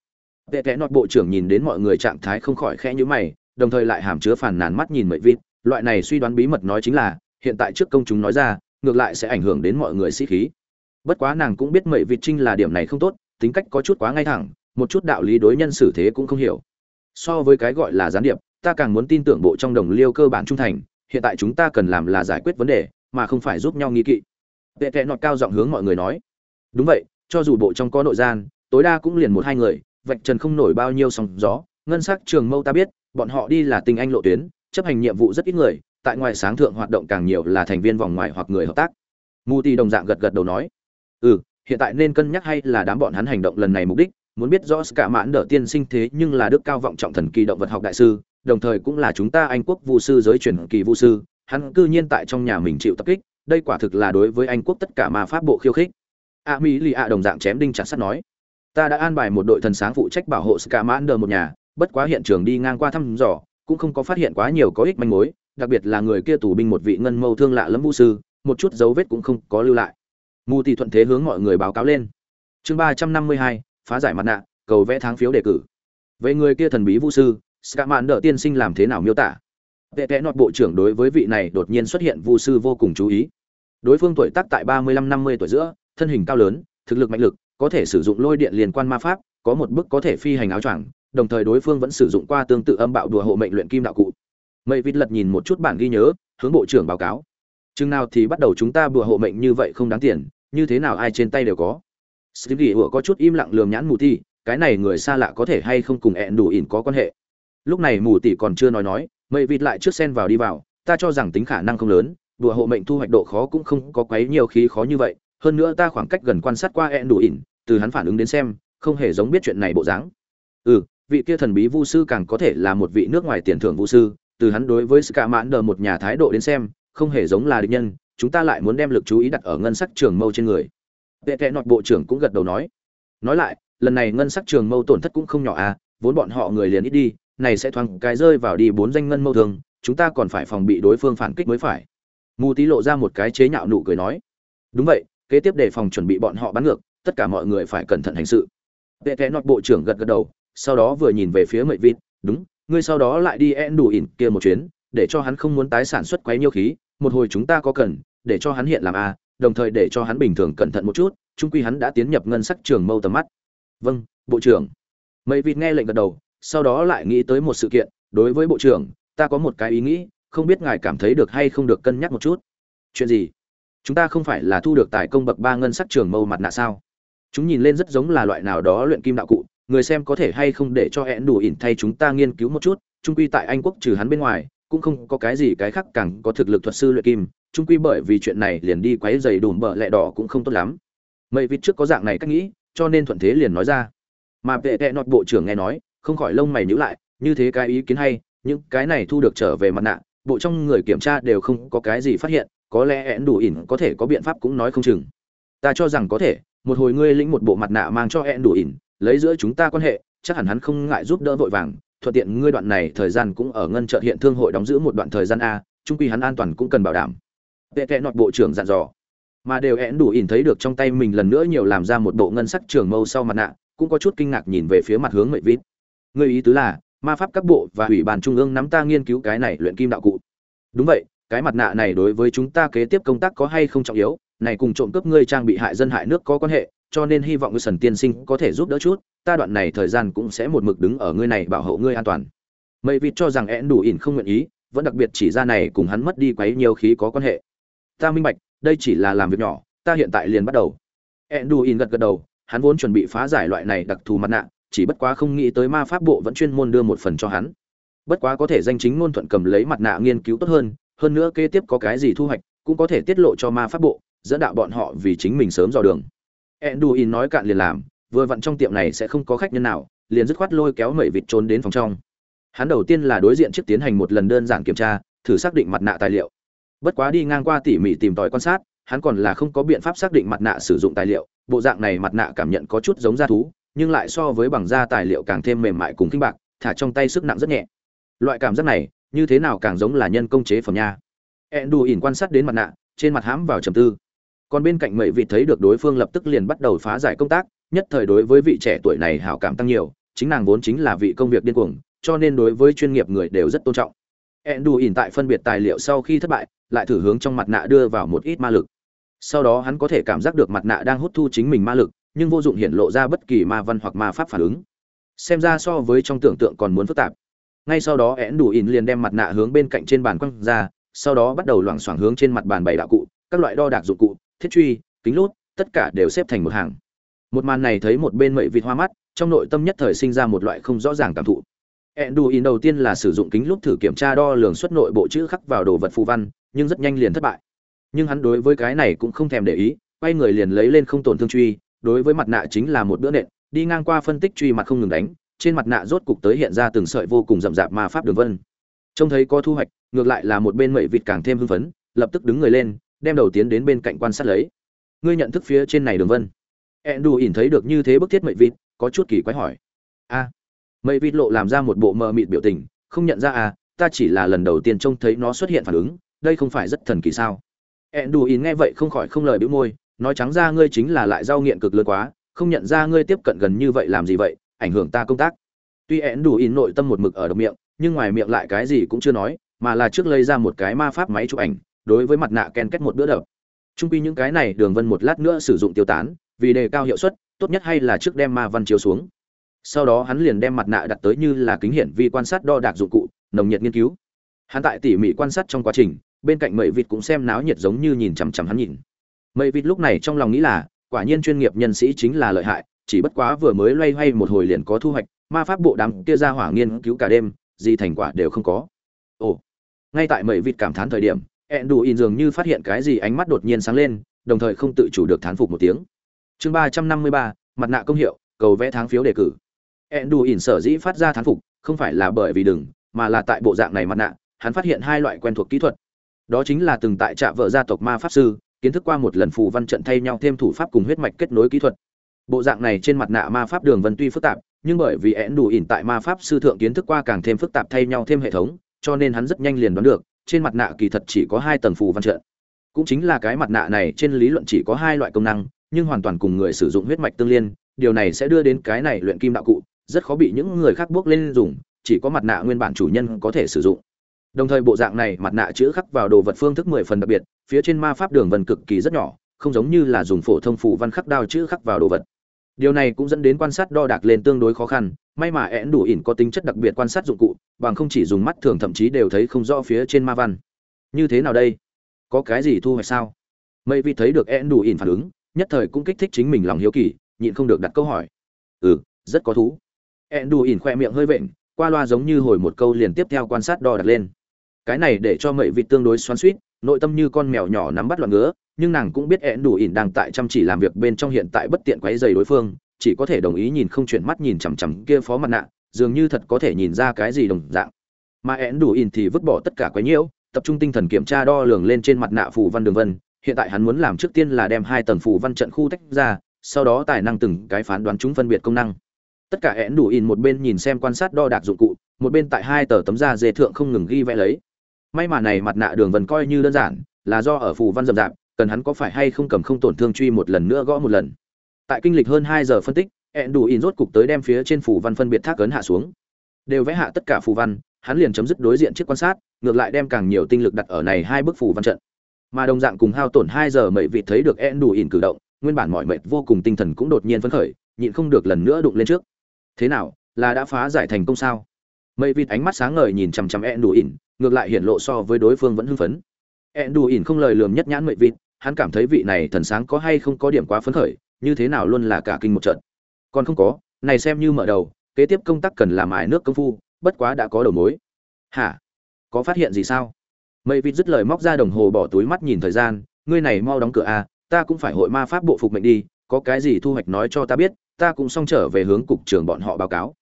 Vệ kẽ nọt bộ trưởng nhìn đến mọi người trạng thái không khỏi khẽ nhữ mày, đồng thời lại hàm chứa phản nàn mắt nhìn mệnh vịt. Loại này suy đoán bí mật nói chính là, hiện tại trước công chúng nói ra, ngược lại sẽ ảnh hưởng đến mọi người sĩ khí. Bất quá nàng cũng biết mệnh vịt trinh là điểm này không tốt, tính cách có chút quá ngay thẳng, một chút đạo lý đối nhân xử thế cũng không hiểu. So với cái gọi là gián điệp, ta càng muốn tin tưởng bộ trong đồng liêu cơ bản trung thành hiện tại chúng ta cần làm là giải quyết vấn đề, mà không phải giúp nhau nghi kỵ. Vệ tệ nọt cao giọng hướng mọi người nói. Đúng vậy, cho dù bộ trong có nội gian, tối đa cũng liền một hai người, vạch trần không nổi bao nhiêu sóng gió. Ngân sắc trường mâu ta biết, bọn họ đi là tình anh lộ tuyến, chấp hành nhiệm vụ rất ít người, tại ngoài sáng thượng hoạt động càng nhiều là thành viên vòng ngoài hoặc người hợp tác. Mù Ti đồng dạng gật gật đầu nói. Ừ hiện tại nên cân nhắc hay là đám bọn hắn hành động lần này mục đích, muốn biết rõ cả mãn đỡ tiên sinh thế nhưng là đức cao vọng trọng thần kỳ động vật học đại sư đồng thời cũng là chúng ta anh quốc vu sư giới truyền kỳ vu sư, hắn cư nhiên tại trong nhà mình chịu tập kích, đây quả thực là đối với anh quốc tất cả ma pháp bộ khiêu khích. A mỹ lì a đồng dạng chém đinh chặt sắt nói, ta đã an bài một đội thần sáng phụ trách bảo hộ ska mãn đờ một nhà, bất quá hiện trường đi ngang qua thăm dò, cũng không có phát hiện quá nhiều có ích manh mối, đặc biệt là người kia tù binh một vị ngân mâu thương lạ lẫm Vu sư, một chút dấu vết cũng không có lưu lại. Mù Tỷ thuận thế hướng mọi người báo cáo lên. Chương ba trăm năm mươi hai, phá giải mặt nạ, cầu vẽ tháng phiếu đề cử. Về người kia thần bí Vu sư ska mãn đờ tiên sinh làm thế nào miêu tả? Vệ Vệ nọt bộ trưởng đối với vị này đột nhiên xuất hiện vu sư vô cùng chú ý. Đối phương tuổi tác tại ba mươi lăm năm mươi tuổi giữa thân hình cao lớn thực lực mạnh lực có thể sử dụng lôi điện liên quan ma pháp có một bức có thể phi hành áo choàng đồng thời đối phương vẫn sử dụng qua tương tự âm bạo đùa hộ mệnh luyện kim đạo cụ. Mây vịt lật nhìn một chút bản ghi nhớ hướng bộ trưởng báo cáo. Chừng nào thì bắt đầu chúng ta bùa hộ mệnh như vậy không đáng tiền như thế nào ai trên tay đều có. Stevie có chút im lặng lườm nhãn mù thi, cái này người xa lạ có thể hay không cùng ẹn đủ ỉn có quan hệ. Lúc này mù tỷ còn chưa nói nói, mây vịt lại trước sen vào đi vào, ta cho rằng tính khả năng không lớn, đùa hộ mệnh thu hoạch độ khó cũng không có quấy nhiều khí khó như vậy, hơn nữa ta khoảng cách gần quan sát qua ẹn đủ ỉn, từ hắn phản ứng đến xem không hề giống biết chuyện này bộ dáng. Ừ vị kia thần bí vu sư càng có thể là một vị nước ngoài tiền thưởng vu sư từ hắn đối với ska mãn đờ một nhà thái độ đến xem không hề giống là địch nhân chúng ta lại muốn đem lực chú ý đặt ở ngân sắc trường mâu trên người. Vệ kệ nọt bộ trưởng cũng gật đầu nói. Nói lại lần này ngân sắc trường mâu tổn thất cũng không nhỏ à vốn bọn họ người liền ít đi này sẽ thoáng cái rơi vào đi bốn danh ngân mâu thường chúng ta còn phải phòng bị đối phương phản kích mới phải. Mù tí lộ ra một cái chế nhạo nụ cười nói. Đúng vậy, kế tiếp để phòng chuẩn bị bọn họ bắn ngược, tất cả mọi người phải cẩn thận hành sự. Vệ kẽ nọt bộ trưởng gật gật đầu, sau đó vừa nhìn về phía mệnh vịt, đúng, ngươi sau đó lại đi en đủ ỉn kia một chuyến, để cho hắn không muốn tái sản xuất quấy nhiêu khí, một hồi chúng ta có cần, để cho hắn hiện làm a, đồng thời để cho hắn bình thường cẩn thận một chút trung quy hắn đã tiến nhập ngân sắc trường mâu tầm mắt. Vâng bộ trưởng. Mệnh vịt nghe lệnh gật đầu sau đó lại nghĩ tới một sự kiện, đối với bộ trưởng, ta có một cái ý nghĩ, không biết ngài cảm thấy được hay không được cân nhắc một chút. Chuyện gì? Chúng ta không phải là thu được tài công bậc ba ngân sắc trường mâu mặt nạ sao? Chúng nhìn lên rất giống là loại nào đó luyện kim đạo cụ, người xem có thể hay không để cho hẹn đủ ỉn thay chúng ta nghiên cứu một chút, trung quy tại anh quốc trừ hắn bên ngoài, cũng không có cái gì cái khác càng có thực lực thuật sư luyện kim, trung quy bởi vì chuyện này liền đi quấy giày đùm bợ lẹ đỏ cũng không tốt lắm. Mây vịt trước có dạng này cách nghĩ, cho nên thuận thế liền nói ra. Mà vệ tệ nọt bộ trưởng nghe nói không khỏi lông mày nhữ lại, như thế cái ý kiến hay, những cái này thu được trở về mặt nạ, bộ trong người kiểm tra đều không có cái gì phát hiện, có lẽ én đủ ỉn có thể có biện pháp cũng nói không chừng. Ta cho rằng có thể, một hồi ngươi lĩnh một bộ mặt nạ mang cho én đủ ỉn, lấy giữa chúng ta quan hệ, chắc hẳn hắn không ngại giúp đỡ vội vàng, thuận tiện ngươi đoạn này thời gian cũng ở ngân trợ hiện thương hội đóng giữ một đoạn thời gian a trung quy hắn an toàn cũng cần bảo đảm. Vệ kệ nọt bộ trưởng dặn dò. Mà đều én đủ ỉn thấy được trong tay mình lần nữa nhiều làm ra một bộ ngân sắc trường mâu sau mặt nạ, cũng có chút kinh ngạc nhìn về phía mặt hướng mệnh vít ngươi ý tứ là, ma pháp các bộ và ủy ban trung ương nắm ta nghiên cứu cái này luyện kim đạo cụ. Đúng vậy, cái mặt nạ này đối với chúng ta kế tiếp công tác có hay không trọng yếu, này cùng trộm cướp ngươi trang bị hại dân hại nước có quan hệ, cho nên hy vọng ngươi sần tiên sinh có thể giúp đỡ chút, ta đoạn này thời gian cũng sẽ một mực đứng ở ngươi này bảo hộ ngươi an toàn. Mây vịt cho rằng én đủ ỉn không nguyện ý, vẫn đặc biệt chỉ ra này cùng hắn mất đi quấy nhiều khí có quan hệ. Ta minh bạch, đây chỉ là làm việc nhỏ, ta hiện tại liền bắt đầu. Én đủ ỉn gật gật đầu, hắn vốn chuẩn bị phá giải loại này đặc thù mặt nạ chỉ bất quá không nghĩ tới ma pháp bộ vẫn chuyên môn đưa một phần cho hắn. Bất quá có thể danh chính ngôn thuận cầm lấy mặt nạ nghiên cứu tốt hơn hơn nữa kế tiếp có cái gì thu hoạch, cũng có thể tiết lộ cho ma pháp bộ, dẫn đạo bọn họ vì chính mình sớm dò đường. Enduin nói cạn liền làm, vừa vặn trong tiệm này sẽ không có khách nhân nào, liền dứt khoát lôi kéo mẩy vịt trốn đến phòng trong. Hắn đầu tiên là đối diện trước tiến hành một lần đơn giản kiểm tra, thử xác định mặt nạ tài liệu. Bất quá đi ngang qua tỉ mỉ tìm tòi quan sát, hắn còn là không có biện pháp xác định mặt nạ sử dụng tài liệu, bộ dạng này mặt nạ cảm nhận có chút giống da thú nhưng lại so với bằng da tài liệu càng thêm mềm mại cùng kinh bạc, thả trong tay sức nặng rất nhẹ. Loại cảm giác này, như thế nào càng giống là nhân công chế phẩm nha. Ẹn ỉn quan sát đến mặt nạ, trên mặt hãm vào trầm tư. Còn bên cạnh mậy vị thấy được đối phương lập tức liền bắt đầu phá giải công tác, nhất thời đối với vị trẻ tuổi này hảo cảm tăng nhiều, chính nàng vốn chính là vị công việc điên cuồng, cho nên đối với chuyên nghiệp người đều rất tôn trọng. Ẹn ỉn tại phân biệt tài liệu sau khi thất bại, lại thử hướng trong mặt nạ đưa vào một ít ma lực. Sau đó hắn có thể cảm giác được mặt nạ đang hút thu chính mình ma lực nhưng vô dụng hiện lộ ra bất kỳ ma văn hoặc ma pháp phản ứng. Xem ra so với trong tưởng tượng còn muốn phức tạp. Ngay sau đó én đủ ỉn liền đem mặt nạ hướng bên cạnh trên bàn quăng ra sau đó bắt đầu loảng xoảng hướng trên mặt bàn bày đạo cụ các loại đo đạc dụng cụ thiết truy kính lốt tất cả đều xếp thành một hàng. Một màn này thấy một bên mậy vịt hoa mắt trong nội tâm nhất thời sinh ra một loại không rõ ràng cảm thụ. Enduin đầu tiên là sử dụng kính lúp thử kiểm tra đo lường xuất nội bộ chữ khắc vào đồ vật phù văn, nhưng rất nhanh liền thất bại. Nhưng hắn đối với cái này cũng không thèm để ý, quay người liền lấy lên không tổn thương truy, đối với mặt nạ chính là một bữa nện, đi ngang qua phân tích truy mặt không ngừng đánh, trên mặt nạ rốt cục tới hiện ra từng sợi vô cùng rậm rạp ma pháp đường vân. Trông thấy có thu hoạch, ngược lại là một bên mậy vịt càng thêm hưng phấn, lập tức đứng người lên, đem đầu tiến đến bên cạnh quan sát lấy. Ngươi nhận thức phía trên này đường vân? Enduin thấy được như thế bức thiết mậy vịt, có chút kỳ quái hỏi. A. Mậy vịt lộ làm ra một bộ mờ mịt biểu tình, không nhận ra à, ta chỉ là lần đầu tiên trông thấy nó xuất hiện phản ứng, đây không phải rất thần kỳ sao? Enduin nghe vậy không khỏi không lời bĩu môi, nói trắng ra ngươi chính là lại giao nghiện cực lớn quá, không nhận ra ngươi tiếp cận gần như vậy làm gì vậy, ảnh hưởng ta công tác. Tuy eãn đủ in nội tâm một mực ở độc miệng, nhưng ngoài miệng lại cái gì cũng chưa nói, mà là trước lấy ra một cái ma pháp máy chụp ảnh, đối với mặt nạ ken kết một bữa đập. Trung quy những cái này đường vân một lát nữa sử dụng tiêu tán, vì đề cao hiệu suất, tốt nhất hay là trước đem ma văn chiếu xuống. Sau đó hắn liền đem mặt nạ đặt tới như là kính hiển vi quan sát đo đạc dụng cụ, nồng nhiệt nghiên cứu. Hắn tại tỉ mỉ quan sát trong quá trình, bên cạnh Mệ Vịt cũng xem náo nhiệt giống như nhìn chằm chằm hắn nhìn mây Vịt lúc này trong lòng nghĩ là, quả nhiên chuyên nghiệp nhân sĩ chính là lợi hại, chỉ bất quá vừa mới loay hoay một hồi liền có thu hoạch, ma pháp bộ đám kia ra hỏa nghiên cứu cả đêm, gì thành quả đều không có. Ồ. Ngay tại mây Vịt cảm thán thời điểm, in dường như phát hiện cái gì ánh mắt đột nhiên sáng lên, đồng thời không tự chủ được thán phục một tiếng. Chương ba trăm năm mươi ba mặt nạ công hiệu, cầu vẽ tháng phiếu đề cử. in sở dĩ phát ra thán phục, không phải là bởi vì đừng, mà là tại bộ dạng này mặt nạ, hắn phát hiện hai loại quen thuộc kỹ thuật. Đó chính là từng tại trạ vợ gia tộc ma pháp sư, kiến thức qua một lần phù văn trận thay nhau thêm thủ pháp cùng huyết mạch kết nối kỹ thuật. Bộ dạng này trên mặt nạ ma pháp đường vân tuy phức tạp, nhưng bởi vì én đủ ỉn tại ma pháp sư thượng kiến thức qua càng thêm phức tạp thay nhau thêm hệ thống, cho nên hắn rất nhanh liền đoán được, trên mặt nạ kỳ thật chỉ có hai tầng phù văn trận cũng chính là cái mặt nạ này trên lý luận chỉ có hai loại công năng nhưng hoàn toàn cùng người sử dụng huyết mạch tương liên điều này sẽ đưa đến cái này luyện kim đạo cụ rất khó bị những người khác bước lên dùng chỉ có mặt nạ nguyên bản chủ nhân có thể sử dụng đồng thời bộ dạng này, mặt nạ chữ khắc vào đồ vật phương thức mười phần đặc biệt, phía trên ma pháp đường vân cực kỳ rất nhỏ, không giống như là dùng phổ thông phủ văn khắc đao chữ khắc vào đồ vật. Điều này cũng dẫn đến quan sát đo đạc lên tương đối khó khăn, may mà én đủ ỉn có tính chất đặc biệt quan sát dụng cụ, bằng không chỉ dùng mắt thường thậm chí đều thấy không rõ phía trên ma văn. Như thế nào đây? Có cái gì thu hoạch sao? Mây vi thấy được én đủ ỉn phản ứng, nhất thời cũng kích thích chính mình lòng hiếu kỳ, nhịn không được đặt câu hỏi. Ừ rất có thú. én đủ ỉn khoe miệng hơi vện, qua loa giống như hồi một câu liền tiếp theo quan sát đo đạc lên cái này để cho mậy vịt tương đối xoắn suýt, nội tâm như con mèo nhỏ nắm bắt loạn ngứa, nhưng nàng cũng biết én đủ ỉn đang tại chăm chỉ làm việc bên trong hiện tại bất tiện quấy dày đối phương, chỉ có thể đồng ý nhìn không chuyển mắt nhìn chằm chằm kia phó mặt nạ, dường như thật có thể nhìn ra cái gì đồng dạng. Mà én đủ ỉn thì vứt bỏ tất cả quấy nhiễu, tập trung tinh thần kiểm tra đo lường lên trên mặt nạ phù văn đường vân, hiện tại hắn muốn làm trước tiên là đem hai tầng phù văn trận khu tách ra, sau đó tài năng từng cái phán đoán chúng phân biệt công năng. Tất cả én đủ ỉn một bên nhìn xem quan sát đo đạc dụng cụ, một bên tại hai tờ tấm da dê thượng không ngừng ghi vẽ lấy may mà này mặt nạ đường vân coi như đơn giản, là do ở phù văn rậm rạp, cần hắn có phải hay không cầm không tổn thương truy một lần nữa gõ một lần. Tại kinh lịch hơn hai giờ phân tích ẹn đủ in rốt cục tới đem phía trên phù văn phân biệt thác ấn hạ xuống. Đều vẽ hạ tất cả phù văn, hắn liền chấm dứt đối diện trước quan sát, ngược lại đem càng nhiều tinh lực đặt ở này hai bức phù văn trận. Mà đồng dạng cùng hao tổn hai giờ mậy vị thấy được ẹn đủ in cử động, nguyên bản mọi mệt vô cùng tinh thần cũng đột nhiên phấn khởi, nhịn không được lần nữa đụng lên trước. Thế nào, là đã phá giải thành công sao? Mậy vịt ánh mắt sáng ngời nhìn chằm chằm ẹn đủ ỉn ngược lại hiện lộ so với đối phương vẫn hưng phấn. Ẹn đù ỉn không lời lườm nhất nhãn mây vịt hắn cảm thấy vị này thần sáng có hay không có điểm quá phấn khởi như thế nào luôn là cả kinh một trận. Còn không có này xem như mở đầu kế tiếp công tác cần làm ải nước công phu bất quá đã có đầu mối. Hả? Có phát hiện gì sao? Mây vịt dứt lời móc ra đồng hồ bỏ túi mắt nhìn thời gian ngươi này mau đóng cửa a à, ta cũng phải hội ma pháp bộ phục mệnh đi có cái gì thu hoạch nói cho ta biết ta cũng xong trở về hướng cục trưởng bọn họ báo cáo.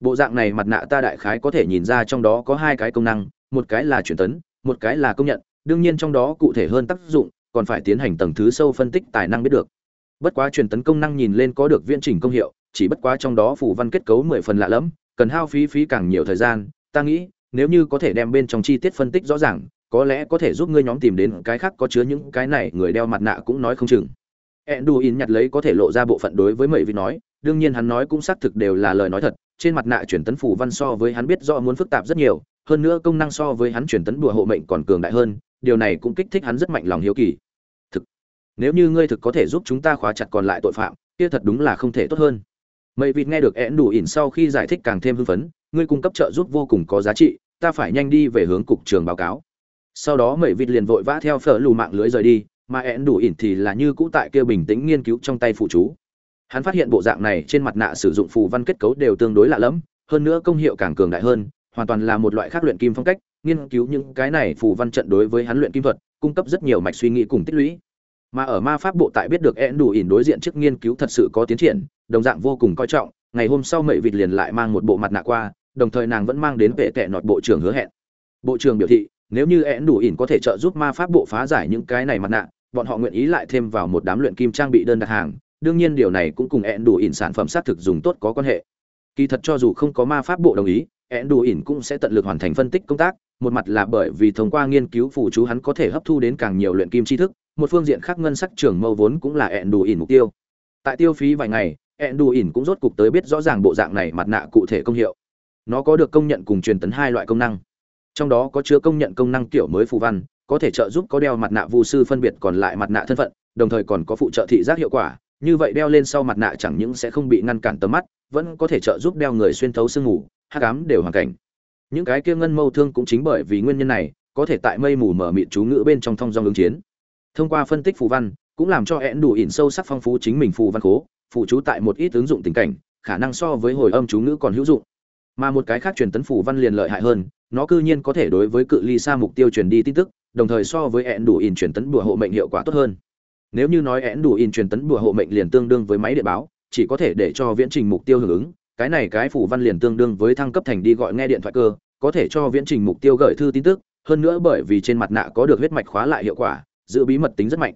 Bộ dạng này mặt nạ ta đại khái có thể nhìn ra trong đó có hai cái công năng một cái là truyền tấn một cái là công nhận đương nhiên trong đó cụ thể hơn tác dụng còn phải tiến hành tầng thứ sâu phân tích tài năng biết được. Bất quá truyền tấn công năng nhìn lên có được viễn trình công hiệu chỉ bất quá trong đó phủ văn kết cấu mười phần lạ lẫm cần hao phí phí càng nhiều thời gian ta nghĩ nếu như có thể đem bên trong chi tiết phân tích rõ ràng có lẽ có thể giúp ngươi nhóm tìm đến cái khác có chứa những cái này người đeo mặt nạ cũng nói không chừng. Enduin nhặt lấy có thể lộ ra bộ phận đối với Mệ vì nói, đương nhiên hắn nói cũng xác thực đều là lời nói thật, trên mặt nạ truyền tấn phủ văn so với hắn biết rõ muốn phức tạp rất nhiều, hơn nữa công năng so với hắn truyền tấn đùa hộ mệnh còn cường đại hơn, điều này cũng kích thích hắn rất mạnh lòng hiếu kỳ. Thực, nếu như ngươi thực có thể giúp chúng ta khóa chặt còn lại tội phạm, kia thật đúng là không thể tốt hơn. mày vịt nghe được ẽn đủ ỉn sau khi giải thích càng thêm hưng phấn, ngươi cung cấp trợ giúp vô cùng có giá trị, ta phải nhanh đi về hướng cục trường báo cáo. Sau đó mày vịt liền vội vã theo phở lù mạng lưới rời đi, mà én đủ ỉn thì là như cũ tại kia bình tĩnh nghiên cứu trong tay phụ chú hắn phát hiện bộ dạng này trên mặt nạ sử dụng phù văn kết cấu đều tương đối lạ lẫm hơn nữa công hiệu càng cường đại hơn hoàn toàn là một loại khác luyện kim phong cách, nghiên cứu những cái này phù văn trận đối với hắn luyện kim thuật, cung cấp rất nhiều mạch suy nghĩ cùng tích lũy. Mà ở ma pháp bộ tại biết được én đủ ỉn đối diện trước nghiên cứu thật sự có tiến triển, đồng dạng vô cùng coi trọng, ngày hôm sau mệ vịt liền lại mang một bộ mặt nạ qua, đồng thời nàng vẫn mang đến vệ tệ nọt bộ trưởng hứa hẹn. Bộ trưởng biểu thị, nếu như én đủ ỉn có thể trợ giúp ma pháp bộ phá giải những cái này mặt nạ, bọn họ nguyện ý lại thêm vào một đám luyện kim trang bị đơn đặt hàng, đương nhiên điều này cũng cùng ẹn đủ ỉn sản phẩm xác thực dùng tốt có quan hệ. Kỳ thật cho dù không có ma pháp bộ đồng ý ẹn ỉn cũng sẽ tận lực hoàn thành phân tích công tác, một mặt là bởi vì thông qua nghiên cứu phụ chú hắn có thể hấp thu đến càng nhiều luyện kim tri thức, một phương diện khác ngân sắc trưởng mâu vốn cũng là ẹn ỉn mục tiêu. Tại tiêu phí vài ngày ẹn ỉn cũng rốt cục tới biết rõ ràng bộ dạng này mặt nạ cụ thể công hiệu. Nó có được công nhận cùng truyền tấn hai loại công năng. Trong đó có chứa công nhận công năng kiểu mới phù văn, có thể trợ giúp có đeo mặt nạ vu sư phân biệt còn lại mặt nạ thân phận, đồng thời còn có phụ trợ thị giác hiệu quả. Như vậy đeo lên sau mặt nạ chẳng những sẽ không bị ngăn cản tầm mắt, vẫn có thể trợ giúp đeo người xuyên thấu sương ngủ hắc ám đều hoàn cảnh. Những cái kia ngân mâu thương cũng chính bởi vì nguyên nhân này, có thể tại mây mù mở mịt chú ngữ bên trong thông dong ứng chiến. Thông qua phân tích phù văn, cũng làm cho én đủ ỉn sâu sắc phong phú chính mình phù văn cố phụ chú tại một ít ứng dụng tình cảnh, khả năng so với hồi âm chú ngữ còn hữu dụng. Mà một cái khác truyền tấn phù văn liền lợi hại hơn, nó cư nhiên có thể đối với cự ly xa mục tiêu truyền đi tin tức, đồng thời so với én đủ ẩn truyền tấn bùa hộ mệnh hiệu quả tốt hơn. Nếu như nói én đủ ẩn truyền tấn bùa hộ mệnh liền tương đương với máy điện báo, chỉ có thể để cho viễn trình mục tiêu hưởng ứng cái này cái phủ văn liền tương đương với thăng cấp thành đi gọi nghe điện thoại cơ, có thể cho viễn trình mục tiêu gửi thư tin tức, hơn nữa bởi vì trên mặt nạ có được huyết mạch khóa lại hiệu quả, giữ bí mật tính rất mạnh.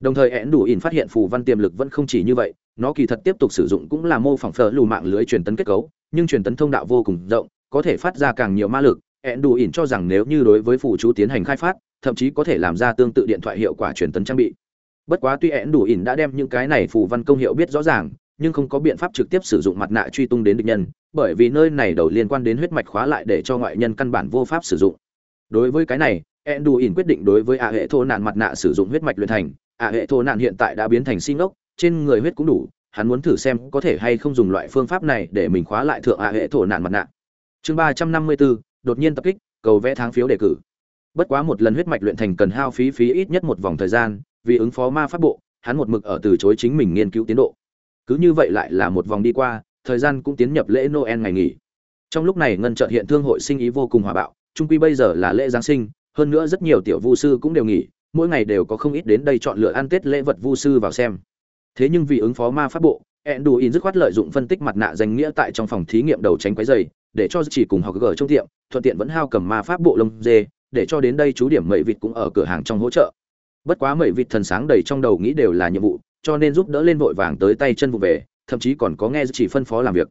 Đồng thời én đủ in phát hiện phù văn tiềm lực vẫn không chỉ như vậy, nó kỳ thật tiếp tục sử dụng cũng là mô phỏng phở lù mạng lưới truyền tấn kết cấu, nhưng truyền tấn thông đạo vô cùng rộng, có thể phát ra càng nhiều ma lực én đủ in cho rằng nếu như đối với phù chú tiến hành khai phát, thậm chí có thể làm ra tương tự điện thoại hiệu quả truyền tấn trang bị. Bất quá tuy én đủ ỉn đã đem những cái này phù văn công hiệu biết rõ ràng nhưng không có biện pháp trực tiếp sử dụng mặt nạ truy tung đến địch nhân, bởi vì nơi này đầu liên quan đến huyết mạch khóa lại để cho ngoại nhân căn bản vô pháp sử dụng. Đối với cái này, Enduin quyết định đối với A hệ thô nạn mặt nạ sử dụng huyết mạch luyện thành. A hệ thô nạn hiện tại đã biến thành sinh ốc trên người huyết cũng đủ, hắn muốn thử xem có thể hay không dùng loại phương pháp này để mình khóa lại thượng A hệ thổ nạn mặt nạ. Chương ba trăm năm mươi bốn đột nhiên tập kích, cầu vẽ tháng phiếu đề cử. Bất quá một lần huyết mạch luyện thành cần hao phí phí ít nhất một vòng thời gian, vì ứng phó ma pháp bộ, hắn một mực ở từ chối chính mình nghiên cứu tiến độ cứ như vậy lại là một vòng đi qua, thời gian cũng tiến nhập lễ noel ngày nghỉ. Trong lúc này ngân trợt hiện thương hội sinh ý vô cùng hòa bạo trung quy bây giờ là lễ giáng sinh, hơn nữa rất nhiều tiểu vu sư cũng đều nghỉ, mỗi ngày đều có không ít đến đây chọn lựa ăn tết lễ vật vu sư vào xem. Thế nhưng vì ứng phó ma pháp bộ ẹn đủ in dứt khoát lợi dụng phân tích mặt nạ danh nghĩa tại trong phòng thí nghiệm đầu tránh quấy dày để cho chỉ cùng học gở trong tiệm, thuận tiện vẫn hao cầm ma pháp bộ lông dê, để cho đến đây chú điểm mậy vịt cũng ở cửa hàng trong hỗ trợ. Bất quá mậy vịt thần sáng đầy trong đầu nghĩ đều là nhiệm vụ cho nên giúp đỡ lên vội vàng tới tay chân vụ về, thậm chí còn có nghe chỉ phân phó làm việc.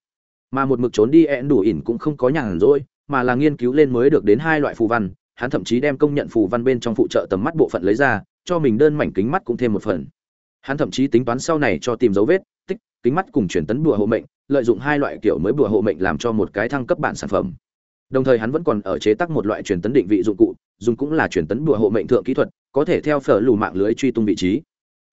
Mà một mực trốn đi ẹn đủ ỉn cũng không có nhàn rỗi, mà là nghiên cứu lên mới được đến hai loại phù văn, hắn thậm chí đem công nhận phù văn bên trong phụ trợ tầm mắt bộ phận lấy ra, cho mình đơn mảnh kính mắt cũng thêm một phần. Hắn thậm chí tính toán sau này cho tìm dấu vết, tích, kính mắt cùng truyền tấn bùa hộ mệnh, lợi dụng hai loại kiểu mới bùa hộ mệnh làm cho một cái thăng cấp bản sản phẩm. Đồng thời hắn vẫn còn ở chế tác một loại truyền tấn định vị dụng cụ, dùng cũng là truyền tấn bùa hộ mệnh thượng kỹ thuật, có thể theo phở lù mạng lưới truy tung vị trí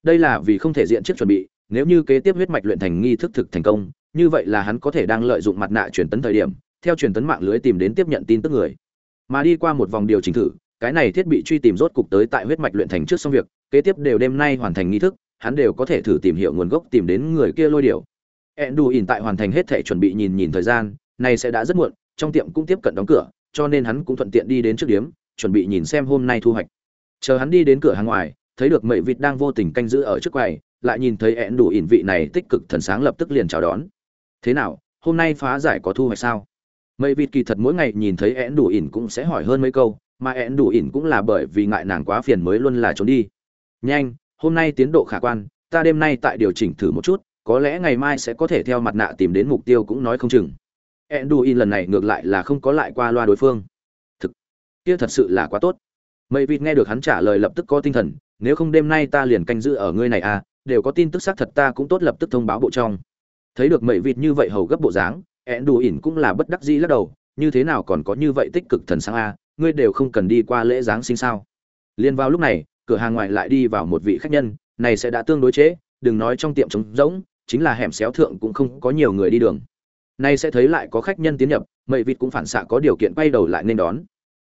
đây là vì không thể diện trước chuẩn bị, nếu như kế tiếp huyết mạch luyện thành nghi thức thực thành công, như vậy là hắn có thể đang lợi dụng mặt nạ truyền tấn thời điểm, theo truyền tấn mạng lưới tìm đến tiếp nhận tin tức người. Mà đi qua một vòng điều chỉnh thử, cái này thiết bị truy tìm rốt cục tới tại huyết mạch luyện thành trước xong việc, kế tiếp đều đêm nay hoàn thành nghi thức, hắn đều có thể thử tìm hiểu nguồn gốc tìm đến người kia lôi điều ẹn đù ỉn tại hoàn thành hết thể chuẩn bị nhìn nhìn thời gian, này sẽ đã rất muộn, trong tiệm cũng tiếp cận đóng cửa, cho nên hắn cũng thuận tiện đi đến trước điếm chuẩn bị nhìn xem hôm nay thu hoạch. Chờ hắn đi đến cửa hàng ngoài thấy được mậy vịt đang vô tình canh giữ ở trước quầy, lại nhìn thấy ẹn đủ ỉn vị này tích cực thần sáng lập tức liền chào đón. Thế nào, hôm nay phá giải có thu hoạch sao? Mậy vịt kỳ thật mỗi ngày nhìn thấy ẹn đủ ỉn cũng sẽ hỏi hơn mấy câu, mà ẹn đủ ỉn cũng là bởi vì ngại nàng quá phiền mới luôn là trốn đi. Nhanh, hôm nay tiến độ khả quan, ta đêm nay tại điều chỉnh thử một chút, có lẽ ngày mai sẽ có thể theo mặt nạ tìm đến mục tiêu cũng nói không chừng. Ẹn đủ ỉn lần này ngược lại là không có lại qua loa đối phương. Thực, kia thật sự là quá tốt. Mậy vịt nghe được hắn trả lời lập tức có tinh thần nếu không đêm nay ta liền canh giữ ở ngươi này à đều có tin tức xác thật ta cũng tốt lập tức thông báo bộ trong. Thấy được mậy vịt như vậy hầu gấp bộ dáng, ẹn đủ ỉn cũng là bất đắc dĩ lắc đầu, như thế nào còn có như vậy tích cực thần sáng a ngươi đều không cần đi qua lễ giáng sinh sao. Liên vào lúc này, cửa hàng ngoài lại đi vào một vị khách nhân, này sẽ đã tương đối chế đừng nói trong tiệm trống rỗng, chính là hẻm xéo thượng cũng không có nhiều người đi đường. Nay sẽ thấy lại có khách nhân tiến nhập, mậy vịt cũng phản xạ có điều kiện quay đầu lại nên đón.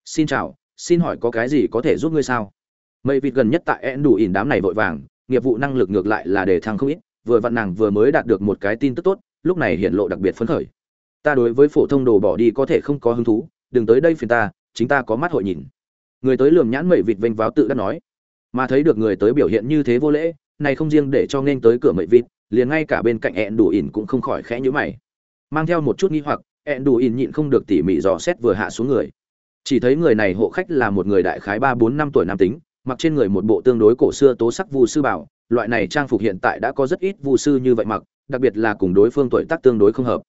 Xin chào, xin hỏi có cái gì có thể giúp ngươi sao? Mây vịt gần nhất tại ẹn đủ ỉn đám này vội vàng, nghiệp vụ năng lực ngược lại là để thăng không ít, vừa vặn nàng vừa mới đạt được một cái tin tức tốt, lúc này hiện lộ đặc biệt phấn khởi. Ta đối với phổ thông đồ bỏ đi có thể không có hứng thú, đừng tới đây phiền ta, chính ta có mắt hội nhìn. Người tới lườm nhãn mậy vịt vênh váo tự đắc nói. Mà thấy được người tới biểu hiện như thế vô lễ, này không riêng để cho nên tới cửa mậy vịt, liền ngay cả bên cạnh ẹn đủ ỉn cũng không khỏi khẽ nhíu mày. Mang theo một chút nghi hoặc ẹn đủ ỉn nhịn không được tỉ mỉ dò xét vừa hạ xuống người. Chỉ thấy người này hộ khách là một người đại khái ba bốn năm tuổi nam tính mặc trên người một bộ tương đối cổ xưa tố sắc vu sư bảo, loại này trang phục hiện tại đã có rất ít vu sư như vậy mặc, đặc biệt là cùng đối phương tuổi tác tương đối không hợp.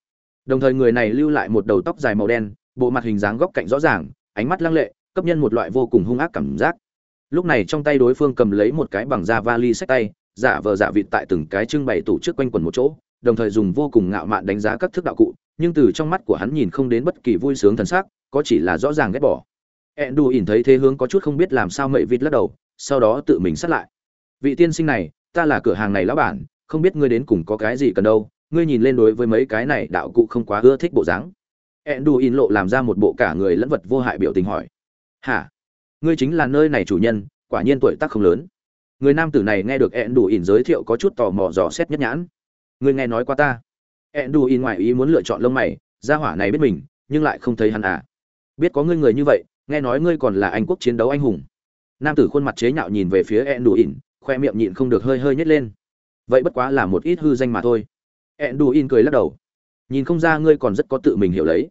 Đồng thời người này lưu lại một đầu tóc dài màu đen, bộ mặt hình dáng góc cạnh rõ ràng, ánh mắt lăng lệ, cấp nhân một loại vô cùng hung ác cảm giác. Lúc này trong tay đối phương cầm lấy một cái bằng da vali sách tay, giả vờ giả vịt tại từng cái trưng bày tủ trước quanh quần một chỗ, đồng thời dùng vô cùng ngạo mạn đánh giá các thức đạo cụ, nhưng từ trong mắt của hắn nhìn không đến bất kỳ vui sướng thần sắc, có chỉ là rõ ràng ghét bỏ ẹn đù ỉn thấy thế hướng có chút không biết làm sao mậy vịt lắc đầu, sau đó tự mình sát lại. Vị tiên sinh này, ta là cửa hàng này lão bản, không biết ngươi đến cùng có cái gì cần đâu, ngươi nhìn lên đối với mấy cái này đạo cụ không quá ưa thích bộ dáng. Ẹn đù ỉn lộ làm ra một bộ cả người lẫn vật vô hại biểu tình hỏi. Hả? Ngươi chính là nơi này chủ nhân, quả nhiên tuổi tác không lớn. Người nam tử này nghe được ẹn đù ỉn giới thiệu có chút tò mò dò xét nhất nhãn. Ngươi nghe nói qua ta. Ẹn đù ỉn ngoài ý muốn lựa chọn lông mày, gia hỏa này biết mình, nhưng lại không thấy hắn à. Biết có ngươi người như vậy nghe nói ngươi còn là anh quốc chiến đấu anh hùng. Nam tử khuôn mặt chế nhạo nhìn về phía ẹn đù ỉn khoe miệng nhịn không được hơi hơi nhét lên. Vậy bất quá là một ít hư danh mà thôi. Ẹn đù ỉn cười lắc đầu. Nhìn không ra ngươi còn rất có tự mình hiểu lấy.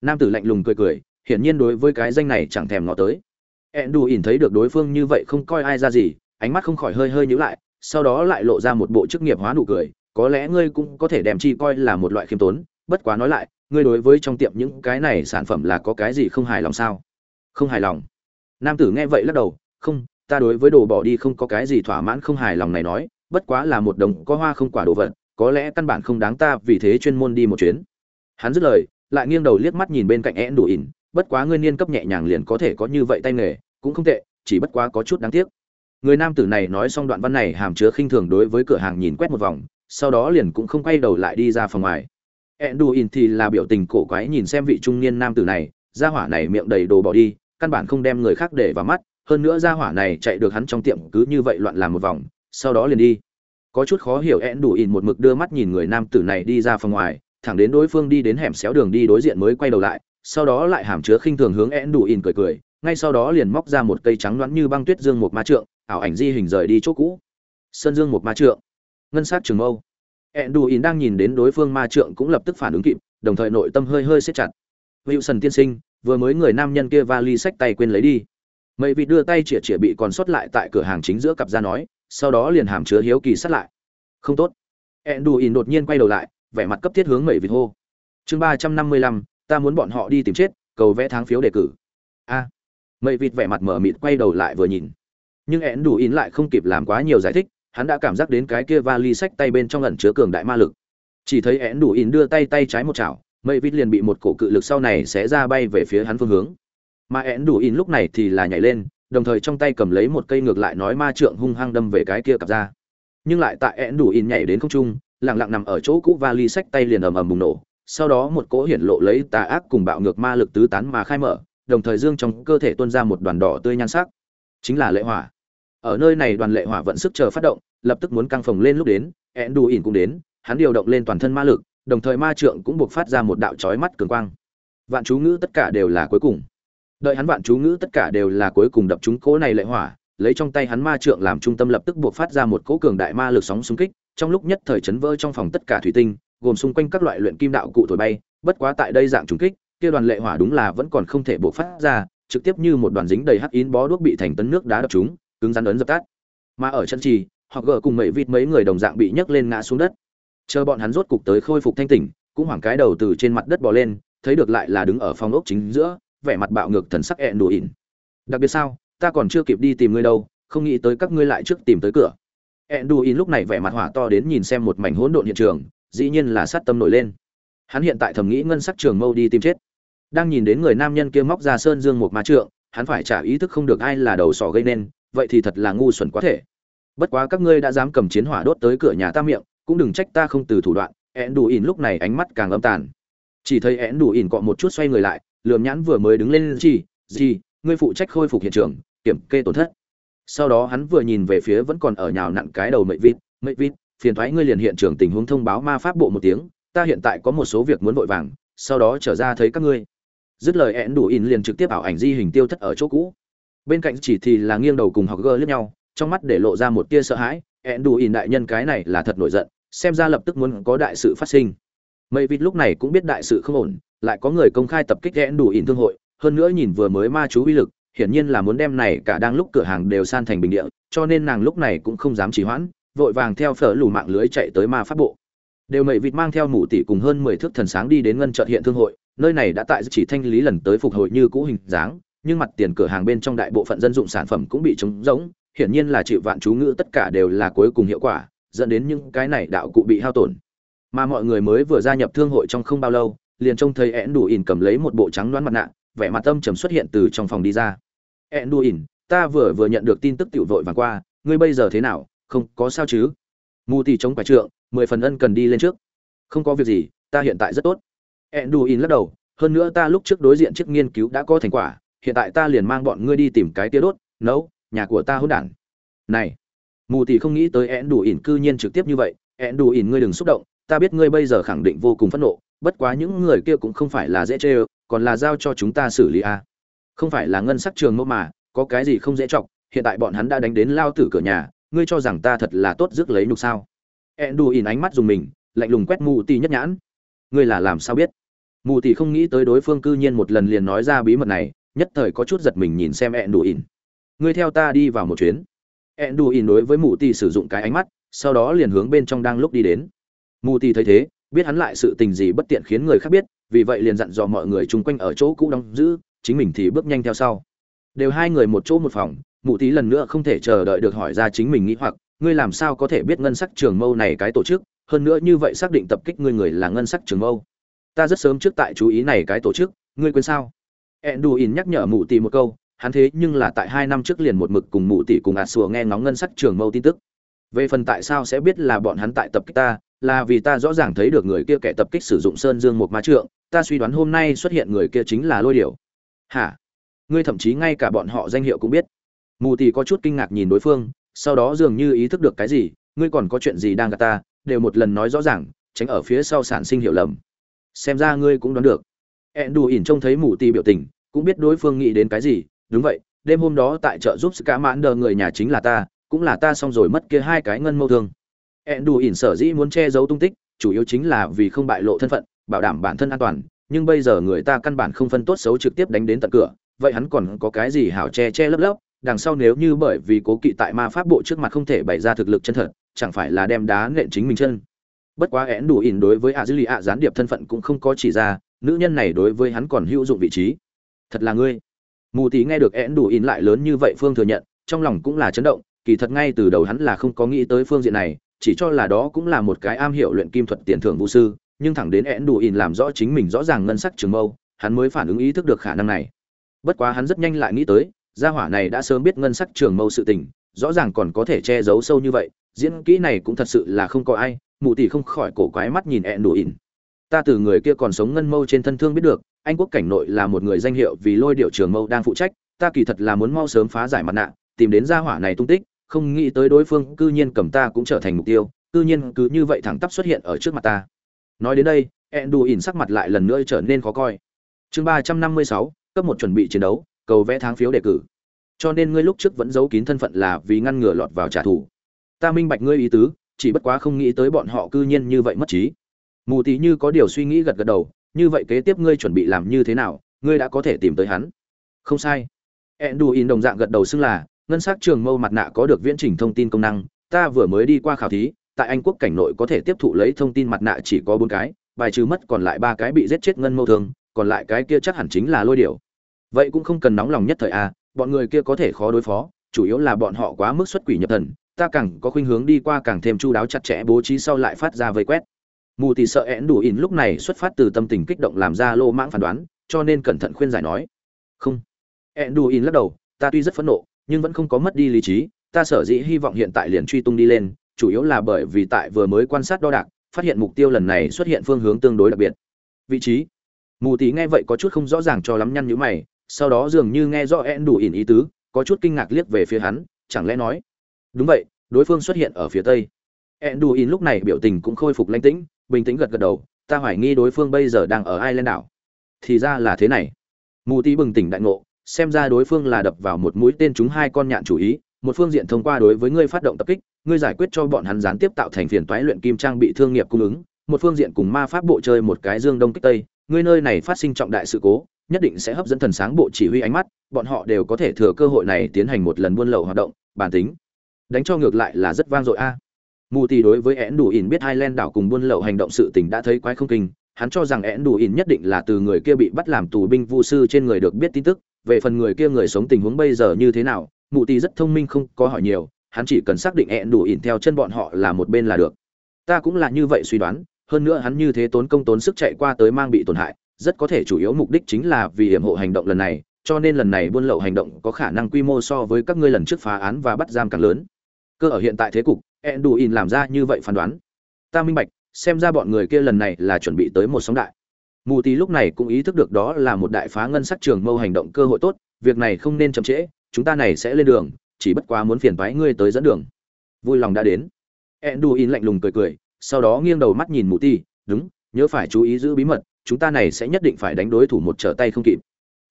Nam tử lạnh lùng cười cười, hiển nhiên đối với cái danh này chẳng thèm ngó tới. Ẹn đù ỉn thấy được đối phương như vậy không coi ai ra gì, ánh mắt không khỏi hơi hơi nhíu lại, sau đó lại lộ ra một bộ chức nghiệp hóa nụ cười. Có lẽ ngươi cũng có thể đem chi coi là một loại khiêm tốn, bất quá nói lại, ngươi đối với trong tiệm những cái này sản phẩm là có cái gì không hài lòng sao? Không hài lòng. Nam tử nghe vậy lắc đầu không ta đối với đồ bỏ đi không có cái gì thỏa mãn không hài lòng này nói bất quá là một đồng có hoa không quả đồ vật có lẽ căn bản không đáng ta vì thế chuyên môn đi một chuyến. Hắn dứt lời lại nghiêng đầu liếc mắt nhìn bên cạnh én đủ ỉn bất quá ngươi niên cấp nhẹ nhàng liền có thể có như vậy tay nghề cũng không tệ chỉ bất quá có chút đáng tiếc. Người nam tử này nói xong đoạn văn này hàm chứa khinh thường đối với cửa hàng nhìn quét một vòng sau đó liền cũng không quay đầu lại đi ra phòng ngoài. Enduin thì là biểu tình cổ quái nhìn xem vị trung niên nam tử này, gia hỏa này miệng đầy đồ bỏ đi, căn bản không đem người khác để vào mắt, hơn nữa gia hỏa này chạy được hắn trong tiệm cứ như vậy loạn làm một vòng, sau đó liền đi. Có chút khó hiểu én đủ ỉn một mực đưa mắt nhìn người nam tử này đi ra phòng ngoài, thẳng đến đối phương đi đến hẻm xéo đường đi đối diện mới quay đầu lại, sau đó lại hàm chứa khinh thường hướng én đủ ỉn cười cười, ngay sau đó liền móc ra một cây trắng loãng như băng tuyết dương một ma trượng, ảo ảnh di hình rời đi chỗ cũ. Sơn dương một ma trượng, ngân sát trường mâu Enduin đang nhìn đến đối phương ma trượng cũng lập tức phản ứng kịp, đồng thời nội tâm hơi hơi siết chặt. Wilson tiên sinh, vừa mới người nam nhân kia vali sách tay quên lấy đi. Mây vị đưa tay chĩa chĩa bị còn sót lại tại cửa hàng chính giữa cặp ra nói, sau đó liền hàm chứa hiếu kỳ sát lại. Không tốt. ẹn đù ỉn đột nhiên quay đầu lại, vẻ mặt cấp thiết hướng Mây vị hô. Chương ba trăm năm mươi lăm, ta muốn bọn họ đi tìm chết, cầu vẽ tháng phiếu đề cử. A. À. Mây vịt vẻ mặt mở mịt quay đầu lại vừa nhìn. Nhưng ẹn đù ỉn lại không kịp làm quá nhiều giải thích, hắn đã cảm giác đến cái kia vali sách tay bên trong ẩn chứa cường đại ma lực chỉ thấy én đủ in đưa tay tay trái một chảo mây vít liền bị một cổ cự lực sau này sẽ ra bay về phía hắn phương hướng. Mà én đủ in lúc này thì là nhảy lên, đồng thời trong tay cầm lấy một cây ngược lại nói ma trượng hung hăng đâm về cái kia cặp ra. Nhưng lại tại én đủ in nhảy đến không trung, lặng lặng nằm ở chỗ cũ vali sách tay liền ầm ầm bùng nổ. Sau đó một cỗ hiển lộ lấy tà ác cùng bạo ngược ma lực tứ tán mà khai mở, đồng thời dương trong cơ thể tuôn ra một đoàn đỏ tươi nhan sắc. Chính là lệ hỏa. Ở nơi này đoàn lệ hỏa vận sức chờ phát động, lập tức muốn căng phồng lên lúc đến én đủ in cũng đến, hắn điều động lên toàn thân ma lực đồng thời ma trượng cũng buộc phát ra một đạo chói mắt cường quang. Vạn chú ngữ tất cả đều là cuối cùng. Đợi hắn vạn chú ngữ tất cả đều là cuối cùng đập chúng cỗ này lệ hỏa, lấy trong tay hắn ma trượng làm trung tâm lập tức buộc phát ra một cỗ cường đại ma lực sóng xung kích, trong lúc nhất thời chấn vỡ trong phòng tất cả thủy tinh, gồm xung quanh các loại luyện kim đạo cụ thổi bay, bất quá tại đây dạng trùng kích, kia đoàn lệ hỏa đúng là vẫn còn không thể buộc phát ra, trực tiếp như một đoàn dính đầy hắc yến bó đuốc bị thành tấn nước đá đập chúng cứng rắn ấn dập tắt. Mà ở chân trì họ gỡ cùng mấy vịt mấy người đồng dạng bị nhấc lên ngã xuống đất chờ bọn hắn rốt cục tới khôi phục thanh tỉnh, cũng hoảng cái đầu từ trên mặt đất bò lên, thấy được lại là đứng ở phòng ốc chính giữa, vẻ mặt bạo ngược thần sắc ẹn đủ ỉn. Đặc biệt sao, ta còn chưa kịp đi tìm ngươi đâu, không nghĩ tới các ngươi lại trước tìm tới cửa. Ẹn đủ ỉn lúc này vẻ mặt hỏa to đến nhìn xem một mảnh hỗn độn hiện trường, dĩ nhiên là sát tâm nổi lên. Hắn hiện tại thầm nghĩ ngân sắc trường mâu đi tìm chết. Đang nhìn đến người nam nhân kia móc ra sơn dương một má trượng, hắn phải trả ý thức không được ai là đầu sỏ gây nên, vậy thì thật là ngu xuẩn quá thể. Bất quá các ngươi đã dám cầm chiến hỏa đốt tới cửa nhà ta miệng cũng đừng trách ta không từ thủ đoạn ẹn đủ ỉn lúc này ánh mắt càng âm tàn. Chỉ thấy én đủ ỉn cọ một chút xoay người lại, lườm nhãn vừa mới đứng lên chi, gì, ngươi phụ trách khôi phục hiện trường, kiểm kê tổn thất. Sau đó hắn vừa nhìn về phía vẫn còn ở nhào nặn cái đầu mệnh vịt mệnh vịt, phiền thoái ngươi liền hiện trường tình huống thông báo ma pháp bộ một tiếng, ta hiện tại có một số việc muốn vội vàng, sau đó trở ra thấy các ngươi. Dứt lời én đủ ỉn liền trực tiếp ảo ảnh di hình tiêu thất ở chỗ cũ. Bên cạnh chỉ thì là nghiêng đầu cùng học gơ lướt nhau, trong mắt để lộ ra một tia sợ hãi én đủ ỉn đại nhân cái này là thật nổi giận xem ra lập tức muốn có đại sự phát sinh. Mây vịt lúc này cũng biết đại sự không ổn, lại có người công khai tập kích gẽn đủ ỉn thương hội, hơn nữa nhìn vừa mới ma chú uy lực, hiển nhiên là muốn đem này cả đang lúc cửa hàng đều san thành bình địa, cho nên nàng lúc này cũng không dám trì hoãn, vội vàng theo phở lù mạng lưới chạy tới ma pháp bộ. Đều mẩy vịt mang theo mụ tỷ cùng hơn mười thước thần sáng đi đến ngân chợ hiện thương hội, nơi này đã tại chỉ thanh lý lần tới phục hồi như cũ hình dáng, nhưng mặt tiền cửa hàng bên trong đại bộ phận dân dụng sản phẩm cũng bị trống rỗng, hiển nhiên là chịu vạn chú ngữ tất cả đều là cuối cùng hiệu quả dẫn đến những cái này đạo cụ bị hao tổn. Mà mọi người mới vừa gia nhập thương hội trong không bao lâu, liền trông thấy én đủ ỉn cầm lấy một bộ trắng đoán mặt nạ, vẻ mặt tâm trầm xuất hiện từ trong phòng đi ra. Én đủ ỉn ta vừa vừa nhận được tin tức tiểu vội vàng qua, ngươi bây giờ thế nào? Không có sao chứ? Mù tỷ chống phải trượng, mười phần ân cần đi lên trước. Không có việc gì, ta hiện tại rất tốt. Én đủ ỉn lắc đầu, hơn nữa ta lúc trước đối diện trước nghiên cứu đã có thành quả, hiện tại ta liền mang bọn ngươi đi tìm cái tia đốt, nấu, nhà của ta hỗn đản. Này mù tỷ không nghĩ tới én đủ ỉn cư nhiên trực tiếp như vậy. Én đủ ỉn ngươi đừng xúc động, ta biết ngươi bây giờ khẳng định vô cùng phẫn nộ, bất quá những người kia cũng không phải là dễ chê còn là giao cho chúng ta xử lý à. không phải là ngân sắc trường mẫu mà, có cái gì không dễ chọc, hiện tại bọn hắn đã đánh đến lao tử cửa nhà, ngươi cho rằng ta thật là tốt rước lấy nhục sao? Én đủ ỉn ánh mắt dùng mình, lạnh lùng quét mù tì nhất nhãn. Ngươi là làm sao biết? Mù tì không nghĩ tới đối phương cư nhiên một lần liền nói ra bí mật này, nhất thời có chút giật mình nhìn xem én đủ ỉn. Ngươi theo ta đi vào một chuyến. Enduin đối với mù Tỷ sử dụng cái ánh mắt, sau đó liền hướng bên trong đang lúc đi đến. Mù Tỷ thấy thế, biết hắn lại sự tình gì bất tiện khiến người khác biết, vì vậy liền dặn dò mọi người chung quanh ở chỗ cũ đóng giữ, chính mình thì bước nhanh theo sau. Đều hai người một chỗ một phòng, Mù Tỷ lần nữa không thể chờ đợi được hỏi ra chính mình nghĩ hoặc, ngươi làm sao có thể biết ngân sắc trường mâu này cái tổ chức, hơn nữa như vậy xác định tập kích ngươi người là ngân sắc trường mâu. Ta rất sớm trước tại chú ý này cái tổ chức, ngươi quên sao? Enduin nhắc nhở Mù tỷ một câu hắn thế nhưng là tại hai năm trước liền một mực cùng mụ tỷ cùng ạt sùa nghe ngóng ngân sắc trường mâu tin tức. Về phần tại sao sẽ biết là bọn hắn tại tập kích ta, là vì ta rõ ràng thấy được người kia kẻ tập kích sử dụng sơn dương một ma trượng, ta suy đoán hôm nay xuất hiện người kia chính là lôi điểu. Hả? Ngươi thậm chí ngay cả bọn họ danh hiệu cũng biết. Mù tì có chút kinh ngạc nhìn đối phương, sau đó dường như ý thức được cái gì, ngươi còn có chuyện gì đang gặp ta, đều một lần nói rõ ràng, tránh ở phía sau sản sinh hiểu lầm. Xem ra ngươi cũng đoán được. Ẹn đù ỉn trông thấy mù tì biểu tình, cũng biết đối phương nghĩ đến cái gì đúng vậy, đêm hôm đó tại chợ giúp cả mãn đờ người nhà chính là ta, cũng là ta xong rồi mất kia hai cái ngân mâu thương. Ẹn đủ ỉn sở dĩ muốn che giấu tung tích, chủ yếu chính là vì không bại lộ thân phận, bảo đảm bản thân an toàn, nhưng bây giờ người ta căn bản không phân tốt xấu trực tiếp đánh đến tận cửa, vậy hắn còn có cái gì hảo che che lấp lấp, đằng sau nếu như bởi vì cố kỵ tại ma pháp bộ trước mặt không thể bày ra thực lực chân thật, chẳng phải là đem đá nện chính mình chân. Bất quá én đủ ỉn đối với a dư lì ạ gián điệp thân phận cũng không có chỉ ra, nữ nhân này đối với hắn còn hữu dụng vị trí. Thật là ngươi mù tí nghe được én đủ In lại lớn như vậy phương thừa nhận, trong lòng cũng là chấn động, kỳ thật ngay từ đầu hắn là không có nghĩ tới phương diện này, chỉ cho là đó cũng là một cái am hiểu luyện kim thuật tiền thưởng vũ sư, nhưng thẳng đến én đủ In làm rõ chính mình rõ ràng ngân sắc trường mâu, hắn mới phản ứng ý thức được khả năng này. Bất quá hắn rất nhanh lại nghĩ tới, gia hỏa này đã sớm biết ngân sắc trường mâu sự tình, rõ ràng còn có thể che giấu sâu như vậy, diễn kỹ này cũng thật sự là không có ai mụ tỷ không khỏi cổ quái mắt nhìn ẹn đủ ỉn ta từ người kia còn sống ngân mâu trên thân thương biết được anh quốc cảnh nội là một người danh hiệu vì lôi điệu trường mâu đang phụ trách, ta kỳ thật là muốn mau sớm phá giải mặt nạ, tìm đến gia hỏa này tung tích, không nghĩ tới đối phương cư nhiên cầm ta cũng trở thành mục tiêu, cư nhiên cứ như vậy thẳng tắp xuất hiện ở trước mặt ta. Nói đến đây ẹn ỉn sắc mặt lại lần nữa trở nên khó coi. Chương ba trăm năm mươi sáu, cấp một chuẩn bị chiến đấu, cầu vẽ tháng phiếu đề cử. Cho nên ngươi lúc trước vẫn giấu kín thân phận là vì ngăn ngừa lọt vào trả thù. Ta minh bạch ngươi ý tứ, chỉ bất quá không nghĩ tới bọn họ cư nhiên như vậy mất trí. Mù tí như có điều suy nghĩ gật gật đầu như vậy kế tiếp ngươi chuẩn bị làm như thế nào, ngươi đã có thể tìm tới hắn. Không sai. In đồng dạng gật đầu xưng là, ngân sắc trường mâu mặt nạ có được viễn trình thông tin công năng, ta vừa mới đi qua khảo thí, tại anh quốc cảnh nội có thể tiếp thụ lấy thông tin mặt nạ chỉ có bốn cái, bài trừ mất còn lại ba cái bị giết chết ngân mâu thường còn lại cái kia chắc hẳn chính là lôi điểu. Vậy cũng không cần nóng lòng nhất thời a bọn người kia có thể khó đối phó, chủ yếu là bọn họ quá mức xuất quỷ nhập thần, ta càng có khuynh hướng đi qua càng thêm chu đáo chặt chẽ bố trí sau lại phát ra vây quét mù thì sợ én đủ ỉn lúc này xuất phát từ tâm tình kích động làm ra lô mãng phán đoán, cho nên cẩn thận khuyên giải nói. Không. Én đủ ỉn lắc đầu, ta tuy rất phẫn nộ, nhưng vẫn không có mất đi lý trí, ta sở dĩ hy vọng hiện tại liền truy tung đi lên, chủ yếu là bởi vì tại vừa mới quan sát đo đạc, phát hiện mục tiêu lần này xuất hiện phương hướng tương đối đặc biệt. Vị trí. Mù tí nghe vậy có chút không rõ ràng cho lắm nhăn nhữ mày, sau đó dường như nghe rõ én đủ ỉn ý tứ, có chút kinh ngạc liếc về phía hắn, chẳng lẽ nói, đúng vậy, đối phương xuất hiện ở phía tây. Én đủ ỉn lúc này biểu tình cũng khôi phục lãnh tĩnh bình tĩnh gật gật đầu, ta hoài nghi đối phương bây giờ đang ở ireland đảo. Thì ra là thế này. Mù tí bừng tỉnh đại ngộ, xem ra đối phương là đập vào một mũi tên chúng hai con nhạn chủ ý, một phương diện thông qua đối với ngươi phát động tập kích, ngươi giải quyết cho bọn hắn gián tiếp tạo thành phiền toái luyện kim trang bị thương nghiệp cung ứng, một phương diện cùng ma pháp bộ chơi một cái dương đông kích tây, ngươi nơi này phát sinh trọng đại sự cố, nhất định sẽ hấp dẫn thần sáng bộ chỉ huy ánh mắt, bọn họ đều có thể thừa cơ hội này tiến hành một lần buôn lậu hoạt động, bản tính. Đánh cho ngược lại là rất vang dội a mù tì đối với én đủ ỉn biết hai len đảo cùng buôn lậu hành động sự tình đã thấy quái không kinh, hắn cho rằng én đủ ỉn nhất định là từ người kia bị bắt làm tù binh vu sư trên người được biết tin tức, về phần người kia người sống tình huống bây giờ như thế nào, mù tì rất thông minh không có hỏi nhiều, hắn chỉ cần xác định én đủ ỉn theo chân bọn họ là một bên là được. Ta cũng là như vậy suy đoán, hơn nữa hắn như thế tốn công tốn sức chạy qua tới mang bị tổn hại, rất có thể chủ yếu mục đích chính là vì hiểm hộ hành động lần này, cho nên lần này buôn lậu hành động có khả năng quy mô so với các ngươi lần trước phá án và bắt giam càng lớn cơ ở hiện tại thế cục Enduin làm ra như vậy phán đoán. Ta minh bạch, xem ra bọn người kia lần này là chuẩn bị tới một sóng đại. Mù Tý lúc này cũng ý thức được đó là một đại phá ngân sắc trường mâu hành động cơ hội tốt, việc này không nên chậm trễ, chúng ta này sẽ lên đường, chỉ bất quá muốn phiền toái ngươi tới dẫn đường. Vui lòng đã đến. Enduin lạnh lùng cười cười, sau đó nghiêng đầu mắt nhìn Mù Tý, đúng, nhớ phải chú ý giữ bí mật, chúng ta này sẽ nhất định phải đánh đối thủ một trở tay không kịp.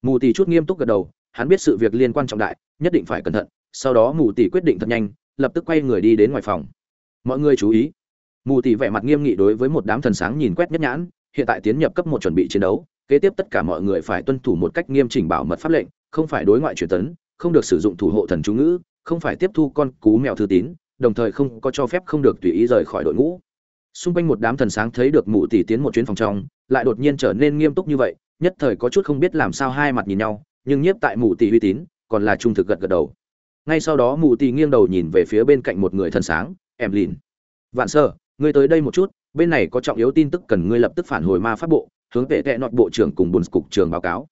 Mù Tý chút nghiêm túc gật đầu, hắn biết sự việc liên quan trọng đại, nhất định phải cẩn thận, sau đó Mù Tý quyết định thật nhanh, lập tức quay người đi đến ngoài phòng. Mọi người chú ý. Mù tỷ vẻ mặt nghiêm nghị đối với một đám thần sáng nhìn quét nhất nhãn, hiện tại tiến nhập cấp một chuẩn bị chiến đấu, kế tiếp tất cả mọi người phải tuân thủ một cách nghiêm chỉnh bảo mật pháp lệnh, không phải đối ngoại truyền tấn, không được sử dụng thủ hộ thần chú ngữ, không phải tiếp thu con cú mèo thư tín, đồng thời không có cho phép không được tùy ý rời khỏi đội ngũ. Xung quanh một đám thần sáng thấy được mụ tỷ tiến một chuyến phòng trong, lại đột nhiên trở nên nghiêm túc như vậy, nhất thời có chút không biết làm sao hai mặt nhìn nhau, nhưng nhiếp tại mụ tỷ uy tín, còn là trung thực gật gật đầu ngay sau đó mù tì nghiêng đầu nhìn về phía bên cạnh một người thân sáng, em lìn. Vạn sơ, ngươi tới đây một chút, bên này có trọng yếu tin tức cần ngươi lập tức phản hồi ma pháp bộ, hướng vệ tệ nọt bộ trưởng cùng bùn cục trường báo cáo.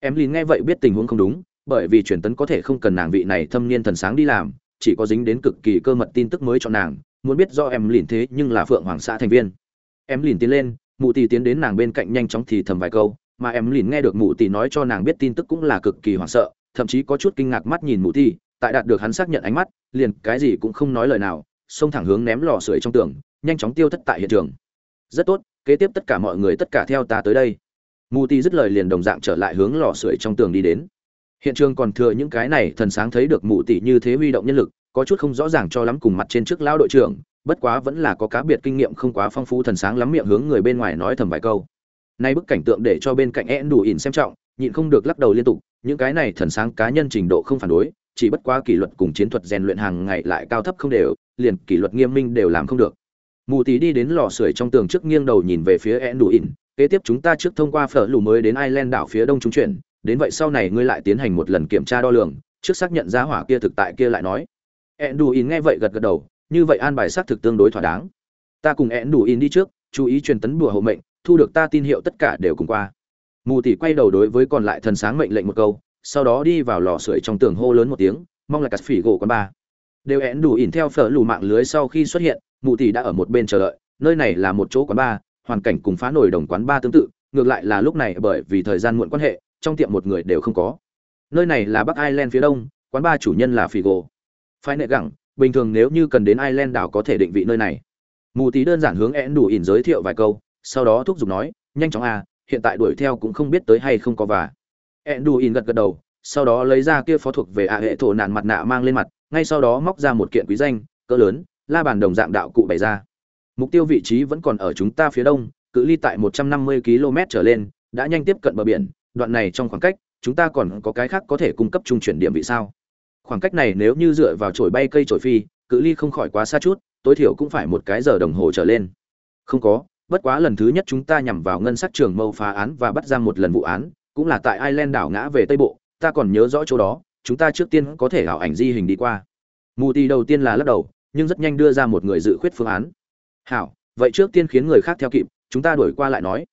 Em lìn nghe vậy biết tình huống không đúng, bởi vì truyền tấn có thể không cần nàng vị này thâm niên thần sáng đi làm, chỉ có dính đến cực kỳ cơ mật tin tức mới cho nàng, muốn biết do em lìn thế nhưng là phượng hoàng xã thành viên. Em lìn tiến lên mụ tì tiến đến nàng bên cạnh nhanh chóng thì thầm vài câu, mà em lìn nghe được mụ tì nói cho nàng biết tin tức cũng là cực kỳ hoảng sợ, thậm chí có chút kinh ngạc mắt nhìn mụ tì tại đạt được hắn xác nhận ánh mắt, liền cái gì cũng không nói lời nào, xông thẳng hướng ném lò sưởi trong tường, nhanh chóng tiêu thất tại hiện trường. Rất tốt, kế tiếp tất cả mọi người tất cả theo ta tới đây. Mù ti dứt lời liền đồng dạng trở lại hướng lò sưởi trong tường đi đến. Hiện trường còn thừa những cái này thần sáng thấy được mù tỷ như thế huy động nhân lực, có chút không rõ ràng cho lắm cùng mặt trên trước lão đội trưởng, bất quá vẫn là có cá biệt kinh nghiệm không quá phong phú thần sáng lắm miệng hướng người bên ngoài nói thầm vài câu. Nay bức cảnh tượng để cho bên cạnh én đủ ỉn xem trọng, nhịn không được lắc đầu liên tục, những cái này thần sáng cá nhân trình độ không phản đối chỉ bất quá kỷ luật cùng chiến thuật rèn luyện hàng ngày lại cao thấp không đều, liền kỷ luật nghiêm minh đều làm không được. Mù Tí đi đến lò sưởi trong tường trước nghiêng đầu nhìn về phía Enduin, kế tiếp chúng ta trước thông qua phở lù mới đến Ireland đảo phía đông trung chuyển, đến vậy sau này ngươi lại tiến hành một lần kiểm tra đo lường, trước xác nhận giá hỏa kia thực tại kia lại nói. Enduin nghe vậy gật gật đầu, như vậy an bài xác thực tương đối thỏa đáng. Ta cùng Enduin đi trước, chú ý truyền tấn bùa hộ mệnh, thu được ta tin hiệu tất cả đều cùng qua. Mù Tỷ quay đầu đối với còn lại thần sáng mệnh lệnh một câu, sau đó đi vào lò sưởi trong tường hô lớn một tiếng, mong là cà phỉ gỗ quán ba. Đều én đủ ỉn theo phở lù mạng lưới sau khi xuất hiện, mụ tỷ đã ở một bên chờ đợi, nơi này là một chỗ quán ba, hoàn cảnh cùng phá nổi đồng quán ba tương tự, ngược lại là lúc này bởi vì thời gian muộn quan hệ, trong tiệm một người đều không có. Nơi này là bắc ireland phía đông, quán ba chủ nhân là phỉ gỗ. phái nệ gẳng, bình thường nếu như cần đến ireland đảo có thể định vị nơi này. Mù tí đơn giản hướng én đủ ỉn giới thiệu vài câu, sau đó thúc giục nói, nhanh chóng à hiện tại đuổi theo cũng không biết tới hay không có và Enduin gật gật đầu, sau đó lấy ra kia phó thuộc về ạ hệ thổ nạn mặt nạ mang lên mặt, ngay sau đó móc ra một kiện quý danh, cỡ lớn, la bàn đồng dạng đạo cụ bày ra. Mục tiêu vị trí vẫn còn ở chúng ta phía đông, cự ly tại 150 km trở lên, đã nhanh tiếp cận bờ biển, đoạn này trong khoảng cách, chúng ta còn có cái khác có thể cung cấp trung chuyển điểm vị sao? Khoảng cách này nếu như dựa vào chổi bay cây chổi phi, cự ly không khỏi quá xa chút, tối thiểu cũng phải một cái giờ đồng hồ trở lên. Không có, bất quá lần thứ nhất chúng ta nhằm vào ngân sắc trường mâu phá án và bắt ra một lần vụ án cũng là tại ireland đảo ngã về tây bộ ta còn nhớ rõ chỗ đó chúng ta trước tiên có thể ảo ảnh di hình đi qua. Muti đầu tiên là lắc đầu nhưng rất nhanh đưa ra một người dự khuyết phương án. Hảo vậy trước tiên khiến người khác theo kịp chúng ta đuổi qua lại nói.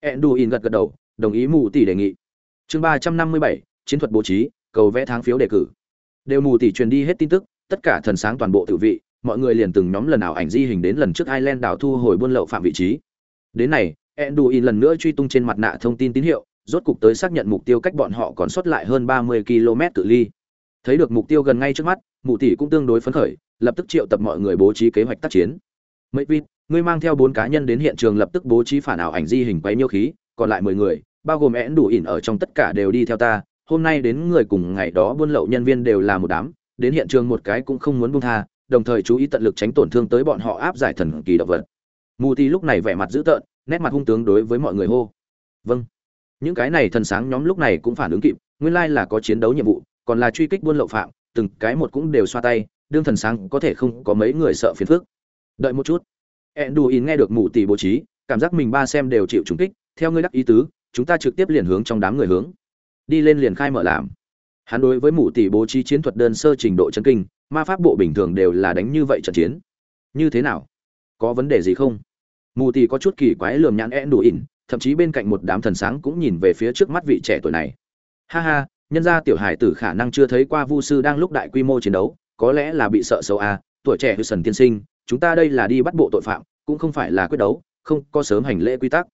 Enduin gật gật đầu đồng ý Muti tỷ đề nghị. Chương ba trăm năm mươi bảy chiến thuật bố trí cầu vẽ tháng phiếu đề cử. Đều Muti tỷ truyền đi hết tin tức tất cả thần sáng toàn bộ tự vị mọi người liền từng nhóm lần ảo ảnh di hình đến lần trước Ireland đảo thu hồi buôn lậu phạm vị trí. Đến này, Enduin lần nữa truy tung trên mặt nạ thông tin tín hiệu, rốt cục tới xác nhận mục tiêu cách bọn họ còn sót lại hơn 30 km cự ly. Thấy được mục tiêu gần ngay trước mắt, mụ tỷ cũng tương đối phấn khởi, lập tức triệu tập mọi người bố trí kế hoạch tác chiến. Mấy vị, ngươi mang theo bốn cá nhân đến hiện trường lập tức bố trí phản ảo ảnh di hình quấy nhiêu khí, còn lại 10 người, bao gồm én đủ ỉn ở trong tất cả đều đi theo ta. Hôm nay đến người cùng ngày đó buôn lậu nhân viên đều là một đám, đến hiện trường một cái cũng không muốn buông tha, đồng thời chú ý tận lực tránh tổn thương tới bọn họ áp giải thần kỳ động vật. Mù Tỷ lúc này vẻ mặt dữ tợn, nét mặt hung tướng đối với mọi người hô. Vâng. Những cái này thần sáng nhóm lúc này cũng phản ứng kịp, nguyên lai là có chiến đấu nhiệm vụ, còn là truy kích buôn lậu phạm, từng cái một cũng đều xoa tay, đương thần sáng có thể không có mấy người sợ phiền phức. Đợi một chút. Enduin nghe được Mù Tỷ bố trí, cảm giác mình ba xem đều chịu trùng kích, theo ngươi đắc ý tứ, chúng ta trực tiếp liền hướng trong đám người hướng. Đi lên liền khai mở làm. Hắn đối với Mù Tỷ bố trí chiến thuật đơn sơ trình độ chân kinh, ma pháp bộ bình thường đều là đánh như vậy trận chiến như thế nào có vấn đề gì không mù tỷ có chút kỳ quái lườm nhãn ẹn đủ ỉn thậm chí bên cạnh một đám thần sáng cũng nhìn về phía trước mắt vị trẻ tuổi này. Ha ha, nhân ra tiểu hải tử khả năng chưa thấy qua vu sư đang lúc đại quy mô chiến đấu, có lẽ là bị sợ xấu à tuổi trẻ hư sần tiên sinh, chúng ta đây là đi bắt bộ tội phạm, cũng không phải là quyết đấu, không có sớm hành lễ quy tắc.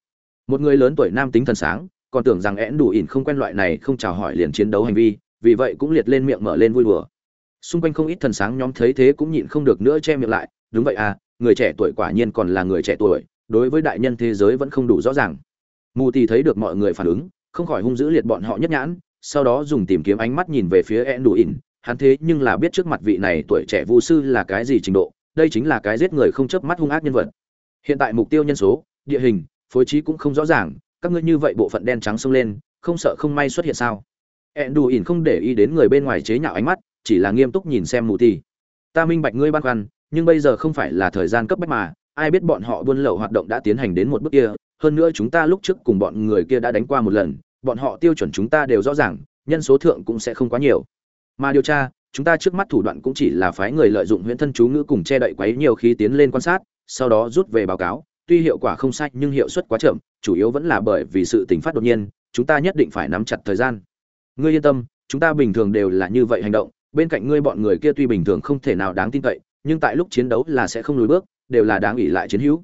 Một người lớn tuổi nam tính thần sáng, còn tưởng rằng én đủ ỉn không quen loại này không chào hỏi liền chiến đấu hành vi, vì vậy cũng liệt lên miệng mở lên vui đùa. Xung quanh không ít thần sáng nhóm thấy thế cũng nhịn không được nữa che miệng lại, đúng vậy à người trẻ tuổi quả nhiên còn là người trẻ tuổi, đối với đại nhân thế giới vẫn không đủ rõ ràng mù tì thấy được mọi người phản ứng, không khỏi hung dữ liệt bọn họ nhất nhãn, sau đó dùng tìm kiếm ánh mắt nhìn về phía ed đủ ỉn hắn thế nhưng là biết trước mặt vị này tuổi trẻ vu sư là cái gì trình độ, đây chính là cái giết người không chớp mắt hung ác nhân vật. Hiện tại mục tiêu nhân số, địa hình, phối trí cũng không rõ ràng, các ngươi như vậy bộ phận đen trắng xông lên, không sợ không may xuất hiện sao? Ed đủ ỉn không để ý đến người bên ngoài chế nhạo ánh mắt, chỉ là nghiêm túc nhìn xem mù tì. Ta minh bạch ngươi băn khoăn, nhưng bây giờ không phải là thời gian cấp bách mà, ai biết bọn họ buôn lậu hoạt động đã tiến hành đến một bước kia hơn nữa chúng ta lúc trước cùng bọn người kia đã đánh qua một lần, bọn họ tiêu chuẩn chúng ta đều rõ ràng, nhân số thượng cũng sẽ không quá nhiều. Mà điều tra, chúng ta trước mắt thủ đoạn cũng chỉ là phái người lợi dụng huyễn thân chú ngữ cùng che đậy quấy nhiều khí tiến lên quan sát, sau đó rút về báo cáo. Tuy hiệu quả không sai nhưng hiệu suất quá chậm, chủ yếu vẫn là bởi vì sự tình phát đột nhiên, chúng ta nhất định phải nắm chặt thời gian. Ngươi yên tâm, chúng ta bình thường đều là như vậy hành động, bên cạnh ngươi bọn người kia tuy bình thường không thể nào đáng tin cậy, nhưng tại lúc chiến đấu là sẽ không lùi bước, đều là đáng ủy lại chiến hữu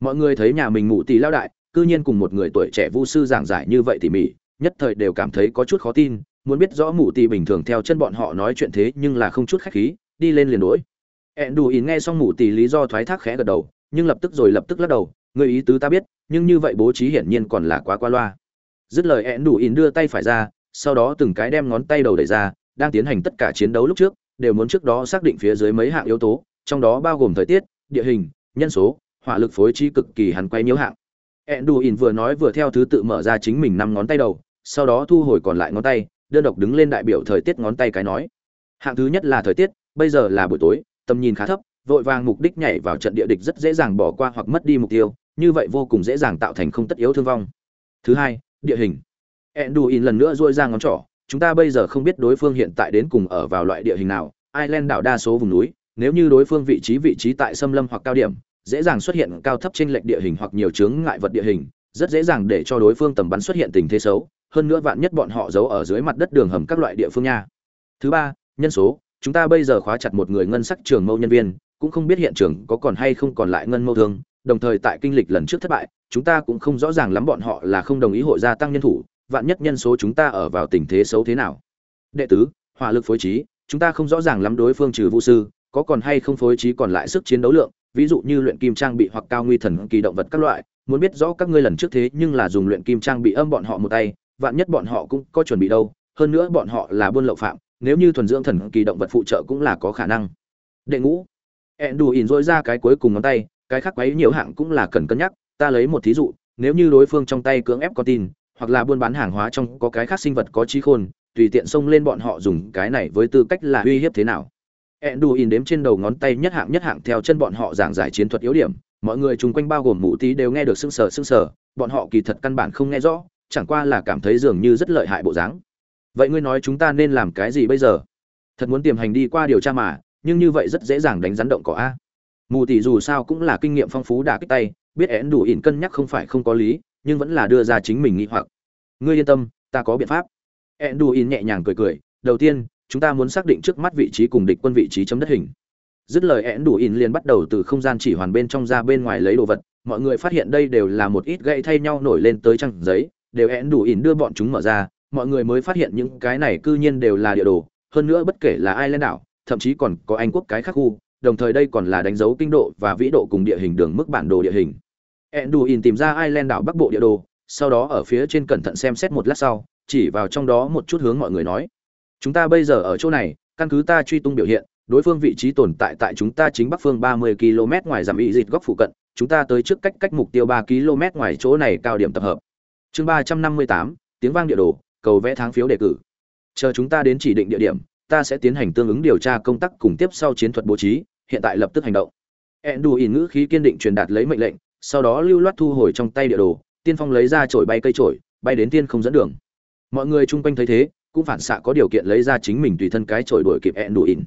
mọi người thấy nhà mình ngủ tỷ lao đại, cư nhiên cùng một người tuổi trẻ vu sư giảng giải như vậy tỉ mỉ, nhất thời đều cảm thấy có chút khó tin, muốn biết rõ mụ tỷ bình thường theo chân bọn họ nói chuyện thế nhưng là không chút khách khí, đi lên liền đuổi. Ẹn đù ỉn nghe xong mụ tỷ lý do thoái thác khẽ gật đầu, nhưng lập tức rồi lập tức lắc đầu, người ý tứ ta biết, nhưng như vậy bố trí hiển nhiên còn là quá qua loa. Dứt lời ẹn đù ỉn đưa tay phải ra, sau đó từng cái đem ngón tay đầu đẩy ra, đang tiến hành tất cả chiến đấu lúc trước, đều muốn trước đó xác định phía dưới mấy hạng yếu tố, trong đó bao gồm thời tiết, địa hình, nhân số hỏa lực phối trí cực kỳ hắn quay nhiễu hạng. Enduin vừa nói vừa theo thứ tự mở ra chính mình năm ngón tay đầu, sau đó thu hồi còn lại ngón tay, đơn độc đứng lên đại biểu thời tiết ngón tay cái nói. Hạng thứ nhất là thời tiết, bây giờ là buổi tối, tầm nhìn khá thấp, vội vàng mục đích nhảy vào trận địa địch rất dễ dàng bỏ qua hoặc mất đi mục tiêu, như vậy vô cùng dễ dàng tạo thành không tất yếu thương vong. Thứ hai, địa hình. Enduin lần nữa duỗi ra ngón trỏ, chúng ta bây giờ không biết đối phương hiện tại đến cùng ở vào loại địa hình nào ireland đảo đa số vùng núi, nếu như đối phương vị trí vị trí tại xâm lâm hoặc cao điểm dễ dàng xuất hiện cao thấp trên lệch địa hình hoặc nhiều chướng ngại vật địa hình, rất dễ dàng để cho đối phương tầm bắn xuất hiện tình thế xấu, hơn nữa vạn nhất bọn họ giấu ở dưới mặt đất đường hầm các loại địa phương nha. Thứ ba, nhân số, chúng ta bây giờ khóa chặt một người ngân sắc trường mâu nhân viên, cũng không biết hiện trường có còn hay không còn lại ngân mâu thương, đồng thời tại kinh lịch lần trước thất bại, chúng ta cũng không rõ ràng lắm bọn họ là không đồng ý hội gia tăng nhân thủ, vạn nhất nhân số chúng ta ở vào tình thế xấu thế nào. Đệ tứ, hỏa lực phối trí, chúng ta không rõ ràng lắm đối phương trừ vũ sư, có còn hay không phối trí còn lại sức chiến đấu lượng ví dụ như luyện kim trang bị hoặc cao nguy thần kỳ động vật các loại, muốn biết rõ các ngươi lần trước thế nhưng là dùng luyện kim trang bị âm bọn họ một tay, vạn nhất bọn họ cũng có chuẩn bị đâu, hơn nữa bọn họ là buôn lậu phạm, nếu như thuần dưỡng thần kỳ động vật phụ trợ cũng là có khả năng. Đệ ngũ. Ẹn đủ ỉn dối ra cái cuối cùng ngón tay, cái khác quấy nhiều hạng cũng là cần cân nhắc, ta lấy một thí dụ, nếu như đối phương trong tay cưỡng ép con tin, hoặc là buôn bán hàng hóa trong, có cái khác sinh vật có trí khôn, tùy tiện xông lên bọn họ dùng cái này với tư cách là uy hiếp thế nào. Enduin đếm trên đầu ngón tay nhất hạng nhất hạng theo chân bọn họ giảng giải chiến thuật yếu điểm. Mọi người chung quanh bao gồm mụ tí đều nghe được sưng sờ sưng sờ. Bọn họ kỳ thật căn bản không nghe rõ, chẳng qua là cảm thấy dường như rất lợi hại bộ dáng. Vậy ngươi nói chúng ta nên làm cái gì bây giờ? Thật muốn tiềm hành đi qua điều tra mà, nhưng như vậy rất dễ dàng đánh rắn động cỏ a. Mù tỷ dù sao cũng là kinh nghiệm phong phú đã kích tay, biết én đủ ỉn cân nhắc không phải không có lý, nhưng vẫn là đưa ra chính mình nghĩ hoặc. Ngươi yên tâm, ta có biện pháp. Én đủ ỉn nhẹ nhàng cười cười, đầu tiên chúng ta muốn xác định trước mắt vị trí cùng địch quân vị trí chấm đất hình. Dứt lời én đủ in liền bắt đầu từ không gian chỉ hoàn bên trong ra bên ngoài lấy đồ vật. Mọi người phát hiện đây đều là một ít gậy thay nhau nổi lên tới trang giấy đều én đủ in đưa bọn chúng mở ra. Mọi người mới phát hiện những cái này cư nhiên đều là địa đồ hơn nữa bất kể là ai lên đảo thậm chí còn có anh quốc cái khác khu đồng thời đây còn là đánh dấu kinh độ và vĩ độ cùng địa hình đường mức bản đồ địa hình. Enduin tìm ra Ireland đảo Bắc Bộ địa đồ, sau đó ở phía trên cẩn thận xem xét một lát sau, chỉ vào trong đó một chút hướng mọi người nói: "Chúng ta bây giờ ở chỗ này, căn cứ ta truy tung biểu hiện, đối phương vị trí tồn tại tại chúng ta chính bắc phương 30 km ngoài giảm ý dịch góc phụ cận, chúng ta tới trước cách cách mục tiêu 3 km ngoài chỗ này cao điểm tập hợp." Chương 358, tiếng vang địa đồ, cầu vẽ tháng phiếu đề cử. Chờ chúng ta đến chỉ định địa điểm, ta sẽ tiến hành tương ứng điều tra công tác cùng tiếp sau chiến thuật bố trí, hiện tại lập tức hành động. Enduin ngữ khí kiên định truyền đạt lấy mệnh lệnh, sau đó lưu loát thu hồi trong tay địa đồ tiên phong lấy ra chổi bay cây chổi bay đến tiên không dẫn đường mọi người chung quanh thấy thế cũng phản xạ có điều kiện lấy ra chính mình tùy thân cái trội đuổi kịp ẹn đủ ỉn.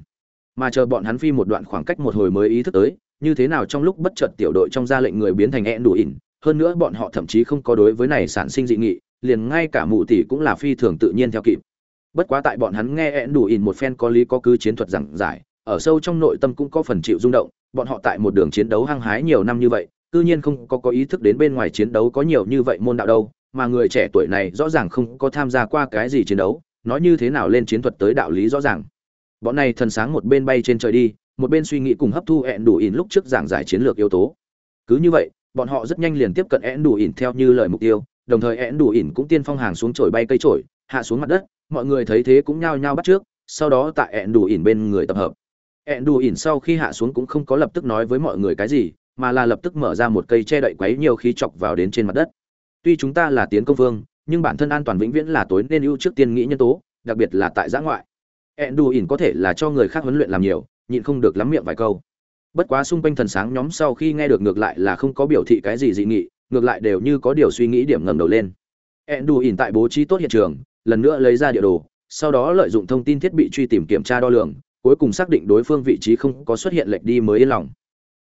Mà chờ bọn hắn phi một đoạn khoảng cách một hồi mới ý thức tới như thế nào trong lúc bất chợt tiểu đội trong ra lệnh người biến thành ẹn đủ ỉn hơn nữa bọn họ thậm chí không có đối với này sản sinh dị nghị liền ngay cả mụ tỷ cũng là phi thường tự nhiên theo kịp. Bất quá tại bọn hắn nghe ẹn đủ ỉn một phen có lý có cứ chiến thuật giảng giải ở sâu trong nội tâm cũng có phần chịu rung động bọn họ tại một đường chiến đấu hăng hái nhiều năm như vậy tự nhiên không có có ý thức đến bên ngoài chiến đấu có nhiều như vậy môn đạo đâu, mà người trẻ tuổi này rõ ràng không có tham gia qua cái gì chiến đấu, nói như thế nào lên chiến thuật tới đạo lý rõ ràng. Bọn này thần sáng một bên bay trên trời đi, một bên suy nghĩ cùng hấp thu ẹn đủ ỉn lúc trước giảng giải chiến lược yếu tố. Cứ như vậy, bọn họ rất nhanh liền tiếp cận ẹn đủ ỉn theo như lời mục tiêu, đồng thời ẹn đủ ỉn cũng tiên phong hàng xuống chổi bay cây chổi, hạ xuống mặt đất, mọi người thấy thế cũng nhao nhao bắt trước, sau đó tại ẹn đủ ỉn bên người tập hợp. ẹn đủ ỉn sau khi hạ xuống cũng không có lập tức nói với mọi người cái gì, mà là lập tức mở ra một cây che đậy quấy nhiều khí chọc vào đến trên mặt đất. Tuy chúng ta là tiến công vương, nhưng bản thân an toàn vĩnh viễn là tối nên ưu trước tiên nghĩ nhân tố, đặc biệt là tại giã ngoại. Enduin có thể là cho người khác huấn luyện làm nhiều, nhịn không được lắm miệng vài câu. Bất quá xung quanh thần sáng nhóm sau khi nghe được ngược lại là không có biểu thị cái gì dị nghị, ngược lại đều như có điều suy nghĩ điểm ngẩng đầu lên. Enduin tại bố trí tốt hiện trường, lần nữa lấy ra địa đồ, sau đó lợi dụng thông tin thiết bị truy tìm kiểm tra đo lường, cuối cùng xác định đối phương vị trí không có xuất hiện lệch đi mới yên lòng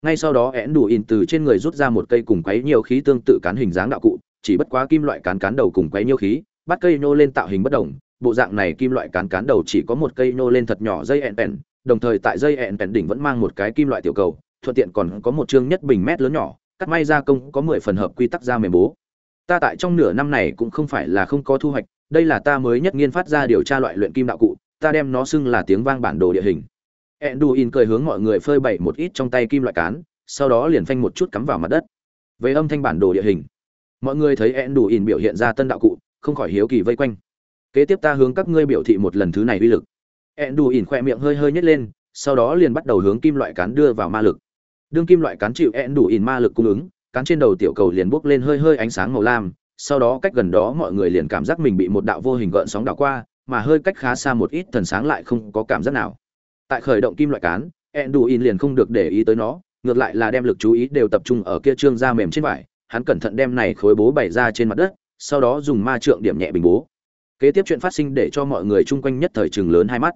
ngay sau đó én đủ in từ trên người rút ra một cây cùng quấy nhiều khí tương tự cán hình dáng đạo cụ chỉ bất quá kim loại cán cán đầu cùng quấy nhiêu khí bắt cây nô lên tạo hình bất đồng bộ dạng này kim loại cán cán đầu chỉ có một cây nô lên thật nhỏ dây ẹn pèn đồng thời tại dây ẹn pèn đỉnh vẫn mang một cái kim loại tiểu cầu thuận tiện còn có một chương nhất bình mét lớn nhỏ cắt may gia công có mười phần hợp quy tắc ra mềm bố. Ta tại trong nửa năm này cũng không phải là không có thu hoạch đây là ta mới nhất nghiên phát ra điều tra loại luyện kim đạo cụ ta đem nó xưng là tiếng vang bản đồ địa hình. Enduin cười hướng mọi người phơi bày một ít trong tay kim loại cán, sau đó liền phanh một chút cắm vào mặt đất. Về âm thanh bản đồ địa hình, mọi người thấy én đủ ỉn biểu hiện ra tân đạo cụ, không khỏi hiếu kỳ vây quanh. Kế tiếp ta hướng các ngươi biểu thị một lần thứ này uy lực. én đủ ỉn khoe miệng hơi hơi nhét lên, sau đó liền bắt đầu hướng kim loại cán đưa vào ma lực. Đương kim loại cán chịu én đủ ỉn ma lực cung ứng, cán trên đầu tiểu cầu liền bốc lên hơi hơi ánh sáng màu lam, sau đó cách gần đó mọi người liền cảm giác mình bị một đạo vô hình gợn sóng đảo qua, mà hơi cách khá xa một ít thần sáng lại không có cảm giác nào tại khởi động kim loại cán én đủ ỉn liền không được để ý tới nó ngược lại là đem lực chú ý đều tập trung ở kia trương da mềm trên vải hắn cẩn thận đem này khối bố bày ra trên mặt đất, sau đó dùng ma trượng điểm nhẹ bình bố. Kế tiếp chuyện phát sinh để cho mọi người chung quanh nhất thời chừng lớn hai mắt.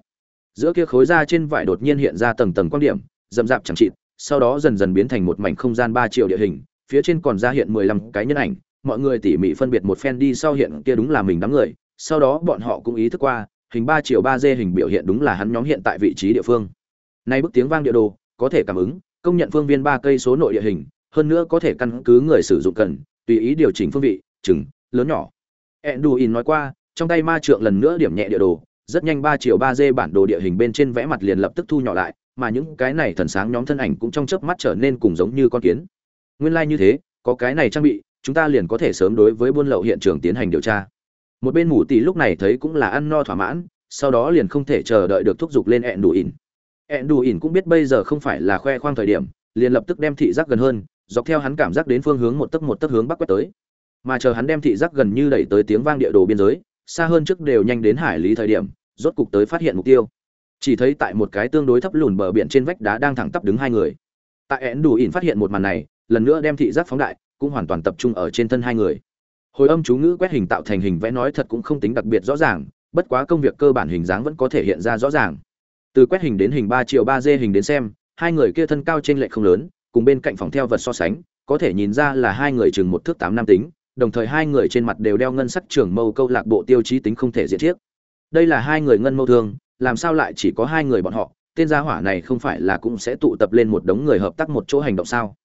Giữa kia khối da trên vải đột nhiên hiện ra tầng tầng quan điểm dầm dạp chẳng chịt, sau đó dần dần biến thành một mảnh không gian ba triệu địa hình, phía trên còn ra hiện mười lăm cái nhân ảnh. Mọi người tỉ mỉ phân biệt một phen đi sau hiện kia đúng là mình đám người, sau đó bọn họ cũng ý thức qua, hình ba triệu ba d hình biểu hiện đúng là hắn nhóm hiện tại vị trí địa phương. Nay bức tiếng vang địa đồ, có thể cảm ứng, công nhận phương viên ba cây số nội địa hình hơn nữa có thể căn cứ người sử dụng cần, tùy ý điều chỉnh phương vị, chừng, lớn nhỏ. Enduin nói qua, trong tay ma trượng lần nữa điểm nhẹ địa đồ, rất nhanh ba triệu ba d bản đồ địa hình bên trên vẽ mặt liền lập tức thu nhỏ lại, mà những cái này thần sáng nhóm thân ảnh cũng trong chớp mắt trở nên cùng giống như con kiến. Nguyên lai như thế, có cái này trang bị, chúng ta liền có thể sớm đối với buôn lậu hiện trường tiến hành điều tra. Một bên mù tỷ lúc này thấy cũng là ăn no thỏa mãn, sau đó liền không thể chờ đợi được thúc giục lên ẹn đủ ỉn ẹn đủ ỉn cũng biết bây giờ không phải là khoe khoang thời điểm, liền lập tức đem thị giác gần hơn dọc theo hắn cảm giác đến phương hướng một tấc một tấc hướng bắc quét tới. Mà chờ hắn đem thị giác gần như đẩy tới tiếng vang địa đồ biên giới, xa hơn trước đều nhanh đến hải lý thời điểm, rốt cục tới phát hiện mục tiêu. Chỉ thấy tại một cái tương đối thấp lùn bờ biển trên vách đá đang thẳng tắp đứng hai người. Tại ẹn đủ ỉn phát hiện một màn này, lần nữa đem thị giác phóng đại, cũng hoàn toàn tập trung ở trên thân hai người. Hồi âm chú ngữ quét hình tạo thành hình vẽ nói thật cũng không tính đặc biệt rõ ràng, bất quá công việc cơ bản hình dáng vẫn có thể hiện ra rõ ràng. Từ quét hình đến hình ba triệu ba d hình đến xem, hai người kia thân cao trên lệch không lớn cùng bên cạnh phòng theo vật so sánh, có thể nhìn ra là hai người chừng một thước tám nam tính, đồng thời hai người trên mặt đều đeo ngân sắc trưởng mâu câu lạc bộ tiêu chí tính không thể diện thiết. Đây là hai người ngân mâu thương, làm sao lại chỉ có hai người bọn họ? Tên gia hỏa này không phải là cũng sẽ tụ tập lên một đống người hợp tác một chỗ hành động sao?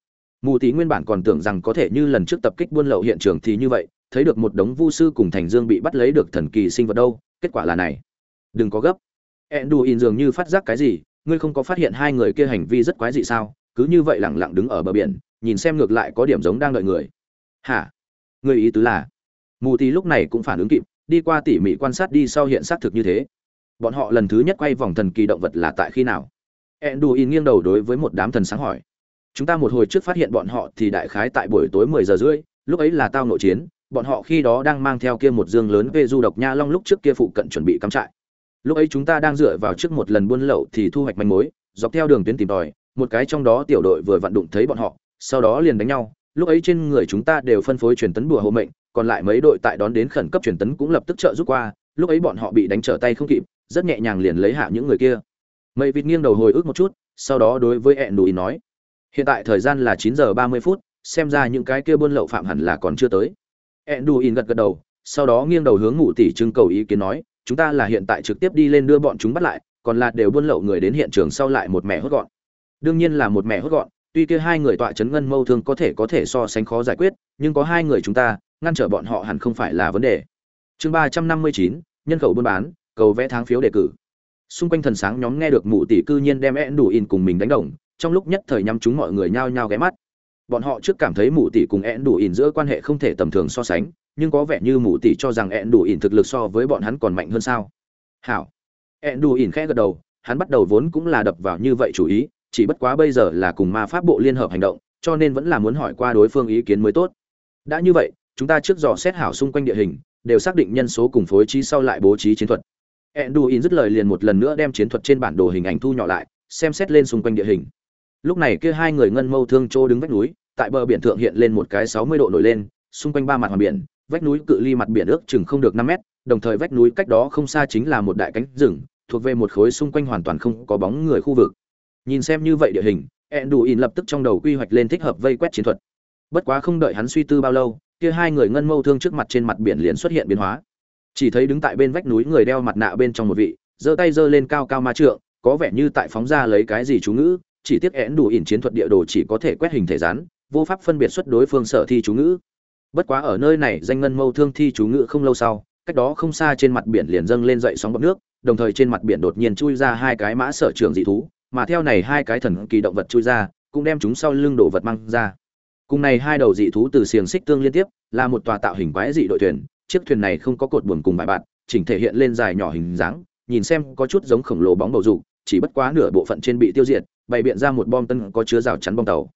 Mù tí nguyên bản còn tưởng rằng có thể như lần trước tập kích buôn lậu hiện trường thì như vậy, thấy được một đống vu sư cùng thành dương bị bắt lấy được thần kỳ sinh vật đâu, kết quả là này. Đừng có gấp. Enduin dường như phát giác cái gì, ngươi không có phát hiện hai người kia hành vi rất quái dị sao? Cứ như vậy lẳng lặng đứng ở bờ biển, nhìn xem ngược lại có điểm giống đang đợi người. Hả? Người ý tứ là, mù tí lúc này cũng phản ứng kịp, đi qua tỉ mỉ quan sát đi sau hiện xác thực như thế. Bọn họ lần thứ nhất quay vòng thần kỳ động vật là tại khi nào? Enduin nghiêng đầu đối với một đám thần sáng hỏi. Chúng ta một hồi trước phát hiện bọn họ thì đại khái tại buổi tối mười giờ rưỡi, lúc ấy là tao nội chiến, bọn họ khi đó đang mang theo kia một dương lớn về du độc nha long lúc trước kia phụ cận chuẩn bị cắm trại. Lúc ấy chúng ta đang dựa vào trước một lần buôn lậu thì thu hoạch manh mối, dọc theo đường tuyến tìm tòi một cái trong đó tiểu đội vừa vặn đụng thấy bọn họ sau đó liền đánh nhau. Lúc ấy trên người chúng ta đều phân phối truyền tấn bùa hộ mệnh còn lại mấy đội tại đón đến khẩn cấp truyền tấn cũng lập tức trợ giúp qua. Lúc ấy bọn họ bị đánh trở tay không kịp rất nhẹ nhàng liền lấy hạ những người kia. Mây vịt nghiêng đầu hồi ức một chút sau đó đối với ẹn đùi nói hiện tại thời gian là chín giờ ba mươi phút xem ra những cái kia buôn lậu phạm hẳn là còn chưa tới. Enduin gật gật đầu, sau đó nghiêng đầu hướng ngụ tỷ trưng cầu ý kiến nói, chúng ta là hiện tại trực tiếp đi lên đưa bọn chúng bắt lại, còn là đều buôn lậu người đến hiện trường sau lại một mẹ hốt gọn. Đương nhiên là một mẹ hốt gọn, tuy kia hai người tọa chấn ngân mâu thương có thể có thể so sánh khó giải quyết, nhưng có hai người chúng ta, ngăn trở bọn họ hẳn không phải là vấn đề. Chương ba trăm năm mươi chín, nhân khẩu buôn bán, cầu vẽ tháng phiếu đề cử. Xung quanh thần sáng nhóm nghe được mụ tỷ cư nhiên đem én đủ in cùng mình đánh đồng, trong lúc nhất thời nhắm chúng mọi người nhao nhao ghé mắt bọn họ trước cảm thấy mụ tỷ cùng ẹn đủ ỉn giữa quan hệ không thể tầm thường so sánh nhưng có vẻ như mụ tỷ cho rằng ẹn đủ ỉn thực lực so với bọn hắn còn mạnh hơn sao hảo ẹn đủ ỉn khẽ gật đầu hắn bắt đầu vốn cũng là đập vào như vậy chủ ý chỉ bất quá bây giờ là cùng ma pháp bộ liên hợp hành động cho nên vẫn là muốn hỏi qua đối phương ý kiến mới tốt đã như vậy chúng ta trước dò xét hảo xung quanh địa hình đều xác định nhân số cùng phối trí sau lại bố trí chiến thuật Enduin dứt lời liền một lần nữa đem chiến thuật trên bản đồ hình ảnh thu nhỏ lại, xem xét lên xung quanh địa hình. Lúc này kia hai người ngân mâu thương trô đứng vách núi, tại bờ biển thượng hiện lên một cái sáu mươi độ nổi lên, xung quanh ba mặt hoàn biển, vách núi cự ly mặt biển ước chừng không được năm mét, đồng thời vách núi cách đó không xa chính là một đại cánh rừng, thuộc về một khối xung quanh hoàn toàn không có bóng người khu vực. Nhìn xem như vậy địa hình, ẹn đủ ỉn lập tức trong đầu quy hoạch lên thích hợp vây quét chiến thuật. Bất quá không đợi hắn suy tư bao lâu, kia hai người ngân mâu thương trước mặt trên mặt biển liền xuất hiện biến hóa. Chỉ thấy đứng tại bên vách núi người đeo mặt nạ bên trong một vị, giơ tay giơ lên cao cao ma trượng, có vẻ như tại phóng ra lấy cái gì chú ngữ, chỉ tiếc én đủ ỉn chiến thuật địa đồ chỉ có thể quét hình thể rán, vô pháp phân biệt xuất đối phương sở thi chú ngữ bất quá ở nơi này danh ngân mâu thương thi chú ngữ không lâu sau cách đó không xa trên mặt biển liền dâng lên dậy sóng bọt nước đồng thời trên mặt biển đột nhiên chui ra hai cái mã sở trường dị thú mà theo này hai cái thần kỳ động vật chui ra, cũng đem chúng sau lưng đổ vật mang ra. Cùng này hai đầu dị thú từ xiềng xích tương liên tiếp, là một tòa tạo hình quái dị đội thuyền, chiếc thuyền này không có cột buồm cùng bài bạn chỉnh thể hiện lên dài nhỏ hình dáng, nhìn xem có chút giống khổng lồ bóng bầu dục, chỉ bất quá nửa bộ phận trên bị tiêu diệt, bày biện ra một bom tân có chứa rào chắn bom tàu.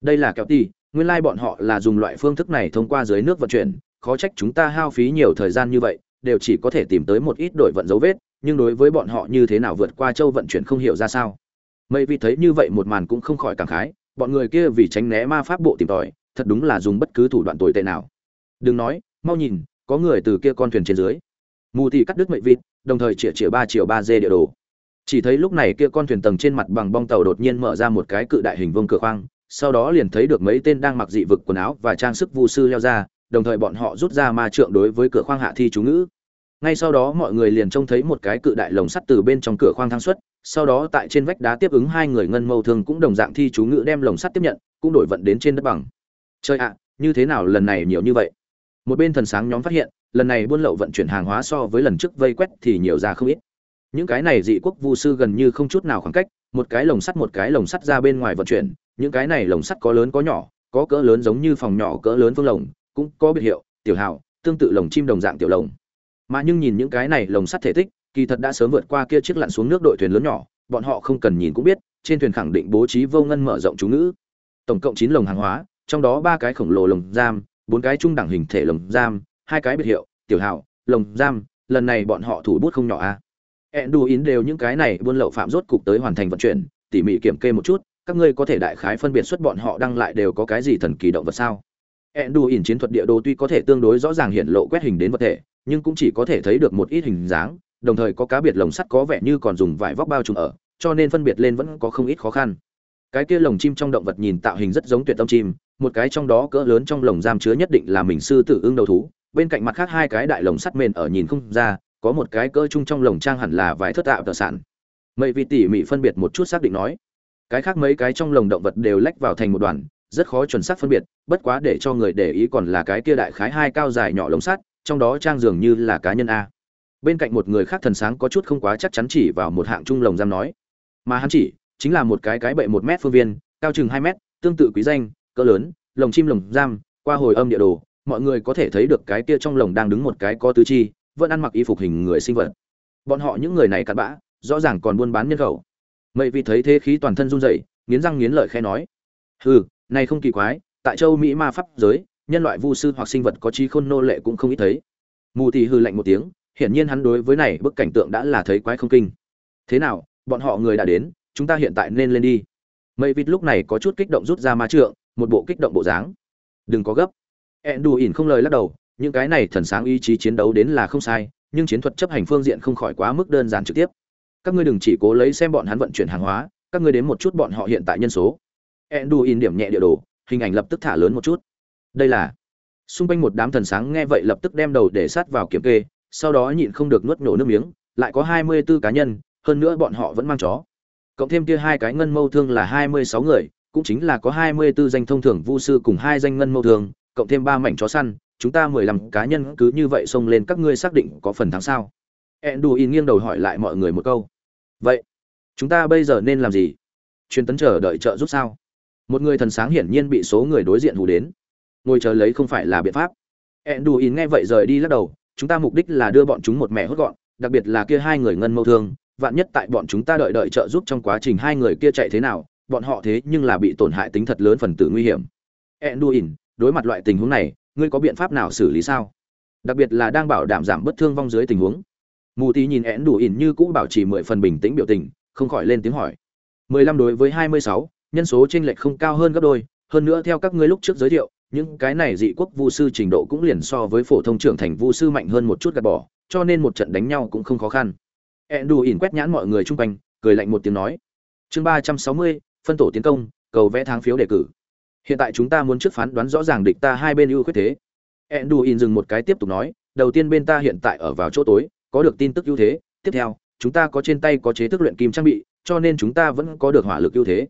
Đây là kéo ti nguyên lai bọn họ là dùng loại phương thức này thông qua dưới nước vận chuyển, khó trách chúng ta hao phí nhiều thời gian như vậy, đều chỉ có thể tìm tới một ít đội vận dấu vết, nhưng đối với bọn họ như thế nào vượt qua châu vận chuyển không hiểu ra sao mây vì thấy như vậy một màn cũng không khỏi cảm khái, bọn người kia vì tránh né ma pháp bộ tìm tòi, thật đúng là dùng bất cứ thủ đoạn tồi tệ nào. Đừng nói, mau nhìn, có người từ kia con thuyền trên dưới. Mù thì cắt đứt mệnh vịt đồng thời chĩa chĩa ba triệu ba dê địa đồ. Chỉ thấy lúc này kia con thuyền tầng trên mặt bằng bong tàu đột nhiên mở ra một cái cự đại hình vương cửa khoang, sau đó liền thấy được mấy tên đang mặc dị vực quần áo và trang sức vu sư leo ra, đồng thời bọn họ rút ra ma trượng đối với cửa khoang hạ thi chú ngữ. Ngay sau đó mọi người liền trông thấy một cái cự đại lồng sắt từ bên trong cửa khoang thang xuất sau đó tại trên vách đá tiếp ứng hai người ngân mâu thường cũng đồng dạng thi chú ngữ đem lồng sắt tiếp nhận, cũng đổi vận đến trên đất bằng. Chơi ạ, như thế nào lần này nhiều như vậy? Một bên thần sáng nhóm phát hiện, lần này buôn lậu vận chuyển hàng hóa so với lần trước vây quét thì nhiều ra không ít. Những cái này dị quốc vu sư gần như không chút nào khoảng cách, một cái lồng sắt một cái lồng sắt ra bên ngoài vận chuyển, những cái này lồng sắt có lớn có nhỏ, có cỡ lớn giống như phòng nhỏ cỡ lớn phương lồng, cũng có biệt hiệu, tiểu hào, tương tự lồng chim đồng dạng tiểu lồng. Mà nhưng nhìn những cái này lồng sắt thể tích kỳ thật đã sớm vượt qua kia chiếc lặn xuống nước đội thuyền lớn nhỏ, bọn họ không cần nhìn cũng biết, trên thuyền khẳng định bố trí vô ngân mở rộng chú ngữ tổng cộng chín lồng hàng hóa, trong đó ba cái khổng lồ lồng giam, bốn cái trung đẳng hình thể lồng giam, hai cái biệt hiệu, tiểu hào, lồng giam, lần này bọn họ thủ bút không nhỏ a à. đù đều những cái này buôn lậu phạm rốt cục tới hoàn thành vận chuyển, tỉ mỉ kiểm kê một chút, các ngươi có thể đại khái phân biệt xuất bọn họ đăng lại đều có cái gì thần kỳ động vật sao Enduin chiến thuật địa đồ tuy có thể tương đối rõ ràng hiện lộ quét hình đến vật thể, nhưng cũng chỉ có thể thấy được một ít hình dáng đồng thời có cá biệt lồng sắt có vẻ như còn dùng vải vóc bao trùm ở, cho nên phân biệt lên vẫn có không ít khó khăn. Cái kia lồng chim trong động vật nhìn tạo hình rất giống tuyệt tâm chim, một cái trong đó cỡ lớn trong lồng giam chứa nhất định là mình sư tử ưng đầu thú, bên cạnh mặt khác hai cái đại lồng sắt mền ở nhìn không ra, có một cái cỡ chung trong lồng trang hẳn là vài thất tạo tờ sản. Mấy vị tỉ mỉ phân biệt một chút xác định nói, cái khác mấy cái trong lồng động vật đều lách vào thành một đoàn, rất khó chuẩn xác phân biệt, bất quá để cho người để ý còn là cái kia đại khái hai cao dài nhỏ lồng sắt, trong đó trang dường như là cá nhân a bên cạnh một người khác thần sáng có chút không quá chắc chắn chỉ vào một hạng trung lồng giam nói. Mà hắn chỉ, chính là một cái cái bệ một mét phương viên, cao chừng hai mét, tương tự quý danh, cỡ lớn, lồng chim lồng giam, qua hồi âm địa đồ, mọi người có thể thấy được cái kia trong lồng đang đứng một cái có tứ chi, vẫn ăn mặc y phục hình người sinh vật. Bọn họ những người này cặn bã, rõ ràng còn buôn bán nhân khẩu. Mậy vì thấy thế khí toàn thân run rẩy, nghiến răng nghiến lợi khe nói. Hừ, này không kỳ quái, tại châu mỹ ma pháp giới, nhân loại vu sư hoặc sinh vật có trí khôn nô lệ cũng không ít thấy. Mù tì hư lạnh một tiếng hiển nhiên hắn đối với này bức cảnh tượng đã là thấy quái không kinh. Thế nào, bọn họ người đã đến, chúng ta hiện tại nên lên đi. Mây vịt lúc này có chút kích động rút ra ma trượng, một bộ kích động bộ dáng. Đừng có gấp. Ẹn đù ỉn không lời lắc đầu, những cái này thần sáng ý chí chiến đấu đến là không sai, nhưng chiến thuật chấp hành phương diện không khỏi quá mức đơn giản trực tiếp. Các ngươi đừng chỉ cố lấy xem bọn hắn vận chuyển hàng hóa, các ngươi đến một chút bọn họ hiện tại nhân số. Ẹn đù ỉn điểm nhẹ địa đồ, hình ảnh lập tức thả lớn một chút. Đây là. Xung quanh một đám thần sáng nghe vậy lập tức đem đầu để sát vào kiểm kê sau đó nhịn không được nuốt nổ nước miếng, lại có hai mươi 24 cá nhân, hơn nữa bọn họ vẫn mang chó. Cộng thêm kia hai cái ngân mâu thương là hai mươi sáu người, cũng chính là có hai mươi 24 danh thông thường vu sư cùng hai danh ngân mâu thương, cộng thêm ba mảnh chó săn, chúng ta mười lăm cá nhân cứ như vậy xông lên các ngươi xác định có phần thắng sao? Enduin nghiêng đầu hỏi lại mọi người một câu. Vậy, chúng ta bây giờ nên làm gì? Truyền tấn chờ đợi trợ giúp sao? Một người thần sáng hiển nhiên bị số người đối diện hù đến. Ngồi chờ lấy không phải là biện pháp. Enduin nghe vậy rời đi lắc đầu chúng ta mục đích là đưa bọn chúng một mẹ hốt gọn đặc biệt là kia hai người ngân mâu thương vạn nhất tại bọn chúng ta đợi đợi trợ giúp trong quá trình hai người kia chạy thế nào bọn họ thế nhưng là bị tổn hại tính thật lớn phần tử nguy hiểm. Enduin, đối mặt loại tình huống này ngươi có biện pháp nào xử lý sao? Đặc biệt là đang bảo đảm giảm bất thương vong dưới tình huống. Mù tí nhìn én đủ ỉn như cũ bảo trì mười phần bình tĩnh biểu tình không khỏi lên tiếng hỏi. Mười lăm đối với hai mươi sáu nhân số t r ê n lệch không cao hơn gấp đôi hơn nữa theo các ngươi lúc trước giới thiệu những cái này dị quốc vu sư trình độ cũng liền so với phổ thông trưởng thành vu sư mạnh hơn một chút gạt bỏ, cho nên một trận đánh nhau cũng không khó khăn. Én đù ỉn quét nhãn mọi người chung quanh, cười lạnh một tiếng nói. Chương ba trăm sáu mươi, phân tổ tiến công, cầu vẽ tháng phiếu đề cử. Hiện tại chúng ta muốn trước phán đoán rõ ràng địch ta hai bên ưu khuyết thế. Enduin dừng một cái tiếp tục nói, đầu tiên bên ta hiện tại ở vào chỗ tối, có được tin tức ưu thế, tiếp theo, chúng ta có trên tay có chế thức luyện kim trang bị, cho nên chúng ta vẫn có được hỏa lực ưu thế.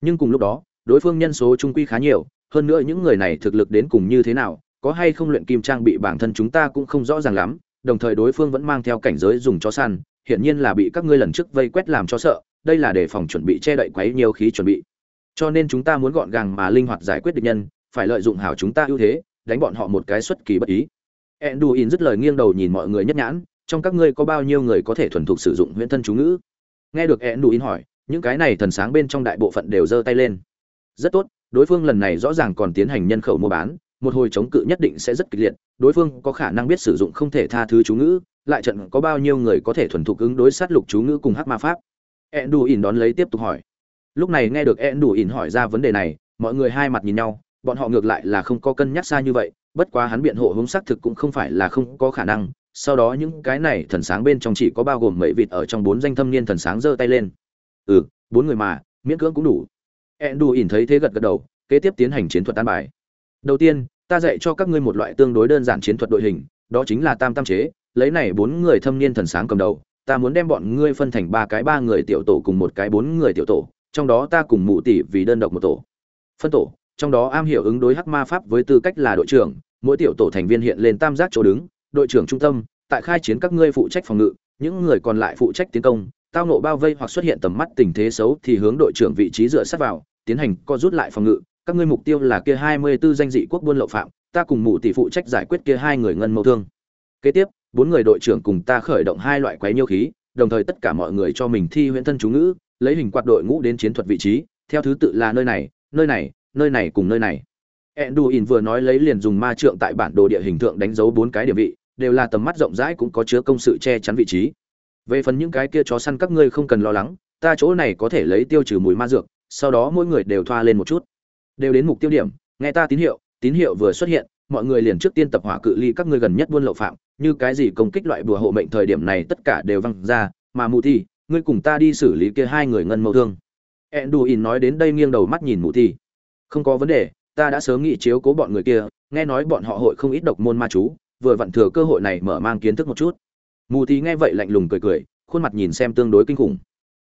Nhưng cùng lúc đó, đối phương nhân số trung quy khá nhiều hơn nữa những người này thực lực đến cùng như thế nào, có hay không luyện kim trang bị bản thân chúng ta cũng không rõ ràng lắm, đồng thời đối phương vẫn mang theo cảnh giới dùng cho săn, hiển nhiên là bị các ngươi lần trước vây quét làm cho sợ, đây là để phòng chuẩn bị che đậy quấy nhiều khí chuẩn bị. Cho nên chúng ta muốn gọn gàng mà linh hoạt giải quyết địch nhân, phải lợi dụng hảo chúng ta ưu thế, đánh bọn họ một cái xuất kỳ bất ý. Enduin dứt lời nghiêng đầu nhìn mọi người nhất nhãn, trong các ngươi có bao nhiêu người có thể thuần thục sử dụng huyễn thân chú ngữ? Nghe được enduin hỏi, những cái này thần sáng bên trong đại bộ phận đều giơ tay lên. Rất tốt đối phương lần này rõ ràng còn tiến hành nhân khẩu mua bán, một hồi chống cự nhất định sẽ rất kịch liệt, đối phương có khả năng biết sử dụng không thể tha thứ chú ngữ, lại trận có bao nhiêu người có thể thuần thục ứng đối sát lục chú ngữ cùng hắc ma pháp? Enduin đón lấy tiếp tục hỏi. Lúc này nghe được ed đủ ỉn hỏi ra vấn đề này, mọi người hai mặt nhìn nhau, bọn họ ngược lại là không có cân nhắc xa như vậy, bất quá hắn biện hộ hướng xác thực cũng không phải là không có khả năng, sau đó những cái này thần sáng bên trong chỉ có bao gồm mấy vịt ở trong bốn danh thâm niên thần sáng giơ tay lên. Ừ bốn người mà, miễn cưỡng cũng đủ. Enduin thấy thế gật gật đầu, kế tiếp tiến hành chiến thuật tan bài. Đầu tiên, ta dạy cho các ngươi một loại tương đối đơn giản chiến thuật đội hình, đó chính là tam tam chế, lấy này bốn người thâm niên thần sáng cầm đầu, ta muốn đem bọn ngươi phân thành ba cái ba người tiểu tổ cùng một cái bốn người tiểu tổ, trong đó ta cùng mụ tỷ vì đơn độc một tổ. Phân tổ, trong đó am hiểu ứng đối hắc ma pháp với tư cách là đội trưởng, mỗi tiểu tổ thành viên hiện lên tam giác chỗ đứng, đội trưởng trung tâm, tại khai chiến các ngươi phụ trách phòng ngự, những người còn lại phụ trách tiến công, tao nộ bao vây hoặc xuất hiện tầm mắt tình thế xấu thì hướng đội trưởng vị trí dựa sát vào tiến hành co rút lại phòng ngự các ngươi mục tiêu là kia hai mươi 24 danh dị quốc buôn lậu phạm ta cùng mụ tỷ phụ trách giải quyết kia hai người ngân mâu thương kế tiếp bốn người đội trưởng cùng ta khởi động hai loại quái nhiêu khí đồng thời tất cả mọi người cho mình thi huyễn thân chú ngữ lấy hình quạt đội ngũ đến chiến thuật vị trí theo thứ tự là nơi này nơi này nơi này cùng nơi này Enduin vừa nói lấy liền dùng ma trượng tại bản đồ địa hình thượng đánh dấu bốn cái địa vị, đều là tầm mắt rộng rãi cũng có chứa công sự che chắn vị trí. Về phần những cái kia chó săn các ngươi không cần lo lắng, ta chỗ này có thể lấy tiêu trừ mùi ma dược, sau đó mỗi người đều thoa lên một chút. Đều đến mục tiêu điểm, nghe ta tín hiệu, tín hiệu vừa xuất hiện, mọi người liền trước tiên tập hỏa cự ly các ngươi gần nhất buôn lậu phạm, như cái gì công kích loại bùa hộ mệnh thời điểm này tất cả đều văng ra, mà Mù Thi, ngươi cùng ta đi xử lý kia hai người ngân mâu thương. Enduin nói đến đây nghiêng đầu mắt nhìn Mù Thi. Không có vấn đề, ta đã sớm nghĩ chiếu cố bọn người kia nghe nói bọn họ hội không ít độc môn ma chú vừa vặn thừa cơ hội này mở mang kiến thức một chút mù thi nghe vậy lạnh lùng cười cười khuôn mặt nhìn xem tương đối kinh khủng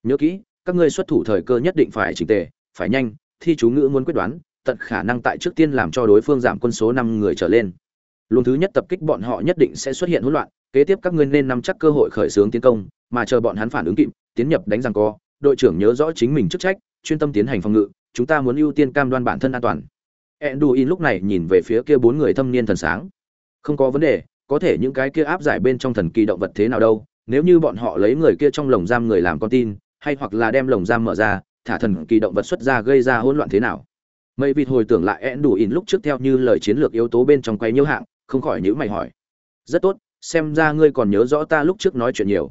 nhớ kỹ các ngươi xuất thủ thời cơ nhất định phải chỉnh tề phải nhanh thi chú ngữ muốn quyết đoán tận khả năng tại trước tiên làm cho đối phương giảm quân số năm người trở lên luồng thứ nhất tập kích bọn họ nhất định sẽ xuất hiện hỗn loạn kế tiếp các ngươi nên nắm chắc cơ hội khởi xướng tiến công mà chờ bọn hắn phản ứng kịp tiến nhập đánh giằng co đội trưởng nhớ rõ chính mình chức trách chuyên tâm tiến hành phòng ngự chúng ta muốn ưu tiên cam đoan bản thân an toàn Enduin lúc này nhìn về phía kia bốn người thâm niên thần sáng. Không có vấn đề, có thể những cái kia áp giải bên trong thần kỳ động vật thế nào đâu, nếu như bọn họ lấy người kia trong lồng giam người làm con tin, hay hoặc là đem lồng giam mở ra, thả thần kỳ động vật xuất ra gây ra hỗn loạn thế nào. Mây vịt hồi tưởng lại én đủ in lúc trước theo như lời chiến lược yếu tố bên trong quay nhiễu hạng, không khỏi nhíu mày hỏi. Rất tốt, xem ra ngươi còn nhớ rõ ta lúc trước nói chuyện nhiều.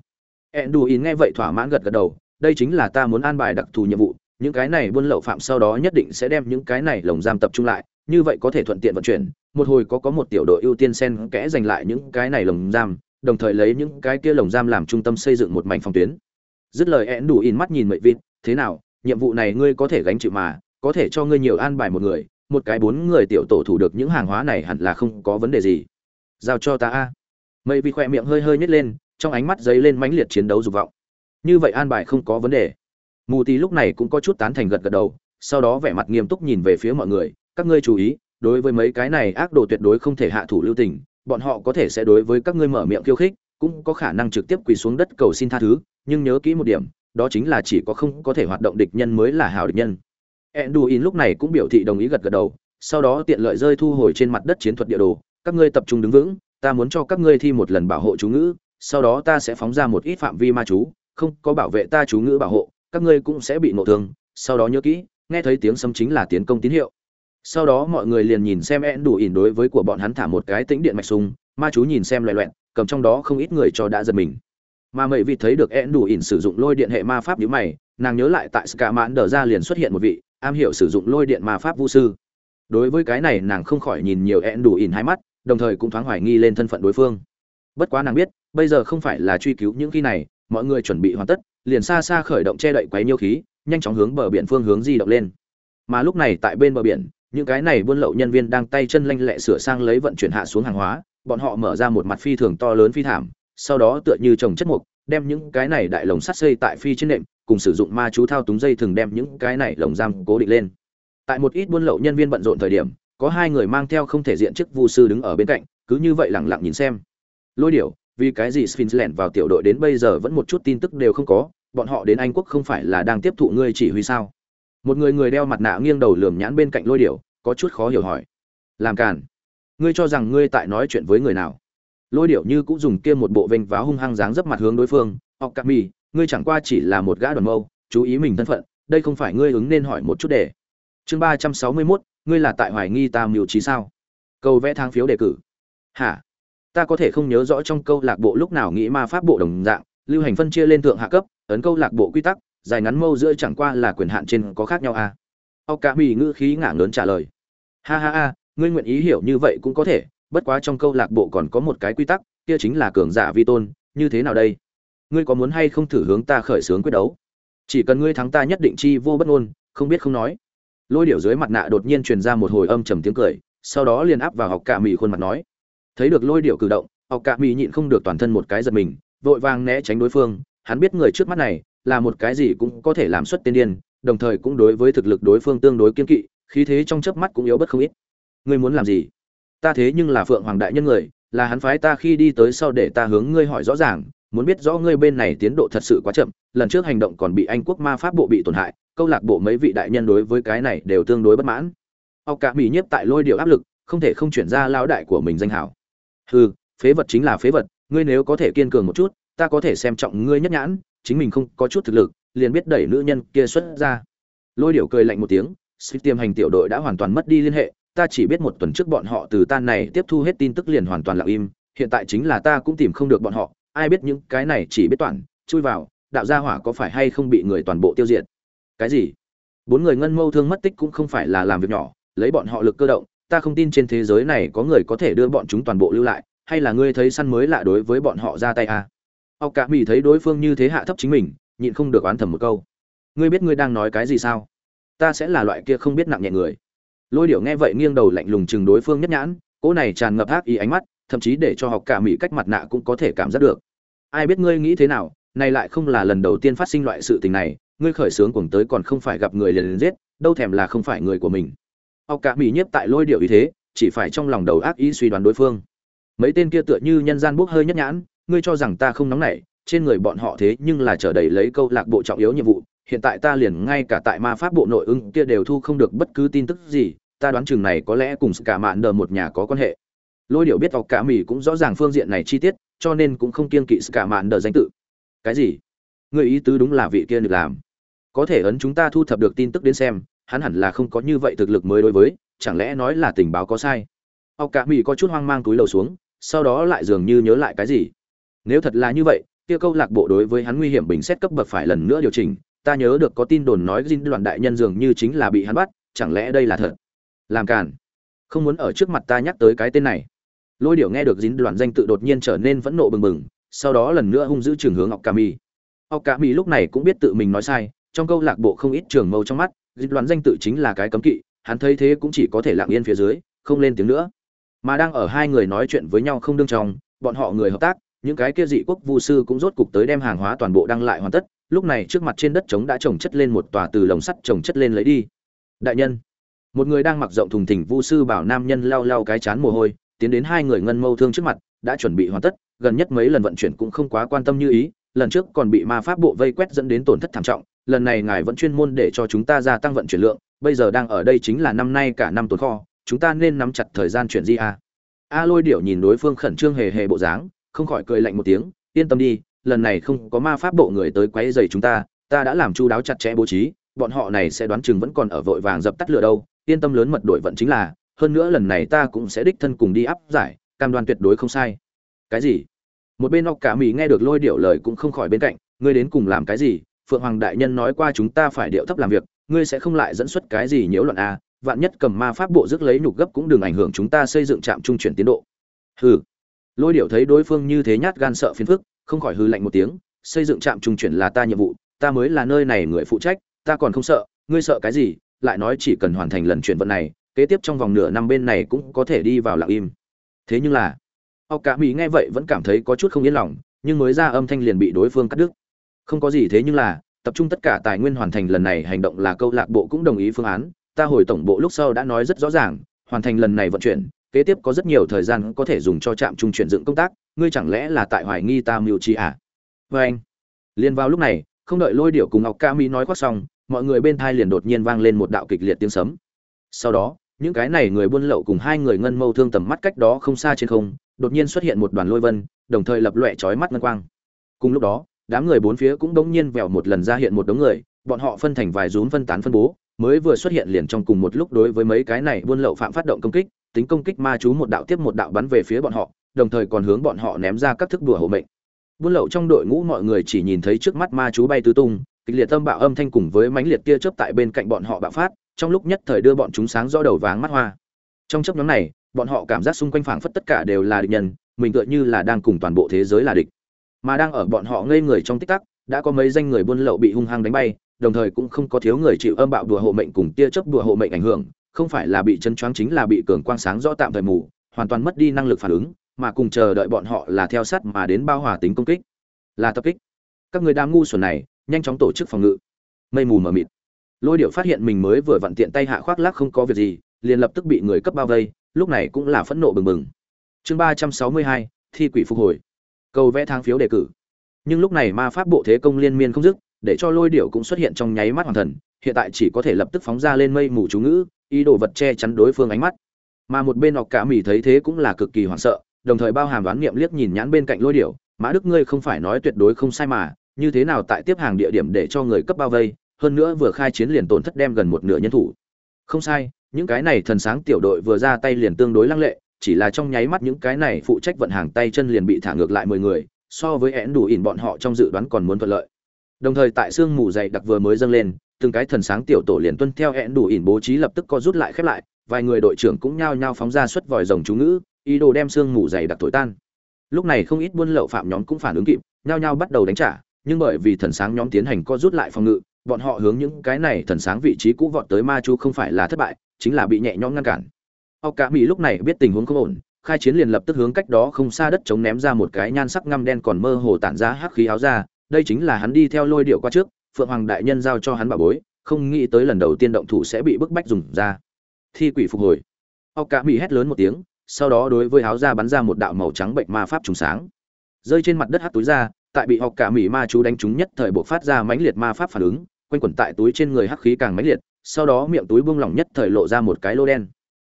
én đủ in nghe vậy thỏa mãn gật gật đầu, đây chính là ta muốn an bài đặc thù nhiệm vụ, những cái này buôn lậu phạm sau đó nhất định sẽ đem những cái này lồng giam tập trung lại như vậy có thể thuận tiện vận chuyển một hồi có có một tiểu đội ưu tiên sen kẽ giành lại những cái này lồng giam đồng thời lấy những cái kia lồng giam làm trung tâm xây dựng một mảnh phòng tuyến dứt lời én đủ in mắt nhìn mệnh vịt, thế nào, nhiệm vụ này ngươi có thể gánh chịu mà, có thể cho ngươi nhiều an bài một người, một cái bốn người tiểu tổ thủ được những hàng hóa này hẳn là không có vấn đề gì. Giao cho ta a. Mây vịt khỏe miệng hơi hơi nhếch lên, trong ánh mắt dấy lên mãnh liệt chiến đấu dục vọng. Như vậy an bài không có vấn đề. Mù tì lúc này cũng có chút tán thành gật gật đầu, sau đó vẻ mặt nghiêm túc nhìn về phía mọi người, các ngươi chú ý, đối với mấy cái này ác đồ tuyệt đối không thể hạ thủ lưu tình, bọn họ có thể sẽ đối với các ngươi mở miệng khiêu khích cũng có khả năng trực tiếp quỳ xuống đất cầu xin tha thứ, nhưng nhớ kỹ một điểm, đó chính là chỉ có không có thể hoạt động địch nhân mới là hảo địch nhân. Enduin lúc này cũng biểu thị đồng ý gật gật đầu, sau đó tiện lợi rơi thu hồi trên mặt đất chiến thuật địa đồ, các ngươi tập trung đứng vững, ta muốn cho các ngươi thi một lần bảo hộ chú ngữ, sau đó ta sẽ phóng ra một ít phạm vi ma chú, không có bảo vệ ta chú ngữ bảo hộ, các ngươi cũng sẽ bị nộ thương, sau đó nhớ kỹ, nghe thấy tiếng sấm chính là tiến công tín hiệu. Sau đó mọi người liền nhìn xem én đủ ỉn đối với của bọn hắn thả một cái tĩnh điện mạch súng, ma chú nhìn xem loẹ loẹn cầm trong đó không ít người cho đã giật mình. Mà mậy vị thấy được én đủ ỉn sử dụng lôi điện hệ ma pháp nhữ mày, nàng nhớ lại tại ska mãn đờ ra liền xuất hiện một vị, am hiểu sử dụng lôi điện ma pháp vũ sư. Đối với cái này nàng không khỏi nhìn nhiều én đủ ỉn hai mắt, đồng thời cũng thoáng hoài nghi lên thân phận đối phương. Bất quá nàng biết, bây giờ không phải là truy cứu những khi này, mọi người chuẩn bị hoàn tất, liền xa xa khởi động che đậy quấy nhiêu khí, nhanh chóng hướng bờ biển phương hướng di động lên. Mà lúc này tại bên bờ biển, những cái này buôn lậu nhân viên đang tay chân lanh lẹ sửa sang lấy vận chuyển hạ xuống hàng hóa bọn họ mở ra một mặt phi thường to lớn phi thảm sau đó tựa như trồng chất mục đem những cái này đại lồng sắt xây tại phi trên nệm cùng sử dụng ma chú thao túng dây thường đem những cái này lồng giam cố định lên tại một ít buôn lậu nhân viên bận rộn thời điểm có hai người mang theo không thể diện chức vu sư đứng ở bên cạnh cứ như vậy lặng lặng nhìn xem lôi điểu vì cái gì Sphinx lẻn vào tiểu đội đến bây giờ vẫn một chút tin tức đều không có, bọn họ đến Anh quốc không phải là đang tiếp thụ ngươi chỉ huy sao? Một người người đeo mặt nạ nghiêng đầu lườm nhãn bên cạnh Lôi Điểu, có chút khó hiểu hỏi. Làm càn. Ngươi cho rằng ngươi tại nói chuyện với người nào? Lôi điệu như cũng dùng kia một bộ vênh váo hung hăng dáng dấp mặt hướng đối phương, "Học cà Mì, ngươi chẳng qua chỉ là một gã đoàn mâu, chú ý mình thân phận, đây không phải ngươi ứng nên hỏi một chút để." Chương ba trăm sáu mươi mốt ngươi là tại hoài nghi ta mưu trí sao? Câu vẽ thang phiếu đề cử. Hả? ta có thể không nhớ rõ trong câu lạc bộ lúc nào nghĩ ma pháp bộ đồng dạng lưu hành phân chia lên thượng hạ cấp ấn câu lạc bộ quy tắc dài ngắn mâu giữa chẳng qua là quyền hạn trên có khác nhau à. ọc cả mì ngữ khí ngả lớn trả lời ha ha ha ngươi nguyện ý hiểu như vậy cũng có thể, bất quá trong câu lạc bộ còn có một cái quy tắc, kia chính là cường giả vi tôn, như thế nào đây? Ngươi có muốn hay không thử hướng ta khởi xướng quyết đấu? Chỉ cần ngươi thắng ta nhất định chi vô bất ngôn, không biết không nói. Lôi điểu dưới mặt nạ đột nhiên truyền ra một hồi âm trầm tiếng cười, sau đó liền áp vào học cả mỹ khuôn mặt nói. Thấy được lôi điểu cử động, học cả mỹ nhịn không được toàn thân một cái giật mình, vội vàng né tránh đối phương. Hắn biết người trước mắt này là một cái gì cũng có thể làm xuất tiên điên, đồng thời cũng đối với thực lực đối phương tương đối kiên kỵ, khí thế trong chớp mắt cũng yếu bất không ít ngươi muốn làm gì? Ta thế nhưng là phượng hoàng đại nhân người, là hắn phái ta khi đi tới sau để ta hướng ngươi hỏi rõ ràng, muốn biết rõ ngươi bên này tiến độ thật sự quá chậm, lần trước hành động còn bị anh quốc ma pháp bộ bị tổn hại, câu lạc bộ mấy vị đại nhân đối với cái này đều tương đối bất mãn. Ọc cả mỹ nhiếp tại lôi điệu áp lực, không thể không chuyển ra lao đại của mình danh hảo. Hừ, phế vật chính là phế vật, ngươi nếu có thể kiên cường một chút, ta có thể xem trọng ngươi nhất nhãn, chính mình không có chút thực lực, liền biết đẩy nữ nhân kia xuất ra. Lôi điệu cười lạnh một tiếng xích tiêm hành tiểu đội đã hoàn toàn mất đi liên hệ ta chỉ biết một tuần trước bọn họ từ tan này tiếp thu hết tin tức liền hoàn toàn lặng im, hiện tại chính là ta cũng tìm không được bọn họ, ai biết những cái này chỉ biết toàn, chui vào, đạo gia hỏa có phải hay không bị người toàn bộ tiêu diệt? Cái gì? Bốn người ngân mâu thương mất tích cũng không phải là làm việc nhỏ, lấy bọn họ lực cơ động, ta không tin trên thế giới này có người có thể đưa bọn chúng toàn bộ lưu lại, hay là ngươi thấy săn mới lạ đối với bọn họ ra tay à? ọc cả mỹ thấy đối phương như thế hạ thấp chính mình, nhịn không được oán thầm một câu. Ngươi biết ngươi đang nói cái gì sao? Ta sẽ là loại kia không biết nặng nhẹ người lôi điệu nghe vậy nghiêng đầu lạnh lùng chừng đối phương nhất nhãn, cỗ này tràn ngập ác ý ánh mắt, thậm chí để cho học cả mỹ cách mặt nạ cũng có thể cảm giác được. Ai biết ngươi nghĩ thế nào, này lại không là lần đầu tiên phát sinh loại sự tình này, ngươi khởi sướng cuồng tới còn không phải gặp người liền liền giết, đâu thèm là không phải người của mình. Học cả mỹ nhiếp tại lôi điệu ý thế, chỉ phải trong lòng đầu ác ý suy đoán đối phương. Mấy tên kia tựa như nhân gian bốc hơi nhất nhãn, ngươi cho rằng ta không nóng nảy, trên người bọn họ thế nhưng là trở đầy lấy câu lạc bộ trọng yếu nhiệm vụ hiện tại ta liền ngay cả tại ma pháp bộ nội ứng kia đều thu không được bất cứ tin tức gì, ta đoán chừng này có lẽ cùng cả mạn đờ một nhà có quan hệ. Lôi điệu biết học cả mì cũng rõ ràng phương diện này chi tiết, cho nên cũng không kiên kỵ cả mạn đờ danh tự. Cái gì? Người ý tứ đúng là vị kia được làm. Có thể ấn chúng ta thu thập được tin tức đến xem, hắn hẳn là không có như vậy thực lực mới đối với, chẳng lẽ nói là tình báo có sai? Học cả mỹ có chút hoang mang túi lầu xuống, sau đó lại dường như nhớ lại cái gì. Nếu thật là như vậy, kia câu lạc bộ đối với hắn nguy hiểm bình xét cấp bậc phải lần nữa điều chỉnh ta nhớ được có tin đồn nói Jin đoàn đại nhân dường như chính là bị hắn bắt, chẳng lẽ đây là thật? Làm càn. Không muốn ở trước mặt ta nhắc tới cái tên này. Lôi điệu nghe được Jin đoàn danh tự đột nhiên trở nên vẫn nộ bừng bừng, sau đó lần nữa hung dữ trường hướng ngọc Okami ngọc lúc này cũng biết tự mình nói sai, trong câu lạc bộ không ít trường mâu trong mắt, Jin đoàn danh tự chính là cái cấm kỵ, hắn thấy thế cũng chỉ có thể lặng yên phía dưới, không lên tiếng nữa. Mà đang ở hai người nói chuyện với nhau không đương trong, bọn họ người hợp tác, những cái kia dị quốc vu sư cũng rốt cục tới đem hàng hóa toàn bộ đăng lại hoàn tất lúc này trước mặt trên đất trống đã trồng chất lên một tòa từ lồng sắt trồng chất lên lấy đi. Đại nhân, một người đang mặc rộng thùng thình vu sư bảo nam nhân lau lau cái chán mồ hôi, tiến đến hai người ngân mâu thương trước mặt, đã chuẩn bị hoàn tất, gần nhất mấy lần vận chuyển cũng không quá quan tâm như ý, lần trước còn bị ma pháp bộ vây quét dẫn đến tổn thất thảm trọng, lần này ngài vẫn chuyên môn để cho chúng ta gia tăng vận chuyển lượng, bây giờ đang ở đây chính là năm nay cả năm tồn kho, chúng ta nên nắm chặt thời gian chuyển di a. A lôi điệu nhìn đối phương khẩn trương hề hề bộ dáng, không khỏi cười lạnh một tiếng, yên tâm đi lần này không có ma pháp bộ người tới quấy rầy chúng ta ta đã làm chu đáo chặt chẽ bố trí, bọn họ này sẽ đoán chừng vẫn còn ở vội vàng dập tắt lửa đâu, yên tâm lớn mật đổi vận chính là, hơn nữa lần này ta cũng sẽ đích thân cùng đi áp giải, cam đoan tuyệt đối không sai. Cái gì? Một bên Ngọc cả mỹ nghe được lôi điệu lời cũng không khỏi bên cạnh, ngươi đến cùng làm cái gì? Phượng hoàng đại nhân nói qua chúng ta phải điệu thấp làm việc, ngươi sẽ không lại dẫn xuất cái gì nhiễu loạn a vạn nhất cầm ma pháp bộ rước lấy nhục gấp cũng đừng ảnh hưởng chúng ta xây dựng trạm trung chuyển tiến độ. Hừ. Lôi điệu thấy đối phương như thế nhát gan sợ phiền phức không khỏi hư lạnh một tiếng, xây dựng trạm trung chuyển là ta nhiệm vụ, ta mới là nơi này người phụ trách, ta còn không sợ, ngươi sợ cái gì, lại nói chỉ cần hoàn thành lần chuyển vận này, kế tiếp trong vòng nửa năm bên này cũng có thể đi vào lặng im. Thế nhưng là ọc cả mỹ nghe vậy vẫn cảm thấy có chút không yên lòng, nhưng mới ra âm thanh liền bị đối phương cắt đứt. Không có gì thế nhưng là, tập trung tất cả tài nguyên hoàn thành lần này hành động là câu lạc bộ cũng đồng ý phương án, ta hồi tổng bộ lúc sau đã nói rất rõ ràng, hoàn thành lần này vận chuyển kế tiếp có rất nhiều thời gian có thể dùng cho trạm trung chuyển dựng công tác, ngươi chẳng lẽ là tại hoài nghi ta mưu trí à? Vê anh, liền vào lúc này, không đợi lôi điệu cùng ngọc ca mỹ nói khoác xong, mọi người bên thai liền đột nhiên vang lên một đạo kịch liệt tiếng sấm. Sau đó, những cái này người buôn lậu cùng hai người ngân mâu thương tầm mắt cách đó không xa trên không, đột nhiên xuất hiện một đoàn lôi vân, đồng thời lập loẹ chói mắt ngân quang. Cùng lúc đó, đám người bốn phía cũng đống nhiên vèo một lần ra hiện một đống người, bọn họ phân thành vài rúm phân tán phân bố, mới vừa xuất hiện liền trong cùng một lúc đối với mấy cái này buôn lậu phạm phát động công kích tính công kích ma chú một đạo tiếp một đạo bắn về phía bọn họ, đồng thời còn hướng bọn họ ném ra các thức đùa hộ mệnh. Buôn lậu trong đội ngũ mọi người chỉ nhìn thấy trước mắt ma chú bay tứ tung, kịch liệt tâm bạo âm thanh cùng với mãnh liệt tia chớp tại bên cạnh bọn họ bạo phát, trong lúc nhất thời đưa bọn chúng sáng rõ đầu váng mắt hoa. Trong chớp nhoáng này, bọn họ cảm giác xung quanh phảng phất tất cả đều là địch nhân, mình tựa như là đang cùng toàn bộ thế giới là địch. Mà đang ở bọn họ ngây người trong tích tắc, đã có mấy danh người buôn lậu bị hung hăng đánh bay, đồng thời cũng không có thiếu người chịu âm bạo đùa hộ mệnh cùng tia chớp đùa hộ mệnh ảnh hưởng không phải là bị chân choáng chính là bị cường quang sáng rõ tạm thời mù, hoàn toàn mất đi năng lực phản ứng, mà cùng chờ đợi bọn họ là theo sát mà đến bao hòa tính công kích. Là tập kích. Các người đám ngu xuẩn này, nhanh chóng tổ chức phòng ngự. Mây mù mờ mịt. Lôi điệu phát hiện mình mới vừa vặn tiện tay hạ khoác lác không có việc gì, liền lập tức bị người cấp bao vây, lúc này cũng là phẫn nộ bừng bừng. Chương ba trăm sáu mươi hai, thi quỷ phục hồi. Cầu vẽ thang phiếu đề cử. Nhưng lúc này ma pháp bộ thế công liên miên không dứt, để cho lôi điểu cũng xuất hiện trong nháy mắt hoàn thần, hiện tại chỉ có thể lập tức phóng ra lên mây mù chú ngữ ý đồ vật che chắn đối phương ánh mắt. Mà một bên ọc cả mỉ thấy thế cũng là cực kỳ hoảng sợ, đồng thời bao hàm đoán niệm liếc nhìn nhãn bên cạnh lôi điệu mã đức ngươi không phải nói tuyệt đối không sai mà, như thế nào tại tiếp hàng địa điểm để cho người cấp bao vây, hơn nữa vừa khai chiến liền tổn thất đem gần một nửa nhân thủ. Không sai, những cái này thần sáng tiểu đội vừa ra tay liền tương đối lăng lệ, chỉ là trong nháy mắt những cái này phụ trách vận hàng tay chân liền bị thả ngược lại mười người, so với én đủ ỉn bọn họ trong dự đoán còn muốn thuận lợi. Đồng thời tại sương mù dày đặc vừa mới dâng lên từng cái thần sáng tiểu tổ liền tuân theo hẹn đủ ỉn bố trí lập tức co rút lại khép lại, vài người đội trưởng cũng nhao nhao phóng ra xuất vòi rồng chú ngữ, ý đồ đem sương mù dày đặc thổi tan. Lúc này không ít buôn lậu phạm nhóm cũng phản ứng kịp, nhao nhao bắt đầu đánh trả, nhưng bởi vì thần sáng nhóm tiến hành co rút lại phòng ngự, bọn họ hướng những cái này thần sáng vị trí cũ vọt tới ma chu không phải là thất bại, chính là bị nhẹ nhõm ngăn cản. Ọc cả mỹ lúc này biết tình huống không ổn, khai chiến liền lập tức hướng cách đó không xa đất chống ném ra một cái nhan sắc ngăm đen còn mơ hồ tản ra hắc khí áo ra, đây chính là hắn đi theo lôi điệu qua trước phượng hoàng đại nhân giao cho hắn bảo bối, không nghĩ tới lần đầu tiên động thủ sẽ bị bức bách dùng ra. Thi quỷ phục hồi. Ọc cả mỹ hét lớn một tiếng, sau đó đối với áo ra bắn ra một đạo màu trắng bệnh ma pháp trùng sáng. Rơi trên mặt đất hát túi ra, tại bị học cả mỹ ma chú đánh trúng nhất thời buộc phát ra mãnh liệt ma pháp phản ứng, quanh quẩn tại túi trên người hắc khí càng mãnh liệt, sau đó miệng túi buông lỏng nhất thời lộ ra một cái lô đen.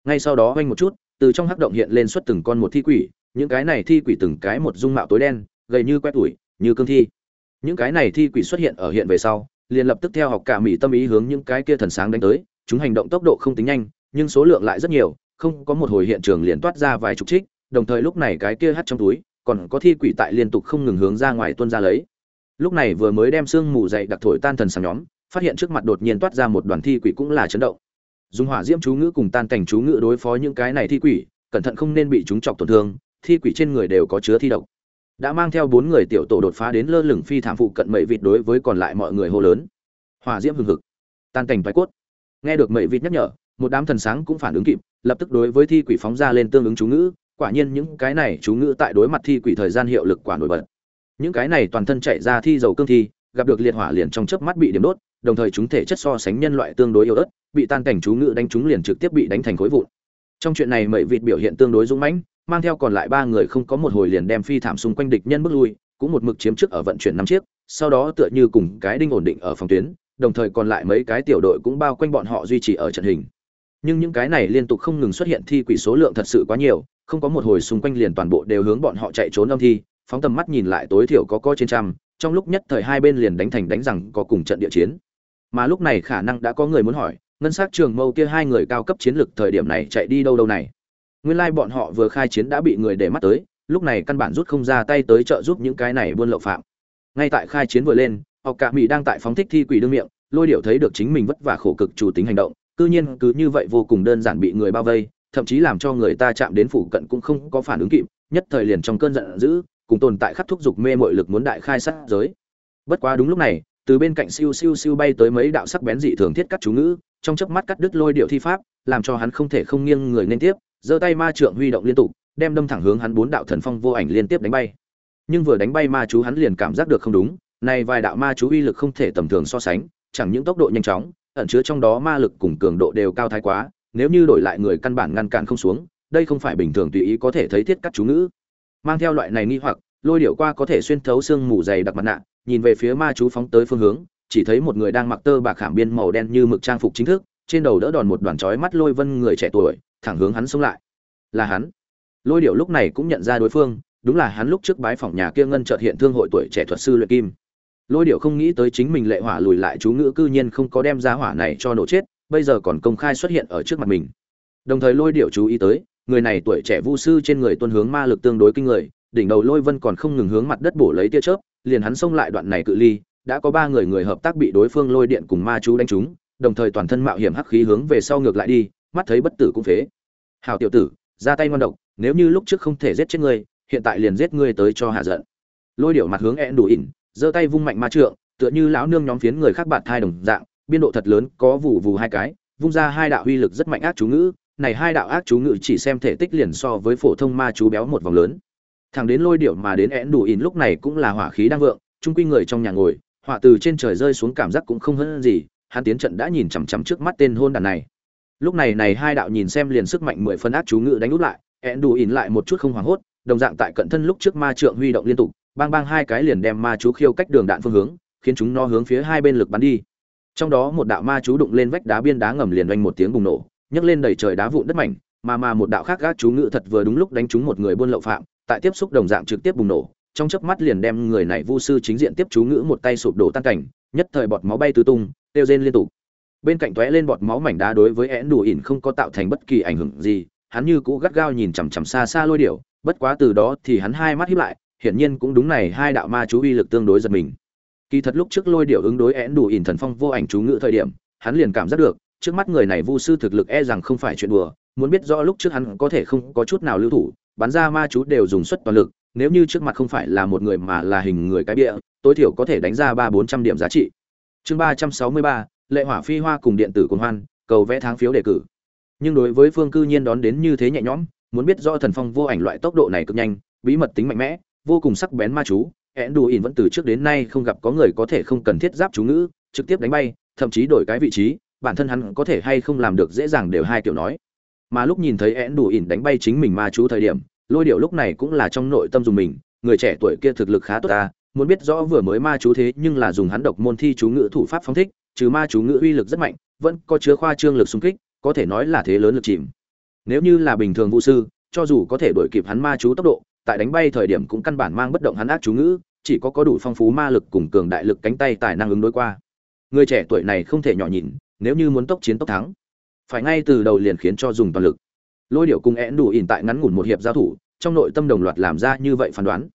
Ngay sau đó quanh một chút, từ trong hắc động hiện lên xuất từng con một thi quỷ, những cái này thi quỷ từng cái một dung mạo tối đen, gầy như quét tuổi, như cương thi những cái này thi quỷ xuất hiện ở hiện về sau, liền lập tức theo học cả mỹ tâm ý hướng những cái kia thần sáng đánh tới. Chúng hành động tốc độ không tính nhanh, nhưng số lượng lại rất nhiều, không có một hồi hiện trường liền toát ra vài chục trích, đồng thời lúc này cái kia hắt trong túi, còn có thi quỷ tại liên tục không ngừng hướng ra ngoài tuôn ra lấy. Lúc này vừa mới đem xương mù dậy đặc thổi tan thần sáng nhóm, phát hiện trước mặt đột nhiên toát ra một đoàn thi quỷ cũng là chấn động. Dùng hỏa diễm chú ngữ cùng tan cảnh chú ngữ đối phó những cái này thi quỷ, cẩn thận không nên bị chúng chọc tổn thương, thi quỷ trên người đều có chứa thi độc đã mang theo bốn người tiểu tổ đột phá đến lơ lửng phi thảm phụ cận mậy vịt đối với còn lại mọi người hô lớn. Hỏa diễm hừng hực. Tan cảnh thoái cốt. Nghe được mậy vịt nhắc nhở, một đám thần sáng cũng phản ứng kịp, lập tức đối với thi quỷ phóng ra lên tương ứng chú ngữ, quả nhiên những cái này chú ngữ tại đối mặt thi quỷ thời gian hiệu lực quả nổi bật. Những cái này toàn thân chạy ra thi dầu cương thi, gặp được liệt hỏa liền trong chớp mắt bị điểm đốt, đồng thời chúng thể chất so sánh nhân loại tương đối yếu ớt, bị tan cảnh chú ngữ đánh chúng liền trực tiếp bị đánh thành khối vụn. Trong chuyện này mậy vịt biểu hiện tương đối dũng mãnh mang theo còn lại ba người không có một hồi liền đem phi thảm xung quanh địch nhân bước lui, cũng một mực chiếm trước ở vận chuyển năm chiếc, sau đó tựa như cùng cái đinh ổn định ở phòng tuyến, đồng thời còn lại mấy cái tiểu đội cũng bao quanh bọn họ duy trì ở trận hình. Nhưng những cái này liên tục không ngừng xuất hiện thi quỷ số lượng thật sự quá nhiều, không có một hồi xung quanh liền toàn bộ đều hướng bọn họ chạy trốn âm thi, phóng tầm mắt nhìn lại tối thiểu có có trên trăm, trong lúc nhất thời hai bên liền đánh thành đánh rằng có cùng trận địa chiến. Mà lúc này khả năng đã có người muốn hỏi, ngân s á c trường mâu kia hai người cao cấp chiến lược thời điểm này chạy đi đâu đâu này? Nguyên lai bọn họ vừa khai chiến đã bị người để mắt tới, lúc này căn bản rút không ra tay tới trợ giúp những cái này buôn lậu phạm. Ngay tại khai chiến vừa lên học cả mỹ đang tại phóng thích thi quỷ đương miệng, lôi điệu thấy được chính mình vất vả khổ cực chủ tính hành động, cư nhiên cứ như vậy vô cùng đơn giản bị người bao vây, thậm chí làm cho người ta chạm đến phủ cận cũng không có phản ứng kịp, nhất thời liền trong cơn giận dữ, cùng tồn tại khắc thúc dục mê mọi lực muốn đại khai sát giới. Bất quá đúng lúc này, từ bên cạnh siêu siêu siêu bay tới mấy đạo sắc bén dị thường thiết cắt chú ngữ trong chớp mắt cắt đứt lôi điệu thi pháp, làm cho hắn không thể không nghiêng người nên tiếp, giơ tay ma trượng huy động liên tục, đem đâm thẳng hướng hắn bốn đạo thần phong vô ảnh liên tiếp đánh bay. Nhưng vừa đánh bay ma chú hắn liền cảm giác được không đúng, này vài đạo ma chú uy lực không thể tầm thường so sánh, chẳng những tốc độ nhanh chóng, ẩn chứa trong đó ma lực cùng cường độ đều cao thái quá, nếu như đổi lại người căn bản ngăn cản không xuống, đây không phải bình thường tùy ý có thể thấy thiết cắt chú ngữ. Mang theo loại này nghi hoặc, lôi điệu qua có thể xuyên thấu xương mù dày đặc mặt nạ, nhìn về phía ma chú phóng tới phương hướng chỉ thấy một người đang mặc tơ bạc khảm biên màu đen như mực trang phục chính thức, trên đầu đỡ đòn một đoàn chói mắt lôi vân người trẻ tuổi, thẳng hướng hắn xông lại. Là hắn. Lôi điệu lúc này cũng nhận ra đối phương, đúng là hắn lúc trước bái phòng nhà kia ngân trợt hiện thương hội tuổi trẻ thuật sư luyện kim. Lôi điệu không nghĩ tới chính mình lệ hỏa lùi lại chú ngữ cư nhiên không có đem ra hỏa này cho nổ chết, bây giờ còn công khai xuất hiện ở trước mặt mình. Đồng thời lôi điệu chú ý tới, người này tuổi trẻ vu sư trên người tuân hướng ma lực tương đối kinh người, đỉnh đầu lôi vân còn không ngừng hướng mặt đất bổ lấy tia chớp, liền hắn xông lại đoạn này cự ly đã có ba người người hợp tác bị đối phương lôi điện cùng ma chú đánh trúng, đồng thời toàn thân mạo hiểm hắc khí hướng về sau ngược lại đi, mắt thấy bất tử cũng phế. Hào tiểu tử, ra tay ngon độc, nếu như lúc trước không thể giết chết ngươi, hiện tại liền giết ngươi tới cho hạ giận. Lôi điệu mặt hướng ẹn đủ ỉn, giơ tay vung mạnh ma trượng, tựa như lão nương nhóm phiến người khác bạt thai đồng dạng, biên độ thật lớn, có vụ vù hai cái, vung ra hai đạo uy lực rất mạnh ác chú ngữ, này hai đạo ác chú ngữ chỉ xem thể tích liền so với phổ thông ma chú béo một vòng lớn. Thằng đến lôi điệu mà đến én đủ ỉn lúc này cũng là hỏa khí đang vượng, trung quy người trong nhà ngồi Họa từ trên trời rơi xuống cảm giác cũng không hơn gì, hắn tiến trận đã nhìn chằm chằm trước mắt tên hôn đàn này. Lúc này này hai đạo nhìn xem liền sức mạnh mười phân ác chú ngự đánh úp lại, ẹn đủ ỉn lại một chút không hoảng hốt, đồng dạng tại cận thân lúc trước ma trượng huy động liên tục, bang bang hai cái liền đem ma chú khiêu cách đường đạn phương hướng, khiến chúng nó hướng phía hai bên lực bắn đi. Trong đó một đạo ma chú đụng lên vách đá biên đá ngầm liền vang một tiếng bùng nổ, nhấc lên đầy trời đá vụn đất mảnh, mà mà một đạo khác gác chú ngự thật vừa đúng lúc đánh trúng một người buôn lậu phạm, tại tiếp xúc đồng dạng trực tiếp bùng nổ trong chớp mắt liền đem người này vu sư chính diện tiếp chú ngữ một tay sụp đổ tan cảnh, nhất thời bọt máu bay tứ tung, tiêu rên liên tục. Bên cạnh tóe lên bọt máu mảnh đá đối với én đủ ỉn không có tạo thành bất kỳ ảnh hưởng gì, hắn như cũ gắt gao nhìn chằm chằm xa xa lôi điểu, bất quá từ đó thì hắn hai mắt híp lại, hiển nhiên cũng đúng này hai đạo ma chú uy lực tương đối giật mình. Kỳ thật lúc trước lôi điểu ứng đối én đủ ỉn thần phong vô ảnh chú ngữ thời điểm, hắn liền cảm giác được, trước mắt người này vu sư thực lực e rằng không phải chuyện đùa, muốn biết rõ lúc trước hắn có thể không có chút nào lưu thủ, bắn ra ma chú đều dùng suất toàn lực nếu như trước mặt không phải là một người mà là hình người cái bịa, tối thiểu có thể đánh ra ba bốn trăm điểm giá trị. Chương ba trăm sáu mươi ba, lệ hỏa phi hoa cùng điện tử cồn hoan, cầu vẽ tháng phiếu đề cử. Nhưng đối với phương cư nhiên đón đến như thế nhẹ nhõm, muốn biết rõ thần phong vô ảnh loại tốc độ này cực nhanh, bí mật tính mạnh mẽ, vô cùng sắc bén ma chú hẹn đủ ỉn vẫn từ trước đến nay không gặp có người có thể không cần thiết giáp chú ngữ, trực tiếp đánh bay, thậm chí đổi cái vị trí, bản thân hắn có thể hay không làm được dễ dàng đều hai kiểu nói. Mà lúc nhìn thấy hẹn đủ ỉn đánh bay chính mình ma chú thời điểm lôi điệu lúc này cũng là trong nội tâm dùng mình, người trẻ tuổi kia thực lực khá tốt ta, muốn biết rõ vừa mới ma chú thế nhưng là dùng hắn độc môn thi chú ngữ thủ pháp phóng thích, trừ ma chú ngữ uy lực rất mạnh, vẫn có chứa khoa trương lực xung kích, có thể nói là thế lớn lực chìm. Nếu như là bình thường vũ sư, cho dù có thể đuổi kịp hắn ma chú tốc độ, tại đánh bay thời điểm cũng căn bản mang bất động hắn ác chú ngữ, chỉ có có đủ phong phú ma lực cùng cường đại lực cánh tay tài năng ứng đối qua. Người trẻ tuổi này không thể nhỏ nhìn nếu như muốn tốc chiến tốc thắng, phải ngay từ đầu liền khiến cho dùng toàn lực lôi điệu cùng én đủ ỉn tại ngắn ngủn một hiệp giao thủ, trong nội tâm đồng loạt làm ra như vậy phán đoán.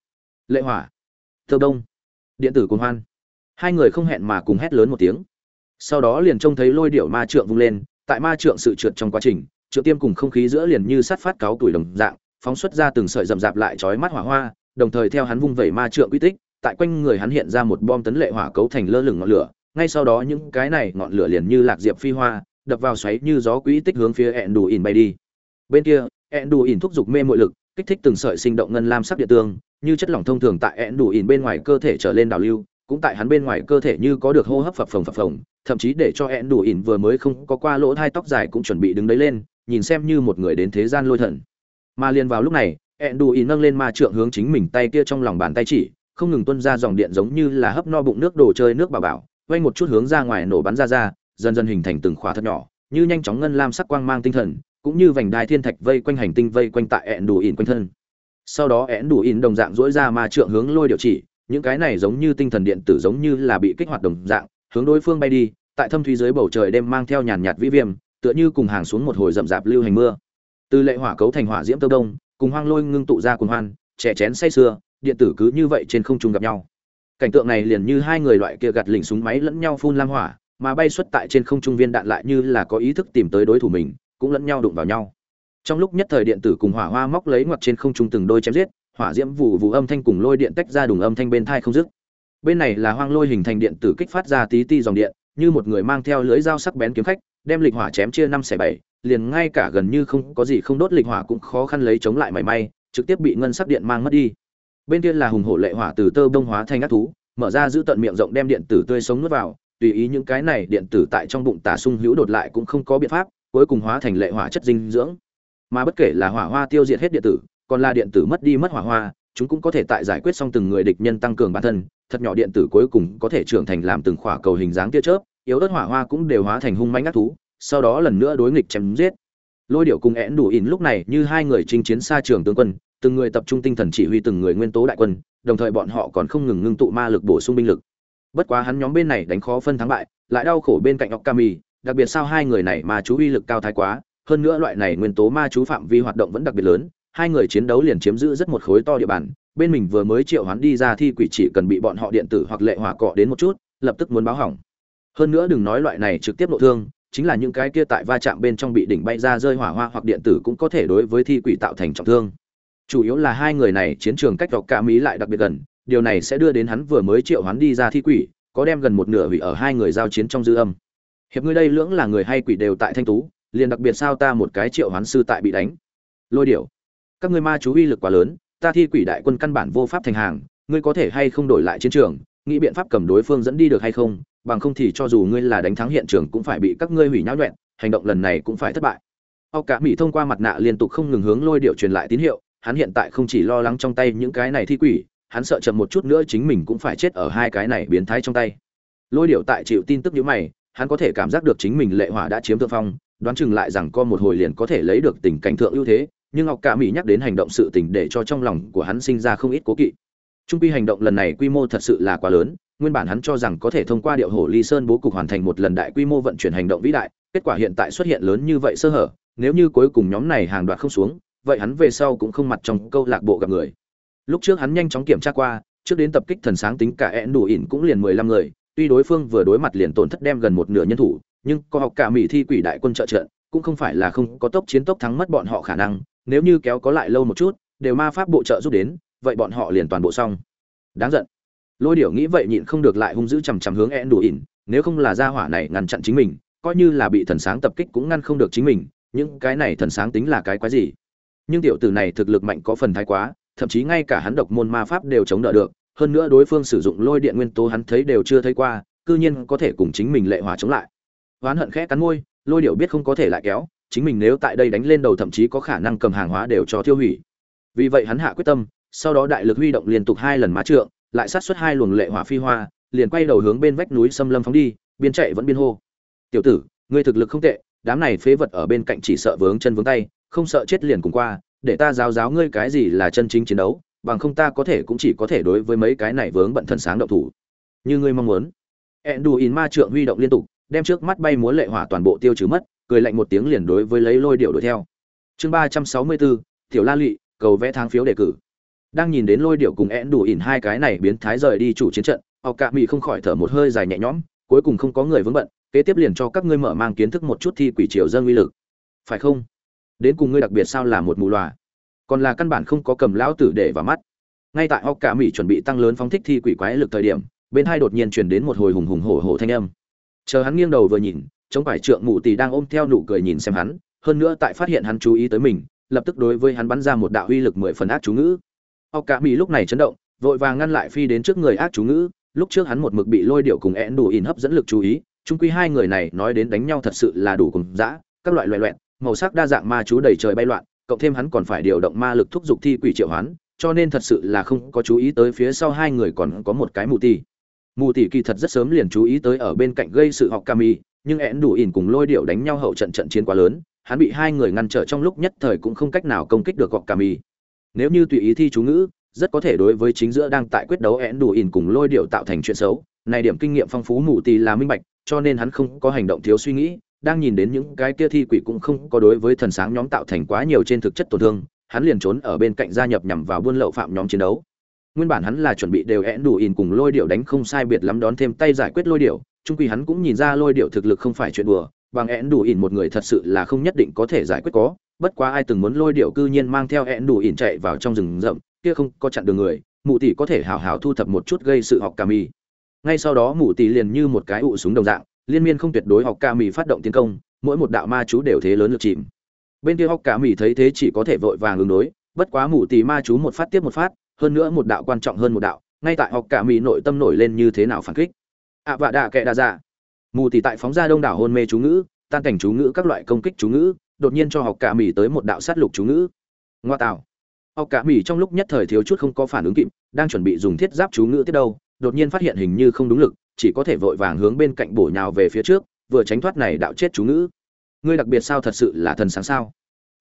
Lệ hỏa, thơ đông, điện tử cùng hoan. Hai người không hẹn mà cùng hét lớn một tiếng. Sau đó liền trông thấy lôi điệu ma trượng vung lên, tại ma trượng sự trượt trong quá trình, trượng tiêm cùng không khí giữa liền như sát phát cáo tuổi đồng dạng, phóng xuất ra từng sợi rậm rạp lại chói mắt hỏa hoa, đồng thời theo hắn vung vẩy ma trượng quy tích, tại quanh người hắn hiện ra một bom tấn lệ hỏa cấu thành lơ lửng ngọn lửa, ngay sau đó những cái này ngọn lửa liền như lạc diệp phi hoa, đập vào xoáy như gió quỹ tích hướng phía ẹn đủ ỉn bay đi bên kia ẹn đủ ỉn thúc giục mê mội lực, kích thích từng sợi sinh động ngân lam sắc địa tương, như chất lỏng thông thường tại ẹn đủ ỉn bên ngoài cơ thể trở lên đảo lưu, cũng tại hắn bên ngoài cơ thể như có được hô hấp phập phồng phập phồng, thậm chí để cho ẹn đủ ỉn vừa mới không có qua lỗ thai tóc dài cũng chuẩn bị đứng đấy lên, nhìn xem như một người đến thế gian lôi thần. Mà liền vào lúc này ẹn đủ ỉn nâng lên ma trượng hướng chính mình tay kia trong lòng bàn tay chỉ, không ngừng tuân ra dòng điện giống như là hấp no bụng nước đồ chơi nước bảo bảo quay một chút hướng ra ngoài nổ bắn ra ra, dần dần hình thành từng khóa thật nhỏ, như nhanh chóng ngân lam sắc quang mang tinh thần cũng như vành đai thiên thạch vây quanh hành tinh vây quanh tại ẹn đủ ỉn quanh thân. Sau đó ẹn đủ ỉn đồng dạng dỗi ra ma trượng hướng lôi điều chỉ, những cái này giống như tinh thần điện tử giống như là bị kích hoạt đồng dạng, hướng đối phương bay đi, tại thâm thúy dưới bầu trời đêm mang theo nhàn nhạt vĩ viêm, tựa như cùng hàng xuống một hồi rậm rạp lưu hành mưa. Từ lệ hỏa cấu thành hỏa diễm tơ đông, cùng hoang lôi ngưng tụ ra cùng hoan trẻ chén say sưa, điện tử cứ như vậy trên không trung gặp nhau. Cảnh tượng này liền như hai người loại kia gạt lỉnh súng máy lẫn nhau phun lam hỏa, mà bay xuất tại trên không trung viên đạn lại như là có ý thức tìm tới đối thủ mình cũng lẫn nhau đụng vào nhau. Trong lúc nhất thời điện tử cùng hỏa hoa móc lấy ngoặt trên không trung từng đôi chém giết, hỏa diễm vụ vụ âm thanh cùng lôi điện tách ra đùng âm thanh bên thai không dứt. Bên này là hoang lôi hình thành điện tử kích phát ra tí ti dòng điện, như một người mang theo lưỡi dao sắc bén kiếm khách, đem lịch hỏa chém chia năm xẻ bảy, liền ngay cả gần như không có gì không đốt lịch hỏa cũng khó khăn lấy chống lại mảy may, trực tiếp bị ngân sắc điện mang mất đi. Bên kia là hùng hổ lệ hỏa từ tơ bông hóa thành ác thú, mở ra giữ tận miệng rộng đem điện tử tươi sống nuốt vào, tùy ý những cái này điện tử tại trong bụng tả sung hữu đột lại cũng không có biện pháp cuối cùng hóa thành lệ hỏa chất dinh dưỡng. Mà bất kể là hỏa hoa tiêu diệt hết điện tử, còn là điện tử mất đi mất hỏa hoa, chúng cũng có thể tại giải quyết xong từng người địch nhân tăng cường bản thân, thật nhỏ điện tử cuối cùng có thể trưởng thành làm từng khỏa cầu hình dáng tia chớp, yếu ớt hỏa hoa cũng đều hóa thành hung manh ác thú, sau đó lần nữa đối nghịch chém giết. Lôi điệu cùng én đủ ỉn lúc này như hai người chinh chiến xa trường tướng quân, từng người tập trung tinh thần chỉ huy từng người nguyên tố đại quân, đồng thời bọn họ còn không ngừng ngưng tụ ma lực bổ sung binh lực. Bất quá hắn nhóm bên này đánh khó phân thắng bại, lại đau khổ bên cạnh okami đặc biệt sao hai người này ma chú uy lực cao thái quá, hơn nữa loại này nguyên tố ma chú phạm vi hoạt động vẫn đặc biệt lớn, hai người chiến đấu liền chiếm giữ rất một khối to địa bàn, bên mình vừa mới triệu hoán đi ra thi quỷ chỉ cần bị bọn họ điện tử hoặc lệ hỏa cọ đến một chút, lập tức muốn báo hỏng. Hơn nữa đừng nói loại này trực tiếp nội thương, chính là những cái kia tại va chạm bên trong bị đỉnh bay ra rơi hỏa hoa hoặc điện tử cũng có thể đối với thi quỷ tạo thành trọng thương. Chủ yếu là hai người này chiến trường cách dọc cả mỹ lại đặc biệt gần, điều này sẽ đưa đến hắn vừa mới triệu hoán đi ra thi quỷ, có đem gần một nửa hủy ở hai người giao chiến trong dư âm hiệp ngươi đây lưỡng là người hay quỷ đều tại thanh tú, liền đặc biệt sao ta một cái triệu hoán sư tại bị đánh. Lôi điểu, các ngươi ma chú uy lực quá lớn, ta thi quỷ đại quân căn bản vô pháp thành hàng, ngươi có thể hay không đổi lại chiến trường, nghĩ biện pháp cầm đối phương dẫn đi được hay không, bằng không thì cho dù ngươi là đánh thắng hiện trường cũng phải bị các ngươi hủy nhão nhuẹn, hành động lần này cũng phải thất bại. Ọc cả mỹ thông qua mặt nạ liên tục không ngừng hướng lôi điệu truyền lại tín hiệu, hắn hiện tại không chỉ lo lắng trong tay những cái này thi quỷ, hắn sợ chậm một chút nữa chính mình cũng phải chết ở hai cái này biến thái trong tay. Lôi điệu tại chịu tin tức nhữ mày hắn có thể cảm giác được chính mình lệ hỏa đã chiếm thượng phong, đoán chừng lại rằng có một hồi liền có thể lấy được tình cảnh thượng ưu thế, nhưng ngọc cả mỹ nhắc đến hành động sự tình để cho trong lòng của hắn sinh ra không ít cố kỵ. Trung quy hành động lần này quy mô thật sự là quá lớn, nguyên bản hắn cho rằng có thể thông qua điệu hổ ly sơn bố cục hoàn thành một lần đại quy mô vận chuyển hành động vĩ đại, kết quả hiện tại xuất hiện lớn như vậy sơ hở, nếu như cuối cùng nhóm này hàng đoạt không xuống, vậy hắn về sau cũng không mặt trong câu lạc bộ gặp người. Lúc trước hắn nhanh chóng kiểm tra qua, trước đến tập kích thần sáng tính cả én đủ ỉn cũng liền mười lăm người tuy đối phương vừa đối mặt liền tổn thất đem gần một nửa nhân thủ, nhưng có học cả mỹ thi quỷ đại quân trợ trận, cũng không phải là không có tốc chiến tốc thắng mất bọn họ khả năng, nếu như kéo có lại lâu một chút, đều ma pháp bộ trợ giúp đến, vậy bọn họ liền toàn bộ xong. Đáng giận. Lôi điểu nghĩ vậy nhịn không được lại hung dữ chằm chằm hướng én đủ ỉn nếu không là gia hỏa này ngăn chặn chính mình, coi như là bị thần sáng tập kích cũng ngăn không được chính mình, những cái này thần sáng tính là cái quái gì? Nhưng tiểu tử này thực lực mạnh có phần thái quá, thậm chí ngay cả hắn độc môn ma pháp đều chống đỡ được hơn nữa đối phương sử dụng lôi điện nguyên tố hắn thấy đều chưa thấy qua, cư nhiên có thể cùng chính mình lệ hòa chống lại. Oán hận khẽ cắn môi, lôi điệu biết không có thể lại kéo, chính mình nếu tại đây đánh lên đầu thậm chí có khả năng cầm hàng hóa đều cho tiêu hủy. Vì vậy hắn hạ quyết tâm, sau đó đại lực huy động liên tục hai lần má trượng, lại sát xuất hai luồng lệ hỏa phi hoa, liền quay đầu hướng bên vách núi xâm lâm phóng đi, biên chạy vẫn biên hô. Tiểu tử, ngươi thực lực không tệ, đám này phế vật ở bên cạnh chỉ sợ vướng chân vướng tay, không sợ chết liền cùng qua, để ta giáo giáo ngươi cái gì là chân chính chiến đấu bằng không ta có thể cũng chỉ có thể đối với mấy cái này vướng bận thần sáng động thủ. Như ngươi mong muốn. Ẹn đù in ma trượng huy động liên tục, đem trước mắt bay múa lệ hỏa toàn bộ tiêu trừ mất, cười lạnh một tiếng liền đối với lấy lôi điệu đuổi theo. Chương ba trăm sáu mươi bốn tiểu la lụy cầu vẽ tháng phiếu đề cử. Đang nhìn đến lôi điệu cùng ẹn đù ỉn hai cái này biến thái rời đi chủ chiến trận họ cạ mỹ không khỏi thở một hơi dài nhẹ nhõm, cuối cùng không có người vướng bận, kế tiếp liền cho các ngươi mở mang kiến thức một chút thi quỷ triều dân uy lực. Phải không? Đến cùng ngươi đặc biệt sao là một mù loà? Còn là căn bản không có cầm lão tử để vào mắt. Ngay tại Hawk Cả mỹ chuẩn bị tăng lớn phóng thích thi quỷ quái lực thời điểm, bên hai đột nhiên truyền đến một hồi hùng hùng hổ hổ thanh âm. Chờ hắn nghiêng đầu vừa nhìn, chống phải trượng mụ tỷ đang ôm theo nụ cười nhìn xem hắn, hơn nữa tại phát hiện hắn chú ý tới mình, lập tức đối với hắn bắn ra một đạo uy lực mười phần ác chú ngữ. Hawk cả mỹ lúc này chấn động, vội vàng ngăn lại phi đến trước người ác chú ngữ, lúc trước hắn một mực bị lôi điệu cùng én đủ in hấp dẫn lực chú ý, chung quy hai người này nói đến đánh nhau thật sự là đủ cùng dã, các loại loại loẹn màu sắc đa dạng ma chú đầy trời bay loạn cộng thêm hắn còn phải điều động ma lực thúc giục thi quỷ triệu hoán, cho nên thật sự là không có chú ý tới phía sau hai người còn có một cái mù tỷ mù tỷ kỳ thật rất sớm liền chú ý tới ở bên cạnh gây sự học kami, nhưng én đủ ỉn cùng lôi điệu đánh nhau hậu trận trận chiến quá lớn, hắn bị hai người ngăn trở trong lúc nhất thời cũng không cách nào công kích được học kami. Nếu như tùy ý thi chú ngữ, rất có thể đối với chính giữa đang tại quyết đấu én đủ ỉn cùng lôi điệu tạo thành chuyện xấu, này điểm kinh nghiệm phong phú mù tỷ là minh bạch, cho nên hắn không có hành động thiếu suy nghĩ đang nhìn đến những cái kia thi quỷ cũng không có đối với thần sáng nhóm tạo thành quá nhiều trên thực chất tổn thương, hắn liền trốn ở bên cạnh gia nhập nhằm vào buôn lậu phạm nhóm chiến đấu. Nguyên bản hắn là chuẩn bị đều én đủ ỉn cùng lôi điệu đánh không sai biệt lắm đón thêm tay giải quyết lôi điệu trung quy hắn cũng nhìn ra lôi điệu thực lực không phải chuyện đùa, bằng én đủ ỉn một người thật sự là không nhất định có thể giải quyết có, bất quá ai từng muốn lôi điệu cư nhiên mang theo én đủ ỉn chạy vào trong rừng rậm, kia không có chặn đường người, mụ tỷ có thể hào hào thu thập một chút gây sự học cà mì ngay sau đó mụ tỷ liền như một cái ụ súng đồng dạng liên miên không tuyệt đối học ca mì phát động tiến công, mỗi một đạo ma chú đều thế lớn lực chìm. Bên kia học ca mì thấy thế chỉ có thể vội vàng ứng đối, bất quá mù tì ma chú một phát tiếp một phát, hơn nữa một đạo quan trọng hơn một đạo, ngay tại học cả mì nội tâm nổi lên như thế nào phản kích. Ạ vạ đạ kệ đa dạ. Mù tì tại phóng ra đông đảo hôn mê chú ngữ, tan cảnh chú ngữ các loại công kích chú ngữ, đột nhiên cho học cả mì tới một đạo sát lục chú ngữ. Ngoa tạo. Học cả mì trong lúc nhất thời thiếu chút không có phản ứng kịp, đang chuẩn bị dùng thiết giáp chú ngữ tiếp đâu, đột nhiên phát hiện hình như không đúng lực chỉ có thể vội vàng hướng bên cạnh bổ nhào về phía trước, vừa tránh thoát này đạo chết chú ngữ. Ngươi đặc biệt sao thật sự là thần sáng sao?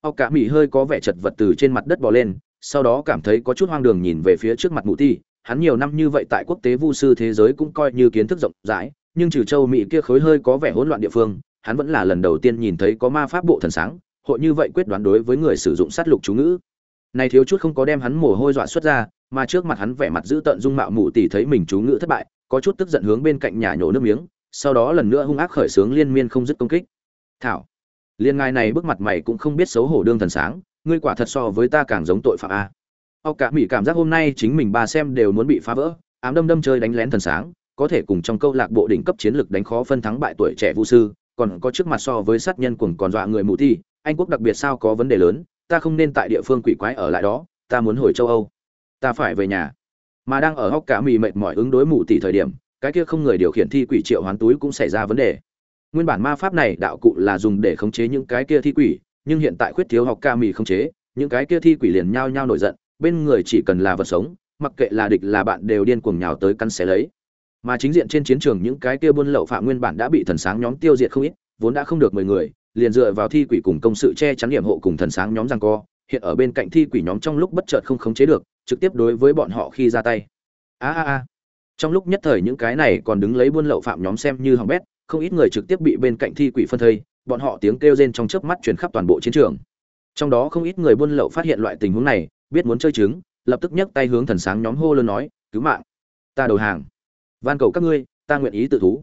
Học cả mỹ hơi có vẻ chật vật từ trên mặt đất bò lên, sau đó cảm thấy có chút hoang đường nhìn về phía trước mặt mụ ti. Hắn nhiều năm như vậy tại quốc tế vu sư thế giới cũng coi như kiến thức rộng rãi, nhưng trừ châu mỹ kia khối hơi có vẻ hỗn loạn địa phương, hắn vẫn là lần đầu tiên nhìn thấy có ma pháp bộ thần sáng, hội như vậy quyết đoán đối với người sử dụng sát lục chú ngữ. Này thiếu chút không có đem hắn mồ hôi dọa xuất ra, mà trước mặt hắn vẻ mặt giữ tận dung mạo mụ tỷ thấy mình chú ngữ thất bại có chút tức giận hướng bên cạnh nhà nhổ nước miếng, sau đó lần nữa hung ác khởi sướng liên miên không dứt công kích. Thảo, liên ngài này bước mặt mày cũng không biết xấu hổ đương thần sáng, ngươi quả thật so với ta càng giống tội phạm a. Ọc cả mỹ cảm giác hôm nay chính mình ba xem đều muốn bị phá vỡ, ám đâm đâm chơi đánh lén thần sáng, có thể cùng trong câu lạc bộ đỉnh cấp chiến lược đánh khó phân thắng bại tuổi trẻ vũ sư, còn có trước mặt so với sát nhân cùng còn dọa người mù thi, anh quốc đặc biệt sao có vấn đề lớn, ta không nên tại địa phương quỷ quái ở lại đó, ta muốn hồi châu âu. Ta phải về nhà mà đang ở hóc cả mì mệt mỏi ứng đối mù tỷ thời điểm, cái kia không người điều khiển thi quỷ triệu hoán túi cũng xảy ra vấn đề. Nguyên bản ma pháp này đạo cụ là dùng để khống chế những cái kia thi quỷ, nhưng hiện tại khuyết thiếu học ca mì khống chế, những cái kia thi quỷ liền nhao nhao nổi giận, bên người chỉ cần là vật sống, mặc kệ là địch là bạn đều điên cuồng nhào tới căn xé lấy. Mà chính diện trên chiến trường những cái kia buôn lậu phạm nguyên bản đã bị thần sáng nhóm tiêu diệt không ít, vốn đã không được mười người, liền dựa vào thi quỷ cùng công sự che chắn điểm hộ cùng thần sáng nhóm rằng co, hiện ở bên cạnh thi quỷ nhóm trong lúc bất chợt không khống chế được trực tiếp đối với bọn họ khi ra tay. A a a. Trong lúc nhất thời những cái này còn đứng lấy buôn lậu phạm nhóm xem như hỏng bét, không ít người trực tiếp bị bên cạnh thi quỷ phân thây, bọn họ tiếng kêu rên trong chớp mắt truyền khắp toàn bộ chiến trường. Trong đó không ít người buôn lậu phát hiện loại tình huống này, biết muốn chơi trứng, lập tức nhấc tay hướng thần sáng nhóm hô lớn nói, cứu mạng. Ta đầu hàng. Van cầu các ngươi, ta nguyện ý tự thú.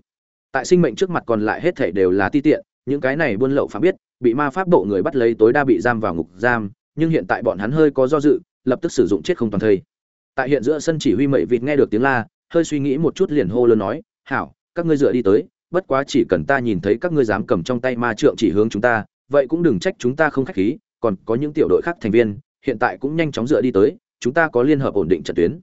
Tại sinh mệnh trước mặt còn lại hết thảy đều là ti tiện, những cái này buôn lậu phạm biết, bị ma pháp bộ người bắt lấy tối đa bị giam vào ngục giam, nhưng hiện tại bọn hắn hơi có do dự lập tức sử dụng chết không toàn thây. Tại hiện giữa sân chỉ huy mậy vịt nghe được tiếng la, hơi suy nghĩ một chút liền hô lớn nói, hảo, các ngươi dựa đi tới, bất quá chỉ cần ta nhìn thấy các ngươi dám cầm trong tay ma trượng chỉ hướng chúng ta, vậy cũng đừng trách chúng ta không khách khí, còn có những tiểu đội khác thành viên, hiện tại cũng nhanh chóng dựa đi tới, chúng ta có liên hợp ổn định trận tuyến.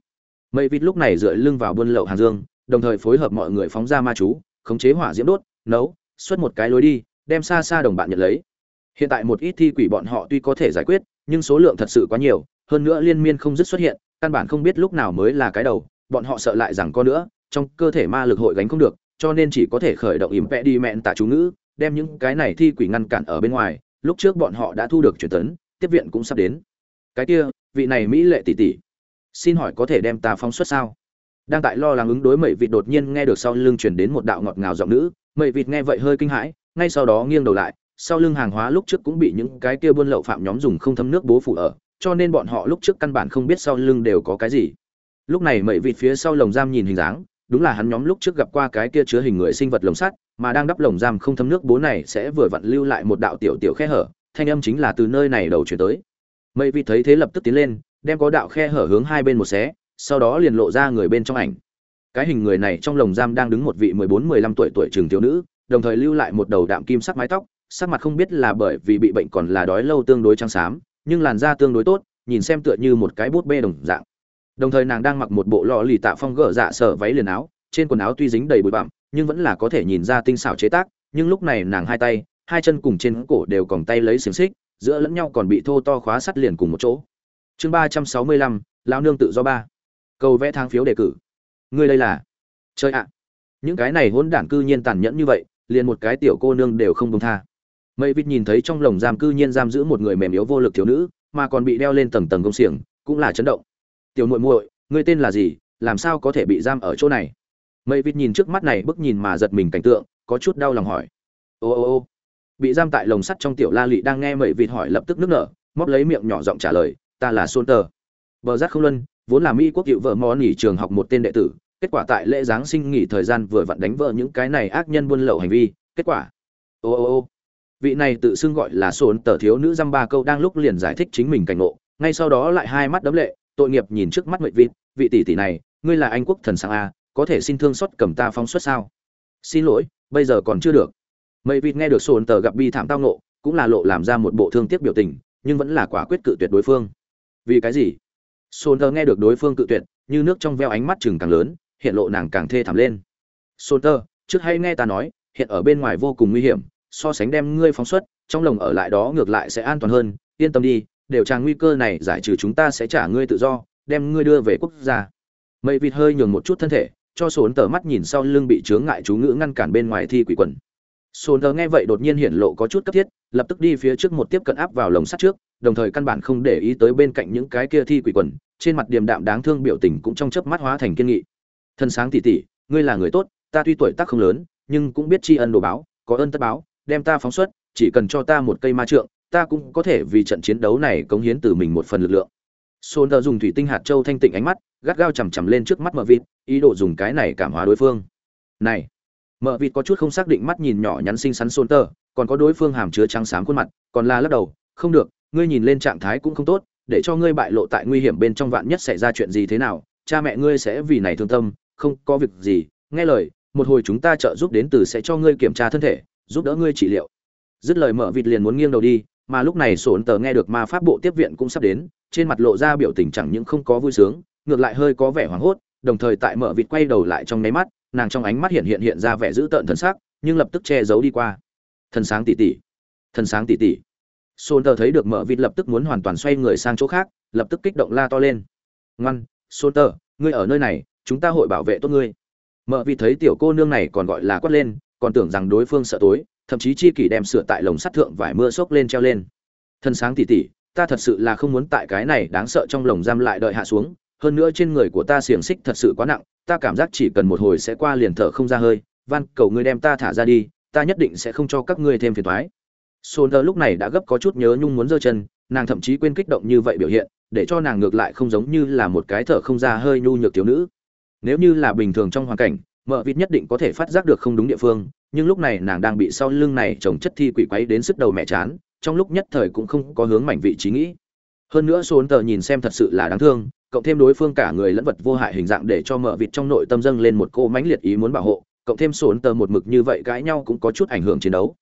Mây vịt lúc này dựa lưng vào buôn lậu hàng dương, đồng thời phối hợp mọi người phóng ra ma chú, khống chế hỏa diễm đốt, nấu, xuất một cái lối đi, đem xa xa đồng bạn nhận lấy. Hiện tại một ít thi quỷ bọn họ tuy có thể giải quyết, nhưng số lượng thật sự quá nhiều hơn nữa liên miên không dứt xuất hiện, căn bản không biết lúc nào mới là cái đầu, bọn họ sợ lại rằng có nữa, trong cơ thể ma lực hội gánh không được, cho nên chỉ có thể khởi động ỉm vẽ đi mẹn tạ chú ngữ, đem những cái này thi quỷ ngăn cản ở bên ngoài, lúc trước bọn họ đã thu được truyền tấn, tiếp viện cũng sắp đến. Cái kia, vị này mỹ lệ tỷ tỷ, xin hỏi có thể đem ta phóng xuất sao? Đang tại lo lắng ứng đối mệ vịt đột nhiên nghe được sau lưng truyền đến một đạo ngọt ngào giọng nữ mệ vịt nghe vậy hơi kinh hãi, ngay sau đó nghiêng đầu lại, sau lưng hàng hóa lúc trước cũng bị những cái kia buôn lậu phạm nhóm dùng không thấm nước bố phủ ở cho nên bọn họ lúc trước căn bản không biết sau lưng đều có cái gì. Lúc này mậy vịt phía sau lồng giam nhìn hình dáng, đúng là hắn nhóm lúc trước gặp qua cái kia chứa hình người sinh vật lồng sắt, mà đang đắp lồng giam không thấm nước bố này sẽ vừa vặn lưu lại một đạo tiểu tiểu khe hở, thanh âm chính là từ nơi này đầu chuyển tới. Mậy vịt thấy thế lập tức tiến lên, đem có đạo khe hở hướng hai bên một xé, sau đó liền lộ ra người bên trong ảnh. Cái hình người này trong lồng giam đang đứng một vị mười bốn, mười lăm tuổi tuổi trường thiếu nữ, đồng thời lưu lại một đầu đạm kim sắc mái tóc, sắc mặt không biết là bởi vì bị bệnh còn là đói lâu tương đối trắng xám nhưng làn da tương đối tốt, nhìn xem tựa như một cái bút bê đồng dạng. Đồng thời nàng đang mặc một bộ lọ lì tạ phong gỡ dạ sở váy liền áo, trên quần áo tuy dính đầy bụi bặm, nhưng vẫn là có thể nhìn ra tinh xảo chế tác, nhưng lúc này nàng hai tay, hai chân cùng trên cổ đều còn tay lấy xiềng xích, giữa lẫn nhau còn bị thô to khóa sắt liền cùng một chỗ. Chương ba trăm sáu mươi lăm lao nương tự do ba. Cầu vẽ thang phiếu đề cử. Ngươi đây là? Chơi ạ! Những cái này hỗn đản cư nhiên tàn nhẫn như vậy, liền một cái tiểu cô nương đều không công tha mây vịt nhìn thấy trong lồng giam cư nhiên giam giữ một người mềm yếu vô lực thiếu nữ mà còn bị đeo lên tầng tầng công xiềng cũng là chấn động tiểu muội muội ngươi tên là gì làm sao có thể bị giam ở chỗ này mây vịt nhìn trước mắt này bức nhìn mà giật mình cảnh tượng có chút đau lòng hỏi ô ô ô bị giam tại lồng sắt trong tiểu la lị đang nghe mây vịt hỏi lập tức nước nở móc lấy miệng nhỏ giọng trả lời ta là Xuân Tờ. Bờ giác không luân, vốn là Mỹ quốc hiệu vợ mò nghỉ trường học một tên đệ tử, kết quả tại lễ giáng sinh nghỉ thời gian vừa vặn đánh vợ những cái này ác nhân buôn lậu hành vi, kết quả. Ô ô ô. Vị này tự xưng gọi là sồn Tờ thiếu nữ dăm ba câu đang lúc liền giải thích chính mình cảnh ngộ, ngay sau đó lại hai mắt đấm lệ, tội nghiệp nhìn trước mắt Mệnh Vịt, vị tỷ tỷ này, ngươi là anh quốc thần sáng a, có thể xin thương xót cầm ta phóng xuất sao? Xin lỗi, bây giờ còn chưa được. Mệnh Vịt nghe được sồn Tờ gặp bi thảm tao ngộ, cũng là lộ làm ra một bộ thương tiếc biểu tình, nhưng vẫn là quả quyết cự tuyệt đối phương vì cái gì sồn tờ nghe được đối phương cự tuyệt như nước trong veo ánh mắt chừng càng lớn hiện lộ nàng càng thê thảm lên sồn tờ trước hay nghe ta nói hiện ở bên ngoài vô cùng nguy hiểm so sánh đem ngươi phóng xuất, trong lồng ở lại đó ngược lại sẽ an toàn hơn. Yên tâm đi đều tràng nguy cơ này giải trừ chúng ta sẽ trả ngươi tự do, đem ngươi đưa về quốc gia. Mây vịt hơi nhường một chút thân thể, cho sồn tờ mắt nhìn sau lưng bị chướng ngại chú ngữ ngăn cản bên ngoài thi quỷ quần. Sồn tờ nghe vậy đột nhiên hiện lộ có chút cấp thiết, lập tức đi phía trước một tiếp cận áp vào lồng sắt trước, đồng thời căn bản không để ý tới bên cạnh những cái kia thi quỷ quần, trên mặt điềm đạm đáng thương biểu tình cũng trong chớp mắt hóa thành kiên nghị. Thân sáng tỉ tỉ, ngươi là người tốt, ta tuy tuổi tác không lớn, nhưng cũng biết tri ân đồ báo, có ơn tất báo đem ta phóng xuất chỉ cần cho ta một cây ma trượng ta cũng có thể vì trận chiến đấu này cống hiến từ mình một phần lực lượng Sôn Đờ dùng thủy tinh hạt châu thanh tịnh ánh mắt, gắt gao chằm chằm lên trước mắt Mợ Vịt, ý đồ dùng cái này cảm hóa đối phương. Này, Mợ Vịt có chút không xác định mắt nhìn nhỏ nhắn xinh xắn Sôn tơ còn có đối phương hàm chứa trắng xám khuôn mặt, còn là lắc đầu, không được, ngươi nhìn lên trạng thái cũng không tốt để cho ngươi bại lộ tại nguy hiểm bên trong vạn nhất xảy ra chuyện gì thế nào cha mẹ ngươi sẽ vì này thương tâm không có việc gì nghe lời một hồi chúng ta trợ giúp đến từ sẽ cho ngươi kiểm tra thân thể giúp đỡ ngươi trị liệu. Dứt lời mở vịt liền muốn nghiêng đầu đi, mà lúc này sổn tờ nghe được ma pháp bộ tiếp viện cũng sắp đến, trên mặt lộ ra biểu tình chẳng những không có vui sướng, ngược lại hơi có vẻ hoảng hốt, đồng thời tại mở vịt quay đầu lại trong nháy mắt, nàng trong ánh mắt hiện hiện hiện ra vẻ dữ tợn thần sắc, nhưng lập tức che giấu đi qua. Thần sáng tỉ tỉ. Thần sáng tỉ tỉ. Sôn tờ thấy được mở vịt lập tức muốn hoàn toàn xoay người sang chỗ khác, lập tức kích động la to lên. Ngoan sôn tờ, ngươi ở nơi này, chúng ta hội bảo vệ tốt ngươi. Mở vịt thấy tiểu cô nương này còn gọi là quát lên còn tưởng rằng đối phương sợ tối, thậm chí chi kỷ đem sửa tại lồng sắt thượng vải mưa xốc lên treo lên. Thân sáng tỉ tỉ, ta thật sự là không muốn tại cái này đáng sợ trong lồng giam lại đợi hạ xuống, hơn nữa trên người của ta xiềng xích thật sự quá nặng, ta cảm giác chỉ cần một hồi sẽ qua liền thở không ra hơi, van, cầu ngươi đem ta thả ra đi, ta nhất định sẽ không cho các ngươi thêm phiền thoái sôn tơ lúc này đã gấp có chút nhớ nhung muốn giơ chân, nàng thậm chí quên kích động như vậy biểu hiện, để cho nàng ngược lại không giống như là một cái thở không ra hơi nhu nhược thiếu nữ. Nếu như là bình thường trong hoàn cảnh mợ vịt nhất định có thể phát giác được không đúng địa phương, nhưng lúc này nàng đang bị sau lưng này trồng chất thi quỷ quấy đến sức đầu mẹ chán, trong lúc nhất thời cũng không có hướng mảnh vị trí nghĩ. Hơn nữa số tờ nhìn xem thật sự là đáng thương, cộng thêm đối phương cả người lẫn vật vô hại hình dạng để cho mở vịt trong nội tâm dâng lên một cô mãnh liệt ý muốn bảo hộ, cộng thêm số tờ một mực như vậy cãi nhau cũng có chút ảnh hưởng chiến đấu.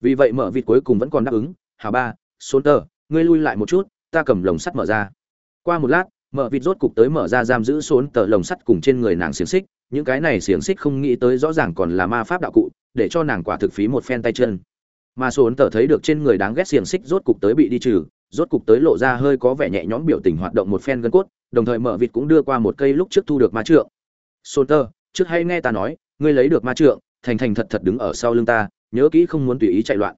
Vì vậy mở vịt cuối cùng vẫn còn đáp ứng hào ba số tờ, ngươi lui lại một chút, ta cầm lồng sắt mở ra. Qua một lát mở vịt rốt cục tới mở ra giam giữ số tờ lồng sắt cùng trên người nàng xiềng xích những cái này xiềng xích không nghĩ tới rõ ràng còn là ma pháp đạo cụ, để cho nàng quả thực phí một phen tay chân. Mà số tờ thấy được trên người đáng ghét xiềng xích rốt cục tới bị đi trừ, rốt cục tới lộ ra hơi có vẻ nhẹ nhõm biểu tình hoạt động một phen gân cốt, đồng thời mở vịt cũng đưa qua một cây lúc trước thu được ma trượng. Sôn tơ trước hay nghe ta nói, ngươi lấy được ma trượng, thành thành thật thật đứng ở sau lưng ta, nhớ kỹ không muốn tùy ý chạy loạn.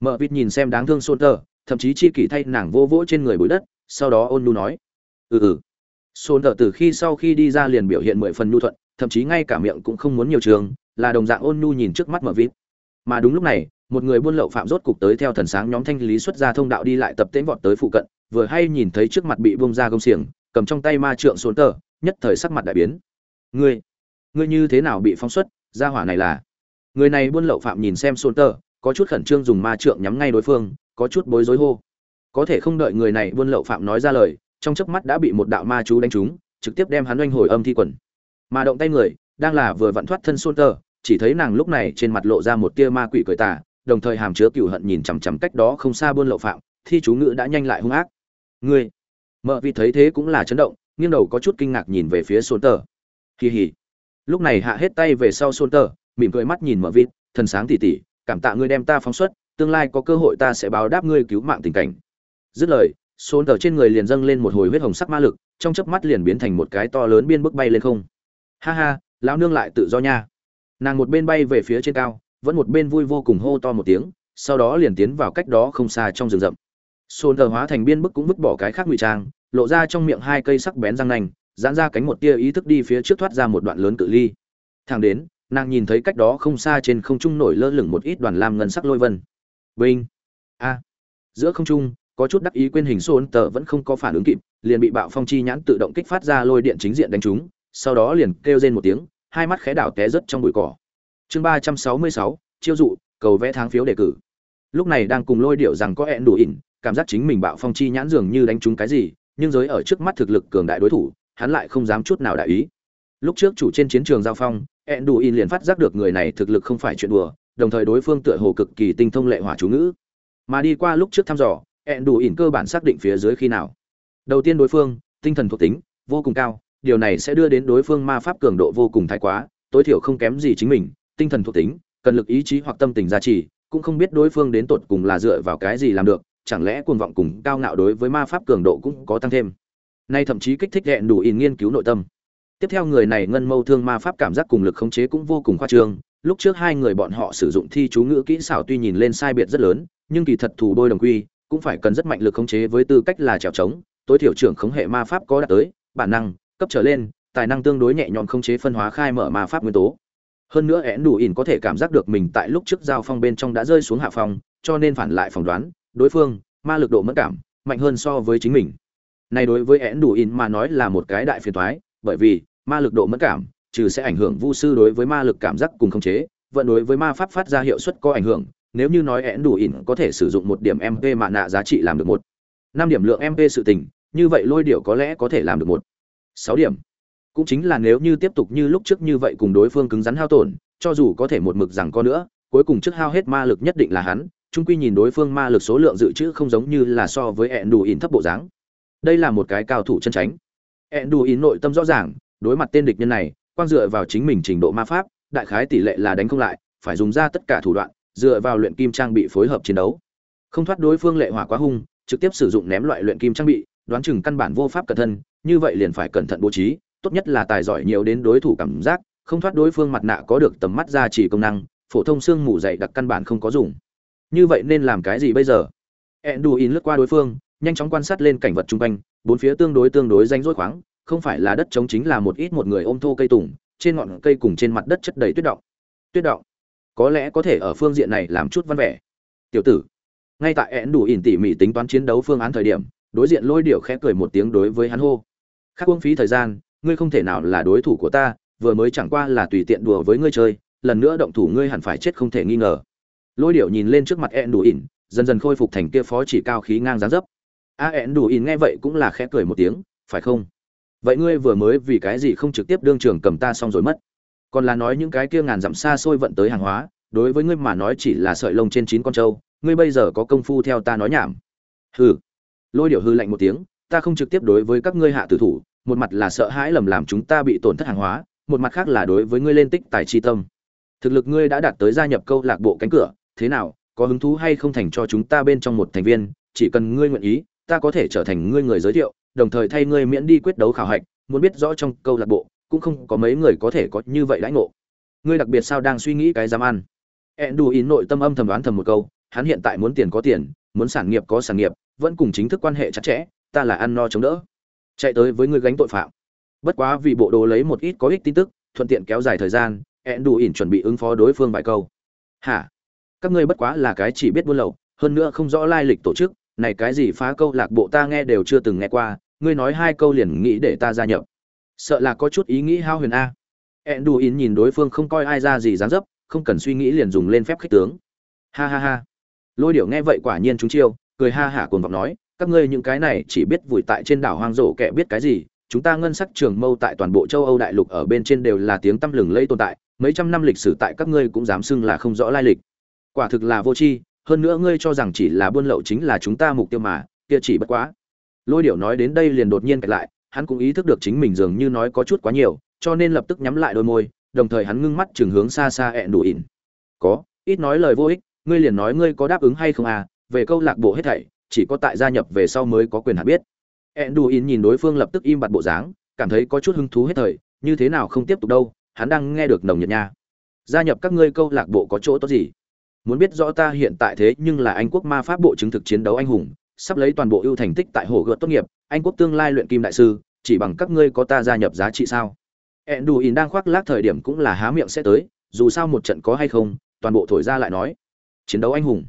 Mở vịt nhìn xem đáng thương sôn tơ thậm chí chi kỷ thay nàng vô vỗ trên người bụi đất, sau đó ôn nu nói ừ ừ. Sôn tơ từ khi sau khi đi ra liền biểu hiện mười phần nhu thuận thậm chí ngay cả miệng cũng không muốn nhiều trường, là đồng dạng ôn nhu nhìn trước mắt mở vít mà đúng lúc này, một người buôn lậu phạm rốt cục tới theo thần sáng nhóm thanh lý xuất ra thông đạo đi lại tập tễnh vọt tới phụ cận, vừa hay nhìn thấy trước mặt bị bông ra gông xiềng, cầm trong tay ma trượng xuống tờ, nhất thời sắc mặt đại biến. Ngươi ngươi như thế nào bị phóng xuất? Ra hỏa này là người này buôn lậu phạm nhìn xem xuống tờ, có chút khẩn trương dùng ma trượng nhắm ngay đối phương, có chút bối rối hô. Có thể không đợi người này buôn lậu phạm nói ra lời, trong chớp mắt đã bị một đạo ma chú đánh trúng, trực tiếp đem hắn oanh hồi âm thi quần mà động tay người, đang là vừa vặn thoát thân xôn tờ chỉ thấy nàng lúc này trên mặt lộ ra một tia ma quỷ cười tà, đồng thời hàm chứa cựu hận nhìn chằm chằm cách đó không xa buôn lậu phạm, thi chú ngữ đã nhanh lại hung ác. Ngươi, mợ vị thấy thế cũng là chấn động, nghiêng đầu có chút kinh ngạc nhìn về phía xôn tờ kỳ hỉ lúc này hạ hết tay về sau xôn tờ mỉm cười mắt nhìn mợ vị thần sáng tỉ tỉ, cảm tạ ngươi đem ta phóng xuất, tương lai có cơ hội ta sẽ báo đáp ngươi cứu mạng tình cảnh. Dứt lời xôn tờ trên người liền dâng lên một hồi huyết hồng sắc ma lực, trong chớp mắt liền biến thành một cái to lớn biên bức bay lên không ha ha, lão nương lại tự do nha. Nàng một bên bay về phía trên cao, vẫn một bên vui vô cùng hô to một tiếng, sau đó liền tiến vào cách đó không xa trong rừng rậm. Sồn thờ hóa thành biên bức cũng vứt bỏ cái khác ngụy trang, lộ ra trong miệng hai cây sắc bén răng nanh, giãn ra cánh một tia ý thức đi phía trước thoát ra một đoạn lớn cự ly. Thang đến, nàng nhìn thấy cách đó không xa trên không trung nổi lơ lửng một ít đoàn lam ngân sắc lôi vân. Vinh a! Giữa không trung, có chút đắc ý quên hình sồn tờ vẫn không có phản ứng kịp, liền bị bạo phong chi nhãn tự động kích phát ra lôi điện chính diện đánh trúng sau đó liền kêu rên một tiếng, hai mắt khẽ đảo té rất trong bụi cỏ. Chương ba trăm sáu mươi sáu, chiêu dụ, cầu vẽ tháng phiếu đề cử. Lúc này đang cùng lôi điệu rằng có ẹn đủ ỉn, cảm giác chính mình bạo phong chi nhãn dường như đánh trúng cái gì, nhưng giới ở trước mắt thực lực cường đại đối thủ, hắn lại không dám chút nào đại ý. Lúc trước chủ trên chiến trường giao phong, ẹn đủ ỉn liền phát giác được người này thực lực không phải chuyện đùa, đồng thời đối phương tựa hồ cực kỳ tinh thông lệ hỏa chú ngữ. Mà đi qua lúc trước thăm dò, ẹn đủ ỉn cơ bản xác định phía dưới khi nào. Đầu tiên đối phương, tinh thần thuộc tính, vô cùng cao điều này sẽ đưa đến đối phương ma pháp cường độ vô cùng thái quá, tối thiểu không kém gì chính mình, tinh thần thuộc tính, cần lực ý chí hoặc tâm tình gia trì, cũng không biết đối phương đến tột cùng là dựa vào cái gì làm được, chẳng lẽ cuồng vọng cùng cao ngạo đối với ma pháp cường độ cũng có tăng thêm. Nay thậm chí kích thích hẹn đủ in nghiên cứu nội tâm. Tiếp theo người này ngân mâu thương ma pháp cảm giác cùng lực khống chế cũng vô cùng khoa trương, lúc trước hai người bọn họ sử dụng thi chú ngữ kỹ xảo tuy nhìn lên sai biệt rất lớn, nhưng kỳ thật thủ đôi đồng quy, cũng phải cần rất mạnh lực khống chế với tư cách là trèo trống, tối thiểu trưởng khống hệ ma pháp có đạt tới, bản năng cấp trở lên tài năng tương đối nhẹ nhõm khống chế phân hóa khai mở ma pháp nguyên tố. Hơn nữa én đủ ỉn có thể cảm giác được mình tại lúc trước giao phong bên trong đã rơi xuống hạ phòng, cho nên phản lại phỏng đoán đối phương ma lực độ mất cảm mạnh hơn so với chính mình. Này đối với én đủ ỉn mà nói là một cái đại phiền toái bởi vì ma lực độ mất cảm trừ sẽ ảnh hưởng vu sư đối với ma lực cảm giác cùng khống chế vận đối với ma pháp phát ra hiệu suất có ảnh hưởng nếu như nói én đủ ỉn có thể sử dụng một điểm mp mạ nạ giá trị làm được một. Năm điểm lượng mp sự tình như vậy lôi điệu có lẽ có thể làm được một sáu điểm. Cũng chính là nếu như tiếp tục như lúc trước như vậy cùng đối phương cứng rắn hao tổn, cho dù có thể một mực rằng có nữa, cuối cùng trước hao hết ma lực nhất định là hắn trung quy nhìn đối phương ma lực số lượng dự trữ không giống như là so với ẹn đủ in thấp bộ dáng. Đây là một cái cao thủ chân tránh. Ẹn đủ in nội tâm rõ ràng, đối mặt tên địch nhân này, quang dựa vào chính mình trình độ ma pháp, đại khái tỷ lệ là đánh không lại, phải dùng ra tất cả thủ đoạn, dựa vào luyện kim trang bị phối hợp chiến đấu. Không thoát đối phương lệ hỏa quá hung, trực tiếp sử dụng ném loại luyện kim trang bị, đoán chừng căn bản vô pháp cẩn thân như vậy liền phải cẩn thận bố trí, tốt nhất là tài giỏi nhiều đến đối thủ cảm giác, không thoát đối phương mặt nạ có được tầm mắt ra chỉ công năng, phổ thông xương mù dày đặc căn bản không có dùng. Như vậy nên làm cái gì bây giờ? Enduin lướt qua đối phương, nhanh chóng quan sát lên cảnh vật chung quanh, bốn phía tương đối tương đối danh rỗi khoáng, không phải là đất trống chính là một ít một người ôm thô cây tùng, trên ngọn cây cùng trên mặt đất chất đầy tuyết động. Tuyết động? Có lẽ có thể ở phương diện này làm chút văn vẻ. Tiểu tử, ngay tại én đủ ỉn tỉ mỉ tính toán chiến đấu phương án thời điểm, đối diện lôi điệu khẽ cười một tiếng đối với hắn hô khác uống phí thời gian, ngươi không thể nào là đối thủ của ta, vừa mới chẳng qua là tùy tiện đùa với ngươi chơi, lần nữa động thủ ngươi hẳn phải chết không thể nghi ngờ. Lôi điệu nhìn lên trước mặt én đủ ỉn, dần dần khôi phục thành kia phó chỉ cao khí ngang dáng dấp. A én đủ ỉn nghe vậy cũng là khẽ cười một tiếng, phải không? Vậy ngươi vừa mới vì cái gì không trực tiếp đương trường cầm ta xong rồi mất? Còn là nói những cái kia ngàn dặm xa xôi vận tới hàng hóa, đối với ngươi mà nói chỉ là sợi lông trên chín con trâu, ngươi bây giờ có công phu theo ta nói nhảm. Hừ. Lôi điệu hư lạnh một tiếng, ta không trực tiếp đối với các ngươi hạ tử thủ một mặt là sợ hãi lầm làm chúng ta bị tổn thất hàng hóa một mặt khác là đối với ngươi lên tích tài chi tâm. Thực lực ngươi đã đạt tới gia nhập câu lạc bộ cánh cửa thế nào có hứng thú hay không thành cho chúng ta bên trong một thành viên chỉ cần ngươi nguyện ý ta có thể trở thành ngươi người giới thiệu đồng thời thay ngươi miễn đi quyết đấu khảo hạch muốn biết rõ trong câu lạc bộ cũng không có mấy người có thể có như vậy lãnh ngộ. Ngươi đặc biệt sao đang suy nghĩ cái dám ăn? Enduin nội tâm âm thầm đoán thầm một câu, hắn hiện tại muốn tiền có tiền, muốn sản nghiệp có sản nghiệp, vẫn cùng chính thức quan hệ chặt chẽ, ta là ăn no chống đỡ. Chạy tới với người gánh tội phạm. Bất quá vì bộ đồ lấy một ít có ích tin tức, thuận tiện kéo dài thời gian, e đủ ỉn chuẩn bị ứng phó đối phương vài câu. "Hả? Các ngươi bất quá là cái chỉ biết buôn lậu, hơn nữa không rõ lai lịch tổ chức, này cái gì phá câu lạc bộ ta nghe đều chưa từng nghe qua, ngươi nói hai câu liền nghĩ để ta gia nhập." Sợ là có chút ý nghĩ hao huyền a. e đủ ỉn nhìn đối phương không coi ai ra gì dáng dấp, không cần suy nghĩ liền dùng lên phép khích tướng ha ha ha lôi điểu nghe vậy quả nhiên chúng chiêu cười ha hả cuồng vọng nói các ngươi những cái này chỉ biết vùi tại trên đảo hoang rổ kẻ biết cái gì, chúng ta ngân sắc trường mâu tại toàn bộ châu âu đại lục ở bên trên đều là tiếng tăm lừng lẫy tồn tại, mấy trăm năm lịch sử tại các ngươi cũng dám xưng là không rõ lai lịch. Quả thực là vô tri, hơn nữa ngươi cho rằng chỉ là buôn lậu chính là chúng ta mục tiêu mà, kia chỉ bất quá. Lôi điểu nói đến đây liền đột nhiên kẹt lại, hắn cũng ý thức được chính mình dường như nói có chút quá nhiều, cho nên lập tức nhắm lại đôi môi, đồng thời hắn ngưng mắt chừng hướng xa xa ẹn đủ ỉn. Có, ít nói lời vô ích, ngươi liền nói ngươi có đáp ứng hay không à về câu lạc bộ hết thảy chỉ có tại gia nhập về sau mới có quyền hạn biết enduin nhìn đối phương lập tức im bặt bộ dáng cảm thấy có chút hứng thú hết thời như thế nào không tiếp tục đâu hắn đang nghe được nồng nhiệt nha gia nhập các ngươi câu lạc bộ có chỗ tốt gì muốn biết rõ ta hiện tại thế nhưng là anh quốc ma pháp bộ chứng thực chiến đấu anh hùng sắp lấy toàn bộ ưu thành tích tại hồ gợt tốt nghiệp anh quốc tương lai luyện kim đại sư chỉ bằng các ngươi có ta gia nhập giá trị sao Enduin đang khoác lác thời điểm cũng là há miệng sẽ tới, dù sao một trận có hay không, toàn bộ thổi ra lại nói. Chiến đấu anh hùng.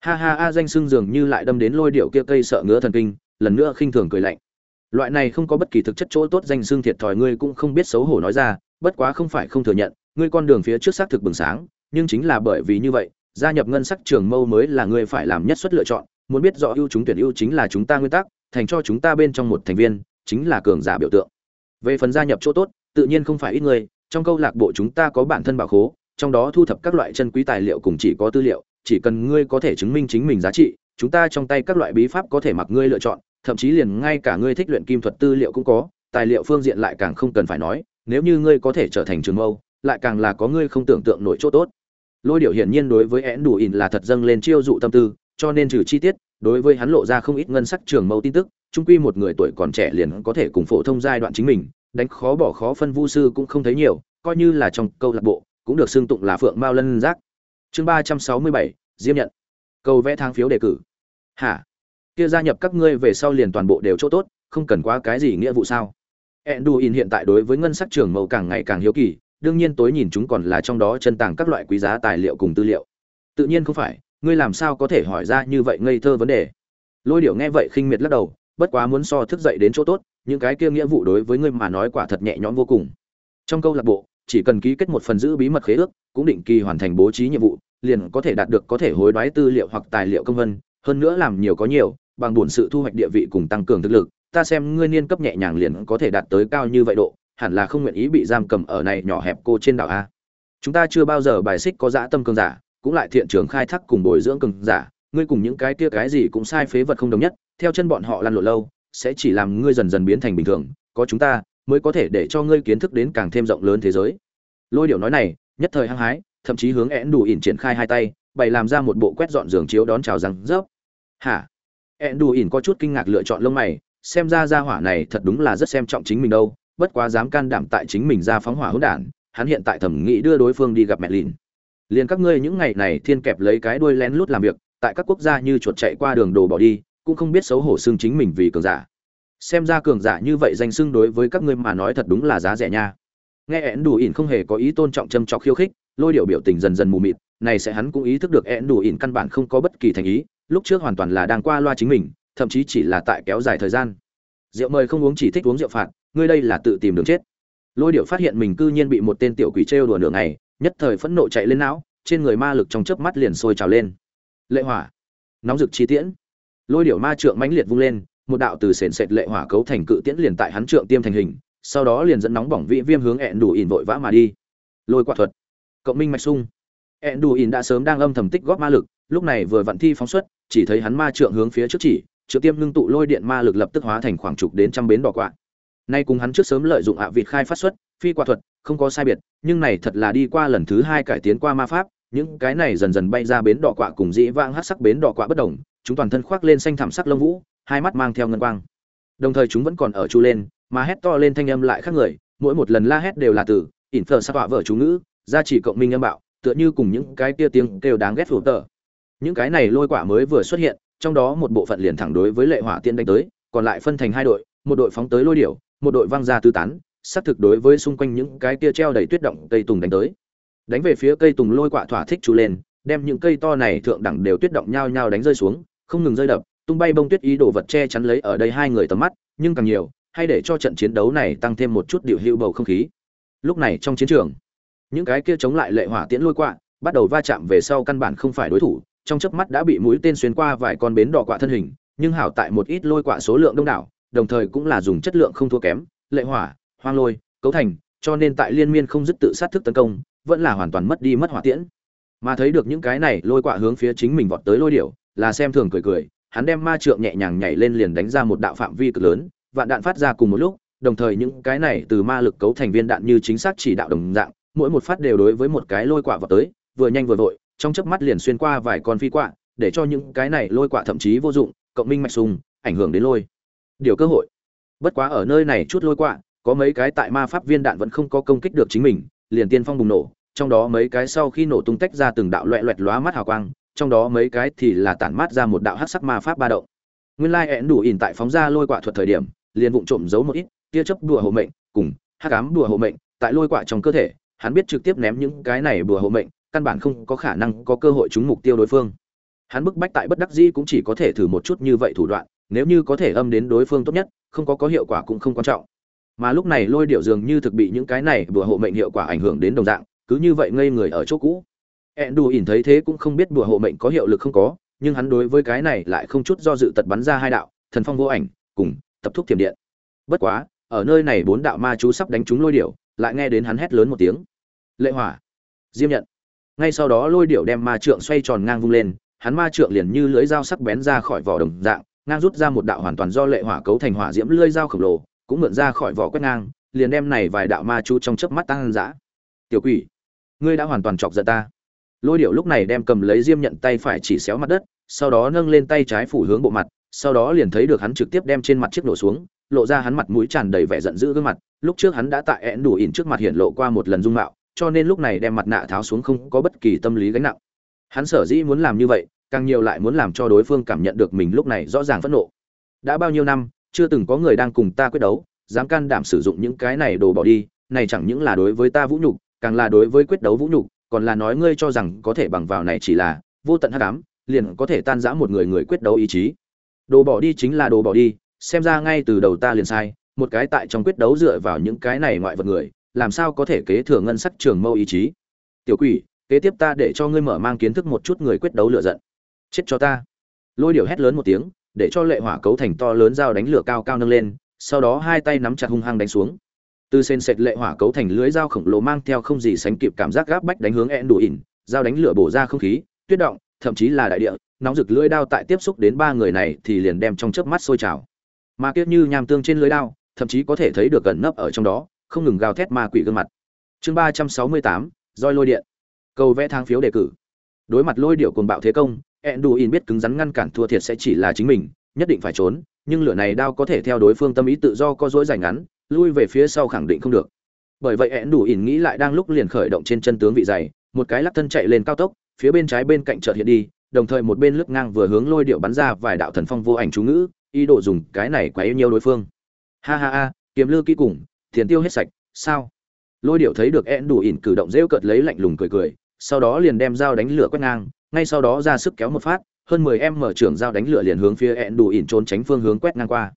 Ha ha a danh xưng dường như lại đâm đến lôi điệu kia cây sợ ngứa thần kinh, lần nữa khinh thường cười lạnh. Loại này không có bất kỳ thực chất chỗ tốt danh xưng thiệt thòi ngươi cũng không biết xấu hổ nói ra, bất quá không phải không thừa nhận, ngươi con đường phía trước xác thực bừng sáng, nhưng chính là bởi vì như vậy, gia nhập ngân sắc trường mâu mới là ngươi phải làm nhất suất lựa chọn, muốn biết rõ ưu chúng tuyển ưu chính là chúng ta nguyên tắc, thành cho chúng ta bên trong một thành viên, chính là cường giả biểu tượng. Về phần gia nhập chỗ tốt, tự nhiên không phải ít người trong câu lạc bộ chúng ta có bản thân bảo khố trong đó thu thập các loại chân quý tài liệu cùng chỉ có tư liệu chỉ cần ngươi có thể chứng minh chính mình giá trị, chúng ta trong tay các loại bí pháp có thể mặc ngươi lựa chọn, thậm chí liền ngay cả ngươi thích luyện kim thuật tư liệu cũng có, tài liệu phương diện lại càng không cần phải nói, nếu như ngươi có thể trở thành trường mâu, lại càng là có ngươi không tưởng tượng nổi chỗ tốt. Lôi điệu hiển nhiên đối với én đủ ỉn là thật dâng lên chiêu dụ tâm tư, cho nên trừ chi tiết, đối với hắn lộ ra không ít ngân sắc trường mâu tin tức trung quy một người tuổi còn trẻ liền có thể cùng phổ thông giai đoạn chính mình, đánh khó bỏ khó phân vu sư cũng không thấy nhiều, coi như là trong câu lạc bộ, cũng được xưng tụng là phượng mao lân giác chương ba trăm sáu mươi bảy, diêm nhận. Cầu vẽ thang phiếu đề cử. Hả? Kia gia nhập các ngươi về sau liền toàn bộ đều chỗ tốt, không cần quá cái gì nghĩa vụ sao? Enduin hiện tại đối với ngân sách trường màu càng ngày càng hiếu kỳ, đương nhiên tối nhìn chúng còn là trong đó chân tàng các loại quý giá tài liệu cùng tư liệu. Tự nhiên không phải, ngươi làm sao có thể hỏi ra như vậy ngây thơ vấn đề? Lôi điệu nghe vậy khinh miệt lắc đầu, bất quá muốn so thức dậy đến chỗ tốt, những cái kia nghĩa vụ đối với ngươi mà nói quả thật nhẹ nhõm vô cùng. Trong câu lạc bộ chỉ cần ký kết một phần giữ bí mật khế ước, cũng định kỳ hoàn thành bố trí nhiệm vụ, liền có thể đạt được có thể hối đoái tư liệu hoặc tài liệu công vân, hơn nữa làm nhiều có nhiều, bằng bổn sự thu hoạch địa vị cùng tăng cường thực lực, ta xem ngươi niên cấp nhẹ nhàng liền có thể đạt tới cao như vậy độ, hẳn là không nguyện ý bị giam cầm ở này nhỏ hẹp cô trên đảo a. Chúng ta chưa bao giờ bài xích có dã tâm cường giả, cũng lại thiện trường khai thác cùng bồi dưỡng cường giả, ngươi cùng những cái kia cái gì cũng sai phế vật không đồng nhất, theo chân bọn họ lăn lộn lâu, sẽ chỉ làm ngươi dần dần biến thành bình thường, có chúng ta mới có thể để cho ngươi kiến thức đến càng thêm rộng lớn thế giới. Lôi điệu nói này, nhất thời hăng hái, thậm chí hướng én đủ ỉn triển khai hai tay, bày làm ra một bộ quét dọn giường chiếu đón chào rằng rớp hả? Én đủ ỉn có chút kinh ngạc lựa chọn lông mày, xem ra ra hỏa này thật đúng là rất xem trọng chính mình đâu, bất quá dám can đảm tại chính mình ra phóng hỏa hỗn đản, hắn hiện tại thẩm nghĩ đưa đối phương đi gặp mẹ lìn. Liền các ngươi những ngày này thiên kẹp lấy cái đuôi lén lút làm việc, tại các quốc gia như chuột chạy qua đường đồ bỏ đi, cũng không biết xấu hổ xương chính mình vì cường giả xem ra cường giả như vậy danh xưng đối với các ngươi mà nói thật đúng là giá rẻ nha. Nghe én đủ ỉn không hề có ý tôn trọng châm trọc khiêu khích, lôi điệu biểu tình dần dần mù mịt, này sẽ hắn cũng ý thức được én đủ ỉn căn bản không có bất kỳ thành ý, lúc trước hoàn toàn là đang qua loa chính mình, thậm chí chỉ là tại kéo dài thời gian. Rượu mời không uống chỉ thích uống rượu phạt, ngươi đây là tự tìm đường chết. Lôi điệu phát hiện mình cư nhiên bị một tên tiểu quỷ trêu đùa nửa ngày, nhất thời phẫn nộ chạy lên não, trên người ma lực trong chớp mắt liền sôi trào lên. Lệ hỏa, nóng rực chi tiễn. Lôi điệu ma trượng mãnh liệt vung lên một đạo từ sền sệt lệ hỏa cấu thành cự tiễn liền tại hắn trượng tiêm thành hình, sau đó liền dẫn nóng bỏng vị viêm hướng ẹn đủ ỉn vội vã mà đi. Lôi quả thuật. Cộng minh mạch sung ẹn đủ ỉn đã sớm đang âm thầm tích góp ma lực, lúc này vừa vận thi phóng xuất, chỉ thấy hắn ma trượng hướng phía trước chỉ, trượng tiêm ngưng tụ lôi điện ma lực lập tức hóa thành khoảng chục đến trăm bến đỏ quạ. Nay cùng hắn trước sớm lợi dụng ạ vịt khai phát xuất, phi quả thuật, không có sai biệt, nhưng này thật là đi qua lần thứ hai cải tiến qua ma pháp, những cái này dần dần bay ra bến đỏ quạ cùng dĩ vang hát sắc bến đỏ quạ bất đồng, chúng toàn thân khoác lên xanh thảm sắc lông vũ hai mắt mang theo ngân quang. Đồng thời chúng vẫn còn ở chu lên, mà hét to lên thanh âm lại khác người, mỗi một lần la hét đều là từ ỉn phờ sắc họa vở chú ngữ, ra chỉ cộng minh âm bạo, tựa như cùng những cái kia tiếng kêu đáng ghét phù tờ. Những cái này lôi quả mới vừa xuất hiện, trong đó một bộ phận liền thẳng đối với lệ hỏa tiên đánh tới, còn lại phân thành hai đội, một đội phóng tới lôi điểu, một đội văng ra tứ tán, xác thực đối với xung quanh những cái kia treo đầy tuyết động cây tùng đánh tới. Đánh về phía cây tùng lôi quả thỏa thích chú lên, đem những cây to này thượng đẳng đều tuyết động nhau nhau đánh rơi xuống, không ngừng rơi đập tung bay bông tuyết ý đồ vật che chắn lấy ở đây hai người tầm mắt, nhưng càng nhiều, hay để cho trận chiến đấu này tăng thêm một chút điệu hữu bầu không khí. Lúc này trong chiến trường, những cái kia chống lại lệ hỏa tiễn lôi quạ bắt đầu va chạm về sau căn bản không phải đối thủ, trong chớp mắt đã bị mũi tên xuyên qua vài con bến đỏ quạ thân hình, nhưng hảo tại một ít lôi quạ số lượng đông đảo, đồng thời cũng là dùng chất lượng không thua kém, lệ hỏa, hoang lôi, cấu thành, cho nên tại liên miên không dứt tự sát thức tấn công, vẫn là hoàn toàn mất đi mất hỏa tiễn. Mà thấy được những cái này lôi quạ hướng phía chính mình vọt tới lôi điểu, là xem thường cười cười hắn đem ma trượng nhẹ nhàng nhảy lên liền đánh ra một đạo phạm vi cực lớn, vạn đạn phát ra cùng một lúc, đồng thời những cái này từ ma lực cấu thành viên đạn như chính xác chỉ đạo đồng dạng, mỗi một phát đều đối với một cái lôi quạ vào tới, vừa nhanh vừa vội, trong chớp mắt liền xuyên qua vài con phi quạ để cho những cái này lôi quạ thậm chí vô dụng, cộng minh mạch sùng ảnh hưởng đến lôi. Điều cơ hội. Bất quá ở nơi này chút lôi quạ có mấy cái tại ma pháp viên đạn vẫn không có công kích được chính mình, liền tiên phong bùng nổ, trong đó mấy cái sau khi nổ tung tách ra từng đạo loẹt loẹt lóa mắt hào quang trong đó mấy cái thì là tản mát ra một đạo hắc sắc ma pháp ba động. Nguyên lai like đủ ỉn tại phóng ra lôi quạ thuật thời điểm, liền vụng trộm giấu một ít, tia chớp đùa hộ mệnh, cùng hắc ám đùa hộ mệnh, tại lôi quạ trong cơ thể, hắn biết trực tiếp ném những cái này đùa hộ mệnh, căn bản không có khả năng có cơ hội trúng mục tiêu đối phương. Hắn bức bách tại bất đắc dĩ cũng chỉ có thể thử một chút như vậy thủ đoạn, nếu như có thể âm đến đối phương tốt nhất, không có có hiệu quả cũng không quan trọng. Mà lúc này lôi điệu dường như thực bị những cái này đùa hộ mệnh hiệu quả ảnh hưởng đến đồng dạng, cứ như vậy ngây người ở chỗ cũ ẹn đù ỉn thấy thế cũng không biết bùa hộ mệnh có hiệu lực không có, nhưng hắn đối với cái này lại không chút do dự tật bắn ra hai đạo, thần phong vô ảnh, cùng tập thúc thiểm điện. Bất quá, ở nơi này bốn đạo ma chú sắp đánh trúng lôi điểu, lại nghe đến hắn hét lớn một tiếng. Lệ hỏa. Diêm nhận. Ngay sau đó lôi điểu đem ma trượng xoay tròn ngang vung lên, hắn ma trượng liền như lưỡi dao sắc bén ra khỏi vỏ đồng dạng, ngang rút ra một đạo hoàn toàn do lệ hỏa cấu thành hỏa diễm lưỡi dao khổng lồ, cũng mượn ra khỏi vỏ quét ngang, liền đem này vài đạo ma chú trong chớp mắt tăng dã. Tiểu quỷ, ngươi đã hoàn toàn chọc giận ta lôi điệu lúc này đem cầm lấy diêm nhận tay phải chỉ xéo mặt đất, sau đó nâng lên tay trái phủ hướng bộ mặt, sau đó liền thấy được hắn trực tiếp đem trên mặt chiếc nổ xuống, lộ ra hắn mặt mũi tràn đầy vẻ giận dữ gương mặt. Lúc trước hắn đã tại én đủ ỉn trước mặt hiện lộ qua một lần dung mạo, cho nên lúc này đem mặt nạ tháo xuống không có bất kỳ tâm lý gánh nặng. Hắn sở dĩ muốn làm như vậy, càng nhiều lại muốn làm cho đối phương cảm nhận được mình lúc này rõ ràng phẫn nộ. Đã bao nhiêu năm, chưa từng có người đang cùng ta quyết đấu, dám can đảm sử dụng những cái này đồ bỏ đi, này chẳng những là đối với ta vũ nhục, càng là đối với quyết đấu vũ nhục còn là nói ngươi cho rằng có thể bằng vào này chỉ là vô tận hắc ám, liền có thể tan rã một người người quyết đấu ý chí. Đồ bỏ đi chính là đồ bỏ đi, xem ra ngay từ đầu ta liền sai, một cái tại trong quyết đấu dựa vào những cái này ngoại vật người, làm sao có thể kế thừa ngân sắc trường mâu ý chí? Tiểu quỷ, kế tiếp ta để cho ngươi mở mang kiến thức một chút người quyết đấu lựa giận. Chết cho ta. Lôi điệu hét lớn một tiếng, để cho lệ hỏa cấu thành to lớn dao đánh lửa cao cao nâng lên, sau đó hai tay nắm chặt hung hăng đánh xuống từ sên sệt lệ hỏa cấu thành lưới dao khổng lồ mang theo không gì sánh kịp cảm giác gáp bách đánh hướng ẹn đủ ỉn dao đánh lửa bổ ra không khí, tuyết động, thậm chí là đại địa, nóng rực lưỡi đao tại tiếp xúc đến ba người này thì liền đem trong chớp mắt sôi trào. Mà kiết như nham tương trên lưới đao, thậm chí có thể thấy được gần nấp ở trong đó, không ngừng gào thét ma quỷ gương mặt. Chương ba trăm sáu mươi tám, roi lôi điện. Cầu vẽ thang phiếu đề cử. Đối mặt lôi điệu cuồng bạo thế công enduin biết cứng rắn ngăn cản thua thiệt sẽ chỉ là chính mình, nhất định phải trốn, nhưng lửa này đao có thể theo đối phương tâm ý tự do có dối dài ngắn lui về phía sau khẳng định không được. Bởi vậy én đủ ỉn nghĩ lại đang lúc liền khởi động trên chân tướng vị dày, một cái lắc thân chạy lên cao tốc, phía bên trái bên cạnh chợt hiện đi, đồng thời một bên lướt ngang vừa hướng lôi điệu bắn ra vài đạo thần phong vô ảnh chú ngữ, ý đồ dùng cái này quá yêu nhiều đối phương. Ha ha ha, kiếm lư kỹ cùng, tiền tiêu hết sạch, sao? Lôi điệu thấy được én đủ ỉn cử động rêu cợt lấy lạnh lùng cười cười, sau đó liền đem dao đánh lửa quét ngang, ngay sau đó ra sức kéo một phát, hơn mười em mở trưởng dao đánh lửa liền hướng phía én đủ ỉn trốn tránh phương hướng quét ngang qua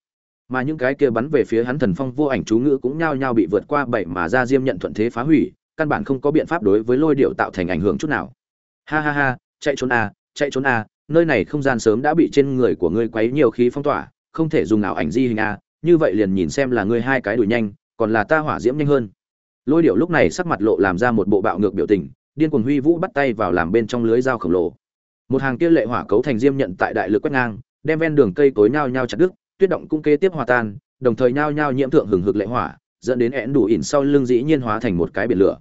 mà những cái kia bắn về phía hắn thần phong vô ảnh chú ngữ cũng nhao nhao bị vượt qua bảy mà ra diêm nhận thuận thế phá hủy, căn bản không có biện pháp đối với lôi điệu tạo thành ảnh hưởng chút nào. Ha ha ha, chạy trốn a chạy trốn a nơi này không gian sớm đã bị trên người của ngươi quấy nhiều khí phong tỏa, không thể dùng ảo ảnh di hình a như vậy liền nhìn xem là ngươi hai cái đuổi nhanh, còn là ta hỏa diễm nhanh hơn. Lôi điệu lúc này sắc mặt lộ làm ra một bộ bạo ngược biểu tình, điên cuồng huy vũ bắt tay vào làm bên trong lưới dao khổng lồ. Một hàng kia lệ hỏa cấu thành diêm nhận tại đại lực quét ngang, đem ven đường cây cối nhao nhao chặt đứt tuyết động cũng kế tiếp hòa tan, đồng thời nhao nhao nhiễm thượng hừng hực lệ hỏa, dẫn đến én đủ ỉn sau lưng dĩ nhiên hóa thành một cái biển lửa.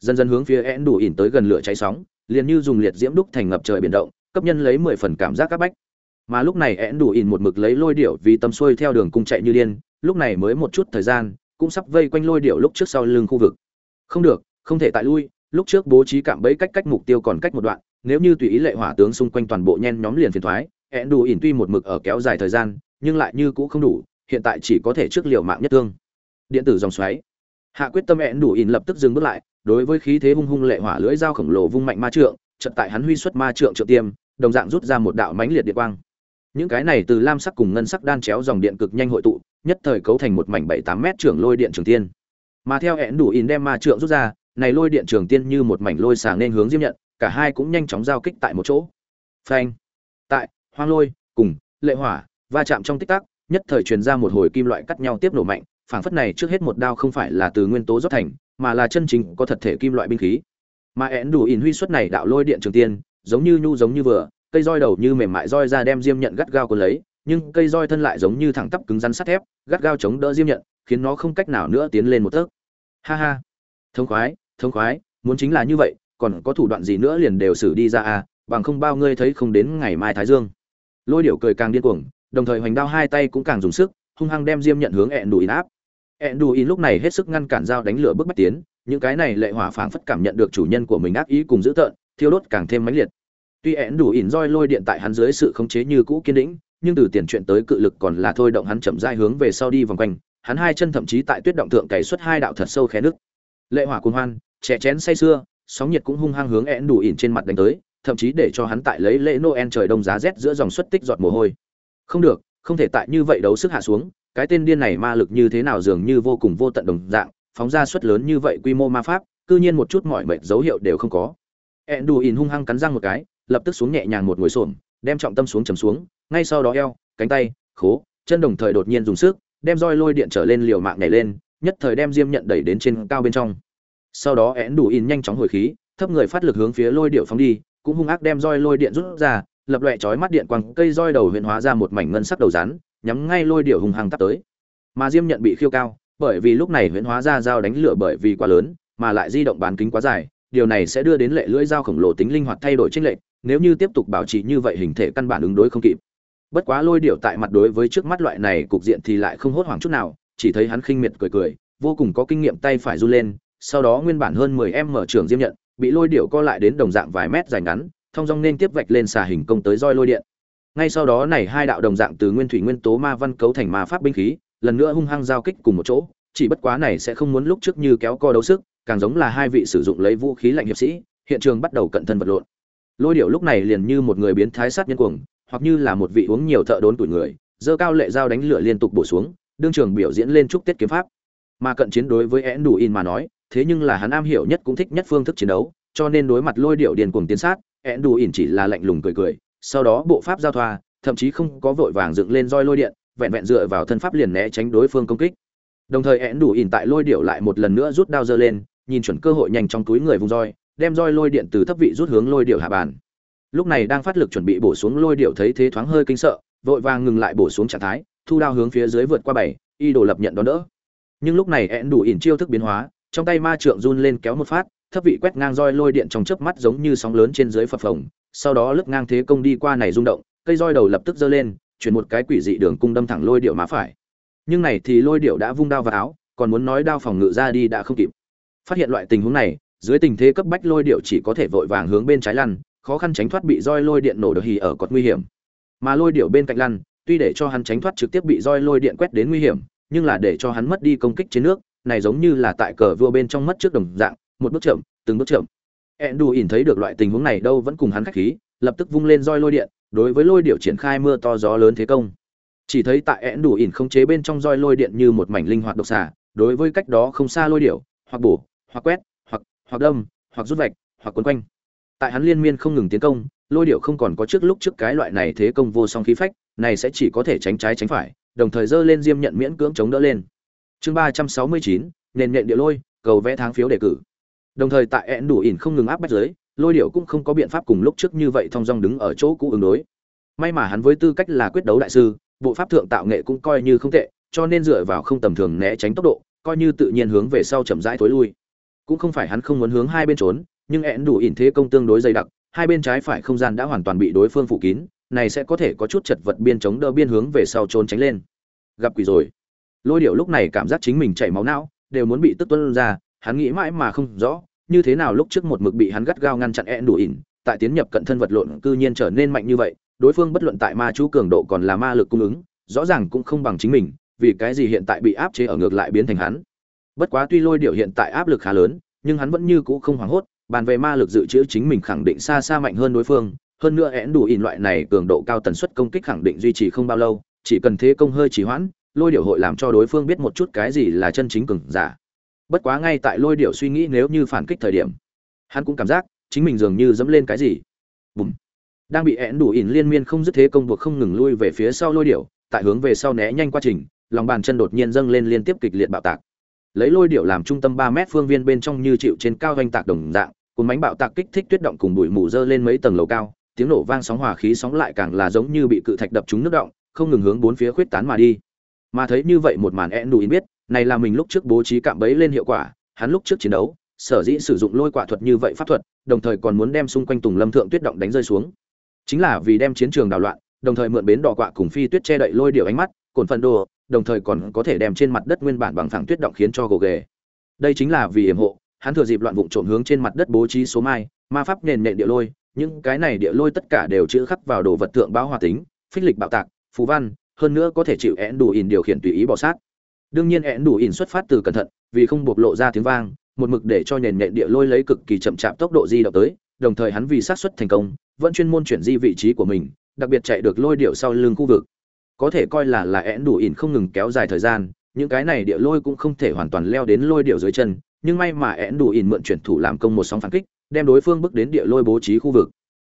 Dần dần hướng phía én đủ ỉn tới gần lửa cháy sóng, liền như dùng liệt diễm đúc thành ngập trời biển động, cấp nhân lấy mười phần cảm giác các bách. Mà lúc này én đủ ỉn một mực lấy lôi điệu vì tâm xuôi theo đường cung chạy như điên, lúc này mới một chút thời gian, cũng sắp vây quanh lôi điệu lúc trước sau lưng khu vực. Không được, không thể tại lui, lúc trước bố trí cạm bẫy cách cách mục tiêu còn cách một đoạn, nếu như tùy ý lệ hỏa tướng xung quanh toàn bộ nhen nhóm liền phiền thoái én đủ ỉn tuy một mực ở kéo dài thời gian nhưng lại như cũ không đủ, hiện tại chỉ có thể trước liều mạng nhất thương. Điện tử dòng xoáy. Hạ quyết tâm ẹn đủ ỉn lập tức dừng bước lại, đối với khí thế hung hung lệ hỏa lưỡi dao khổng lồ vung mạnh ma trượng trận tại hắn huy xuất ma trượng trượng tiêm, đồng dạng rút ra một đạo mãnh liệt điện quang. Những cái này từ lam sắc cùng ngân sắc đan chéo dòng điện cực nhanh hội tụ, nhất thời cấu thành một mảnh bảy tám mét trưởng lôi điện trường tiên. Mà theo én đủ ỉn đem ma trượng rút ra, này lôi điện trường tiên như một mảnh lôi sàng nên hướng diêm nhận, cả hai cũng nhanh chóng giao kích tại một chỗ. Phanh. Tại, hoang lôi, cùng, lệ hỏa va chạm trong tích tắc, nhất thời truyền ra một hồi kim loại cắt nhau tiếp nổ mạnh, phảng phất này trước hết một đao không phải là từ nguyên tố rót thành, mà là chân chính có thật thể kim loại binh khí. Mà én đủ ỉn huy suất này đạo lôi điện trường tiên, giống như nhu giống như vừa, cây roi đầu như mềm mại roi ra đem diêm nhận gắt gao cuốn lấy, nhưng cây roi thân lại giống như thẳng tắp cứng rắn sắt thép, gắt gao chống đỡ diêm nhận, khiến nó không cách nào nữa tiến lên một tấc. Ha ha. Thông khoái thông khoái, muốn chính là như vậy, còn có thủ đoạn gì nữa liền đều xử đi ra à bằng không bao ngươi thấy không đến ngày mai thái dương. Lôi điểu cười càng điên cuồng đồng thời hoành đao hai tay cũng càng dùng sức, hung hăng đem diêm nhận hướng ẹn đù in áp. ẹn đù in lúc này hết sức ngăn cản dao đánh lửa bước bách tiến, những cái này lệ hỏa phảng phất cảm nhận được chủ nhân của mình ác ý cùng dữ tợn, thiêu đốt càng thêm mãnh liệt. Tuy ẹn đủ ỉn roi lôi điện tại hắn dưới sự khống chế như cũ kiên định, nhưng từ tiền chuyện tới cự lực còn là thôi động hắn chậm rãi hướng về sau đi vòng quanh, hắn hai chân thậm chí tại tuyết động thượng cày xuất hai đạo thật sâu khé nước lệ hỏa cuồng hoan trẻ chén say sưa, sóng nhiệt cũng hung hăng hướng ẹn đủ ỉn trên mặt đánh tới, thậm chí để cho hắn tại lấy lễ noel trời đông giá rét giữa dòng xuất tích giọt mồ hôi không được, không thể tại như vậy đấu sức hạ xuống, cái tên điên này ma lực như thế nào dường như vô cùng vô tận đồng dạng, phóng ra suất lớn như vậy quy mô ma pháp, cư nhiên một chút mọi mệnh dấu hiệu đều không có. Ẹn đủ ỉn hung hăng cắn răng một cái, lập tức xuống nhẹ nhàng một ngồi xổm, đem trọng tâm xuống chầm xuống, ngay sau đó eo, cánh tay, khố, chân đồng thời đột nhiên dùng sức, đem roi lôi điện trở lên liều mạng nhảy lên, nhất thời đem diêm nhận đẩy đến trên cao bên trong. Sau đó én đủ in nhanh chóng hồi khí, thấp người phát lực hướng phía lôi điệu phóng đi, cũng hung ác đem roi lôi điện rút ra lập loè chói mắt điện quang, cây roi đầu huyền hóa ra một mảnh ngân sắc đầu rắn, nhắm ngay lôi điệu hung hăng tắt tới. Mà diêm nhận bị khiêu cao, bởi vì lúc này huyền hóa ra dao đánh lửa bởi vì quá lớn, mà lại di động bán kính quá dài, điều này sẽ đưa đến lệ lưỡi dao khổng lồ tính linh hoạt thay đổi chênh lệch, nếu như tiếp tục bảo trì như vậy hình thể căn bản ứng đối không kịp. Bất quá lôi điệu tại mặt đối với trước mắt loại này cục diện thì lại không hốt hoảng chút nào, chỉ thấy hắn khinh miệt cười cười, vô cùng có kinh nghiệm tay phải du lên, sau đó nguyên bản hơn 10 em mở trường diêm nhận, bị lôi điệu co lại đến đồng dạng vài mét dài ngắn thông dong nên tiếp vạch lên xà hình công tới roi lôi điện. Ngay sau đó này hai đạo đồng dạng từ nguyên thủy nguyên tố ma văn cấu thành ma pháp binh khí, lần nữa hung hăng giao kích cùng một chỗ, chỉ bất quá này sẽ không muốn lúc trước như kéo co đấu sức, càng giống là hai vị sử dụng lấy vũ khí lạnh hiệp sĩ, hiện trường bắt đầu cận thân vật lộn. Lôi điệu lúc này liền như một người biến thái sát nhân cuồng, hoặc như là một vị uống nhiều thợ đốn tuổi người dơ cao lệ dao đánh lửa liên tục bổ xuống, đương trường biểu diễn lên chúc tiết kiếm pháp. Mà cận chiến đối với én đủ in mà nói, thế nhưng là hắn am hiểu nhất cũng thích nhất phương thức chiến đấu, cho nên đối mặt lôi điệu điền cuồng tiến sát én đù ỉn chỉ là lạnh lùng cười cười, sau đó bộ pháp giao thoa, thậm chí không có vội vàng dựng lên roi lôi điện, vẹn vẹn dựa vào thân pháp liền né tránh đối phương công kích. Đồng thời én đù ỉn tại lôi điệu lại một lần nữa rút đao dơ lên, nhìn chuẩn cơ hội nhanh trong túi người vùng roi, đem roi lôi điện từ thấp vị rút hướng lôi điệu hạ bàn. Lúc này đang phát lực chuẩn bị bổ xuống lôi điệu thấy thế thoáng hơi kinh sợ, vội vàng ngừng lại bổ xuống trạng thái, thu đao hướng phía dưới vượt qua bảy, y đồ lập nhận đón đỡ. Nhưng lúc này ẹn đủ ỉn chiêu thức biến hóa, trong tay ma trượng run lên kéo một phát thấp vị quét ngang roi lôi điện trong chớp mắt giống như sóng lớn trên dưới phập phồng, sau đó lướt ngang thế công đi qua này rung động, cây roi đầu lập tức giơ lên, chuyển một cái quỷ dị đường cung đâm thẳng lôi điệu má phải. Nhưng này thì lôi điệu đã vung đao vào áo, còn muốn nói đao phòng ngự ra đi đã không kịp. Phát hiện loại tình huống này, dưới tình thế cấp bách lôi điệu chỉ có thể vội vàng hướng bên trái lăn, khó khăn tránh thoát bị roi lôi điện nổ được hì ở cột nguy hiểm. Mà lôi điệu bên cạnh lăn, tuy để cho hắn tránh thoát trực tiếp bị roi lôi điện quét đến nguy hiểm, nhưng là để cho hắn mất đi công kích trên nước, này giống như là tại cờ vua bên trong mất trước đồng dạng một bước chậm, từng bước chậm. Ẹn đù ỉn thấy được loại tình huống này đâu vẫn cùng hắn khách khí, lập tức vung lên roi lôi điện, đối với lôi điệu triển khai mưa to gió lớn thế công. Chỉ thấy tại ẹn đủ ỉn không chế bên trong roi lôi điện như một mảnh linh hoạt độc xà đối với cách đó không xa lôi điệu hoặc bổ, hoặc quét, hoặc hoặc đâm, hoặc rút vạch, hoặc quấn quanh. Tại hắn liên miên không ngừng tiến công, lôi điệu không còn có trước lúc trước cái loại này thế công vô song khí phách, này sẽ chỉ có thể tránh trái tránh phải, đồng thời dơ lên diêm nhận miễn cưỡng chống đỡ lên. Chương ba trăm sáu mươi chín, nền nhện địa lôi, cầu vẽ tháng phiếu đề cử đồng thời tại ẹn đủ ỉn không ngừng áp bách giới, lôi điệu cũng không có biện pháp cùng lúc trước như vậy thong dong đứng ở chỗ cũ ứng đối. May mà hắn với tư cách là quyết đấu đại sư, bộ pháp thượng tạo nghệ cũng coi như không tệ, cho nên dựa vào không tầm thường né tránh tốc độ, coi như tự nhiên hướng về sau chậm rãi thối lui. Cũng không phải hắn không muốn hướng hai bên trốn, nhưng ẹn đủ ỉn thế công tương đối dày đặc, hai bên trái phải không gian đã hoàn toàn bị đối phương phủ kín, này sẽ có thể có chút chật vật biên chống đỡ biên hướng về sau trốn tránh lên. Gặp quỷ rồi. Lôi điệu lúc này cảm giác chính mình chảy máu não, đều muốn bị tức tuân ra hắn nghĩ mãi mà không rõ, như thế nào lúc trước một mực bị hắn gắt gao ngăn chặn ẹn đủ ỉn, tại tiến nhập cận thân vật lộn cư nhiên trở nên mạnh như vậy, đối phương bất luận tại ma chú cường độ còn là ma lực cung ứng, rõ ràng cũng không bằng chính mình, vì cái gì hiện tại bị áp chế ở ngược lại biến thành hắn. Bất quá tuy lôi điệu hiện tại áp lực khá lớn, nhưng hắn vẫn như cũ không hoảng hốt, bàn về ma lực dự trữ chính mình khẳng định xa xa mạnh hơn đối phương, hơn nữa én đủ ỉn loại này cường độ cao tần suất công kích khẳng định duy trì không bao lâu, chỉ cần thế công hơi trì hoãn, lôi điệu hội làm cho đối phương biết một chút cái gì là chân chính cường giả bất quá ngay tại lôi điệu suy nghĩ nếu như phản kích thời điểm, hắn cũng cảm giác chính mình dường như dẫm lên cái gì. Bùm. Đang bị én đủ ỉn liên miên không dứt thế công buộc không ngừng lui về phía sau lôi điệu tại hướng về sau né nhanh quá trình, lòng bàn chân đột nhiên dâng lên liên tiếp kịch liệt bạo tạc. Lấy lôi điệu làm trung tâm ba mét phương viên bên trong như chịu trên cao doanh tạc đồng dạng, cuốn bánh bạo tạc kích thích tuyết động cùng bụi mù dơ lên mấy tầng lầu cao, tiếng nổ vang sóng hòa khí sóng lại càng là giống như bị cự thạch đập trúng nước động, không ngừng hướng bốn phía khuyết tán mà đi. Mà thấy như vậy một màn én đủ ỉn biết này là mình lúc trước bố trí cạm bẫy lên hiệu quả, hắn lúc trước chiến đấu, sở dĩ sử dụng lôi quả thuật như vậy pháp thuật, đồng thời còn muốn đem xung quanh tùng lâm thượng tuyết động đánh rơi xuống. Chính là vì đem chiến trường đảo loạn, đồng thời mượn bến đỏ quạ cùng phi tuyết che đậy lôi điều ánh mắt, cồn phân đồ, đồng thời còn có thể đem trên mặt đất nguyên bản bằng phẳng tuyết động khiến cho gồ ghề. Đây chính là vì hiểm hộ, hắn thừa dịp loạn vụng trộm hướng trên mặt đất bố trí số mai, ma pháp nền nện địa lôi, những cái này địa lôi tất cả đều chữ khắc vào đồ vật tượng báo hòa tính, phích lịch bạo tạc phú văn, hơn nữa có thể chịu én đủ ỉn điều khiển tùy ý bỏ sát đương nhiên én đủ ỉn xuất phát từ cẩn thận, vì không bộc lộ ra tiếng vang, một mực để cho nền nện địa lôi lấy cực kỳ chậm chạp tốc độ di động tới, đồng thời hắn vì sát xuất thành công, vẫn chuyên môn chuyển di vị trí của mình, đặc biệt chạy được lôi điệu sau lưng khu vực. Có thể coi là là én đủ ỉn không ngừng kéo dài thời gian, những cái này địa lôi cũng không thể hoàn toàn leo đến lôi điệu dưới chân, nhưng may mà én đủ ỉn mượn chuyển thủ làm công một sóng phản kích, đem đối phương bước đến địa lôi bố trí khu vực.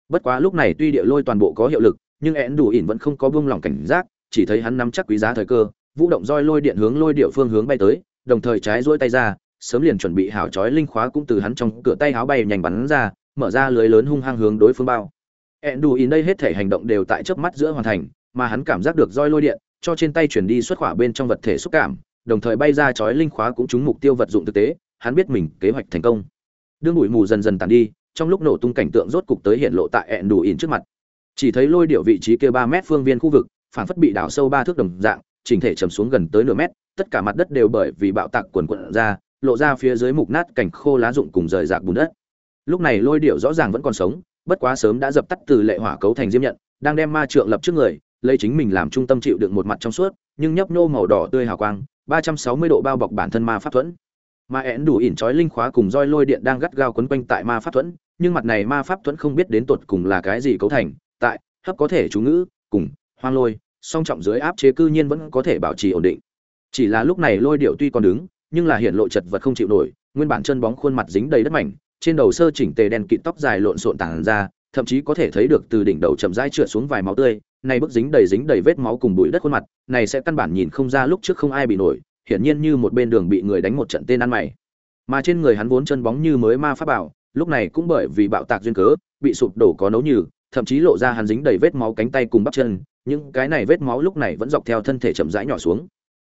Bất quá lúc này tuy địa lôi toàn bộ có hiệu lực, nhưng én đủ ỉn vẫn không có buông lỏng cảnh giác, chỉ thấy hắn nắm chắc quý giá thời cơ vũ động roi lôi điện hướng lôi điệu phương hướng bay tới, đồng thời trái rỗi tay ra, sớm liền chuẩn bị hảo chói linh khóa cũng từ hắn trong cửa tay háo bay nhanh bắn ra, mở ra lưới lớn hung hăng hướng đối phương bao. Ẹn đủ ý đây hết thể hành động đều tại chớp mắt giữa hoàn thành, mà hắn cảm giác được roi lôi điện, cho trên tay chuyển đi xuất khỏa bên trong vật thể xúc cảm, đồng thời bay ra chói linh khóa cũng trúng mục tiêu vật dụng thực tế, hắn biết mình kế hoạch thành công. Đương bụi mù dần dần tàn đi, trong lúc nổ tung cảnh tượng rốt cục tới hiện lộ tại ẹn đủ ỉn trước mặt. Chỉ thấy lôi điệu vị trí kia ba mét phương viên khu vực, phản phất bị đảo sâu ba thước đồng dạng chỉnh thể chầm xuống gần tới nửa mét, tất cả mặt đất đều bởi vì bạo tạc quần quận ra, lộ ra phía dưới mục nát cảnh khô lá rụng cùng rời rạc bùn đất. Lúc này lôi điệu rõ ràng vẫn còn sống, bất quá sớm đã dập tắt từ lệ hỏa cấu thành diêm nhận, đang đem ma trượng lập trước người, lấy chính mình làm trung tâm chịu đựng một mặt trong suốt, nhưng nhấp nô màu đỏ tươi hào quang, ba trăm sáu mươi độ bao bọc bản thân ma pháp thuẫn. Ma én đủ ỉn trói linh khóa cùng roi lôi điện đang gắt gao quấn quanh tại ma pháp thuẫn, nhưng mặt này ma pháp thuẫn không biết đến tột cùng là cái gì cấu thành, tại, hấp có thể chú ngữ, cùng, hoang lôi song trọng dưới áp chế cư nhiên vẫn có thể bảo trì ổn định. Chỉ là lúc này lôi điệu tuy còn đứng, nhưng là hiện lộ chật vật không chịu nổi, nguyên bản chân bóng khuôn mặt dính đầy đất mảnh, trên đầu sơ chỉnh tề đen kịt tóc dài lộn xộn tản ra, thậm chí có thể thấy được từ đỉnh đầu chậm rãi trượt xuống vài máu tươi, này bức dính đầy dính đầy vết máu cùng bụi đất khuôn mặt, này sẽ căn bản nhìn không ra lúc trước không ai bị nổi, hiển nhiên như một bên đường bị người đánh một trận tên ăn mày. Mà trên người hắn vốn chân bóng như mới ma pháp bảo, lúc này cũng bởi vì bạo tạc duyên cớ, bị sụp đổ có nấu nhừ, thậm chí lộ ra hắn dính đầy vết máu cánh tay cùng bắp chân những cái này vết máu lúc này vẫn dọc theo thân thể chậm rãi nhỏ xuống.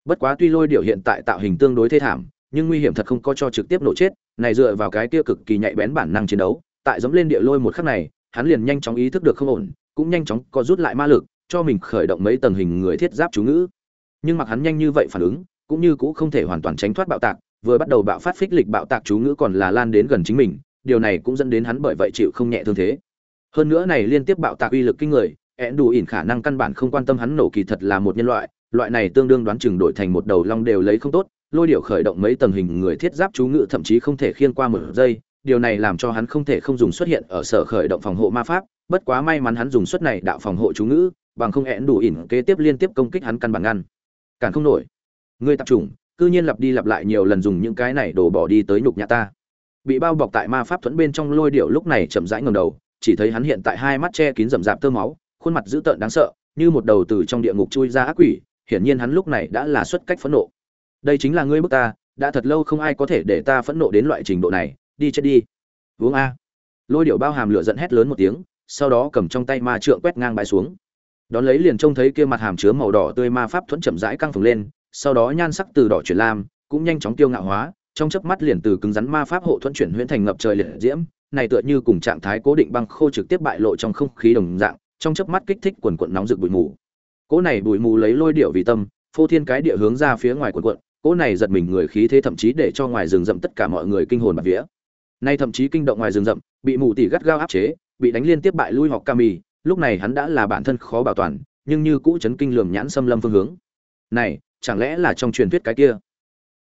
Bất quá tuy lôi điệu hiện tại tạo hình tương đối thê thảm, nhưng nguy hiểm thật không có cho trực tiếp nổ chết, này dựa vào cái kia cực kỳ nhạy bén bản năng chiến đấu, tại giống lên địa lôi một khắc này, hắn liền nhanh chóng ý thức được không ổn, cũng nhanh chóng có rút lại ma lực, cho mình khởi động mấy tầng hình người thiết giáp chú ngữ. Nhưng mặc hắn nhanh như vậy phản ứng, cũng như cũng không thể hoàn toàn tránh thoát bạo tạc, vừa bắt đầu bạo phát phích lịch bạo tạc chú ngữ còn là lan đến gần chính mình, điều này cũng dẫn đến hắn bởi vậy chịu không nhẹ thương thế. Hơn nữa này liên tiếp bạo tạc uy lực kinh người ẹn đủ ỉn khả năng căn bản không quan tâm hắn nổ kỳ thật là một nhân loại loại này tương đương đoán chừng đổi thành một đầu long đều lấy không tốt, lôi điệu khởi động mấy tầng hình người thiết giáp chú ngữ thậm chí không thể khiên qua một giây, điều này làm cho hắn không thể không dùng xuất hiện ở sở khởi động phòng hộ ma pháp, bất quá may mắn hắn dùng suất này đạo phòng hộ chú ngữ, bằng không hẹn đủ ỉn kế tiếp liên tiếp công kích hắn căn bản ngăn, cản không nổi. Ngươi tập trung, cư nhiên lặp đi lặp lại nhiều lần dùng những cái này đổ bỏ đi tới nhục nhà ta. Bị bao bọc tại ma pháp thuẫn bên trong lôi điệu lúc này chậm rãi ngầm đầu, chỉ thấy hắn hiện tại hai mắt che kín rậm rạp tơ máu khuôn mặt dữ tợn đáng sợ, như một đầu từ trong địa ngục chui ra ác quỷ, hiển nhiên hắn lúc này đã là xuất cách phẫn nộ. Đây chính là ngươi bức ta, đã thật lâu không ai có thể để ta phẫn nộ đến loại trình độ này, đi chết đi. Uống a. Lôi điệu bao hàm lửa giận hét lớn một tiếng, sau đó cầm trong tay ma trượng quét ngang bãi xuống. Đón lấy liền trông thấy kia mặt hàm chứa màu đỏ tươi ma pháp thuẫn chậm rãi căng phồng lên, sau đó nhan sắc từ đỏ chuyển lam, cũng nhanh chóng tiêu ngạo hóa, trong chớp mắt liền từ cứng rắn ma pháp hộ thuẫn chuyển huyễn thành ngập trời liệt diễm, này tựa như cùng trạng thái cố định băng khô trực tiếp bại lộ trong không khí đồng dạng trong chớp mắt kích thích quần quận nóng rực bụi mù. Cỗ này bụi mù lấy lôi điệu vì tâm, phô thiên cái địa hướng ra phía ngoài quần quận, cỗ này giật mình người khí thế thậm chí để cho ngoài rừng rậm tất cả mọi người kinh hồn bạt vía. Nay thậm chí kinh động ngoài rừng rậm, bị mù tỉ gắt gao áp chế, bị đánh liên tiếp bại lui hoặc cami lúc này hắn đã là bản thân khó bảo toàn, nhưng như cũ chấn kinh lường nhãn xâm lâm phương hướng. Này, chẳng lẽ là trong truyền thuyết cái kia?